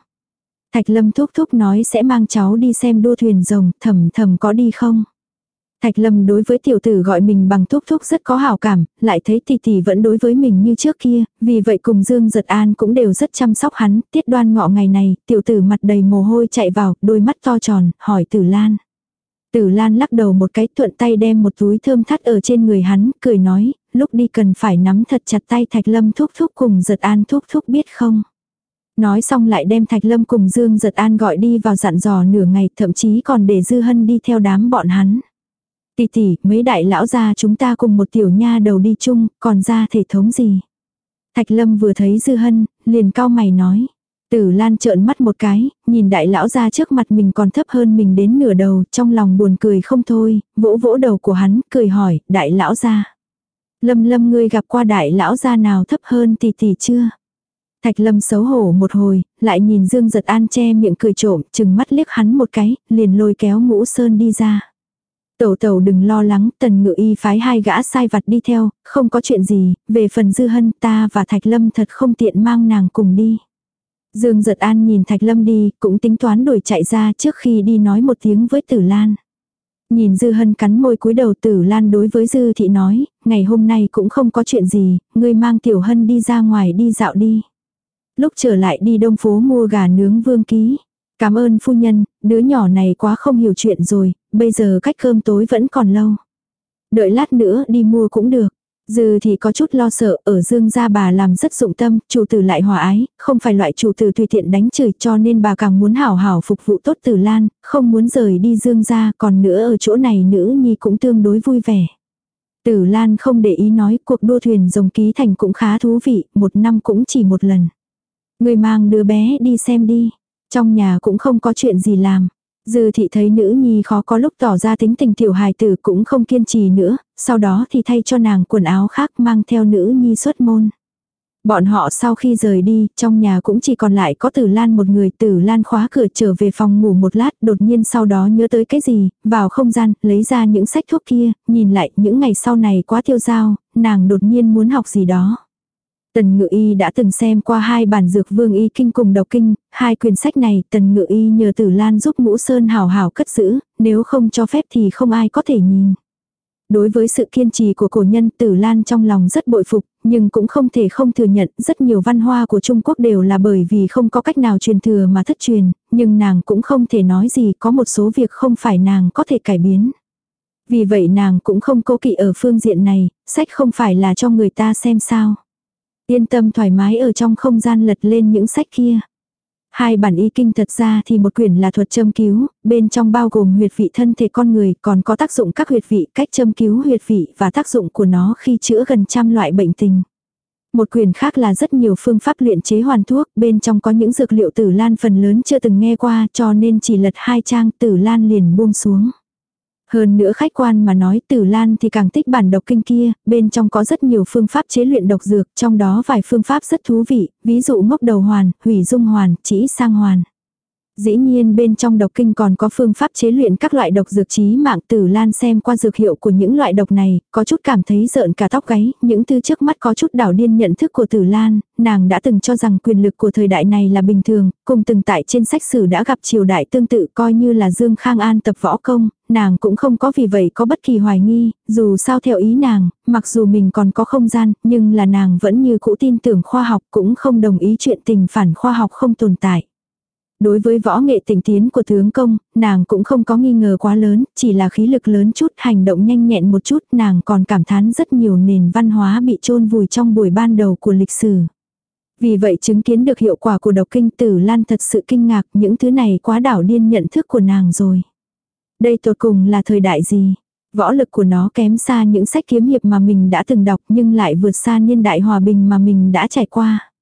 Thạch Lâm thúc thúc nói sẽ mang cháu đi xem đua thuyền rồng, thầm thầm có đi không? Thạch Lâm đối với tiểu tử gọi mình bằng thúc thúc rất có hảo cảm, lại thấy tỷ tỷ vẫn đối với mình như trước kia, vì vậy cùng Dương Giật An cũng đều rất chăm sóc hắn, tiết đoan ngọ ngày này, tiểu tử mặt đầy mồ hôi chạy vào, đôi mắt to tròn, hỏi Tử Lan. Tử Lan lắc đầu một cái thuận tay đem một túi thơm thắt ở trên người hắn, cười nói, lúc đi cần phải nắm thật chặt tay Thạch Lâm thúc thúc cùng Giật An thúc thúc biết không. Nói xong lại đem Thạch Lâm cùng Dương Giật An gọi đi vào dặn dò nửa ngày thậm chí còn để Dư Hân đi theo đám bọn hắn. Tỷ tỷ, mấy đại lão gia chúng ta cùng một tiểu nha đầu đi chung, còn ra thể thống gì? Thạch Lâm vừa thấy Dư Hân, liền cao mày nói. Tử Lan trợn mắt một cái, nhìn đại lão gia trước mặt mình còn thấp hơn mình đến nửa đầu, trong lòng buồn cười không thôi, vỗ vỗ đầu của hắn, cười hỏi, đại lão gia. Lâm lâm ngươi gặp qua đại lão gia nào thấp hơn tỷ tỷ chưa? Thạch lâm xấu hổ một hồi, lại nhìn Dương giật an che miệng cười trộm, chừng mắt liếc hắn một cái, liền lôi kéo ngũ sơn đi ra. Tẩu tẩu đừng lo lắng, tần ngự y phái hai gã sai vặt đi theo, không có chuyện gì, về phần dư hân ta và Thạch Lâm thật không tiện mang nàng cùng đi. Dương giật an nhìn Thạch Lâm đi, cũng tính toán đuổi chạy ra trước khi đi nói một tiếng với Tử Lan. Nhìn Dư Hân cắn môi cúi đầu Tử Lan đối với Dư Thị nói, ngày hôm nay cũng không có chuyện gì, ngươi mang Tiểu Hân đi ra ngoài đi dạo đi. Lúc trở lại đi đông phố mua gà nướng vương ký. Cảm ơn phu nhân, đứa nhỏ này quá không hiểu chuyện rồi, bây giờ cách cơm tối vẫn còn lâu. Đợi lát nữa đi mua cũng được. Dư thì có chút lo sợ, ở dương gia bà làm rất dụng tâm, chủ tử lại hòa ái, không phải loại chủ tử tùy tiện đánh chửi cho nên bà càng muốn hảo hảo phục vụ tốt tử lan, không muốn rời đi dương gia, còn nữa ở chỗ này nữ nhi cũng tương đối vui vẻ. Tử lan không để ý nói cuộc đua thuyền rồng ký thành cũng khá thú vị, một năm cũng chỉ một lần. Người mang đứa bé đi xem đi. Trong nhà cũng không có chuyện gì làm. Dư thị thấy nữ nhi khó có lúc tỏ ra tính tình tiểu hài tử cũng không kiên trì nữa, sau đó thì thay cho nàng quần áo khác mang theo nữ nhi xuất môn. Bọn họ sau khi rời đi, trong nhà cũng chỉ còn lại có tử lan một người tử lan khóa cửa trở về phòng ngủ một lát, đột nhiên sau đó nhớ tới cái gì, vào không gian, lấy ra những sách thuốc kia, nhìn lại những ngày sau này quá tiêu dao nàng đột nhiên muốn học gì đó. Tần Ngự Y đã từng xem qua hai bản dược vương y kinh cùng độc kinh, hai quyển sách này Tần Ngự Y nhờ Tử Lan giúp Ngũ Sơn hào hào cất giữ, nếu không cho phép thì không ai có thể nhìn. Đối với sự kiên trì của cổ nhân Tử Lan trong lòng rất bội phục, nhưng cũng không thể không thừa nhận rất nhiều văn hoa của Trung Quốc đều là bởi vì không có cách nào truyền thừa mà thất truyền, nhưng nàng cũng không thể nói gì có một số việc không phải nàng có thể cải biến. Vì vậy nàng cũng không cố kỵ ở phương diện này, sách không phải là cho người ta xem sao. Yên tâm thoải mái ở trong không gian lật lên những sách kia. Hai bản y kinh thật ra thì một quyển là thuật châm cứu, bên trong bao gồm huyệt vị thân thể con người, còn có tác dụng các huyệt vị, cách châm cứu huyệt vị và tác dụng của nó khi chữa gần trăm loại bệnh tình. Một quyển khác là rất nhiều phương pháp luyện chế hoàn thuốc, bên trong có những dược liệu tử lan phần lớn chưa từng nghe qua cho nên chỉ lật hai trang tử lan liền buông xuống. Hơn nữa khách quan mà nói tử lan thì càng thích bản độc kinh kia, bên trong có rất nhiều phương pháp chế luyện độc dược, trong đó vài phương pháp rất thú vị, ví dụ ngốc đầu hoàn, hủy dung hoàn, chỉ sang hoàn. Dĩ nhiên bên trong độc kinh còn có phương pháp chế luyện các loại độc dược trí mạng tử lan xem qua dược hiệu của những loại độc này, có chút cảm thấy rợn cả tóc gáy, những thứ trước mắt có chút đảo điên nhận thức của tử lan, nàng đã từng cho rằng quyền lực của thời đại này là bình thường, cùng từng tại trên sách sử đã gặp triều đại tương tự coi như là Dương Khang An tập võ công, nàng cũng không có vì vậy có bất kỳ hoài nghi, dù sao theo ý nàng, mặc dù mình còn có không gian, nhưng là nàng vẫn như cũ tin tưởng khoa học cũng không đồng ý chuyện tình phản khoa học không tồn tại. Đối với võ nghệ tỉnh tiến của tướng công, nàng cũng không có nghi ngờ quá lớn, chỉ là khí lực lớn chút, hành động nhanh nhẹn một chút, nàng còn cảm thán rất nhiều nền văn hóa bị chôn vùi trong buổi ban đầu của lịch sử. Vì vậy chứng kiến được hiệu quả của độc kinh tử lan thật sự kinh ngạc những thứ này quá đảo điên nhận thức của nàng rồi. Đây tột cùng là thời đại gì? Võ lực của nó kém xa những sách kiếm hiệp mà mình đã từng đọc nhưng lại vượt xa niên đại hòa bình mà mình đã trải qua.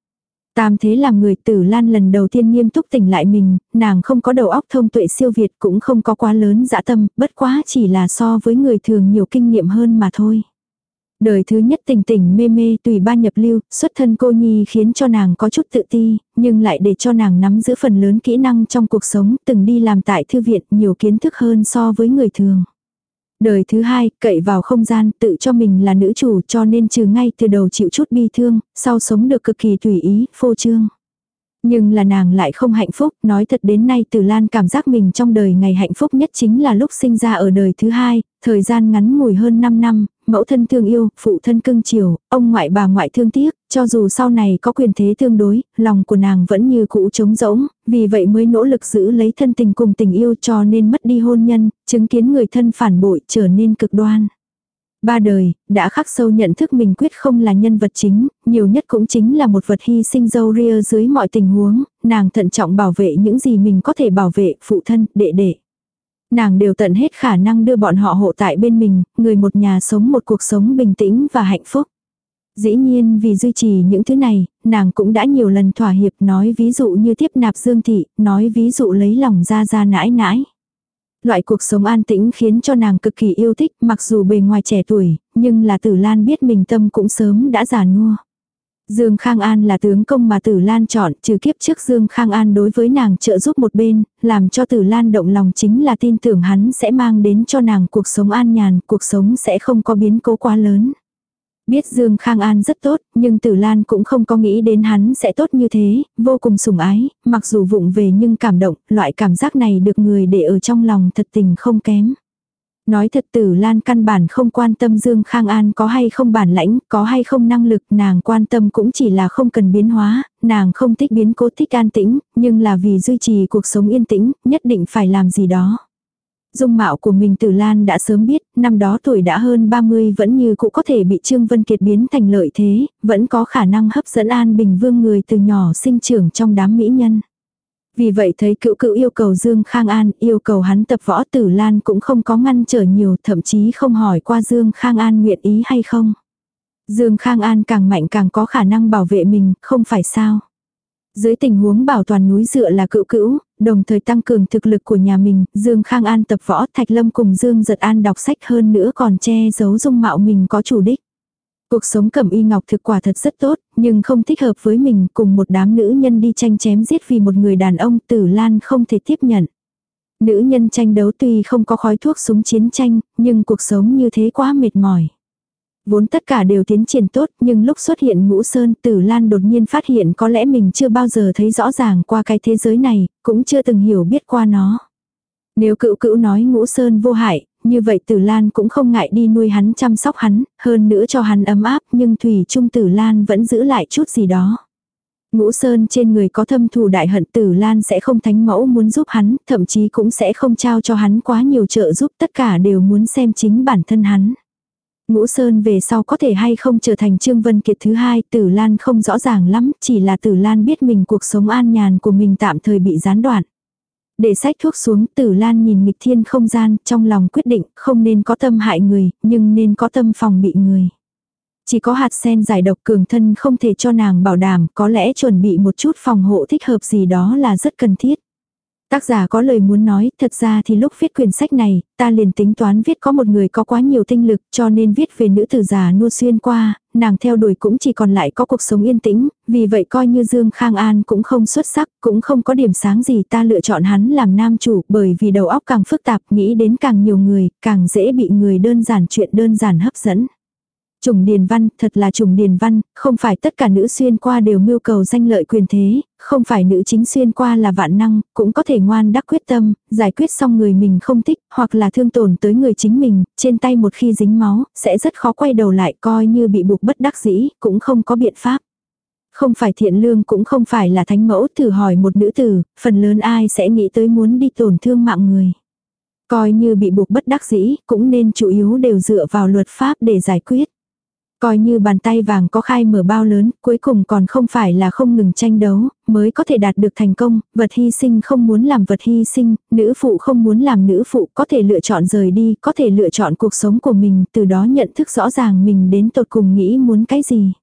Tam thế làm người tử lan lần đầu tiên nghiêm túc tỉnh lại mình, nàng không có đầu óc thông tuệ siêu việt cũng không có quá lớn dã tâm, bất quá chỉ là so với người thường nhiều kinh nghiệm hơn mà thôi. Đời thứ nhất tình tỉnh mê mê tùy ba nhập lưu, xuất thân cô nhi khiến cho nàng có chút tự ti, nhưng lại để cho nàng nắm giữ phần lớn kỹ năng trong cuộc sống, từng đi làm tại thư viện nhiều kiến thức hơn so với người thường. Đời thứ hai, cậy vào không gian, tự cho mình là nữ chủ cho nên trừ ngay từ đầu chịu chút bi thương, sau sống được cực kỳ tùy ý, phô trương. Nhưng là nàng lại không hạnh phúc, nói thật đến nay từ Lan cảm giác mình trong đời ngày hạnh phúc nhất chính là lúc sinh ra ở đời thứ hai, thời gian ngắn ngủi hơn 5 năm, mẫu thân thương yêu, phụ thân cưng chiều, ông ngoại bà ngoại thương tiếc, cho dù sau này có quyền thế tương đối, lòng của nàng vẫn như cũ trống rỗng, vì vậy mới nỗ lực giữ lấy thân tình cùng tình yêu cho nên mất đi hôn nhân, chứng kiến người thân phản bội trở nên cực đoan. Ba đời, đã khắc sâu nhận thức mình quyết không là nhân vật chính, nhiều nhất cũng chính là một vật hy sinh dâu ria dưới mọi tình huống, nàng thận trọng bảo vệ những gì mình có thể bảo vệ, phụ thân, đệ đệ. Nàng đều tận hết khả năng đưa bọn họ hộ tại bên mình, người một nhà sống một cuộc sống bình tĩnh và hạnh phúc. Dĩ nhiên vì duy trì những thứ này, nàng cũng đã nhiều lần thỏa hiệp nói ví dụ như tiếp nạp dương thị, nói ví dụ lấy lòng ra ra nãi nãi. Loại cuộc sống an tĩnh khiến cho nàng cực kỳ yêu thích mặc dù bề ngoài trẻ tuổi, nhưng là tử lan biết mình tâm cũng sớm đã già nua. Dương Khang An là tướng công mà Tử Lan chọn, trừ kiếp trước Dương Khang An đối với nàng trợ giúp một bên, làm cho Tử Lan động lòng chính là tin tưởng hắn sẽ mang đến cho nàng cuộc sống an nhàn, cuộc sống sẽ không có biến cố quá lớn. Biết Dương Khang An rất tốt, nhưng Tử Lan cũng không có nghĩ đến hắn sẽ tốt như thế, vô cùng sủng ái, mặc dù vụng về nhưng cảm động, loại cảm giác này được người để ở trong lòng thật tình không kém. Nói thật tử Lan căn bản không quan tâm Dương Khang An có hay không bản lãnh, có hay không năng lực, nàng quan tâm cũng chỉ là không cần biến hóa, nàng không thích biến cố thích an tĩnh, nhưng là vì duy trì cuộc sống yên tĩnh, nhất định phải làm gì đó. Dung mạo của mình Tử Lan đã sớm biết, năm đó tuổi đã hơn 30 vẫn như cũ có thể bị Trương Vân Kiệt biến thành lợi thế, vẫn có khả năng hấp dẫn An Bình Vương người từ nhỏ sinh trưởng trong đám mỹ nhân. Vì vậy thấy cựu cựu yêu cầu Dương Khang An, yêu cầu hắn tập võ tử Lan cũng không có ngăn trở nhiều, thậm chí không hỏi qua Dương Khang An nguyện ý hay không. Dương Khang An càng mạnh càng có khả năng bảo vệ mình, không phải sao. Dưới tình huống bảo toàn núi dựa là cựu cữu, đồng thời tăng cường thực lực của nhà mình, Dương Khang An tập võ Thạch Lâm cùng Dương Giật An đọc sách hơn nữa còn che giấu dung mạo mình có chủ đích. Cuộc sống cẩm y ngọc thực quả thật rất tốt, nhưng không thích hợp với mình cùng một đám nữ nhân đi tranh chém giết vì một người đàn ông tử lan không thể tiếp nhận. Nữ nhân tranh đấu tuy không có khói thuốc súng chiến tranh, nhưng cuộc sống như thế quá mệt mỏi. Vốn tất cả đều tiến triển tốt, nhưng lúc xuất hiện ngũ sơn tử lan đột nhiên phát hiện có lẽ mình chưa bao giờ thấy rõ ràng qua cái thế giới này, cũng chưa từng hiểu biết qua nó. Nếu cựu cữu nói ngũ sơn vô hại, như vậy tử lan cũng không ngại đi nuôi hắn chăm sóc hắn, hơn nữa cho hắn ấm áp, nhưng thủy trung tử lan vẫn giữ lại chút gì đó. Ngũ Sơn trên người có thâm thù đại hận tử Lan sẽ không thánh mẫu muốn giúp hắn, thậm chí cũng sẽ không trao cho hắn quá nhiều trợ giúp tất cả đều muốn xem chính bản thân hắn. Ngũ Sơn về sau có thể hay không trở thành Trương Vân Kiệt thứ hai, Tử Lan không rõ ràng lắm, chỉ là Tử Lan biết mình cuộc sống an nhàn của mình tạm thời bị gián đoạn. Để sách thuốc xuống tử lan nhìn nghịch thiên không gian, trong lòng quyết định không nên có tâm hại người, nhưng nên có tâm phòng bị người. Chỉ có hạt sen giải độc cường thân không thể cho nàng bảo đảm, có lẽ chuẩn bị một chút phòng hộ thích hợp gì đó là rất cần thiết. Tác giả có lời muốn nói, thật ra thì lúc viết quyển sách này, ta liền tính toán viết có một người có quá nhiều tinh lực cho nên viết về nữ tử già nua xuyên qua, nàng theo đuổi cũng chỉ còn lại có cuộc sống yên tĩnh, vì vậy coi như Dương Khang An cũng không xuất sắc, cũng không có điểm sáng gì ta lựa chọn hắn làm nam chủ bởi vì đầu óc càng phức tạp nghĩ đến càng nhiều người, càng dễ bị người đơn giản chuyện đơn giản hấp dẫn. Trùng điền văn, thật là trùng điền văn, không phải tất cả nữ xuyên qua đều mưu cầu danh lợi quyền thế, không phải nữ chính xuyên qua là vạn năng, cũng có thể ngoan đắc quyết tâm, giải quyết xong người mình không thích, hoặc là thương tổn tới người chính mình, trên tay một khi dính máu, sẽ rất khó quay đầu lại coi như bị buộc bất đắc dĩ, cũng không có biện pháp. Không phải thiện lương cũng không phải là thánh mẫu thử hỏi một nữ tử, phần lớn ai sẽ nghĩ tới muốn đi tổn thương mạng người. Coi như bị buộc bất đắc dĩ, cũng nên chủ yếu đều dựa vào luật pháp để giải quyết. Coi như bàn tay vàng có khai mở bao lớn, cuối cùng còn không phải là không ngừng tranh đấu, mới có thể đạt được thành công, vật hy sinh không muốn làm vật hy sinh, nữ phụ không muốn làm nữ phụ, có thể lựa chọn rời đi, có thể lựa chọn cuộc sống của mình, từ đó nhận thức rõ ràng mình đến tột cùng nghĩ muốn cái gì.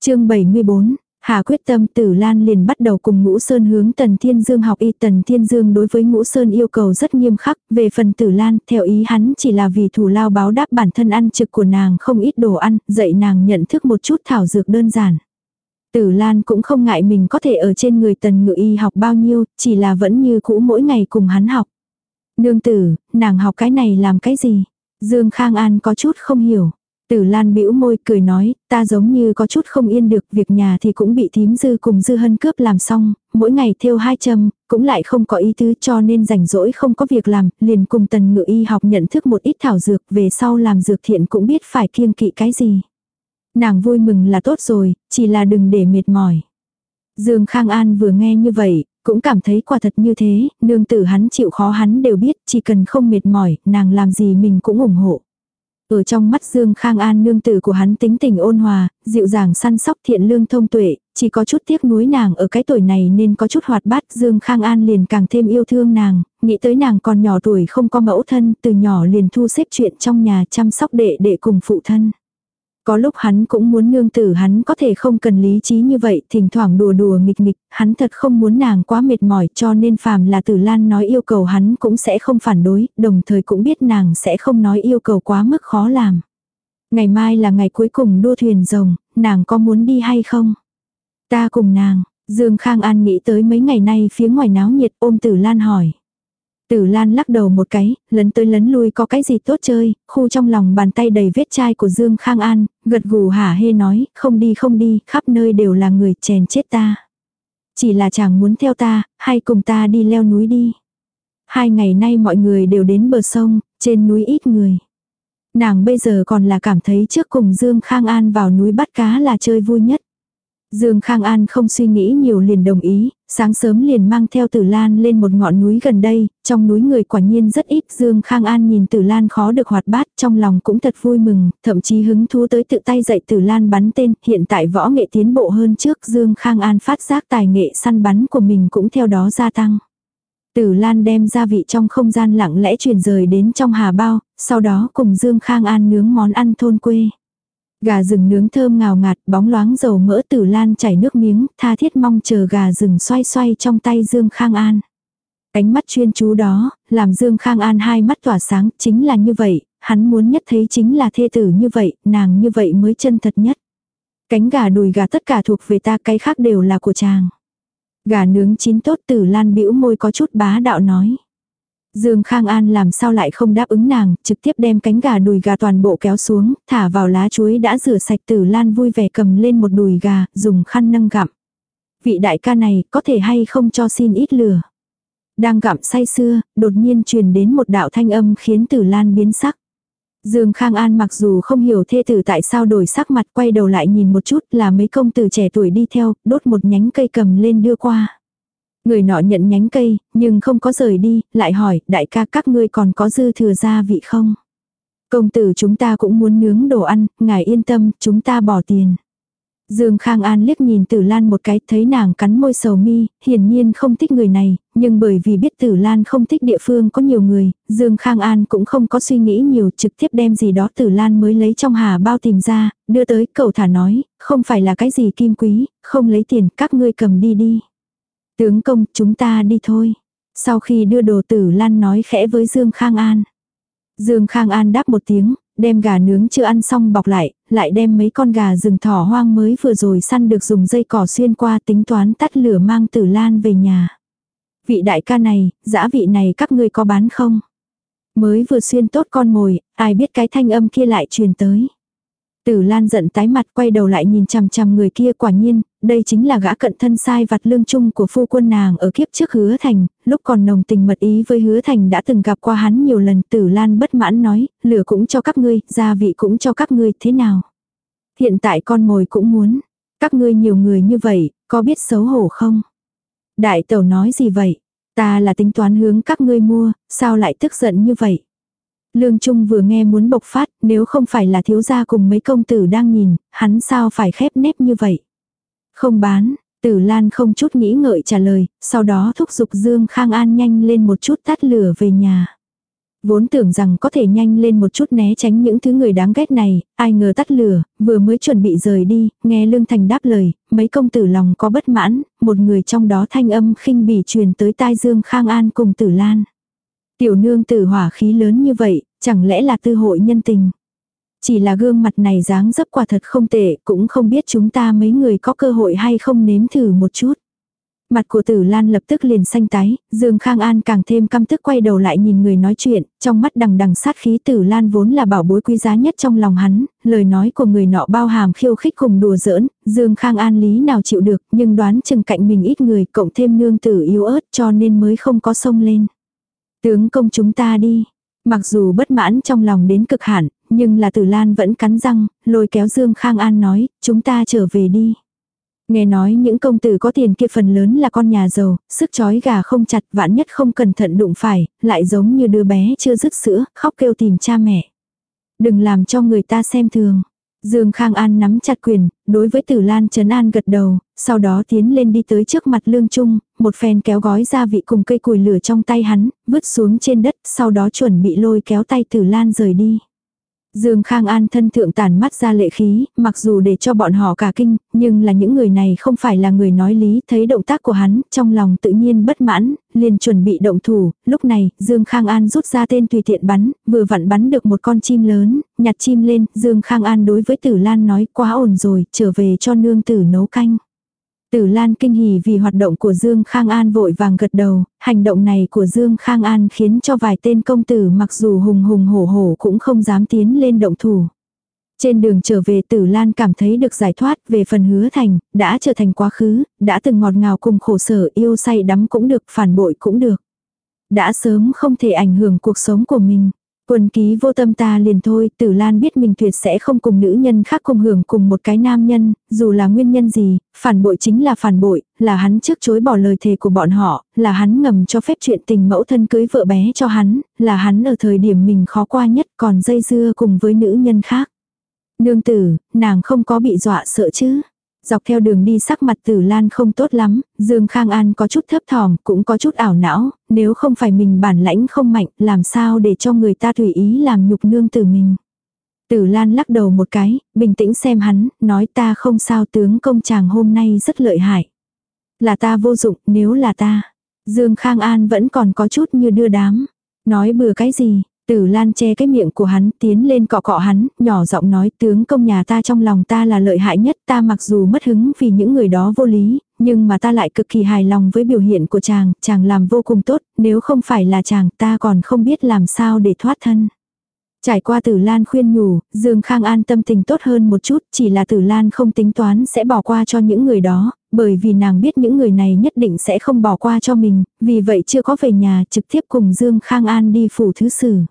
chương 74 Hà quyết tâm tử Lan liền bắt đầu cùng Ngũ Sơn hướng Tần Thiên Dương học y Tần Thiên Dương đối với Ngũ Sơn yêu cầu rất nghiêm khắc, về phần tử Lan, theo ý hắn chỉ là vì thủ lao báo đáp bản thân ăn trực của nàng không ít đồ ăn, dạy nàng nhận thức một chút thảo dược đơn giản. Tử Lan cũng không ngại mình có thể ở trên người tần ngự y học bao nhiêu, chỉ là vẫn như cũ mỗi ngày cùng hắn học. Nương tử, nàng học cái này làm cái gì? Dương Khang An có chút không hiểu. Tử Lan bĩu môi cười nói, ta giống như có chút không yên được, việc nhà thì cũng bị thím dư cùng dư hân cướp làm xong, mỗi ngày thêu hai châm, cũng lại không có ý tứ cho nên rảnh rỗi không có việc làm, liền cùng tần ngự y học nhận thức một ít thảo dược, về sau làm dược thiện cũng biết phải kiêng kỵ cái gì. Nàng vui mừng là tốt rồi, chỉ là đừng để mệt mỏi. Dương Khang An vừa nghe như vậy, cũng cảm thấy quả thật như thế, nương tử hắn chịu khó hắn đều biết, chỉ cần không mệt mỏi, nàng làm gì mình cũng ủng hộ. Ở trong mắt Dương Khang An nương tử của hắn tính tình ôn hòa, dịu dàng săn sóc thiện lương thông tuệ, chỉ có chút tiếc nuối nàng ở cái tuổi này nên có chút hoạt bát. Dương Khang An liền càng thêm yêu thương nàng, nghĩ tới nàng còn nhỏ tuổi không có mẫu thân, từ nhỏ liền thu xếp chuyện trong nhà chăm sóc đệ đệ cùng phụ thân. Có lúc hắn cũng muốn nương tử hắn có thể không cần lý trí như vậy, thỉnh thoảng đùa đùa nghịch nghịch, hắn thật không muốn nàng quá mệt mỏi cho nên phàm là tử lan nói yêu cầu hắn cũng sẽ không phản đối, đồng thời cũng biết nàng sẽ không nói yêu cầu quá mức khó làm. Ngày mai là ngày cuối cùng đua thuyền rồng, nàng có muốn đi hay không? Ta cùng nàng, Dương Khang An nghĩ tới mấy ngày nay phía ngoài náo nhiệt ôm tử lan hỏi. Tử Lan lắc đầu một cái, lấn tới lấn lui có cái gì tốt chơi, khu trong lòng bàn tay đầy vết chai của Dương Khang An, gật gù hả hê nói, không đi không đi, khắp nơi đều là người chèn chết ta. Chỉ là chàng muốn theo ta, hay cùng ta đi leo núi đi. Hai ngày nay mọi người đều đến bờ sông, trên núi ít người. Nàng bây giờ còn là cảm thấy trước cùng Dương Khang An vào núi bắt cá là chơi vui nhất. Dương Khang An không suy nghĩ nhiều liền đồng ý, sáng sớm liền mang theo Tử Lan lên một ngọn núi gần đây, trong núi người quả nhiên rất ít. Dương Khang An nhìn Tử Lan khó được hoạt bát, trong lòng cũng thật vui mừng, thậm chí hứng thú tới tự tay dạy Tử Lan bắn tên, hiện tại võ nghệ tiến bộ hơn trước. Dương Khang An phát giác tài nghệ săn bắn của mình cũng theo đó gia tăng. Tử Lan đem gia vị trong không gian lặng lẽ truyền rời đến trong hà bao, sau đó cùng Dương Khang An nướng món ăn thôn quê. Gà rừng nướng thơm ngào ngạt, bóng loáng dầu mỡ tử lan chảy nước miếng, tha thiết mong chờ gà rừng xoay xoay trong tay Dương Khang An. cánh mắt chuyên chú đó, làm Dương Khang An hai mắt tỏa sáng, chính là như vậy, hắn muốn nhất thấy chính là thê tử như vậy, nàng như vậy mới chân thật nhất. Cánh gà đùi gà tất cả thuộc về ta, cái khác đều là của chàng. Gà nướng chín tốt tử lan bĩu môi có chút bá đạo nói. Dương Khang An làm sao lại không đáp ứng nàng, trực tiếp đem cánh gà đùi gà toàn bộ kéo xuống, thả vào lá chuối đã rửa sạch tử lan vui vẻ cầm lên một đùi gà, dùng khăn nâng gặm. Vị đại ca này có thể hay không cho xin ít lửa. Đang gặm say xưa, đột nhiên truyền đến một đạo thanh âm khiến tử lan biến sắc. Dương Khang An mặc dù không hiểu thê tử tại sao đổi sắc mặt quay đầu lại nhìn một chút là mấy công tử trẻ tuổi đi theo, đốt một nhánh cây cầm lên đưa qua. Người nọ nhận nhánh cây, nhưng không có rời đi, lại hỏi, đại ca các ngươi còn có dư thừa gia vị không? Công tử chúng ta cũng muốn nướng đồ ăn, ngài yên tâm, chúng ta bỏ tiền. Dương Khang An liếc nhìn Tử Lan một cái, thấy nàng cắn môi sầu mi, hiển nhiên không thích người này, nhưng bởi vì biết Tử Lan không thích địa phương có nhiều người, Dương Khang An cũng không có suy nghĩ nhiều, trực tiếp đem gì đó Tử Lan mới lấy trong hà bao tìm ra, đưa tới, cậu thả nói, không phải là cái gì kim quý, không lấy tiền, các ngươi cầm đi đi. Tướng công, chúng ta đi thôi. Sau khi đưa đồ tử Lan nói khẽ với Dương Khang An. Dương Khang An đáp một tiếng, đem gà nướng chưa ăn xong bọc lại, lại đem mấy con gà rừng thỏ hoang mới vừa rồi săn được dùng dây cỏ xuyên qua tính toán tắt lửa mang tử lan về nhà. Vị đại ca này, dã vị này các ngươi có bán không? Mới vừa xuyên tốt con mồi, ai biết cái thanh âm kia lại truyền tới. Tử Lan giận tái mặt quay đầu lại nhìn chằm chằm người kia quả nhiên, đây chính là gã cận thân sai vặt lương chung của phu quân nàng ở kiếp trước hứa thành, lúc còn nồng tình mật ý với hứa thành đã từng gặp qua hắn nhiều lần Tử Lan bất mãn nói, lửa cũng cho các ngươi, gia vị cũng cho các ngươi, thế nào? Hiện tại con mồi cũng muốn, các ngươi nhiều người như vậy, có biết xấu hổ không? Đại tẩu nói gì vậy? Ta là tính toán hướng các ngươi mua, sao lại tức giận như vậy? Lương Trung vừa nghe muốn bộc phát, nếu không phải là thiếu gia cùng mấy công tử đang nhìn, hắn sao phải khép nép như vậy? Không bán, Tử Lan không chút nghĩ ngợi trả lời, sau đó thúc giục Dương Khang An nhanh lên một chút tắt lửa về nhà. Vốn tưởng rằng có thể nhanh lên một chút né tránh những thứ người đáng ghét này, ai ngờ tắt lửa, vừa mới chuẩn bị rời đi, nghe Lương Thành đáp lời, mấy công tử lòng có bất mãn, một người trong đó thanh âm khinh bỉ truyền tới tai Dương Khang An cùng Tử Lan. Tiểu nương tử hỏa khí lớn như vậy, chẳng lẽ là tư hội nhân tình. Chỉ là gương mặt này dáng dấp quả thật không tệ, cũng không biết chúng ta mấy người có cơ hội hay không nếm thử một chút. Mặt của tử lan lập tức liền xanh tái, Dương Khang An càng thêm căm tức quay đầu lại nhìn người nói chuyện, trong mắt đằng đằng sát khí tử lan vốn là bảo bối quý giá nhất trong lòng hắn, lời nói của người nọ bao hàm khiêu khích cùng đùa giỡn, Dương Khang An lý nào chịu được, nhưng đoán chừng cạnh mình ít người cộng thêm nương tử yếu ớt cho nên mới không có sông lên. Tướng công chúng ta đi, Mặc dù bất mãn trong lòng đến cực hạn, nhưng là tử lan vẫn cắn răng, lôi kéo Dương Khang An nói, chúng ta trở về đi. Nghe nói những công tử có tiền kia phần lớn là con nhà giàu, sức chói gà không chặt vạn nhất không cẩn thận đụng phải, lại giống như đứa bé chưa dứt sữa, khóc kêu tìm cha mẹ. Đừng làm cho người ta xem thường. Dương Khang An nắm chặt quyền, đối với Tử Lan Trấn An gật đầu, sau đó tiến lên đi tới trước mặt Lương Trung, một phen kéo gói gia vị cùng cây củi lửa trong tay hắn, vứt xuống trên đất, sau đó chuẩn bị lôi kéo tay Tử Lan rời đi. Dương Khang An thân thượng tàn mắt ra lệ khí, mặc dù để cho bọn họ cả kinh, nhưng là những người này không phải là người nói lý, thấy động tác của hắn, trong lòng tự nhiên bất mãn, liền chuẩn bị động thủ, lúc này, Dương Khang An rút ra tên tùy tiện bắn, vừa vặn bắn được một con chim lớn, nhặt chim lên, Dương Khang An đối với Tử Lan nói quá ổn rồi, trở về cho nương tử nấu canh. Tử Lan kinh hỉ vì hoạt động của Dương Khang An vội vàng gật đầu, hành động này của Dương Khang An khiến cho vài tên công tử mặc dù hùng hùng hổ hổ cũng không dám tiến lên động thủ. Trên đường trở về Tử Lan cảm thấy được giải thoát về phần hứa thành, đã trở thành quá khứ, đã từng ngọt ngào cùng khổ sở yêu say đắm cũng được, phản bội cũng được. Đã sớm không thể ảnh hưởng cuộc sống của mình. Quân ký vô tâm ta liền thôi, tử lan biết mình tuyệt sẽ không cùng nữ nhân khác cùng hưởng cùng một cái nam nhân, dù là nguyên nhân gì, phản bội chính là phản bội, là hắn trước chối bỏ lời thề của bọn họ, là hắn ngầm cho phép chuyện tình mẫu thân cưới vợ bé cho hắn, là hắn ở thời điểm mình khó qua nhất còn dây dưa cùng với nữ nhân khác. Nương tử, nàng không có bị dọa sợ chứ. Dọc theo đường đi sắc mặt tử lan không tốt lắm, Dương Khang An có chút thấp thỏm, cũng có chút ảo não, nếu không phải mình bản lãnh không mạnh, làm sao để cho người ta tùy ý làm nhục nương tử mình. Tử Lan lắc đầu một cái, bình tĩnh xem hắn, nói ta không sao tướng công chàng hôm nay rất lợi hại. Là ta vô dụng, nếu là ta. Dương Khang An vẫn còn có chút như đưa đám. Nói bừa cái gì, Tử Lan che cái miệng của hắn, tiến lên cọ cọ hắn, nhỏ giọng nói tướng công nhà ta trong lòng ta là lợi hại nhất, ta mặc dù mất hứng vì những người đó vô lý, nhưng mà ta lại cực kỳ hài lòng với biểu hiện của chàng, chàng làm vô cùng tốt, nếu không phải là chàng ta còn không biết làm sao để thoát thân. Trải qua Tử Lan khuyên nhủ, Dương Khang an tâm tình tốt hơn một chút, chỉ là Tử Lan không tính toán sẽ bỏ qua cho những người đó, bởi vì nàng biết những người này nhất định sẽ không bỏ qua cho mình, vì vậy chưa có về nhà trực tiếp cùng Dương Khang An đi phủ thứ sử.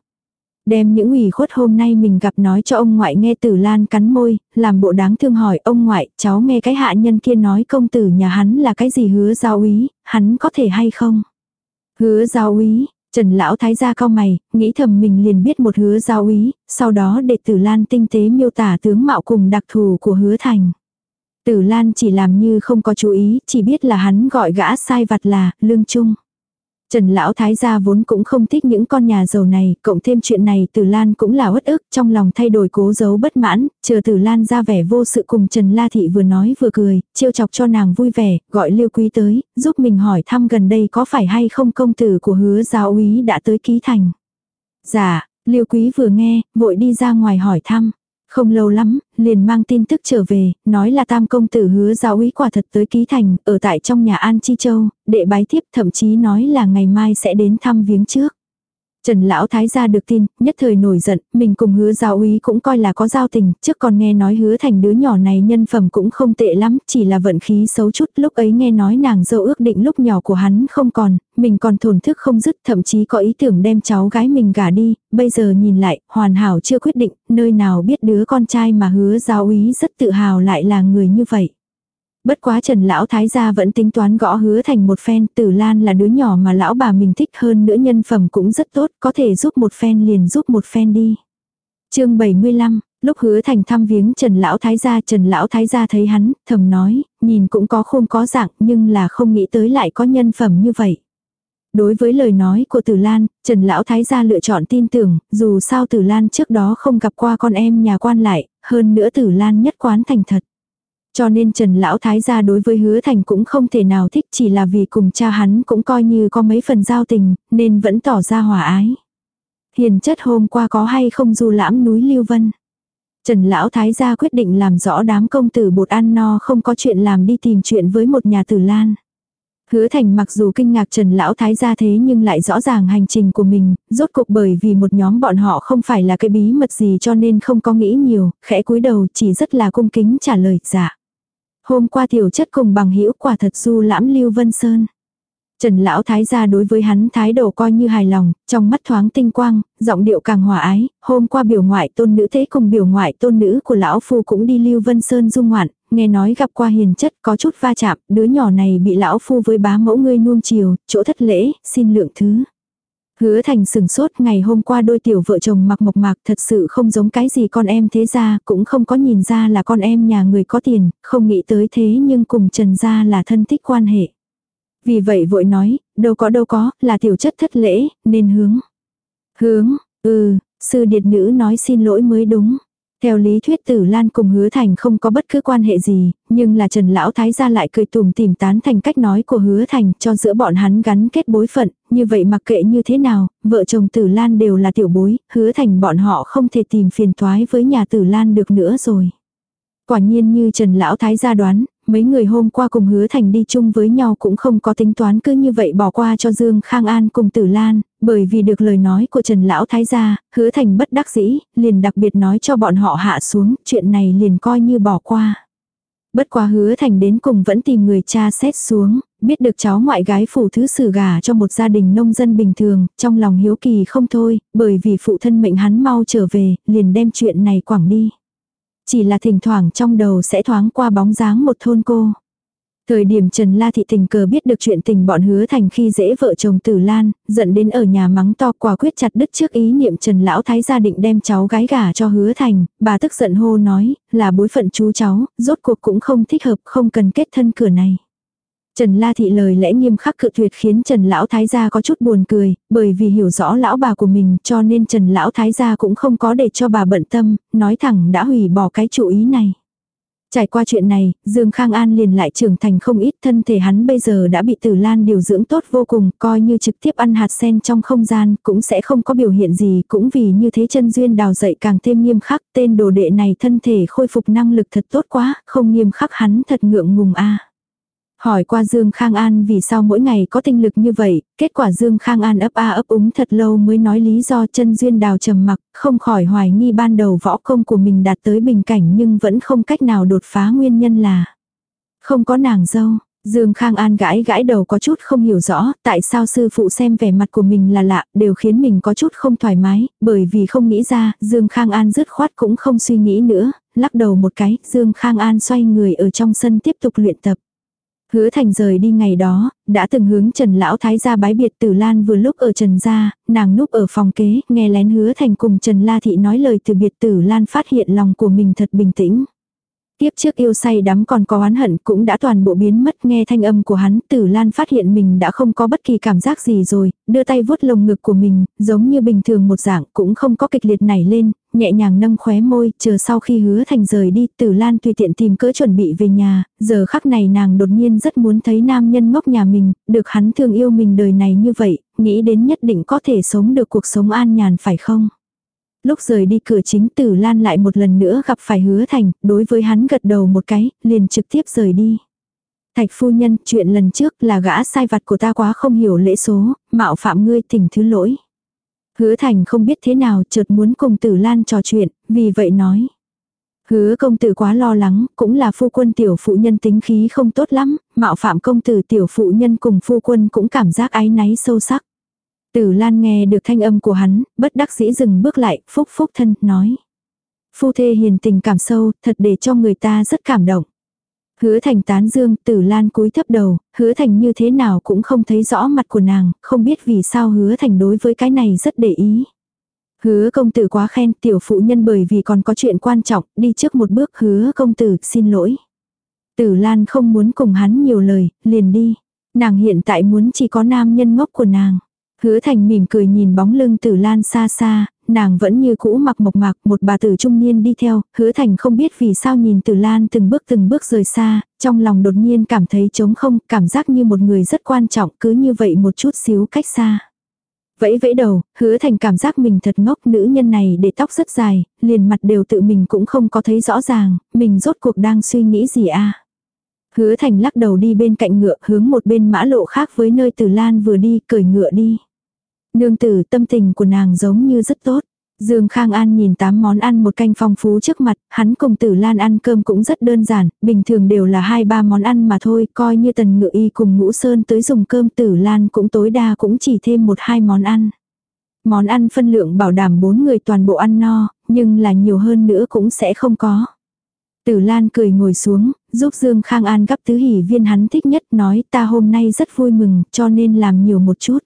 Đem những ủy khuất hôm nay mình gặp nói cho ông ngoại nghe tử lan cắn môi, làm bộ đáng thương hỏi ông ngoại, cháu nghe cái hạ nhân kia nói công tử nhà hắn là cái gì hứa giao úy, hắn có thể hay không? Hứa giao úy, Trần lão thái gia cao mày, nghĩ thầm mình liền biết một hứa giao úy, sau đó để tử lan tinh tế miêu tả tướng mạo cùng đặc thù của hứa thành. Tử lan chỉ làm như không có chú ý, chỉ biết là hắn gọi gã sai vặt là, lương trung. Trần lão thái gia vốn cũng không thích những con nhà giàu này, cộng thêm chuyện này Tử Lan cũng là uất ức, trong lòng thay đổi cố giấu bất mãn, chờ Tử Lan ra vẻ vô sự cùng Trần La Thị vừa nói vừa cười, trêu chọc cho nàng vui vẻ, gọi Liêu Quý tới, giúp mình hỏi thăm gần đây có phải hay không công tử của hứa giáo úy đã tới ký thành. Dạ, Liêu Quý vừa nghe, vội đi ra ngoài hỏi thăm. Không lâu lắm, liền mang tin tức trở về, nói là tam công tử hứa giáo úy quả thật tới ký thành, ở tại trong nhà An Chi Châu, đệ bái thiếp thậm chí nói là ngày mai sẽ đến thăm viếng trước. Trần Lão Thái gia được tin, nhất thời nổi giận, mình cùng hứa giáo úy cũng coi là có giao tình, trước còn nghe nói hứa thành đứa nhỏ này nhân phẩm cũng không tệ lắm, chỉ là vận khí xấu chút, lúc ấy nghe nói nàng dâu ước định lúc nhỏ của hắn không còn, mình còn thổn thức không dứt, thậm chí có ý tưởng đem cháu gái mình gả đi, bây giờ nhìn lại, hoàn hảo chưa quyết định, nơi nào biết đứa con trai mà hứa giáo úy rất tự hào lại là người như vậy. Bất quá Trần Lão Thái gia vẫn tính toán gõ hứa thành một phen, Tử Lan là đứa nhỏ mà lão bà mình thích hơn nữa nhân phẩm cũng rất tốt, có thể giúp một phen liền giúp một phen đi. chương 75, lúc hứa thành thăm viếng Trần Lão Thái gia, Trần Lão Thái gia thấy hắn, thầm nói, nhìn cũng có khôn có dạng, nhưng là không nghĩ tới lại có nhân phẩm như vậy. Đối với lời nói của Tử Lan, Trần Lão Thái gia lựa chọn tin tưởng, dù sao Tử Lan trước đó không gặp qua con em nhà quan lại, hơn nữa Tử Lan nhất quán thành thật. Cho nên Trần Lão Thái gia đối với hứa thành cũng không thể nào thích chỉ là vì cùng cha hắn cũng coi như có mấy phần giao tình, nên vẫn tỏ ra hòa ái. Hiền chất hôm qua có hay không du lãm núi Lưu Vân. Trần Lão Thái gia quyết định làm rõ đám công tử bột ăn no không có chuyện làm đi tìm chuyện với một nhà tử lan. Hứa thành mặc dù kinh ngạc Trần Lão Thái gia thế nhưng lại rõ ràng hành trình của mình, rốt cuộc bởi vì một nhóm bọn họ không phải là cái bí mật gì cho nên không có nghĩ nhiều, khẽ cúi đầu chỉ rất là cung kính trả lời dạ. Hôm qua tiểu chất cùng bằng hữu quả thật du lãm Lưu Vân Sơn. Trần lão thái gia đối với hắn thái độ coi như hài lòng, trong mắt thoáng tinh quang, giọng điệu càng hòa ái, hôm qua biểu ngoại tôn nữ thế cùng biểu ngoại tôn nữ của lão phu cũng đi Lưu Vân Sơn du ngoạn, nghe nói gặp qua hiền chất có chút va chạm, đứa nhỏ này bị lão phu với bá mẫu ngươi nuông chiều, chỗ thất lễ, xin lượng thứ. Hứa thành sừng sốt ngày hôm qua đôi tiểu vợ chồng mặc mộc mạc thật sự không giống cái gì con em thế ra, cũng không có nhìn ra là con em nhà người có tiền, không nghĩ tới thế nhưng cùng Trần gia là thân thích quan hệ. Vì vậy vội nói, đâu có đâu có, là tiểu chất thất lễ, nên hướng. Hướng, ừ, sư điệt nữ nói xin lỗi mới đúng. Theo lý thuyết tử Lan cùng hứa thành không có bất cứ quan hệ gì, nhưng là Trần Lão Thái gia lại cười tùm tìm tán thành cách nói của hứa thành cho giữa bọn hắn gắn kết bối phận, như vậy mặc kệ như thế nào, vợ chồng tử Lan đều là tiểu bối, hứa thành bọn họ không thể tìm phiền toái với nhà tử Lan được nữa rồi. Quả nhiên như Trần Lão Thái gia đoán, mấy người hôm qua cùng hứa thành đi chung với nhau cũng không có tính toán cứ như vậy bỏ qua cho Dương Khang An cùng Tử Lan, bởi vì được lời nói của Trần Lão Thái gia, hứa thành bất đắc dĩ, liền đặc biệt nói cho bọn họ hạ xuống, chuyện này liền coi như bỏ qua. Bất quá hứa thành đến cùng vẫn tìm người cha xét xuống, biết được cháu ngoại gái phủ thứ sử gà cho một gia đình nông dân bình thường, trong lòng hiếu kỳ không thôi, bởi vì phụ thân mệnh hắn mau trở về, liền đem chuyện này quảng đi. Chỉ là thỉnh thoảng trong đầu sẽ thoáng qua bóng dáng một thôn cô. Thời điểm Trần La Thị tình cờ biết được chuyện tình bọn hứa thành khi dễ vợ chồng Tử Lan, giận đến ở nhà mắng to quả quyết chặt đứt trước ý niệm Trần Lão Thái gia định đem cháu gái gả cho hứa thành, bà tức giận hô nói, là bối phận chú cháu, rốt cuộc cũng không thích hợp không cần kết thân cửa này. Trần La Thị lời lẽ nghiêm khắc cự tuyệt khiến Trần Lão Thái gia có chút buồn cười, bởi vì hiểu rõ lão bà của mình cho nên Trần Lão Thái gia cũng không có để cho bà bận tâm, nói thẳng đã hủy bỏ cái chủ ý này. Trải qua chuyện này, Dương Khang An liền lại trưởng thành không ít thân thể hắn bây giờ đã bị tử lan điều dưỡng tốt vô cùng, coi như trực tiếp ăn hạt sen trong không gian, cũng sẽ không có biểu hiện gì, cũng vì như thế chân duyên đào dậy càng thêm nghiêm khắc, tên đồ đệ này thân thể khôi phục năng lực thật tốt quá, không nghiêm khắc hắn thật ngượng ngùng a. Hỏi qua Dương Khang An vì sao mỗi ngày có tinh lực như vậy, kết quả Dương Khang An ấp a ấp úng thật lâu mới nói lý do chân duyên đào trầm mặc, không khỏi hoài nghi ban đầu võ công của mình đạt tới bình cảnh nhưng vẫn không cách nào đột phá nguyên nhân là không có nàng dâu. Dương Khang An gãi gãi đầu có chút không hiểu rõ tại sao sư phụ xem vẻ mặt của mình là lạ đều khiến mình có chút không thoải mái, bởi vì không nghĩ ra, Dương Khang An dứt khoát cũng không suy nghĩ nữa, lắc đầu một cái, Dương Khang An xoay người ở trong sân tiếp tục luyện tập. Hứa thành rời đi ngày đó, đã từng hướng Trần Lão Thái gia bái biệt Tử Lan vừa lúc ở Trần gia, nàng núp ở phòng kế, nghe lén hứa thành cùng Trần La Thị nói lời từ biệt Tử Lan phát hiện lòng của mình thật bình tĩnh. Tiếp trước yêu say đắm còn có oán hận cũng đã toàn bộ biến mất nghe thanh âm của hắn tử lan phát hiện mình đã không có bất kỳ cảm giác gì rồi, đưa tay vuốt lồng ngực của mình, giống như bình thường một dạng cũng không có kịch liệt nảy lên, nhẹ nhàng nâng khóe môi, chờ sau khi hứa thành rời đi tử lan tùy tiện tìm cỡ chuẩn bị về nhà, giờ khắc này nàng đột nhiên rất muốn thấy nam nhân ngốc nhà mình, được hắn thương yêu mình đời này như vậy, nghĩ đến nhất định có thể sống được cuộc sống an nhàn phải không? Lúc rời đi cửa chính tử lan lại một lần nữa gặp phải hứa thành, đối với hắn gật đầu một cái, liền trực tiếp rời đi. Thạch phu nhân, chuyện lần trước là gã sai vặt của ta quá không hiểu lễ số, mạo phạm ngươi thỉnh thứ lỗi. Hứa thành không biết thế nào chợt muốn cùng tử lan trò chuyện, vì vậy nói. Hứa công tử quá lo lắng, cũng là phu quân tiểu phụ nhân tính khí không tốt lắm, mạo phạm công tử tiểu phụ nhân cùng phu quân cũng cảm giác áy náy sâu sắc. Tử Lan nghe được thanh âm của hắn, bất đắc dĩ dừng bước lại, phúc phúc thân, nói. Phu thê hiền tình cảm sâu, thật để cho người ta rất cảm động. Hứa thành tán dương, tử lan cúi thấp đầu, hứa thành như thế nào cũng không thấy rõ mặt của nàng, không biết vì sao hứa thành đối với cái này rất để ý. Hứa công tử quá khen tiểu phụ nhân bởi vì còn có chuyện quan trọng, đi trước một bước hứa công tử xin lỗi. Tử lan không muốn cùng hắn nhiều lời, liền đi. Nàng hiện tại muốn chỉ có nam nhân ngốc của nàng. Hứa thành mỉm cười nhìn bóng lưng tử lan xa xa, nàng vẫn như cũ mặc mộc mạc, một bà tử trung niên đi theo, hứa thành không biết vì sao nhìn tử lan từng bước từng bước rời xa, trong lòng đột nhiên cảm thấy trống không, cảm giác như một người rất quan trọng, cứ như vậy một chút xíu cách xa. Vẫy vẫy đầu, hứa thành cảm giác mình thật ngốc nữ nhân này để tóc rất dài, liền mặt đều tự mình cũng không có thấy rõ ràng, mình rốt cuộc đang suy nghĩ gì à? Hứa thành lắc đầu đi bên cạnh ngựa hướng một bên mã lộ khác với nơi tử lan vừa đi, cởi ngựa đi. Nương tử tâm tình của nàng giống như rất tốt. Dương Khang An nhìn tám món ăn một canh phong phú trước mặt, hắn cùng Tử Lan ăn cơm cũng rất đơn giản, bình thường đều là hai ba món ăn mà thôi, coi như tần ngự y cùng ngũ sơn tới dùng cơm Tử Lan cũng tối đa cũng chỉ thêm một hai món ăn. Món ăn phân lượng bảo đảm bốn người toàn bộ ăn no, nhưng là nhiều hơn nữa cũng sẽ không có. Tử Lan cười ngồi xuống, giúp Dương Khang An gắp tứ hỷ viên hắn thích nhất nói ta hôm nay rất vui mừng cho nên làm nhiều một chút.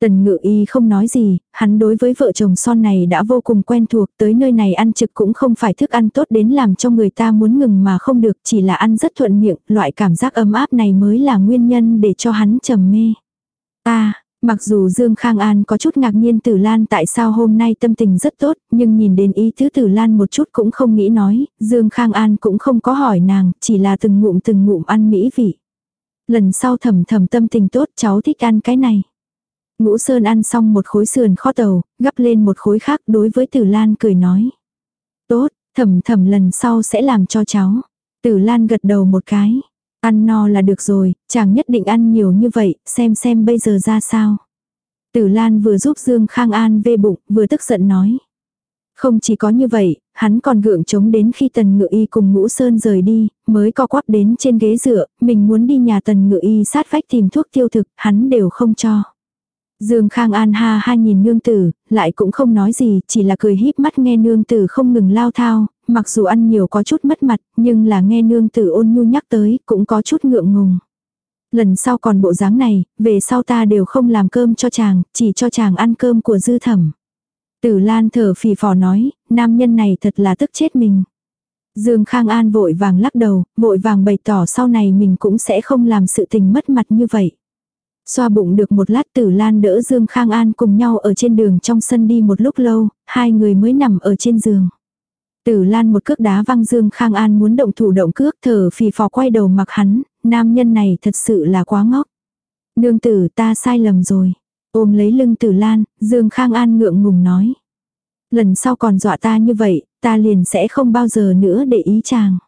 Tần ngự y không nói gì, hắn đối với vợ chồng son này đã vô cùng quen thuộc, tới nơi này ăn trực cũng không phải thức ăn tốt đến làm cho người ta muốn ngừng mà không được, chỉ là ăn rất thuận miệng, loại cảm giác ấm áp này mới là nguyên nhân để cho hắn trầm mê. Ta, mặc dù Dương Khang An có chút ngạc nhiên Tử Lan tại sao hôm nay tâm tình rất tốt, nhưng nhìn đến ý thứ Tử Lan một chút cũng không nghĩ nói, Dương Khang An cũng không có hỏi nàng, chỉ là từng ngụm từng ngụm ăn mỹ vị. Lần sau thầm thầm tâm tình tốt cháu thích ăn cái này. Ngũ Sơn ăn xong một khối sườn kho tàu, gắp lên một khối khác đối với Tử Lan cười nói. Tốt, thầm thầm lần sau sẽ làm cho cháu. Tử Lan gật đầu một cái. Ăn no là được rồi, chàng nhất định ăn nhiều như vậy, xem xem bây giờ ra sao. Tử Lan vừa giúp Dương Khang An vê bụng, vừa tức giận nói. Không chỉ có như vậy, hắn còn gượng chống đến khi tần ngự y cùng ngũ sơn rời đi, mới co quắp đến trên ghế dựa, mình muốn đi nhà tần ngự y sát vách tìm thuốc tiêu thực, hắn đều không cho. Dương Khang An ha ha nhìn nương tử, lại cũng không nói gì, chỉ là cười híp mắt nghe nương tử không ngừng lao thao, mặc dù ăn nhiều có chút mất mặt, nhưng là nghe nương tử ôn nhu nhắc tới, cũng có chút ngượng ngùng. Lần sau còn bộ dáng này, về sau ta đều không làm cơm cho chàng, chỉ cho chàng ăn cơm của dư thẩm. Tử Lan thở phì phò nói, nam nhân này thật là tức chết mình. Dương Khang An vội vàng lắc đầu, vội vàng bày tỏ sau này mình cũng sẽ không làm sự tình mất mặt như vậy. Xoa bụng được một lát tử lan đỡ Dương Khang An cùng nhau ở trên đường trong sân đi một lúc lâu, hai người mới nằm ở trên giường. Tử lan một cước đá văng Dương Khang An muốn động thủ động cước thở phì phò quay đầu mặc hắn, nam nhân này thật sự là quá ngốc. Nương tử ta sai lầm rồi. Ôm lấy lưng tử lan, Dương Khang An ngượng ngùng nói. Lần sau còn dọa ta như vậy, ta liền sẽ không bao giờ nữa để ý chàng.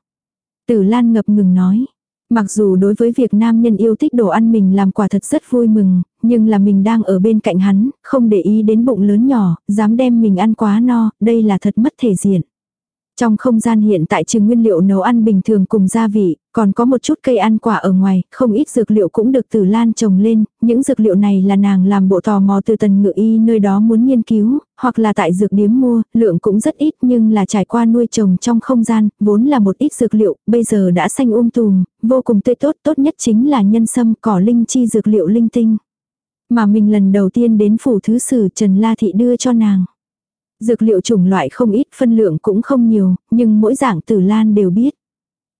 Tử lan ngập ngừng nói. Mặc dù đối với việc nam nhân yêu thích đồ ăn mình làm quả thật rất vui mừng, nhưng là mình đang ở bên cạnh hắn, không để ý đến bụng lớn nhỏ, dám đem mình ăn quá no, đây là thật mất thể diện. Trong không gian hiện tại trừ nguyên liệu nấu ăn bình thường cùng gia vị, còn có một chút cây ăn quả ở ngoài, không ít dược liệu cũng được từ lan trồng lên, những dược liệu này là nàng làm bộ tò mò từ tần ngự y nơi đó muốn nghiên cứu, hoặc là tại dược điếm mua, lượng cũng rất ít nhưng là trải qua nuôi trồng trong không gian, vốn là một ít dược liệu, bây giờ đã xanh um tùm, vô cùng tươi tốt, tốt nhất chính là nhân sâm cỏ linh chi dược liệu linh tinh. Mà mình lần đầu tiên đến phủ thứ sử Trần La Thị đưa cho nàng. Dược liệu chủng loại không ít phân lượng cũng không nhiều, nhưng mỗi dạng tử lan đều biết.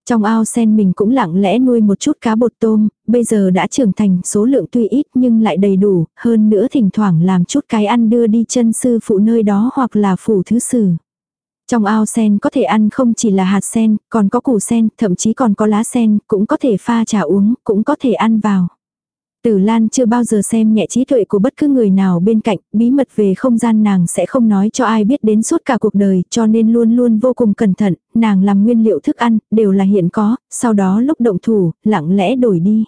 Trong ao sen mình cũng lặng lẽ nuôi một chút cá bột tôm, bây giờ đã trưởng thành, số lượng tuy ít nhưng lại đầy đủ, hơn nữa thỉnh thoảng làm chút cái ăn đưa đi chân sư phụ nơi đó hoặc là phủ thứ sử. Trong ao sen có thể ăn không chỉ là hạt sen, còn có củ sen, thậm chí còn có lá sen, cũng có thể pha trà uống, cũng có thể ăn vào. Tử Lan chưa bao giờ xem nhẹ trí tuệ của bất cứ người nào bên cạnh, bí mật về không gian nàng sẽ không nói cho ai biết đến suốt cả cuộc đời, cho nên luôn luôn vô cùng cẩn thận, nàng làm nguyên liệu thức ăn, đều là hiện có, sau đó lúc động thủ, lặng lẽ đổi đi.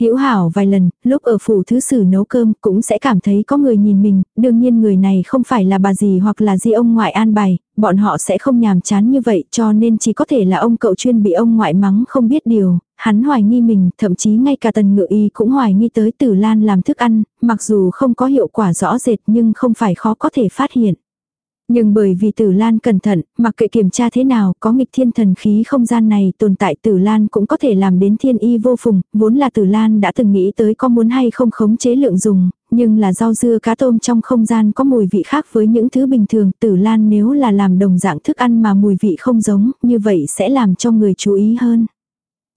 Hữu hảo vài lần, lúc ở phủ thứ sử nấu cơm cũng sẽ cảm thấy có người nhìn mình, đương nhiên người này không phải là bà gì hoặc là di ông ngoại an bài, bọn họ sẽ không nhàm chán như vậy cho nên chỉ có thể là ông cậu chuyên bị ông ngoại mắng không biết điều, hắn hoài nghi mình, thậm chí ngay cả tần ngự y cũng hoài nghi tới tử lan làm thức ăn, mặc dù không có hiệu quả rõ rệt nhưng không phải khó có thể phát hiện. Nhưng bởi vì Tử Lan cẩn thận, mặc kệ kiểm tra thế nào, có nghịch thiên thần khí không gian này tồn tại Tử Lan cũng có thể làm đến thiên y vô phùng, vốn là Tử Lan đã từng nghĩ tới có muốn hay không khống chế lượng dùng, nhưng là rau dưa cá tôm trong không gian có mùi vị khác với những thứ bình thường, Tử Lan nếu là làm đồng dạng thức ăn mà mùi vị không giống, như vậy sẽ làm cho người chú ý hơn.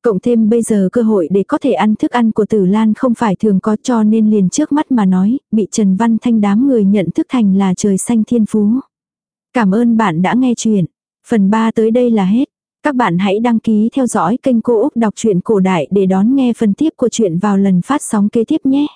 Cộng thêm bây giờ cơ hội để có thể ăn thức ăn của Tử Lan không phải thường có cho nên liền trước mắt mà nói, bị Trần Văn Thanh đám người nhận thức thành là trời xanh thiên phú. Cảm ơn bạn đã nghe chuyện. Phần 3 tới đây là hết. Các bạn hãy đăng ký theo dõi kênh Cô Úc Đọc truyện Cổ Đại để đón nghe phần tiếp của chuyện vào lần phát sóng kế tiếp nhé.